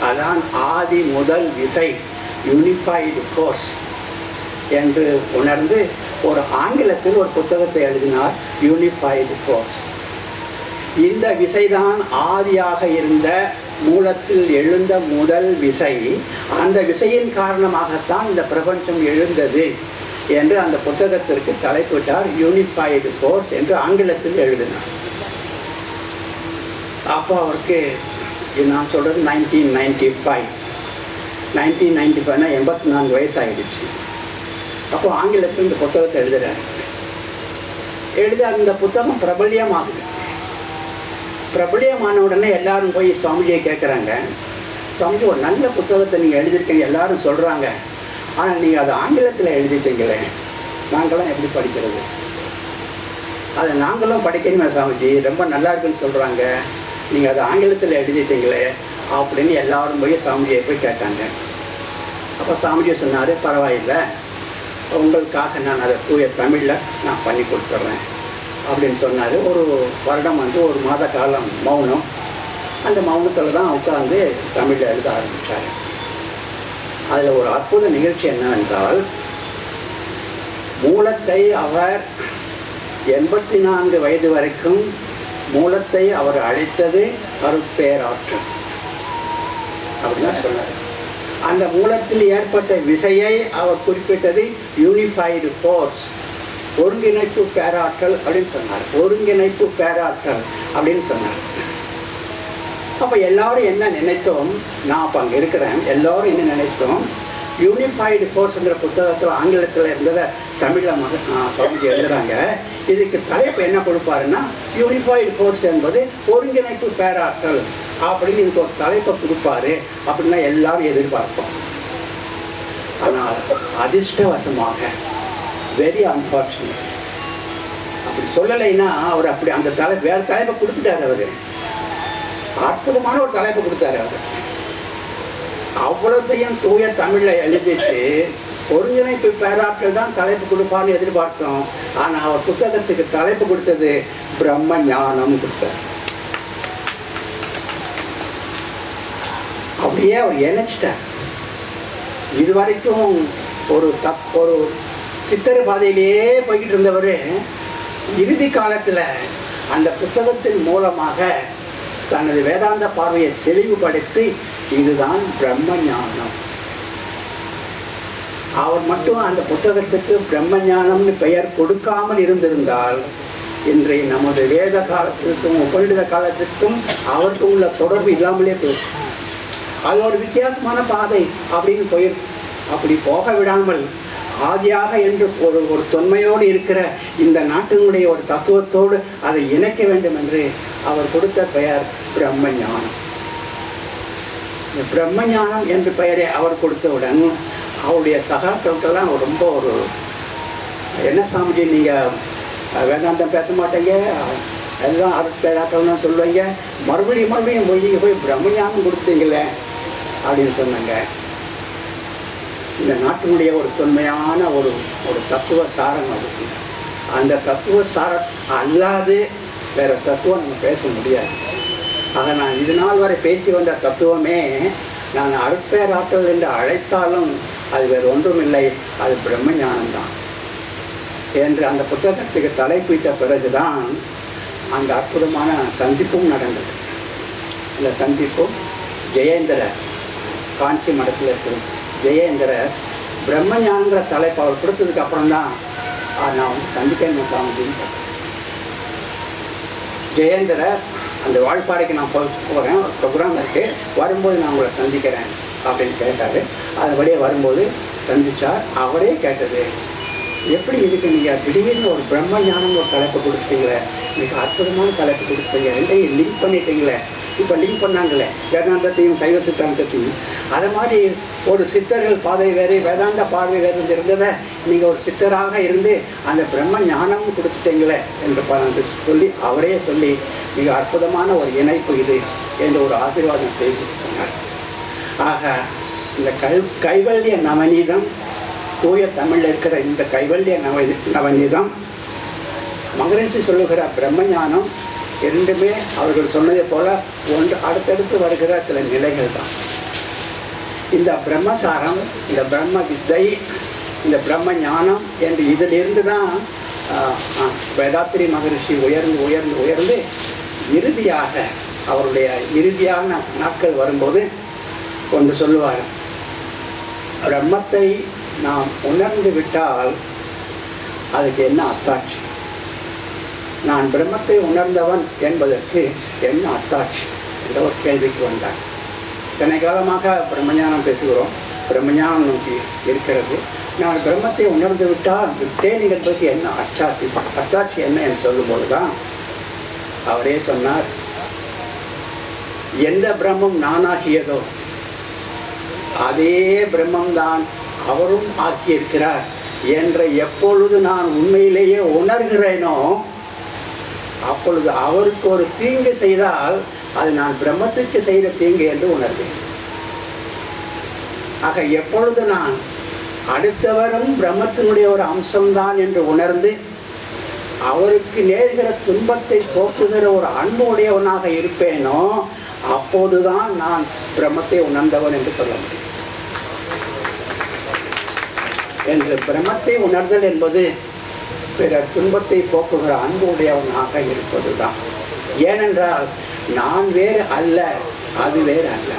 அதான் ஆதி முதல் விசை. யூனிஃபைடு கோர்ஸ் என்று உணர்ந்து ஒரு ஆங்கிலத்தில் ஒரு புத்தகத்தை எழுதினார் யூனிஃபைடு கோர்ஸ் இந்த விசைதான் ஆதியாக இருந்த மூலத்தில் எழுந்த முதல் விசை. அந்த விசையின் காரணமாகத்தான் இந்த பிரபஞ்சம் எழுந்தது என்று அந்த புத்தகத்திற்கு தலைப்பிட்டார் யூனிஃபைடு கோர்ஸ் என்று ஆங்கிலத்தில் எழுதினார். அப்போ அவருக்கு நான் சொல்கிறது nineteen ninety five nineteen ninety ஃபைவ்னா எண்பத்தி நான்கு வயசு ஆகிடுச்சு அப்போ ஆங்கிலத்தில் இந்த புத்தகத்தை எழுதுறாரு. எழுத அந்த புத்தகம் பிரபல்யமாகுது. பிரபல்யமான உடனே எல்லாரும் போய் சுவாமிஜியை கேட்குறாங்க சுவாமிஜி ஒரு நல்ல புத்தகத்தை நீங்கள் எழுதியிருக்கீங்க எல்லாரும் சொல்கிறாங்க ஆனால் நீங்கள் அதை ஆங்கிலத்தில் எழுதிட்டீங்களே நாங்களாம் எப்படி படிக்கிறது? அதை நாங்களும் படிக்கணுமே சாமிஜி ரொம்ப நல்லா இருக்குன்னு சொல்கிறாங்க நீங்கள் அதை ஆங்கிலத்தில் எழுதிட்டீங்களே அப்படின்னு எல்லாரும் போய் சாமிஜியை போய் கேட்டாங்க. அப்போ சாமிஜி சொன்னார் பரவாயில்லை. உங்களுக்காக நான் அதை தூய தமிழில் நான் பண்ணி கொடுத்துட்றேன். அப்படின்னு சொன்னார். ஒரு வருடம் வந்து ஒரு மாத காலம் மௌனம். அந்த மௌனத்தில் தான் உட்காந்து தமிழில் எழுத ஆரம்பித்தார் அதில் ஒரு அற்புத நிகழ்ச்சி என்னவென்றால் மூலத்தை அவர் எண்பத்தி நான்கு வயது வரைக்கும் மூலத்தை அவர் அழைத்தது அருட்பேராற்றல் அப்படின்னு சொன்னார். அந்த மூலத்தில் ஏற்பட்ட விசையை அவர் குறிப்பிட்டது யூனிஃபைடு ஃபோர்ஸ் ஒருங்கிணைப்பு பேராற்றல் அப்படின்னு சொன்னார். ஒருங்கிணைப்பு பேராற்றல் அப்படின்னு சொன்னார். அப்போ எல்லாரும் என்ன நினைத்தோம்? நான் அப்போ அங்கே இருக்கிறேன். எல்லாரும் என்ன நினைத்தோம்? யூனிஃபைடு ஃபோர்ஸ்ங்கிற புத்தகத்தில் ஆங்கிலத்தில் இருந்ததை தமிழில் மக சுவாமிஜி எழுதுறாங்க. இதுக்கு தலைப்பு என்ன கொடுப்பாருன்னா யூனிஃபைடு ஃபோர்ஸ் என்பது ஒருங்கிணைப்பு பேராற்றல். அப்படின்னு இதுக்கு ஒரு தலைப்பை கொடுப்பாரு அப்படின்னு எல்லாரும் எதிர்பார்ப்போம். ஆனால் அதிர்ஷ்டவசமாக வெரி அன்ஃபார்ச்சுனேட் அப்படி சொல்லலைன்னா அவர் அப்படி அந்த தலை வேற தலைப்பை கொடுத்துட்டாரு அவரு. அற்புதமான ஒரு தலைப்பை கொடுத்தாரு அவர். அவ்வளோத்தையும் தூய தமிழ்ல எழுதிட்டு ஒருங்கிணைப்பு பேராற்றல் தான் தலைப்பு கொடுப்பான்னு எதிர்பார்த்தோம். ஆனா அவர் புத்தகத்துக்கு தலைப்பு கொடுத்தது பிரம்ம ஞானம் கொடுத்தார். அப்படியே அவர் இணைச்சிட்டார். இது வரைக்கும் ஒரு தப் ஒரு சித்தர் பாதையிலேயே போய்கிட்டு இருந்தவர் இறுதி காலத்தில் அந்த புத்தகத்தின் மூலமாக தனது வேதாந்த பார்வையை தெளிவுபடுத்தி இதுதான் பிரம்ம ஞானம் அவர் மட்டும் அந்த புத்தகத்துக்கு பிரம்ம ஞானம்னு பெயர் கொடுக்காமல் இருந்திருந்தால் இன்றைய நமது வேத காலத்திற்கும் உபநிட காலத்திற்கும் அவருக்கும் உள்ள தொடர்பு இல்லாமலே போயிடும் அது ஒரு வித்தியாசமான பாதை அப்படின்னு போய் அப்படி போக விடாமல் ஆதியாக என்று ஒரு ஒரு தொன்மையோடு இருக்கிற இந்த நாட்டினுடைய ஒரு தத்துவத்தோடு அதை இணைக்க வேண்டும் என்று அவர் கொடுத்த பெயர் பிரம்ம ஞானம் இந்த பிரம்ம ஞானம் என்ற பெயரை அவர் கொடுத்தவுடன் அவருடைய சகாக்களுக்கெல்லாம் ரொம்ப ஒரு என்ன சாமிஜி நீங்கள் வேதாந்தம் பேச மாட்டேங்க? எல்லாம் அருட்பேராக்கள் சொல்லுவீங்க. மறுபடியும் மறுபடியும் போய் போய் பிரம்ம ஞானம் கொடுத்தீங்களே அப்படின்னு சொன்னாங்க. இந்த நாட்டினுடைய ஒரு தொன்மையான ஒரு ஒரு தத்துவ சாரம் அதுக்கு அந்த தத்துவ சாரம் அல்லாது வேற தத்துவம் நம்ம பேச முடியாது. ஆக நான் இது நாள் வரை பேசி வந்த தத்துவமே நான் அருட்பேராற்றல் என்று அழைத்தாலும் அது வேறு ஒன்றும் இல்லை அது பிரம்ம ஞானம்தான் என்று அந்த புத்தகத்துக்கு தலைப்பிட்ட பிறகுதான் அந்த அற்புதமான சந்திப்பும் நடந்தது. இந்த சந்திப்பும் ஜெயேந்திர காஞ்சி மடத்தில் இருக்கிற ஜெயேந்திர பிரம்மஞானங்கிற தலைப்பு அவர் கொடுத்ததுக்கு அப்புறம் தான் நான் வந்து சந்திக்கணும் சாமிஜின்னு ஜெயேந்திர அந்த வாழ்ப்பாறைக்கு நான் போகிறேன் ஒரு ப்ரோக்ராம் இருக்குது வரும்போது நான் உங்களை சந்திக்கிறேன் அப்படின்னு கேட்டார். அதுபடியே வரும்போது சந்தித்தார் அவரே கேட்டது எப்படி இதுக்கு நீங்கள் திடீர்னு ஒரு பிரம்ம ஞானம் ஒரு தலைப்பு கொடுத்தீங்களே? மிக அற்புதமான தலைப்பு கொடுத்தீங்க. ரெண்டையும் லிங்க் பண்ணிட்டீங்களே? இப்போ லிங்க் பண்ணாங்களே வேதாந்தத்தையும் சைவ சித்தாந்தத்தையும் அது மாதிரி ஒரு சித்தர்கள் பாதை வேறு வேதாந்த பார்வை வேறு இருந்ததை நீங்கள் ஒரு சித்தராக இருந்து அந்த பிரம்ம ஞானம் கொடுத்துட்டீங்களே என்று சொல்லி அவரே சொல்லி மிக அற்புதமான ஒரு இணைப்பு இது என்று ஒரு ஆசீர்வாதம் செய்து சொன்னார் ஆக இந்த கை கைவல்ய நவநீதம் தூய தமிழில் இருக்கிற இந்த கைவல்ய நவ நவநீதம் மகரிஷி சொல்லுகிற பிரம்மஞானம் இரண்டுமே அவர்கள் சொன்னதை போல ஒன்று அடுத்தடுத்து வருகிற சில நிலைகள் தான் இந்த பிரம்மசாரம் இந்த பிரம்ம வித்தை இந்த பிரம்ம ஞானம் என்று இதிலிருந்து தான் வேதாத்திரி மகரிஷி உயர்ந்து உயர்ந்து உயர்ந்து இறுதியாக அவருடைய இறுதியான நாட்கள் வரும்போது ஒன்று சொல்லுவார் பிரம்மத்தை நாம் உணர்ந்து விட்டால் அதுக்கு என்ன அத்தாட்சி? நான் பிரம்மத்தை உணர்ந்தவன் என்பதற்கு என்ன அத்தாட்சி? என்ற ஒரு கேள்விக்கு வந்தார் இத்தனை காலமாக பிரம்மஞானம் பேசுகிறோம். பிரம்மஞானம் நோக்கி இருக்கிறது. நான் பிரம்மத்தை உணர்ந்து விட்டால் விட்டேன் என்பதற்கு என்ன அச்சாட்சி? அத்தாட்சி என்ன என்று சொல்லும்போது தான் அவரே சொன்னார் எந்த பிரம்மம் நானாகியதோ அதே பிரம்மம்தான் அவரும் ஆக்கியிருக்கிறார். என்ற எப்பொழுது நான் உண்மையிலேயே உணர்கிறேனோ அப்பொழுது அவருக்கு ஒரு தீங்கு செய்தால் அது நான் பிரம்மத்துக்கு செய்த தீங்கு என்று உணர்வேன். ஆக எப்பொழுது நான் அடுத்தவரும் பிரம்மத்தினுடைய ஒரு அம்சம்தான் என்று உணர்ந்து அவருக்கு நேர்கிற துன்பத்தை போக்குகிற ஒரு அன்பு உடையவனாக இருப்பேனோ அப்போதுதான் நான் பிரம்மத்தை உணர்ந்தவன் என்று சொல்ல முடியும். என்று பிரம்மத்தை உணர்தல் என்பது பிறர் துன்பத்தை போக்குகிற அன்பு உடையவனாக இருப்பதுதான். ஏனென்றால் நான் வேறு அல்ல அது வேறு அல்ல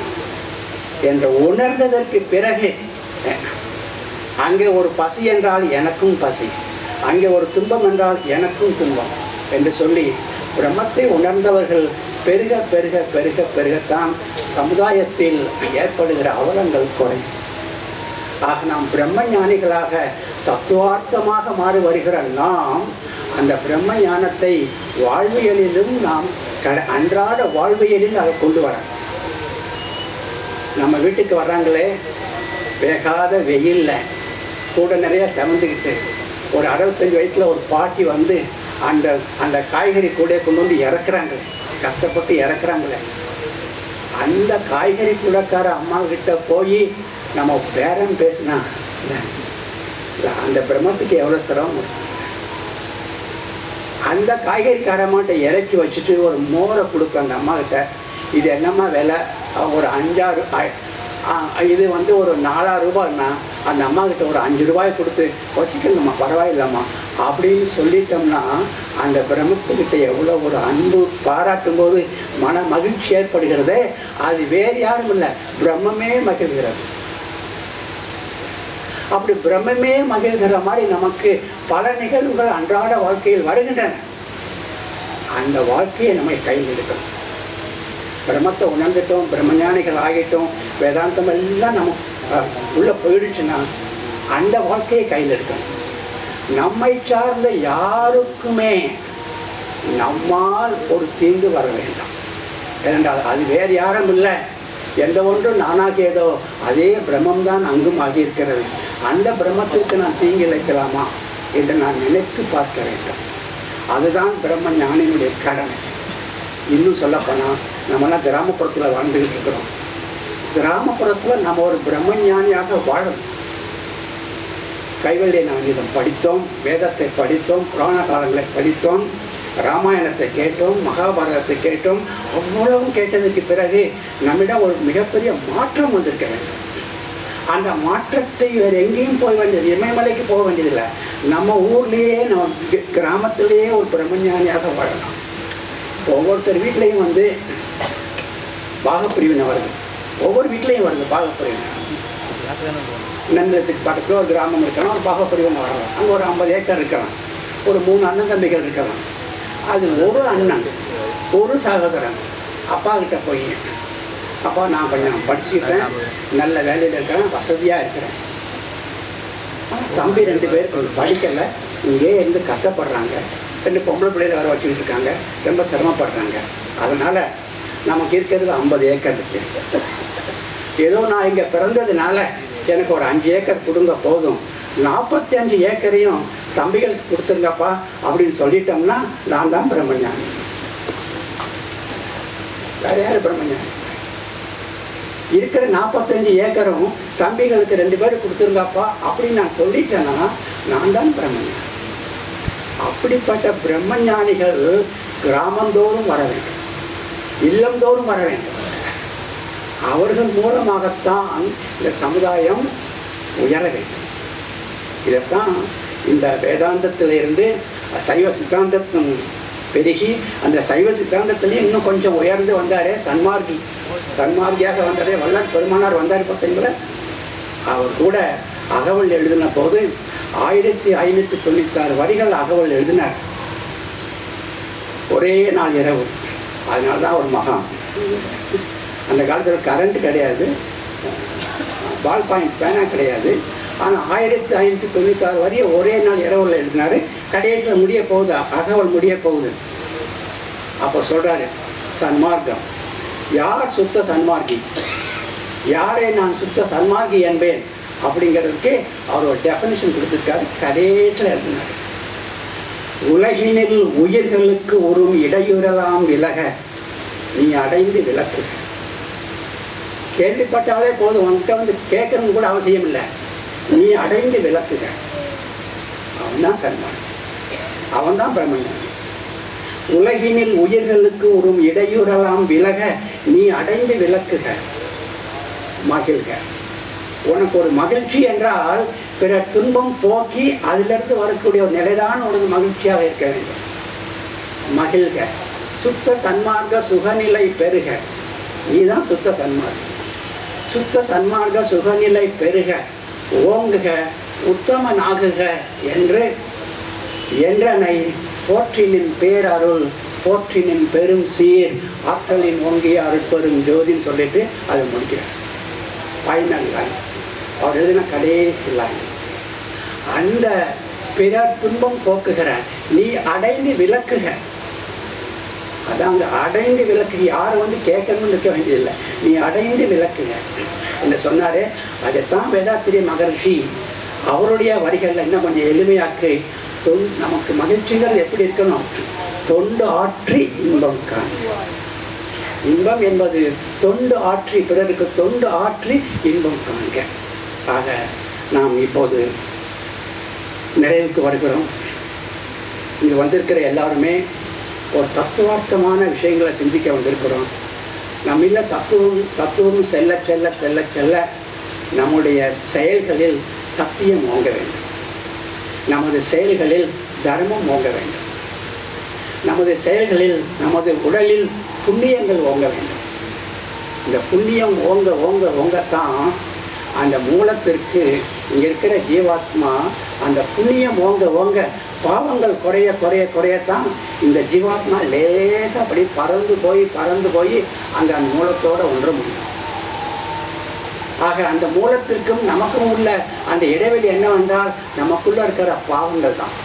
என்று உணர்ந்ததற்கு பிறகு அங்கே ஒரு பசி என்றால் எனக்கும் பசி அங்கே ஒரு துன்பம் என்றால் எனக்கும் துன்பம் என்று சொல்லி பிரம்மத்தை உணர்ந்தவர்கள் பெருக பெருக பெருக பெருகத்தான் சமுதாயத்தில் ஏற்படுகிற அவலங்கள் குறையும். ஆக நாம் பிரம்ம ஞானிகளாக தத்துவார்த்தமாக மாறி வருகிற நாம் அந்த பிரம்ம ஞானத்தை வாழ்வியலிலும் நாம் கட அன்றாட வாழ்வியலில் அதை கொண்டு வர நம்ம வீட்டுக்கு வர்றாங்களே வேகாத வெயிலில் கூட நிறைய செவந்துக்கிட்டு ஒரு அறுபத்தஞ்சு வயசில் ஒரு பாட்டி வந்து அந்த அந்த காய்கறி கூட கொண்டு வந்து இறக்குறாங்களே கஷ்டப்பட்டு இறக்குறாங்களே. அந்த காய்கறி கூடக்கார அம்மா கிட்ட போய் நம்ம பேரம் பேசினா அந்த பிரம்மத்துக்கு எவ்வளோ சிரமம்? அந்த காய்கறி காரமாட்ட இறக்கி வச்சுட்டு ஒரு மோரை கொடுக்கும் அந்த அம்மாக்கிட்ட இது என்னம்மா விலை? ஒரு அஞ்சாறு இது வந்து ஒரு நாலாயிரம் ரூபாய்னா அந்த அம்மாக்கிட்ட ஒரு அஞ்சு ரூபாய் கொடுத்து வச்சுக்கணும்மா பரவாயில்லம்மா. அப்படின்னு சொல்லிட்டோம்னா அந்த பிரம்மத்துக்கிட்ட எவ்வளோ ஒரு அன்பு பாராட்டும் போது மன மகிழ்ச்சி ஏற்படுகிறதே அது வேறு யாரும் இல்லை பிரம்மமே மகிழ்கிறது. அப்படி பிரம்மமே மகிழ்கிற மாதிரி நமக்கு பல நிகழ்வுகள் அன்றாட வாழ்க்கையில் வருகின்றன. அந்த வாழ்க்கையை நம்ம கையில் எடுக்கணும் பிரம்மத்தை உணர்ந்துட்டோம் பிரம்மஞானிகள் ஆகிட்டோம் வேதாந்தம் எல்லாம் நம்ம உள்ளே உள்ள போயிடுச்சுன்னா அந்த வாழ்க்கையை கையில் எடுக்கணும் நம்மை சார்ந்த யாருக்குமே நம்மால் ஒரு தீங்கு வர வேண்டாம். ஏனென்றால் அது வேறு யாரும் இல்லை. எந்த ஒன்றும் நானாகியதோ அதே பிரம்மம் தான் அங்கும் ஆகியிருக்கிறது. அந்த பிரம்மத்திற்கு நான் தீங்கிழைக்கலாமா என்று நான் நினைத்து பார்க்க வேண்டும். அதுதான் பிரம்ம ஞானியினுடைய கடமை இன்னும் சொல்லப்போனால் நம்மளாம் கிராமப்புறத்தில் வாழ்ந்துக்கிட்டு இருக்கிறோம். கிராமப்புறத்தில் நம்ம ஒரு பிரம்ம ஞானியாக வாழணும். கைவல்ய நானிதம் படித்தோம் வேதத்தை படித்தோம் புராண காலங்களை படித்தோம். ராமாயணத்தை கேட்டோம் மகாபாரதத்தை கேட்டோம் அவ்வளவும் கேட்டதுக்கு பிறகு நம்மிடம் ஒரு மிகப்பெரிய மாற்றம் வந்திருக்க வேண்டும். அந்த மாற்றத்தை வேறு எங்கேயும் போக வேண்டியது இமயமலைக்கு போக வேண்டியதில்லை. நம்ம ஊர்லேயே நம்ம கிராமத்திலேயே ஒரு பிரம்மஞானியாக வாழலாம். ஒவ்வொருத்தர் வீட்லேயும் வந்து பாகப்பிரிவினை வருது. ஒவ்வொரு வீட்லேயும் வருது பாகப்பிரிவினை நந்தத்துக்கு பக்கத்தில் ஒரு கிராமம் இருக்கலாம் ஒரு பாகப்பிரிவினை வரலாம். அங்கே ஒரு ஐம்பது ஏக்கர் இருக்கலாம். ஒரு மூணு அண்ணன் தம்பிகள் இருக்கலாம். அது ஒரு அண்ணன் ஒரு சகோதரன். அப்பா கிட்ட போய் அப்பா நான் கொஞ்சம் படிச்சுக்கிறேன். நல்ல வேலையில் இருக்கிறேன் வசதியாக இருக்கிறேன். தம்பி ரெண்டு பேர் கொஞ்சம் படிக்கலை. இங்கே இருந்து கஷ்டப்படுறாங்க. ரெண்டு பொம்பளை பிள்ளைகளை வர வச்சுக்கிட்டு இருக்காங்க. ரொம்ப சிரமப்படுறாங்க. அதனால் நமக்கு இருக்கிறது ஐம்பது ஏக்கர். இருக்கு ஏதோ நான் இங்கே பிறந்ததுனால எனக்கு ஒரு அஞ்சு ஏக்கர் கொடுங்க போதும். நாற்பத்தி அஞ்சு ஏக்கரையும் தம்பிகளுக்கு கொடுத்துருங்கப்பா அப்படின்னு சொல்லிட்டோம்னா நான் தான் பிரம்மஞானி. வேற யார் பிரம்மஞானி? இருக்கிற நாற்பத்தஞ்சு ஏக்கரும் தம்பிகளுக்கு ரெண்டு பேரும் கொடுத்துருங்கப்பா அப்படின்னு நான் சொல்லிட்டேன்னா நான் தான் பிரம்மஞானி. அப்படிப்பட்ட பிரம்மஞானிகள் கிராமந்தோறும் வர வேண்டும். இல்லந்தோறும் வர வேண்டும். அவர்கள் மூலமாகத்தான் இந்த சமுதாயம் உயர வேண்டும். இதைத்தான் இந்த வேதாந்தத்திலிருந்து சைவ சித்தாந்தத்தின் பெருகி அந்த சைவ சித்தாந்தத்திலையும் இன்னும் கொஞ்சம் உயர்ந்து வந்தாரே சன்மார்கி. சன்மார்கியாக வந்தாரே வல்லார் பெருமானார் வந்தார் பார்த்தீங்களா? அவர் கூட அகவல் எழுதின போது ஆயிரத்தி ஐநூற்றி தொண்ணூத்தாறு வரிகள் அகவல் எழுதினார். ஒரே நாள் இரவு. அதனால தான் ஒரு மகான் அந்த காலத்தில் கரண்ட் கிடையாது. பால் பாயிண்ட் பேனா கிடையாது. ஆனால் ஆயிரத்தி ஐநூற்றி தொண்ணூத்தாறு வரையும் ஒரே நாள் இரவில் எழுதினார். கடைசியில் முடிய போகுது. அகவல் முடிய போகுது. அப்போ சொல்கிறாரு சன்மார்க்கம். யார் சுத்த சன்மார்க்கி? யாரை நான் சுத்த சன்மார்க்கி என்பேன்? அப்படிங்கிறதுக்கு அவர் ஒரு டெஃபனிஷன் கொடுத்துருக்காரு. கடைசியில் எழுதினார். உலகினில் உயிர்களுக்கு ஒரு இடையூறலாம் விலக நீ அடைந்து விளக்கு. கேள்விப்பட்டாலே போதும். உன்கிட்ட வந்து கேட்கறது கூட அவசியம் இல்லை நீ அடைந்து விளக்குக. அவன் தான் சன்மான் அவன் தான் பிரம்மஞானி உலகினில் உயிர்களுக்கு ஒரு இடையூறலாம் விலக நீ அடைந்து விளக்குக. மகிழ்க. உனக்கு ஒரு மகிழ்ச்சி என்றால் பிற துன்பம் போக்கி அதிலிருந்து வரக்கூடிய ஒரு நிலைதான் உனக்கு மகிழ்ச்சியாக இருக்க வேண்டும். மகிழ்க. சுத்த சன்மார்க்க சுகநிலை பெருக. நீதான் சுத்த சன்மார்க்கம் சுத்த சன்மார்க்க சுகநிலை பெருக. ஓங்குக உத்தமனாகுக என்று என்றனை போற்றினின் பேரருள் போற்றினின் பெரும் சீர் ஆற்றலின் ஓங்கிய அருட்பெரும் ஜோதின்னு சொல்லிட்டு அதை முடிக்கிறார். ஃபைனல் லைன் அவர் எழுதின கடைசி லைன் அந்த பிறர் துன்பம் போக்குகிற நீ அடைந்து விளக்குக. அதாங்க அடைந்து விளக்கு யாரும் வந்து கேட்கணும்னு இருக்க வேண்டியதில்லை. நீ அடைந்து விளக்குங்க. என்று சொன்னாரே? அதைத்தான் வேதாத்திரிய மகர்ஷி அவருடைய வரிகளில் இன்னும் கொஞ்சம் எளிமையாக்கு தொன் நமக்கு மகிழ்ச்சிகள் எப்படி இருக்கணும்? தொண்டு ஆற்றி இன்பம் காண்க இன்பம் என்பது தொண்டு ஆற்றி பிறருக்கு தொண்டு ஆற்றி இன்பம் காண்க. ஆக நாம் இப்போது நிறைவுக்கு வருகிறோம். இங்கே வந்திருக்கிற எல்லாருமே ஒரு தத்துவார்த்தமான விஷயங்களை சிந்திக்க வந்திருக்கிறோம். நம்மள தத்துவம் தத்துவம் செல்ல செல்ல செல்ல செல்ல நம்முடைய செயல்களில் சத்தியம் ஓங்க வேண்டும். நமது செயல்களில் தர்மம் ஓங்க வேண்டும். நமது செயல்களில் நமது உடலில் புண்ணியங்கள் ஓங்க வேண்டும். இந்த புண்ணியம் ஓங்க ஓங்க ஓங்கத்தான் அந்த மூலத்திற்கு இங்கே இருக்கிற ஜீவாத்மா அந்த புண்ணியம் ஓங்க ஓங்க பாவங்கள் குறைய குறைய குறையத்தான் இந்த ஜீவாத்மா லேசாக அப்படி பறந்து போய் பறந்து போய் அங்கே அந்த மூலத்தோடு ஒன்ற முடியும். ஆக அந்த மூலத்திற்கும் நமக்கும் உள்ள அந்த இடைவெளி என்னவென்றால் நமக்குள்ளே இருக்கிற பாவங்கள் தான்.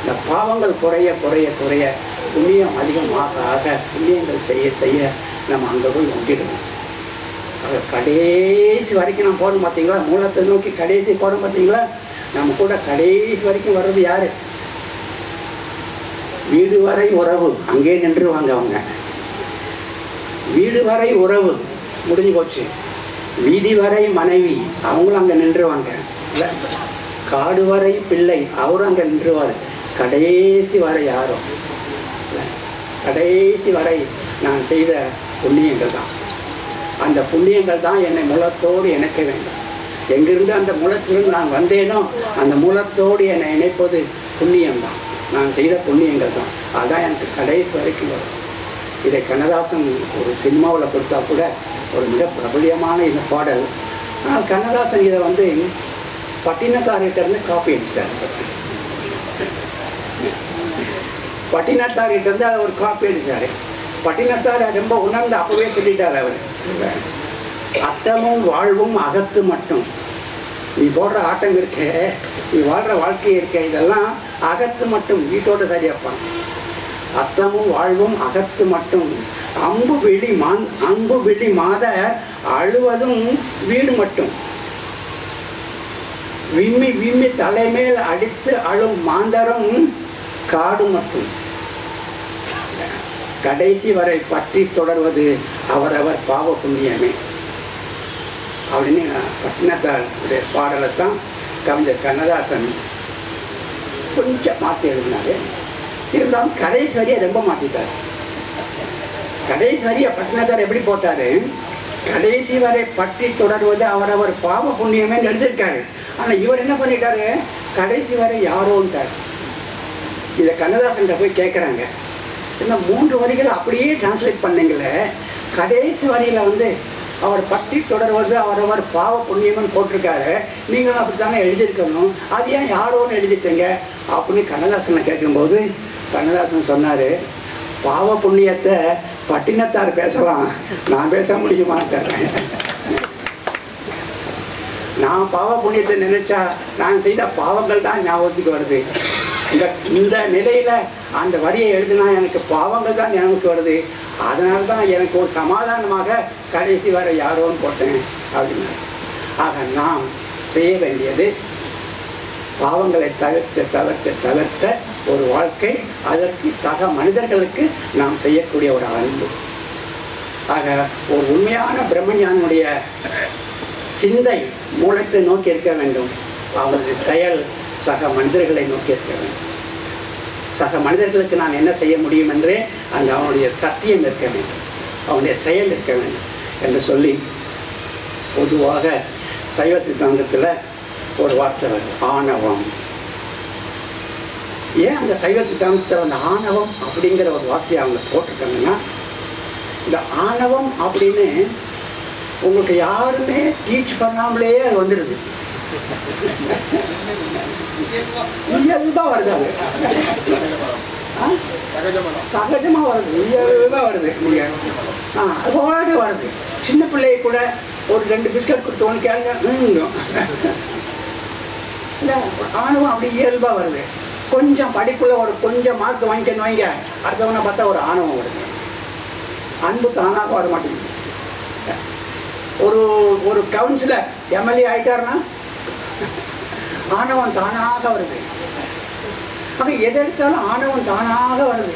இந்த பாவங்கள் குறைய குறைய குறைய புண்ணியம் அதிகமாக ஆக புண்ணியங்கள் செய்ய செய்ய நம்ம அங்கே போய் ஒட்டிடுவோம். ஆக கடைசி வரைக்கும் நம்ம போகணும் பார்த்தீங்களா மூலத்தை நோக்கி கடைசி போகணும் பார்த்தீங்களா நம்ம கூட கடைசி வரைக்கும் வர்றது யாரு? வீடு வரை உறவு. அங்கே நின்றுவாங்க அவங்க. வீடு வரை உறவு. முடிஞ்சு போச்சு. வீதி வரை மனைவி. அவங்களும் அங்கே நின்றுவாங்க. காடு வரை பிள்ளை. அவரும் அங்கே நின்றுவார். கடைசி வரை யாரும். கடைசி வரை நான் செய்த புண்ணியங்கள் தான் அந்த புண்ணியங்கள் தான் என்னை மூலத்தோடு இணைக்க வேண்டும். எங்கிருந்து அந்த மூலத்திலிருந்து நான் வந்தேனோ அந்த மூலத்தோடு என்னை இணைப்பது புண்ணியம் தான் நான் செய்த புண்ணியங்கள் தான் அதான் எனக்கு கடைசி வரைக்கும் வரும். இதை கண்ணதாசன் ஒரு சினிமாவில் கொடுத்தா கூட ஒரு மிக பிரபலியமான இந்த பாடல். ஆனால் கண்ணதாசன் இதை வந்து பட்டினத்தார்கிட்டருந்து காப்பி அடித்தார் பட்டினத்தார்கிட்டருந்து அதை ஒரு காப்பி அடித்தார் பட்டினத்தார் ரொம்ப உணர்ந்து அப்பவே சொல்லிட்டார் அவர். அத்தமும் வாழ்வும் அகத்து மட்டும். நீ போடுற ஆட்டம் இருக்க நீ வாழ்கிற வாழ்க்கை இருக்க இதெல்லாம் அகத்து மட்டும். வீட்டோட சரியாப்பான் அத்தமும் வாழ்வும் அகத்து மட்டும். அம்பு வெளி மான் அம்பு வெளி மாத அழுவதும் வீடு மட்டும். விம்மி விம்மி தலைமேல் அடித்து அழும் மாந்தரம் காடு மட்டும். கடைசி வரை பற்றி தொடர்வது அவரவர் பாவ புண்ணியமே. அப்படின்னு பட்டினத்தார் பாடலை தான் கவிஞர் கண்ணதாசன் கொஞ்சம் மாற்றி எழுதினாரு. இருந்தாலும் கடைசி வரியை ரொம்ப மாற்றிட்டார். கடைசி வரியை பட்டினத்தார் எப்படி போட்டாரு? கடைசி வரை பற்றி தொடர்வது அவரவர் பாவ புண்ணியமே எழுதியிருக்காரு. ஆனால் இவர் என்ன பண்ணிட்டாரு? கடைசி வரை யாரோன்ட்டார் இதை கண்ணதாசன் போய் கேட்குறாங்க இந்த மூன்று வரிகள் அப்படியே டிரான்ஸ்லேட் பண்ணீங்களே கடைசி வரியில் வந்து அவர் பற்றி தொடர்வது அவரவர் பாவ புண்ணியம்னு போட்டிருக்காரு. நீங்களும் அப்படித்தானே எழுதியிருக்கணும். அது ஏன் யாரோன்னு எழுதிட்டீங்க? அப்படின்னு கண்ணதாசனை கேட்கும்போது கண்ணதாசன் சொன்னார் பாவ புண்ணியத்தை பட்டினத்தார் பேசலாம். நான் பேச முடியுமான்னு நான் பாவ புண்ணியத்தை நினைச்சா நான் செய்த பாவங்கள் தான் ஞாபகத்துக்கு வருது. இந்த இந்த நிலையில அந்த வரியை எழுதினா எனக்கு பாவங்கள் தான் ஞாபகத்துக்கு வருது. அதனால தான் எனக்கு ஒரு சமாதானமாக கடைசி வர யாரோன்னு போட்டேன் அப்படின்னா ஆக நாம் செய்ய வேண்டியது பாவங்களை தவிர்க்க தவிர்க்க தவிர்த்த ஒரு வாழ்க்கை. அதற்கு சக மனிதர்களுக்கு நாம் செய்யக்கூடிய ஒரு அன்பு. ஆக ஒரு உண்மையான பிரம்மஞானுடைய சிந்தை மூலத்தை நோக்கி இருக்க வேண்டும். அவரது செயல் சக மனிதர்களை நோக்கி இருக்க வேண்டும். சக மனிதர்களுக்கு நான் என்ன செய்ய முடியும் என்றே அந்த அவனுடைய சத்தியம் இருக்க வேண்டும். அவனுடைய செயல் இருக்க வேண்டும் என்று சொல்லி பொதுவாக சைவ சித்தாந்தத்தில் ஒரு வார்த்தை வருது ஆணவம். ஏன் அந்த சைவ சித்தாந்தத்தில் அந்த ஆணவம் அப்படிங்கிற ஒரு வார்த்தையை அவங்க போட்டிருக்காங்கன்னா இந்த ஆணவம் அப்படின்னு உங்களுக்கு யாருமே டீச் பண்ணாமலே அது வந்துடுது இயல்பா வருது அது. ஆ? சகஜமா வருது. இயல்பா வருது. நீங்க ஆ அது வருது. சின்ன பிள்ளைய கூட ஒரு ரெண்டு பிஸ்கட் கொடுத்தோன்னு கேளுங்க. ம்ங்கும். ஆணவம் அப்படி இயல்பா வருது. கொஞ்சம் படிப்புல ஒரு கொஞ்சம் மார்க் வாங்கிக்கணும் வாங்க. அடுத்தவனை பார்த்தா ஒரு ஆணவம் வருது. அன்பு தானாக வர மாட்டேங்குது. ஒரு ஒரு கவுன்சிலர் எம்எல்ஏ ஆயிட்டாருன்னா? ஆணவம் தானாக வருது. ஆக எதை எடுத்தாலும் ஆணவம் தானாக வருது.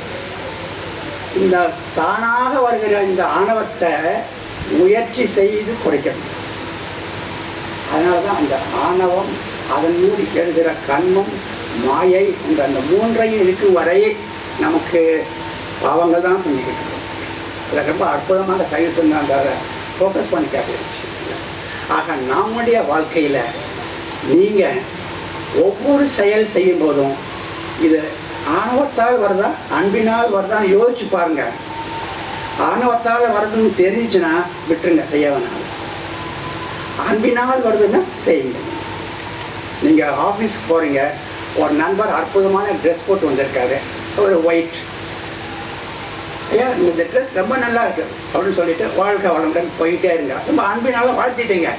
இந்த தானாக வருகிற இந்த ஆணவத்தை முயற்சி செய்து குறைக்கணும். அதனால தான் அந்த ஆணவம் அதன் மூடி எழுகிற கண்மம் மாயை என்ற அந்த மூன்றையும் இருக்கும் வரையே நமக்கு பாவங்கள் தான் செஞ்சுக்கிட்டு இருக்கோம். அதை ரொம்ப அற்புதமாக தயவு சிந்தாந்தார ஃபோக்கஸ் பண்ணி கேட்டுருச்சு ஆக நம்முடைய வாழ்க்கையில் நீங்கள் ஒவ்வொரு செயல் செய்யும் போதும் இது ஆணவத்தால் வருதா அன்பினால் வருதான்னு யோசிச்சு பாருங்க. ஆணவத்தால் வருதுன்னு தெரிஞ்சுன்னா விட்டுருங்க செய்ய வேணாம். அன்பினால் வருதுன்னா செய்யுங்க. நீங்கள் ஆஃபீஸ்க்கு போகிறீங்க ஒரு நண்பர் அற்புதமான ட்ரெஸ் போட்டு வந்திருக்காரு ஒரு ஒயிட் ஐயா இந்த ட்ரெஸ் ரொம்ப நல்லா இருக்கு அப்படின்னு சொல்லிட்டு வாழ்க்கை வளமுடன் போயிட்டே இருங்க. ரொம்ப அன்பினால வாழ்த்திட்டீங்க.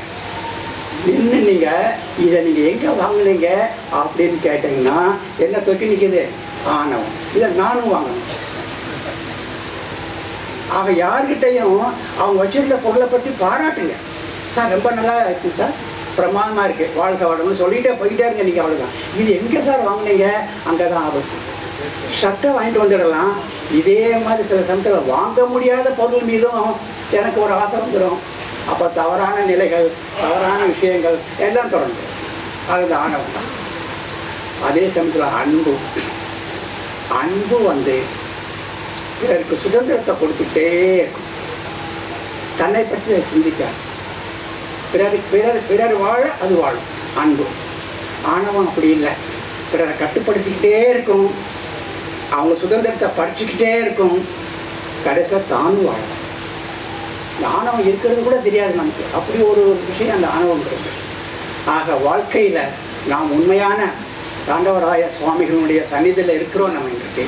நின்று நீங்கள் இதை நீங்கள் எங்கே வாங்குனீங்க அப்படின்னு கேட்டிங்கன்னா என்ன தொட்டி நிற்கிது ஆணவம். இதை நானும் வாங்கணும். ஆக யார்கிட்டையும் அவங்க வச்சிருந்த பொருளை பற்றி பாராட்டுங்க. சார் ரொம்ப நல்லா இருக்கு சார். பிரமாதமாக இருக்குது வாழ்க்கை வளம்னு சொல்லிகிட்டே போயிட்டே இருங்க நீங்கள் அவ்வளோதான் இது எங்கே சார் வாங்கினீங்க? அங்கே தான் ஆபத்து. ஷர்ட்டை வாங்கிட்டு வந்துடலாம். இதே மாதிரி சில சமயத்தில் வாங்க முடியாத பொருள் மீதும் எனக்கு ஒரு ஆசை வந்துடும். அப்போ தவறான நிலைகள் தவறான விஷயங்கள் எல்லாம் தொடங்கும் அது தானவம் தான். அதே சமயத்தில் அன்பு. அன்பு வந்து பிறருக்கு சுதந்திரத்தை கொடுத்துட்டே இருக்கும். தன்னை பற்றி சிந்திக்காது. பிறர் பிறர் பிறர் வாழ அது வாழும். அன்பு. ஆணவம் அப்படி இல்லை. பிறரை கட்டுப்படுத்திக்கிட்டே இருக்கும். அவங்க சுதந்திரத்தை படிச்சுக்கிட்டே இருக்கும் கடைசியாக தானும் வாழும் இந்த ஆணவம் இருக்கிறது கூட தெரியாது நமக்கு அப்படி ஒரு விஷயம் அந்த ஆணவம் இருக்கு. ஆக வாழ்க்கையில் நாம் உண்மையான தாண்டவராய சுவாமிகளுடைய சன்னிதியில் இருக்கிறோம் நம்ம இன்றைக்கு.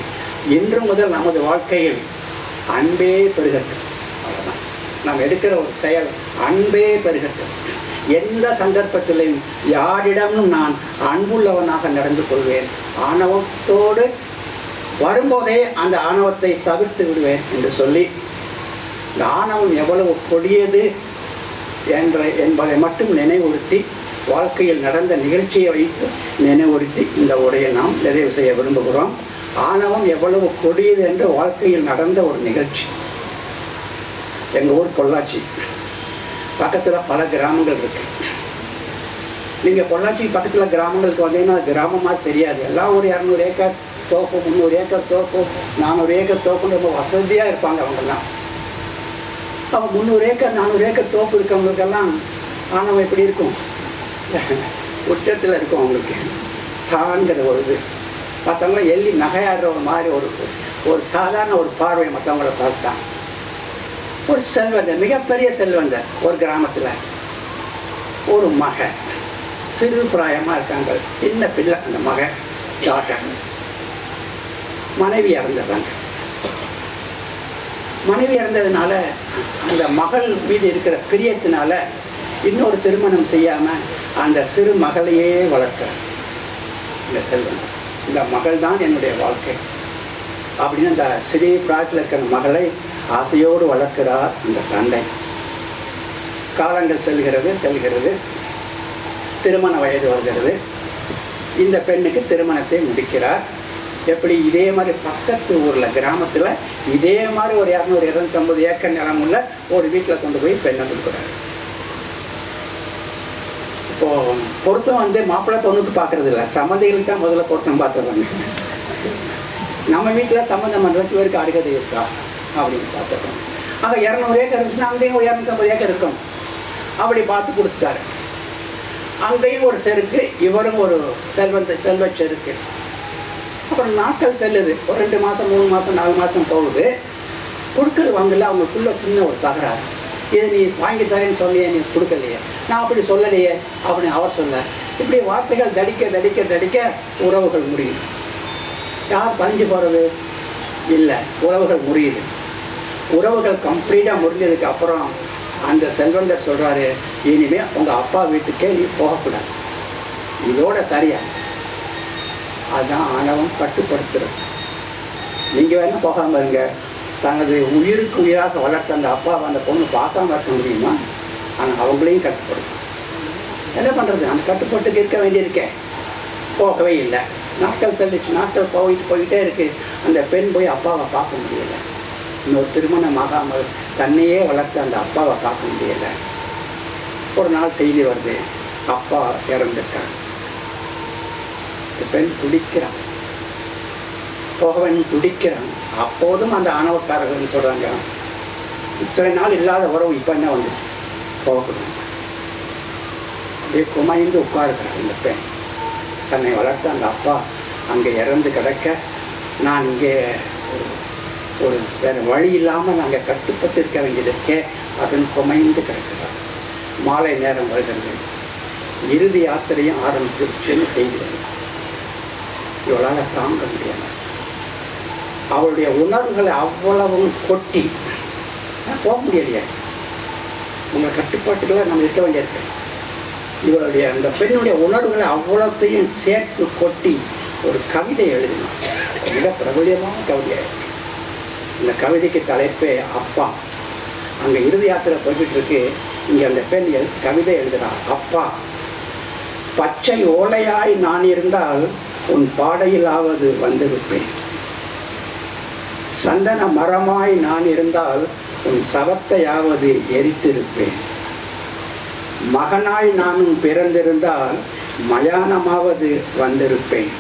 இன்று முதல் நமது வாழ்க்கையில் அன்பே பெருகட்டும். அவ்வளோதான் நாம் எடுக்கிற ஒரு செயல் அன்பே பெருகட்டும். எந்த சந்தர்ப்பத்திலையும் யாரிடமும் நான் அன்புள்ளவனாக நடந்து கொள்வேன். ஆணவத்தோடு வரும்போதே அந்த ஆணவத்தை தவிர்த்து விடுவேன் என்று சொல்லி இந்த ஆணவம் எவ்வளவு கொடியது என்ற என்பதை மட்டும் நினைவுறுத்தி வாழ்க்கையில் நடந்த நிகழ்ச்சியை வைத்து நினைவுறுத்தி இந்த உரையை நாம் நிறைவு செய்ய விரும்புகிறோம். ஆணவம் எவ்வளவு கொடியது என்று வாழ்க்கையில் நடந்த ஒரு நிகழ்ச்சி. எங்கள் ஊர் பொள்ளாச்சி. பக்கத்தில் பல கிராமங்கள் இருக்கு. நீங்கள் பொள்ளாச்சி பக்கத்தில் கிராமங்களுக்கு வந்தீங்கன்னா கிராமமாக தெரியாது. எல்லாம் ஒரு இரநூறு ஏக்கர் தோப்பு முந்நூறு ஏக்கர் தோப்பு நானூறு ஏக்கர் தோப்புன்னு ரொம்ப வசதியாக இருப்பாங்க அவங்கெல்லாம். அவங்க முந்நூறு ஏக்கர் நானூறு ஏக்கர் தோப்பு இருக்கவங்களுக்கெல்லாம் ஆணவம் எப்படி இருக்கும்? உச்சத்தில் இருக்கும் அவங்களுக்கு. தான்கிற ஒரு இது. மற்றவங்களாம் எள்ளி நகையாடுற ஒரு மாதிரி ஒரு ஒரு சாதாரண ஒரு பார்வை மற்றவங்கள பார்த்தா ஒரு செல்வந்தர் மிகப்பெரிய செல்வந்தர் ஒரு கிராமத்தில். ஒரு மகன் சிறு பிராயமாக இருக்காங்க. சின்ன பிள்ளை அந்த மகன் டாட்டர் மனைவி இறந்துடுறாங்க மனைவி இறந்ததுனால அந்த மகள் மீது இருக்கிற பிரியத்தினால இன்னொரு திருமணம் செய்யாமல் அந்த சிறு மகளையே வளர்க்கிறார். இந்த செல்வன். இந்த மகள் தான் என்னுடைய வாழ்க்கை. அப்படின்னு அந்த சிறிய பிராட்டில் இருக்கிற மகளை ஆசையோடு வளர்க்கிறார் அந்த தந்தை. காலங்கள் செல்கிறது செல்கிறது. திருமண வயது வருகிறது. இந்த பெண்ணுக்கு திருமணத்தை முடிக்கிறார். எப்படி இதே மாதிரி பக்கத்து ஊரில் கிராமத்தில் இதே மாதிரி ஒரு இரநூறு இரநூத்தம்பது ஏக்கர் நிலம் உள்ள ஒரு வீட்டில் கொண்டு போய் பெண்ணை கொடுக்குறாரு? இப்போ பொருத்தம் வந்து மாப்பிள்ளை பொண்ணுக்கு பார்க்கறது இல்லை. சம்மந்திகளுக்கு தான் முதல்ல பொருத்தம் பார்த்துருவாங்க நம்ம வீட்டில் சம்மந்தம் பண்ணுறதுக்கு இவருக்கு அருகதை இருக்கா? அப்படின்னு பார்த்துருக்கோம் ஆக இரநூறு ஏக்கர் இருந்துச்சுன்னா அங்கேயும் ஒரு இரநூத்தம்பது ஏக்கர் இருக்கும். அப்படி பார்த்து கொடுத்தாரு அங்கேயும் ஒரு செருக்கு இவரும் ஒரு செல்வந்த செல்வ செருக்கு. அப்புறம் நாட்கள் செல்லுது. ஒரு ரெண்டு மாதம் மூணு மாதம் நாலு மாதம் போகுது. கொடுக்கல் வாங்கல அவங்களுக்குள்ள சின்ன ஒரு தகராறு. இதை நீ வாங்கி தரேன்னு சொல்லியே நீ கொடுக்கலையே. நான் அப்படி சொல்லலையே அப்படின்னு அவர் சொன்னார். இப்படி வார்த்தைகள் தடிக்க தடிக்க தடிக்க உறவுகள் முடியும் யார் பறிஞ்சு போகிறது இல்லை உறவுகள் முடியுது உறவுகள் கம்ப்ளீட்டாக முடிஞ்சதுக்கு அப்புறம் அந்த செல்வந்தர் சொல்கிறாரு இனிமே உங்கள் அப்பா வீட்டுக்கே நீ போகக்கூடாது. இதோட சரியா? அதுதான் ஆணவம் கட்டுப்படுத்துறது. நீங்கள் வேணால் போகாமல் இருங்க. தனது உயிருக்கு உயிராக வளர்த்த அந்த அப்பாவை அந்த பொண்ணு பார்க்காம இருக்க முடியுமா? ஆனால் அவங்களையும் கட்டுப்படுத்தும் என்ன பண்ணுறது அந்த கட்டுப்பட்டு இருக்க வேண்டியிருக்கேன் போகவே இல்லை. நாட்கள் செல்லுச்சு. நாட்கள் போயிட்டு போயிட்டே இருக்குது அந்த பெண் போய் அப்பாவை பார்க்க முடியலை. இன்னொரு திருமணம் ஆகாமல் தன்னையே வளர்த்த அந்த அப்பாவை பார்க்க முடியலை. ஒரு நாள் செய்தி வருது. அப்பா இறந்துட்டார். இந்த பெண் துடிக்கிறான். போகவன் துடிக்கிறான். அப்போதும் அந்த ஆணவக்காரர்கள் சொல்றாங்க? இத்தனை நாள் இல்லாத உறவு இப்போ என்ன வந்து போகக்கூடாது அப்படியே குமைந்து உட்காருக்கிறார் இந்த பெண். தன்னை வளர்த்த அந்த அப்பா அங்கே இறந்து கிடக்க நான் இங்கே ஒரு ஒரு வேறு வழி இல்லாமல் நாங்கள் கட்டுப்பட்டு இருக்க வேண்டியதற்கே அதன் குமைந்து கிடக்கிறார். மாலை நேரம் வருகிறது. இறுதி யாத்திரையும் ஆரம்பிச்சிருச்சுன்னு செய்கிறேன் இவளால் தாங்க முடியலை. அவளுடைய உணர்வுகளை அவ்வளவும் கொட்டி போக முடியலையே. உங்கள் கட்டுப்பாட்டுகளை நம்ம இருக்க வேண்டியிருக்கு இவளுடைய அந்த பெண்ணுடைய உணர்வுகளை அவ்வளோத்தையும் சேர்த்து கொட்டி ஒரு கவிதை எழுதினான் மிக பிரபலியமான கவிதை. இந்த கவிதைக்கு தலைப்பே அப்பா. அங்கே இறுதி யாத்திரை போய்கிட்டு இருக்கு. இங்கே அந்த பெண் கவிதை எழுதுகிறான் அப்பா பச்சை ஓலையாய் நான் இருந்தால் உன் பாடையிலாவது வந்திருப்பேன். சந்தன மரமாய் நான் இருந்தால் உன் சவத்தையாவது எரித்திருப்பேன். மகனாய் நானும் பிறந்திருந்தால் மயானமாவது வந்திருப்பேன்.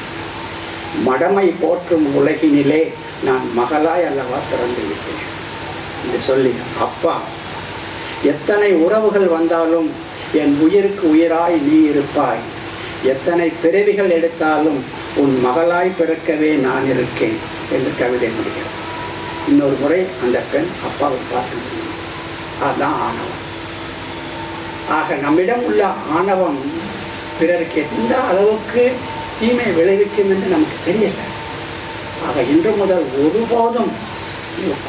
மடமை போற்றும் உலகினிலே நான் மகளாய் அல்லவா பிறந்திருப்பேன். என்று சொல்லி அப்பா எத்தனை உறவுகள் வந்தாலும் என் உயிருக்கு உயிராய் நீ இருப்பாய். எத்தனை பிறவிகள் எடுத்தாலும் உன் மகளாய் பிறக்கவே நான் இருக்கேன் என்று கவிதை முடிகிறது இன்னொரு முறை அந்த பெண் அப்பாவை பார்த்து முடியும் அதுதான் ஆணவம். ஆக நம்மிடம் உள்ள ஆணவம் பிறருக்கு எந்த அளவுக்கு தீமை விளைவிக்கும் என்று நமக்கு தெரியல. ஆக இன்று முதல் ஒருபோதும்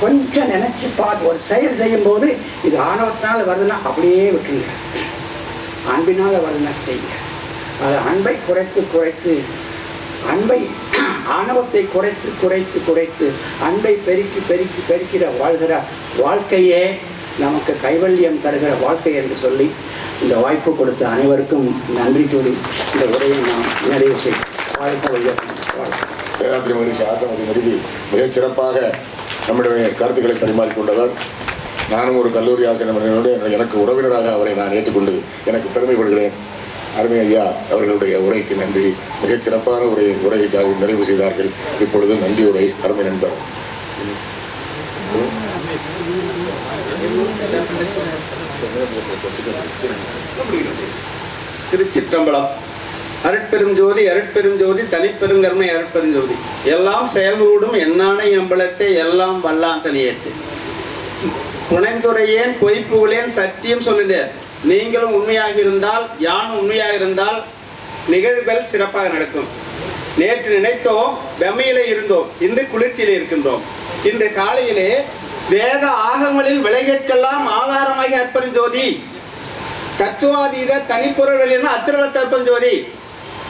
கொஞ்சம் நினைச்சு பார்த்து ஒரு செயல் செய்யும் போது இது ஆணவத்தினால் வருதுன்னா அப்படியே விட்டுருங்க. அன்பினால் வருதுன்னா செய்யுங்க. அது அன்பை குறைத்து குறைத்து அன்பை ஆணவத்தை குறைத்து குறைத்து குறைத்து அன்பை பெருக்கி பெருக்கி பெருக்கிற வாழ்கிற வாழ்க்கையே நமக்கு கைவல்யம் தருகிற வாழ்க்கை என்று சொல்லி இந்த வாய்ப்பு கொடுத்த அனைவருக்கும் நன்றி கூறி இந்த உரையை நாம் நிறைவு செய்யும் வாழ்க்கை வையம் வாழ்க்கை மகிழ்ச்சி மிகச் சிறப்பாக நம்முடைய கருத்துக்களை பரிமாறிக்கொண்டவர் நானும் ஒரு கல்லூரி ஆசிரியர் எனக்கு உறவினராக அவரை நான் ஏற்றுக்கொண்டு எனக்கு பெருமைப்படுகிறேன் அருமை ஐயா அவர்களுடைய உரைக்கு நன்றி. மிகச் சிறப்பான உரை உரைக்காக நிறைவு செய்தார்கள். இப்பொழுது நன்றி உரை அருமை நண்பர். திருச்சிற்றம்பலம். அருட்பெரும் ஜோதி அருட்பெரும் ஜோதி தனிப்பெருங்கருணை அருட்பெரும் ஜோதி. எல்லாம் செயல்கூடும் எண்ணானை அம்பலத்தை எல்லாம் வல்லாந்தனியேற்று புனைந்துரையேன் பொய்ப்புகளேன் சத்தியம் சொல்லினேன் நீங்களும் உண்மையாக இருந்தால் யானும் உண்மையாக இருந்தால் நிகழ்வுகள் சிறப்பாக நடக்கும். நேற்று நினைத்தோம் வெம்மையிலே இருந்தோம் இன்று குளிர்ச்சியிலே இருக்கின்றோம். இன்று காலையிலே வேத ஆகங்களில் விலைகேட்கெல்லாம் ஆதாரமாக அற்பரும் ஜோதி. தத்துவாதீத தனிப்பொருள்களின் அத்திரவ தற்பம் ஜோதி.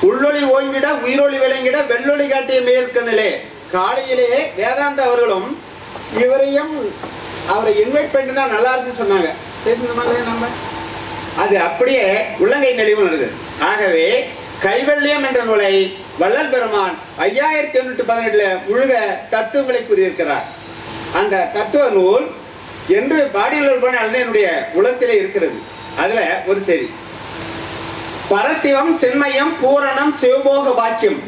உள்ளொளி ஓய்விட உயிரொளி விளங்கிட வெள்ளொளி காட்டிய மேற்கண்ணிலே காலையிலே வேதாந்த அவர்களும் இவரையும் அவரை இன்வைட் பண்ணி தான் நல்லா இருக்குன்னு சொன்னாங்க. பேசணுமா நம்ம அது அப்படியே உள்ளங்கை நெளிவு வருது. ஆகவே கைவல்யம் என்ற நூலை வள்ளல் பெருமான் ஐயாயிரத்தி எண்ணூற்றி பதினெட்டுல முழுக தத்துவங்களை கூறியிருக்கிறார். அந்த தத்துவ நூல் என்று பாடியுள்ள போன என்னுடைய உலகத்திலே இருக்கிறது. அதுல ஒரு சரி பரசிவம் சென்மயம் பூரணம் சிவபோக பாக்கியம்.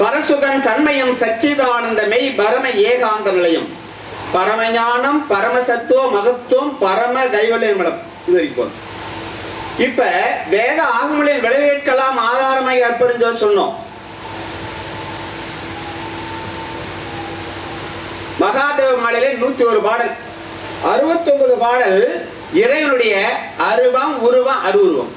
பரசுதன் தன்மயம் சச்சிதானந்த மெய் பரம ஏகாந்த நிலையம். பரமஞானம் பரமசத்துவ மகத்துவம் பரம கைவல்யம் மலம். இது வரைக்கும் இப்ப வேத ஆகமங்களில் விளைவேற்கலாம் ஆதாரமாக அற்புதம் சொன்னோம். மகாதேவ மாலையில நூத்தி ஒரு பாடல். அறுபத்தி ஒன்பது பாடல் இறைவனுடைய அருவம் உருவம் அருவுருவம்.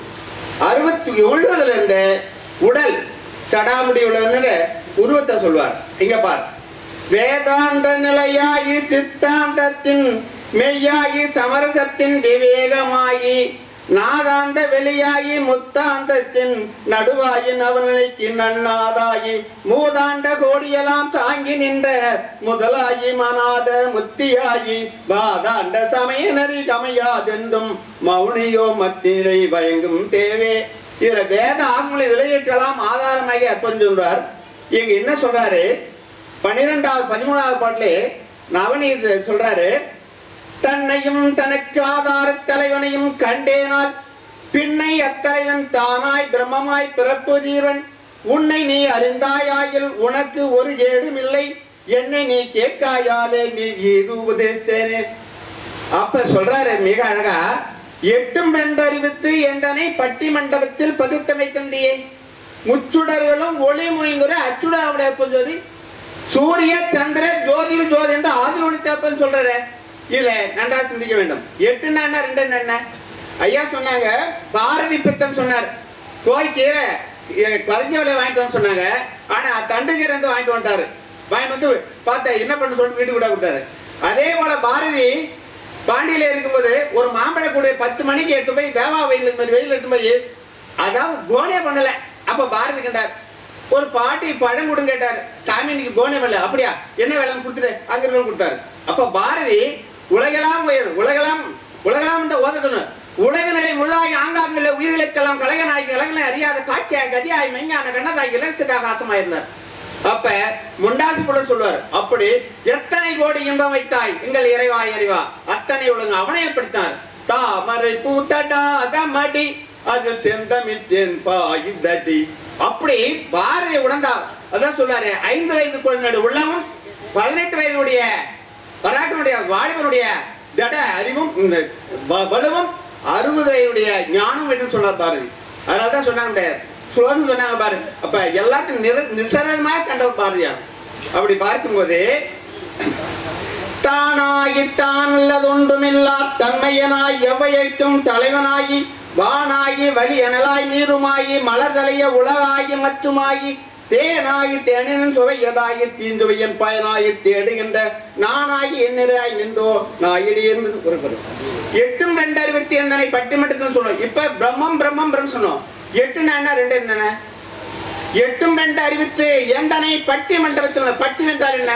அறுபத்தி எழுபதுல இருந்து உடல் சடாமுடி உள்ளவன்னு உருவத்தை சொல்வார். இங்க பார். வேதாந்த நிலையாகி சித்தாந்தத்தின் மெய்யாகி சமரசத்தின் விவேகமாகி நாதாந்த வெளியாகி முத்தாந்தத்தின் நடுவாகி நவநிலைக்கு நன்னாதாகி மூதாண்ட கோடியெல்லாம் தாங்கி நின்ற முதலாகி மனாத முத்தியாகி வாதாண்ட சமய நெறி அமையாதென்றும் மௌனியோ மத்தினை பயங்கும் தேவே. இதுல வேத ஆகங்களை விளையிட்டலாம் ஆதாரமாக அர்ப்பம் சொல்றார். இங்க என்ன சொல்றாரு? பன்னிரெண்டாவது பதிமூணாவது பாட்டிலே நவனி சொல்றாரு தன்னையும் தனக்கு ஆதார தலைவனையும் கண்டேனால் பின்னை அத்தலைவன் தானாய் பிரம்மமாய் பிறப்புதீரன் உன்னை நீ அறிந்தாயாயில் உனக்கு ஒரு ஏடும் இல்லை என்னை நீ கேட்காயாலே நீ இது உபதேசித்தேனே. அப்ப சொல்றாரு மிக அழகா எட்டும் ரெண்டறிவித்து எந்தனை பட்டி மண்டபத்தில் பகுத்தமை தந்தியே. முச்சுடர்களும் ஒளி முயங்குற அச்சுடாவுடைய சொல்லி? சூரிய சந்திர ஜோதியில் ஜோதி என்று ஆதிலொளி தேப்பன்னு சொல்றாரு. இல்லை நன்றாக சிந்திக்க வேண்டும். எட்டு என்ன ரெண்டு என்ன? ஐயா சொன்னாங்க பாரதி பித்தம் சொன்னார். கோய் கீரை குறைஞ்ச விலை வாங்கிட்டு சொன்னாங்க. ஆனால் தண்டு கீரை வந்து வாங்கிட்டு வந்துட்டாரு. வாங்கிட்டு வந்து பார்த்தா என்ன பண்ண சொல்லிட்டு வீட்டு கூட கொடுத்தாரு. அதே போல பாரதி பாண்டியில இருக்கும்போது ஒரு மாம்பழ கூட பத்து மணிக்கு எடுத்து போய் வேவா வெயில் மாதிரி வெயில் எடுத்து போய் அதாவது கோனே பண்ணலை. அப்போ பாரதி கண்டார். ஒரு பாட்டி பழம் கொடுங்க கேட்டார். சாமி இன்னைக்கு கோனே பண்ணல. அப்படியா? என்ன வேலை? கொடுத்துட்டு அங்க கொடுத்தாரு. அப்போ பாரதி உலகெல்லாம் உயர் உலகெல்லாம் உலகெல்லாம் இந்த ஓதட்டணும் உலக நிலை முழுதாகி ஆங்காம் நிலை உயிர்களுக்கெல்லாம் கலகனாகி கலகனை அறியாத காட்சியாக கதியாய் மெஞ்ஞான கண்ணதாகி இலசிதாகாசமாயிருந்தார் அப்ப முண்டாசு கூட சொல்லுவார் அப்படி எத்தனை கோடி இன்பம் வைத்தாய் எங்கள் இறைவா இறைவா? அத்தனை ஒழுங்கு அவனை ஏற்படுத்தினார். தாமரை பூத்தடா அகமடி அது செந்தமித்தேன் பாயுதடி அப்படி பாரதி உணர்ந்தார். அதான் சொல்றாரு ஐந்து வயது குழந்தை உள்ளவன் பதினெட்டு வயதுடைய பராக்கனுடைய வாலிபனுடைய திட அறிவும் இந்த வ- வலுவும் அறுபதையுடைய ஞானம் என்று சொன்னார் பாரதி அதனால தான் சொன்னாங்க இந்த ஸ்லோகம் சொன்னாங்க பாரு. அப்ப எல்லாத்தையும் நிர நிசரமாக கண்டவர் பாரதியார் அப்படி பார்க்கும்போது தானாகி தான் தன்மையனாய் எவ்வையைக்கும் தலைவனாகி வானாகி வழி எனலாய் நீருமாகி மலர்தலைய உலகாகி மட்டுமாகி தேனாகி தேனின் சுவையதாகி தீந்துவையன் பயனாகி தேடுகின்ற நானாகி எண்ணிறாய் நின்றோ நாயிடி என்று எட்டும் ரெண்டு அறுபத்தி பட்டி பட்டிமட்டத்தில் சொன்னோம் இப்ப பிரம்மம் பிரம்மம் பிரம்மம் சொன்னோம். எட்டு என்ன ரெண்டு என்னென்ன? எட்டும் ரெண்டு அறிவித்து எந்தனை பட்டி மண்டபத்தில் பட்டி என்றால் என்ன?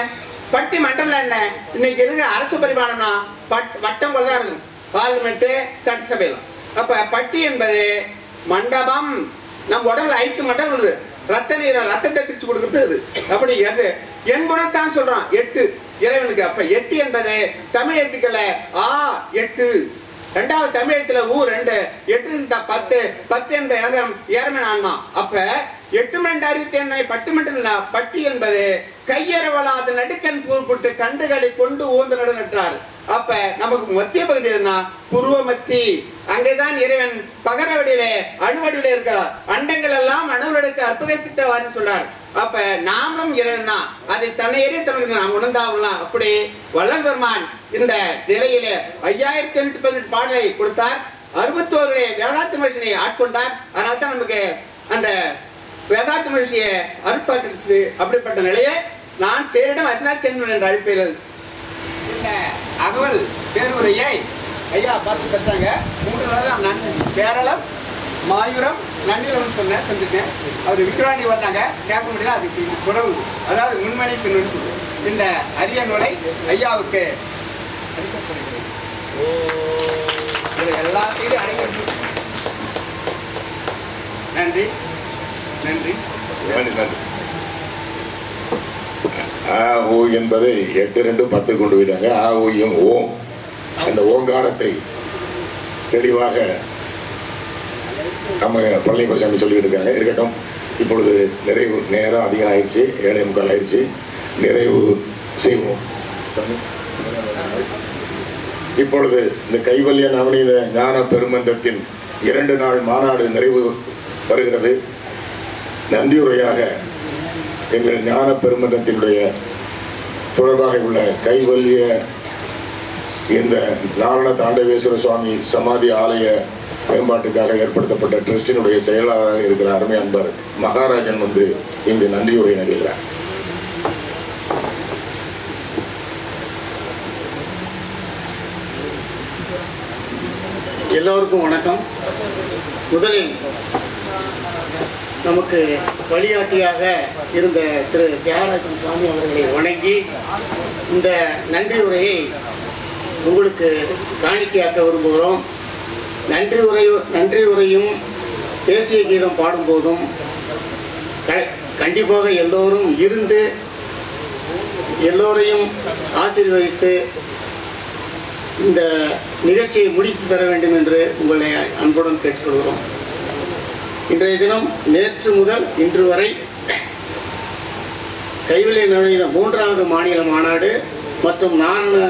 பட்டி மண்டலம் என்ன? இன்னைக்கு இருக்க அரசு பரிமாணம்னா பட் வட்டம் போல தான் இருக்கும் பார்லிமெண்ட்டு சட்டசபையில். அப்போ பட்டி என்பது மண்டபம். நம்ம உடம்புல ஐந்து மண்டபம் உள்ளது. ரத்த நீரை ரத்தத்தை பிரிச்சு கொடுக்குறது அது. அப்படி எது என்புணத்தான் சொல்றான். எட்டு. இறைவனுக்கு அப்ப எட்டு என்பது தமிழ் எழுத்துக்கள ஆ எட்டு. ரெண்டாவது தமிழ் எழுத்துல ஊ ரெண்டு. எட்டு இருந்தா பத்து. பத்து என்பது ஏதம் ஆன்மா அப்ப எட்டு மண்டு அறுபத்தி என்னை பட்டு மட்டும் இல்ல பட்டி என்பது கையறவளாத நடுக்கன் பூர்புட்டு கண்டுகளை கொண்டு ஊந்து நடு நட்டார் அப்ப நமக்கு மத்திய பகுதி என்ன புருவ மத்தி அங்கேதான் இறைவன் பகர வடியிலே அணுவடியிலே இருக்கிறார். அண்டங்கள் எல்லாம் அணுவடுக்கு அற்புதசித்தவாறு சொல்றார். அப்ப நாமளும் இறைவன் தான் அதை தன்னை எரிய தனக்கு நாம் உணர்ந்தாவலாம் அப்படி வள்ளல் பெருமான் இந்த நிலையிலே ஐயாயிரத்தி எண்ணூத்தி பதினெட்டு பாடலை கொடுத்தார். அறுபத்தோருடைய வேதாந்த மனுஷனை ஆட்கொண்டார். அதனால தான் நமக்கு அந்த வேதாந்த மனுஷிய அருட்பாட்டு அப்படிப்பட்ட நிலையை நான் சேரிடம் அருணாச்சந்திரன் என்ற அழைப்பில் இந்த அகவல் பேருரையை ஐயா பார்த்து பெற்றாங்க மூன்று நாள் நன் பேரளம் மாயூரம் நன்னிலம் சொன்ன செஞ்சுட்டேன். அவர் விக்ராண்டி வந்தாங்க. கேட்க முடியல அதுக்கு உடவு அதாவது முன்மணி பின்னணி. இந்த அரிய நூலை ஐயாவுக்கு இதுல எல்லாத்தையும் அடங்கி நன்றி. நன்றி. நன்றி நன்றி. ஆ ஓ என்பதை எட்டு ரெண்டு பத்து கொண்டு போயிட்டாங்க. ஆ ஓயும் ஓம். அந்த ஓங்காரத்தை தெளிவாக நம்ம பழனிசாமி சொல்லிக்கிட்டு இருக்காங்க இருக்கட்டும். இப்பொழுது நிறைவு நேரம் அதிகம் ஆயிடுச்சு. ஏழை முக்கால் ஆயிடுச்சு. நிறைவு செய்வோம். இப்பொழுது இந்த கைவல்ய நவநீத ஞான பெருமன்றத்தின் இரண்டு நாள் மாநாடு நிறைவு வருகிறது. நன்றியுரையாக எங்கள் ஞான பெருமன்றத்தினுடைய தொடர்பாக உள்ள கைவல்ய இந்த நாரண தாண்டவேஸ்வர சுவாமி சமாதி ஆலய மேம்பாட்டுக்காக ஏற்படுத்தப்பட்ட ட்ரஸ்டினுடைய செயலாளராக இருக்கிற அருமை அன்பர் மகாராஜன் வந்து இங்கு நன்றியுரை நிகழ்கிறார் எல்லோருக்கும் வணக்கம். முதலில் நமக்கு வழிகாட்டியாக இருந்த திரு தியாகராஜன் சுவாமி அவர்களை வணங்கி இந்த நன்றி உரையை உங்களுக்கு காணிக்கையாக்க விரும்புகிறோம். நன்றி உரை நன்றி உரையும் தேசிய கீதம் பாடும்போதும் கண்டிப்பாக எல்லோரும் இருந்து எல்லோரையும் ஆசீர்வதித்து இந்த நிகழ்ச்சியை முடித்து தர வேண்டும் என்று உங்களை அன்புடன் கேட்டுக்கொள்கிறோம். இன்றைய தினம் நேற்று முதல் இன்று வரை கைவிலை நுழைந்த மூன்றாவது மாநில மாநாடு மற்றும் நாரண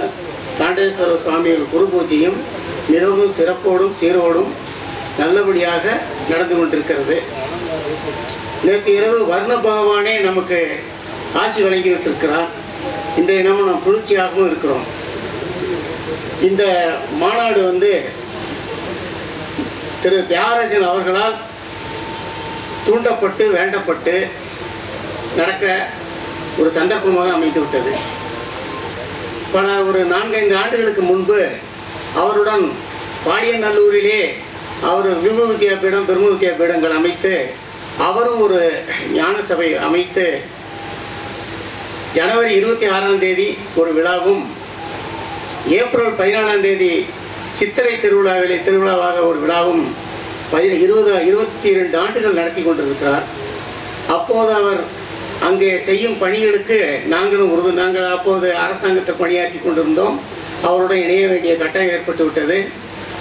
தாண்டேஸ்வர சுவாமிகள் குரு பூஜையும் மிகவும் சிறப்போடும் சீரோடும் நல்லபடியாக நடந்து கொண்டிருக்கிறது. நேற்று இரவு வர்ண பகவானே நமக்கு ஆசி வழங்கிவிட்டிருக்கிறார். இன்றைய தினமும் நாம் குளிர்ச்சியாகவும் இருக்கிறோம். இந்த மாநாடு வந்து திரு தியாகராஜன் அவர்களால் தூண்டப்பட்டு வேண்டப்பட்டு நடக்க ஒரு சந்தர்ப்பமாக அமைந்து விட்டது பல ஒரு நான்கைந்து ஆண்டுகளுக்கு முன்பு அவருடன் பாடியநல்லூரிலே அவர் விபூதிய பீடம் பெருமுதிய பீடங்கள் அமைத்து அவரும் ஒரு ஞான சபை அமைத்து ஜனவரி இருபத்தி ஆறாம் தேதி ஒரு விழாவும் ஏப்ரல் பதினாலாம் தேதி சித்திரை திருவிழாவிலே திருவிழாவாக ஒரு விழாவும் பதி இருபது இருபத்தி இரண்டு ஆண்டுகள் நடத்தி கொண்டிருக்கிறார். அப்போது அவர் அங்கே செய்யும் பணிகளுக்கு நாங்களும் உருது நாங்கள் அப்போது அரசாங்கத்தில் பணியாற்றி கொண்டிருந்தோம். அவருடன் இணைய வேண்டிய கட்டாயம் ஏற்பட்டு விட்டது.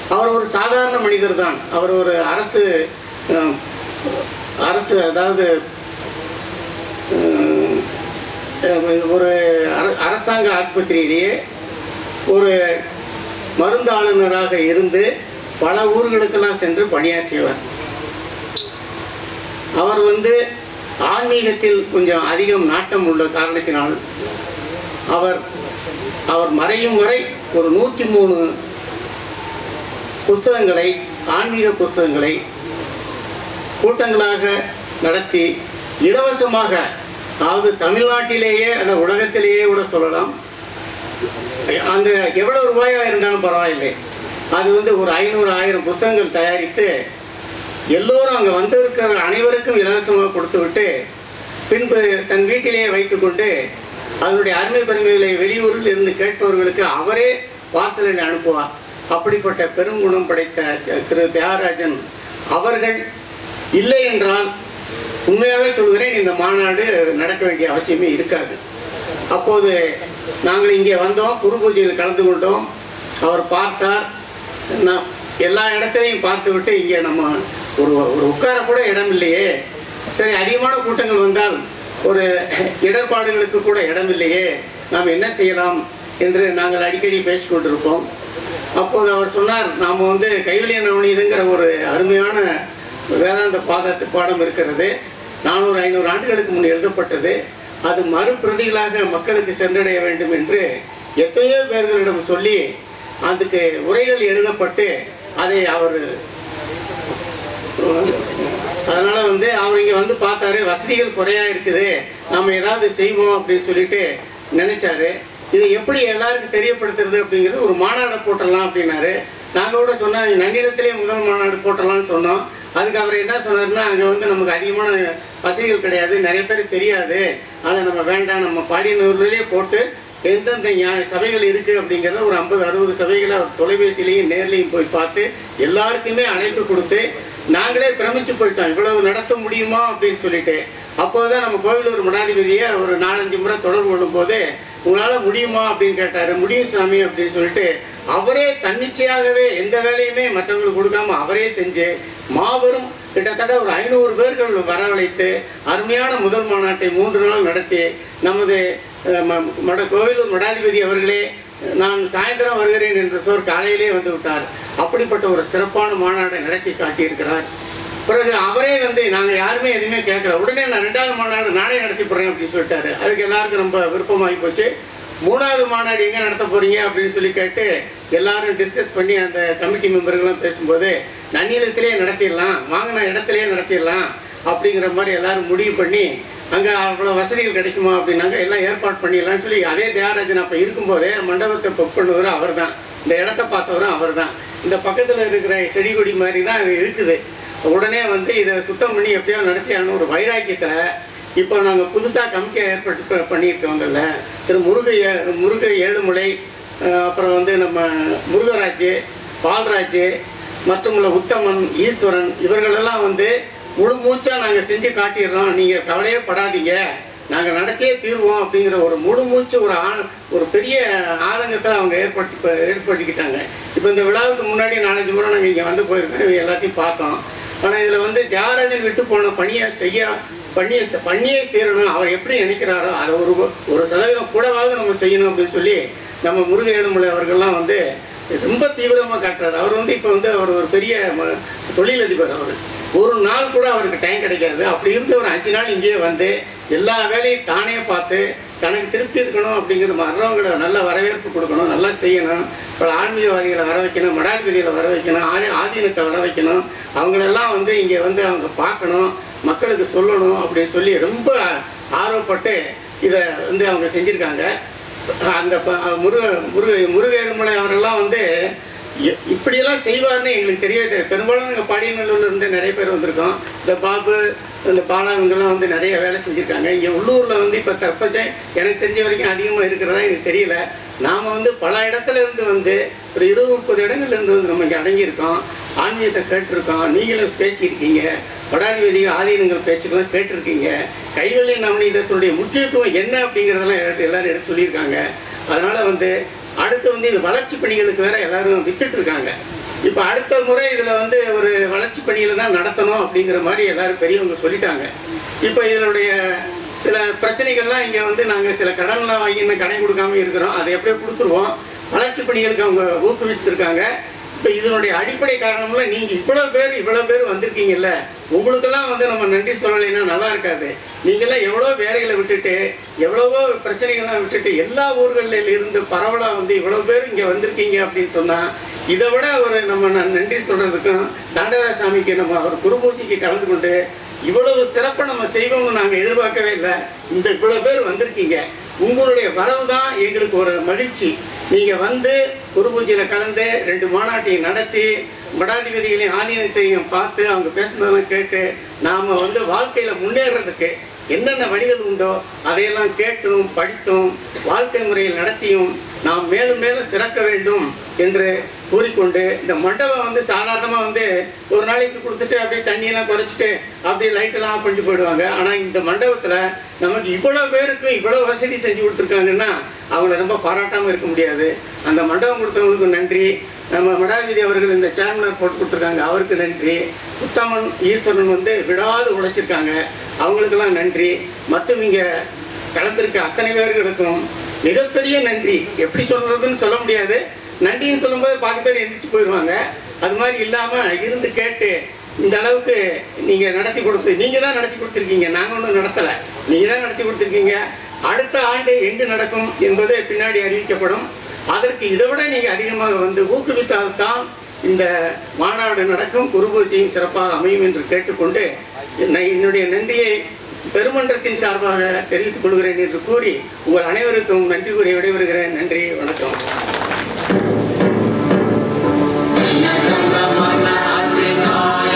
அவர் ஒரு சாதாரண மனிதர் தான். அவர் ஒரு அரசு அரசு அதாவது ஒரு அர- அரசாங்க ஆஸ்பத்திரியிலேயே ஒரு மருந்து ஆளுநராக இருந்து பல ஊர்களுக்கெல்லாம் சென்று பணியாற்றியவர். அவர் வந்து ஆன்மீகத்தில் கொஞ்சம் அதிகம் நாட்டம் உள்ள காரணத்தினால் அவர் அவர் மறையும் வரை ஒரு நூற்றி மூணு புஸ்தகங்களை ஆன்மீக புஸ்தகங்களை கூட்டங்களாக நடத்தி இலவசமாக அதாவது தமிழ்நாட்டிலேயே அந்த உலகத்திலேயே கூட சொல்லலாம். அந்த எவ்வளவு ரூபாயாக இருந்தாலும் பரவாயில்லை. அது வந்து ஒரு ஐநூறு ஆயிரம் புஸ்தகங்கள் தயாரித்து எல்லோரும் அங்கே வந்திருக்கிற அனைவருக்கும் இலவசமாக கொடுத்து விட்டு பின்பு தன் வீட்டிலேயே வைத்துக்கொண்டு அதனுடைய அருமை பெருமைகளை வெளியூரில் இருந்து கேட்பவர்களுக்கு அவரே வாசலில் அனுப்புவார். அப்படிப்பட்ட பெருங்குணம் படைத்த திரு தியாகராஜன் அவர்கள் இல்லை என்றால் உண்மையாகவே சொல்கிறேன் இந்த மாநாடு நடக்க வேண்டிய அவசியமே இருக்காது. அப்போது நாங்கள் இங்கே வந்தோம் குரு பூஜையில் கலந்து கொண்டோம். அவர் பார்த்தார் நான் எல்லா இடத்தையும் பார்த்து விட்டு இங்கே நம்ம ஒரு ஒரு உட்கார கூட இடம் இல்லையே. சரி அதிகமான கூட்டங்கள் வந்தால் ஒரு இடர்பாடுகளுக்கு கூட இடம் இல்லையே. நாம் என்ன செய்யலாம் என்று நாங்கள் அடிக்கடி பேசிக்கொண்டிருப்போம். அப்போது அவர் சொன்னார் நாம் வந்து கைவலிய நவநீதங்கிற ஒரு அருமையான வேதாந்த பாதத்து பாடம் இருக்கிறது. நானூறு ஐநூறு ஆண்டுகளுக்கு முன் எழுதப்பட்டது. அது மறுபிரதிகளாக மக்களுக்கு சென்றடைய வேண்டும் என்று எத்தனையோ பேர்களிடம் சொல்லி அதுக்கு உரைகள் எழுதப்பட்டு அதை அவர் அதனால வந்து அவர் இங்கே வந்து பார்த்தாரு வசதிகள் குறையா இருக்குது நம்ம ஏதாவது செய்வோம் அப்படின்னு சொல்லிட்டு நினைச்சாரு. இதை எப்படி எல்லாருக்கும் தெரியப்படுத்துறது அப்படிங்கிறது ஒரு மாநாடு போட்டலாம் அப்படின்னாரு. நாங்கள் கூட சொன்னோம் நன்னிலத்திலே முதல் மாநாடு போட்டலாம்னு சொன்னோம். அதுக்கு அவர் என்ன சொன்னார்னா அங்கே வந்து நமக்கு அதிகமான வசதிகள் கிடையாது நிறைய பேர் தெரியாது. அதை நம்ம வேண்டாம் நம்ம பாடியனூர்லேயே போட்டு எந்தெந்த சபைகள் இருக்கு அப்படிங்கிறத ஒரு ஐம்பது அறுபது சபைகளை அவர் தொலைபேசியிலையும் நேர்லையும் போய் பார்த்து எல்லாருக்குமே அழைப்பு கொடுத்து நாங்களே பிரமிச்சு போயிட்டோம். இவ்வளவு நடத்த முடியுமா அப்படின்னு சொல்லிட்டு. அப்போதான் நம்ம கோவிலூர் மடாதிபதியை ஒரு நாலஞ்சு முறை தொடர்பு கொள்ளும்போது உங்களால் முடியுமா? அப்படின்னு கேட்டாரு. முடியும் சாமி அப்படின்னு சொல்லிட்டு அவரே தன்னிச்சையாகவே எந்த வேலையுமே மற்றவங்களுக்கு கொடுக்காம அவரே செஞ்சு மாபெரும் கிட்டத்தட்ட ஒரு ஐநூறு பேர்கள் வரவழைத்து அருமையான முதல் மாநாட்டை மூன்று நாள் நடத்தி நமது மட கோவிலூர் மடாதிபதி அவர்களே நான் சாயந்தரம் வருகிறேன் என்ற சொல் காலையிலே வந்து விட்டார். அப்படிப்பட்ட ஒரு சிறப்பான மாநாடை நடத்தி காட்டியிருக்கிறார். பிறகு அவரே வந்து நாங்கள் யாருமே எதுவுமே கேட்கல. உடனே நான் ரெண்டாவது மாநாடு நானே நடத்தி போடுறேன் அப்படின்னு சொல்லிட்டாரு. அதுக்கு எல்லாருக்கும் ரொம்ப விருப்பமாகி போச்சு. மூணாவது மாநாடு எங்கே நடத்த போகிறீங்க அப்படின்னு சொல்லி கேட்டு எல்லாரும் டிஸ்கஸ் பண்ணி அந்த கமிட்டி மெம்பர்கள்லாம் பேசும்போது நன்னிலத்திலே நடத்திடலாம். வாங்கின இடத்துலையே நடத்திடலாம். அப்படிங்கிற மாதிரி எல்லாரும் முடிவு பண்ணி அங்கே அவ்வளோ வசதிகள் கிடைக்குமா அப்படின்னாங்க எல்லாம் ஏற்பாடு பண்ணிடலாம்னு சொல்லி அதே தியாகராஜன் அப்போ இருக்கும்போதே மண்டபத்தை புக் பண்ணுவரும் அவர் தான் இந்த இடத்த பார்த்தவரும் அவர் தான் இந்த பக்கத்தில் இருக்கிற செடி கொடி மாதிரி தான் அது இருக்குது. உடனே வந்து இதை சுத்தம் பண்ணி எப்படியோ நடத்தியான்னு ஒரு வைராக்கியத்தில் இப்போ நாங்கள் புதுசாக கமிட்டியாக ஏற்பட்டு பண்ணியிருக்கவங்கல்ல திரு முருக முருக ஏழுமுலை அப்புறம் வந்து நம்ம முருகராஜ் பால்ராஜ் மற்றும் உள்ள உத்தமன் ஈஸ்வரன் இவர்களெல்லாம் வந்து முழு மூச்சா நாங்கள் செஞ்சு காட்டிடுறோம். நீங்கள் கவலையே படாதீங்க. நாங்கள் நடத்தியே தீர்வோம் அப்படிங்கிற ஒரு முழு மூச்சு ஒரு ஆ ஒரு பெரிய ஆதங்கத்தை அவங்க ஏற்பட்டு இப்போ ஏற்படுத்திக்கிட்டாங்க. இப்போ இந்த விழாவுக்கு முன்னாடி நாலஞ்சு முறை நாங்கள் இங்கே வந்து போயிருக்கோம். இவங்க எல்லாத்தையும் பார்த்தோம். ஆனால் இதில் வந்து தியாகராஜன் விட்டு போன பணியை செய்ய பண்ணிய பண்ணியே தீரணும். அவர் எப்படி நினைக்கிறாரோ அதை ஒரு ஒரு சதவீதம் கூடவாவது நம்ம செய்யணும் அப்படின்னு சொல்லி நம்ம முருகேடுமலை அவர்கள்லாம் வந்து ரொம்ப தீவிரமாக காட்டுறாரு. அவர் வந்து இப்போ வந்து அவர் ஒரு பெரிய ம- தொழிலதிபர் அவர். ஒரு நாள் கூட அவருக்கு டைம் கிடைக்காது. அப்படி இருந்து ஒரு அஞ்சு நாள் இங்கேயே வந்து எல்லா வேலையும் தானே பார்த்து தனக்கு திருப்தி இருக்கணும் அப்படிங்கிற வர்றவங்களை நல்ல வரவேற்பு கொடுக்கணும் நல்லா செய்யணும். இப்போ ஆன்மீகவாதிகளை வர வைக்கணும் மடாதிபதிகளை வர வைக்கணும் ஆதி ஆதீனத்தை வர வைக்கணும். அவங்களெல்லாம் வந்து இங்கே வந்து அவங்க பார்க்கணும் மக்களுக்கு சொல்லணும் அப்படின்னு சொல்லி ரொம்ப ஆர்வப்பட்டு இதை வந்து அவங்க செஞ்சுருக்காங்க. அந்த ப- முருக முருக முருகேழுமலை அவரெல்லாம் வந்து இ- இப்படியெல்லாம் செய்வார்னு எங்களுக்கு தெரியவே தெரியாது. பெரும்பாலும் நாங்கள் பாடியநல்லூர்ல இருந்து நிறைய பேர் வந்திருக்கோம். இந்த பாபு இந்த பாலா இவங்கெல்லாம் வந்து நிறைய வேலை செஞ்சுருக்காங்க. இங்கே உள்ளூரில் வந்து இப்போ தற்போதைய எனக்கு தெரிஞ்ச வரைக்கும் அதிகமாக இருக்கிறதா எனக்கு தெரியல. நாம் வந்து பல இடத்துல இருந்து வந்து ஒரு இருபது முப்பது இடங்கள்ல இருந்து வந்து நம்ம இங்கே அடங்கியிருக்கோம். ஆன்மீகத்தை கேட்டிருக்கோம். நீங்களும் பேசியிருக்கீங்க. வடாதிபதி ஆதீனங்கள் பேச்சுக்கெல்லாம் கேட்டிருக்கீங்க. கைவெளி நவநீதத்தினுடைய முக்கியத்துவம் என்ன அப்படிங்கிறதெல்லாம் எல்லாரும் எடுத்து சொல்லியிருக்காங்க. அதனால வந்து அடுத்து வந்து இது வளர்ச்சி பணிகளுக்கு வேற எல்லாரும் வித்துட்டு இருக்காங்க இப்போ அடுத்த முறை இதில் வந்து ஒரு வளர்ச்சி பணிகளை தான் நடத்தணும் அப்படிங்கிற மாதிரி எல்லாரும் பெரியவங்க சொல்லிட்டாங்க. இப்போ இதனுடைய சில பிரச்சனைகள்லாம் இங்கே வந்து நாங்கள் சில கடன்லாம் வாங்கி இன்னும் கடன் கொடுக்காம இருக்கிறோம். அதை எப்படியோ கொடுத்துருவோம். வளர்ச்சி பணிகளுக்கு அவங்க ஊக்குவித்திருக்காங்க. இப்போ இதனுடைய அடிப்படை காரணம்ல நீங்கள் இவ்வளோ பேர் இவ்வளோ பேர் வந்திருக்கீங்கல்ல. உங்களுக்கெல்லாம் வந்து நம்ம நன்றி சொல்லலைன்னா நல்லா இருக்காது. நீங்களாம் எவ்வளோ வேலைகளை விட்டுட்டு எவ்வளவோ பிரச்சனைகள்லாம் விட்டுட்டு எல்லா ஊர்களில் இருந்து பரவலாக வந்து இவ்வளோ பேர் இங்கே வந்திருக்கீங்க அப்படின்னு சொன்னால் இதை விட ஒரு நம்ம நன்றி சொல்கிறதுக்கும் தாண்டவராசாமிக்கு நம்ம அவர் குருபூஜைக்கு கலந்து கொண்டு இவ்வளவு சிறப்பாக நம்ம செய்வோம்னு நாங்கள் எதிர்பார்க்கவே இல்லை. இந்த இவ்வளோ பேர் வந்திருக்கீங்க. உங்களுடைய வரவு தான் எங்களுக்கு ஒரு மகிழ்ச்சி. நீங்கள் வந்து குரு பூஜையில் கலந்து ரெண்டு மாநாட்டையும் நடத்தி மடாதிபதிகளையும் ஆதீனத்தையும் பார்த்து அவங்க பேசுனதெல்லாம் கேட்டு நாம் வந்து வாழ்க்கையில் முன்னேறதுக்கு என்னென்ன வழிகள் உண்டோ அதையெல்லாம் கேட்டும் படித்தும் வாழ்க்கை முறையில் நடத்தியும் நாம் மேலும் மேலும் சிறக்க வேண்டும் என்று கூறிக்கொண்டு இந்த மண்டபம் வந்து சாதாரணமாக வந்து ஒரு நாளைக்கு கொடுத்துட்டு அப்படியே தண்ணியெல்லாம் குறைச்சிட்டு அப்படியே லைட்டெல்லாம் ஆஃப் பண்ணிட்டு போயிடுவாங்க. ஆனால் இந்த மண்டபத்தில் நமக்கு இவ்வளோ பேருக்கு இவ்வளோ வசதி செஞ்சு கொடுத்துருக்காங்கன்னா அவங்கள ரொம்ப பாராட்டாமல் இருக்க முடியாது. அந்த மண்டபம் கொடுத்தவங்களுக்கு நன்றி. நம்ம மடாதிபதி அவர்கள் இந்த சேர்மனர் போட்டு கொடுத்துருக்காங்க. அவருக்கு நன்றி. உத்தமன் ஈஸ்வரன் வந்து விடாது உழைச்சிருக்காங்க. அவங்களுக்கெல்லாம் நன்றி. மற்றும் இங்கே களத்திற்கு அத்தனை பேர்களுக்கும் மிகப்பெரிய நன்றி. எப்படி சொல்றதுன்னு சொல்ல முடியாது. நன்றின்னு சொல்லும்போது பாதி பேர் எந்திரிச்சு போயிடுவாங்க. அது மாதிரி இல்லாமல் இருந்து கேட்டு இந்த அளவுக்கு நீங்கள் நடத்தி கொடுத்து நீங்கள் தான் நடத்தி கொடுத்துருக்கீங்க. நாங்கள் ஒன்றும் நடத்தலை. நீங்கள் தான் நடத்தி கொடுத்துருக்கீங்க. அடுத்த ஆண்டு எங்கு நடக்கும் என்பது பின்னாடி அறிவிக்கப்படும். அதற்கு இதை விட நீங்கள் அதிகமாக வந்து ஊக்குவித்தால்தான் இந்த மாநாடு நடக்கும். குரு பூஜையும் சிறப்பாக அமையும் என்று கேட்டுக்கொண்டு என்னுடைய நன்றியை பெருமன்றத்தின் சார்பாக தெரிவித்துக் கொள்கிறேன் என்று கூறி உங்கள் அனைவருக்கும் நன்றி கூறி விடைபெறுகிறேன் நன்றி வணக்கம் Amen.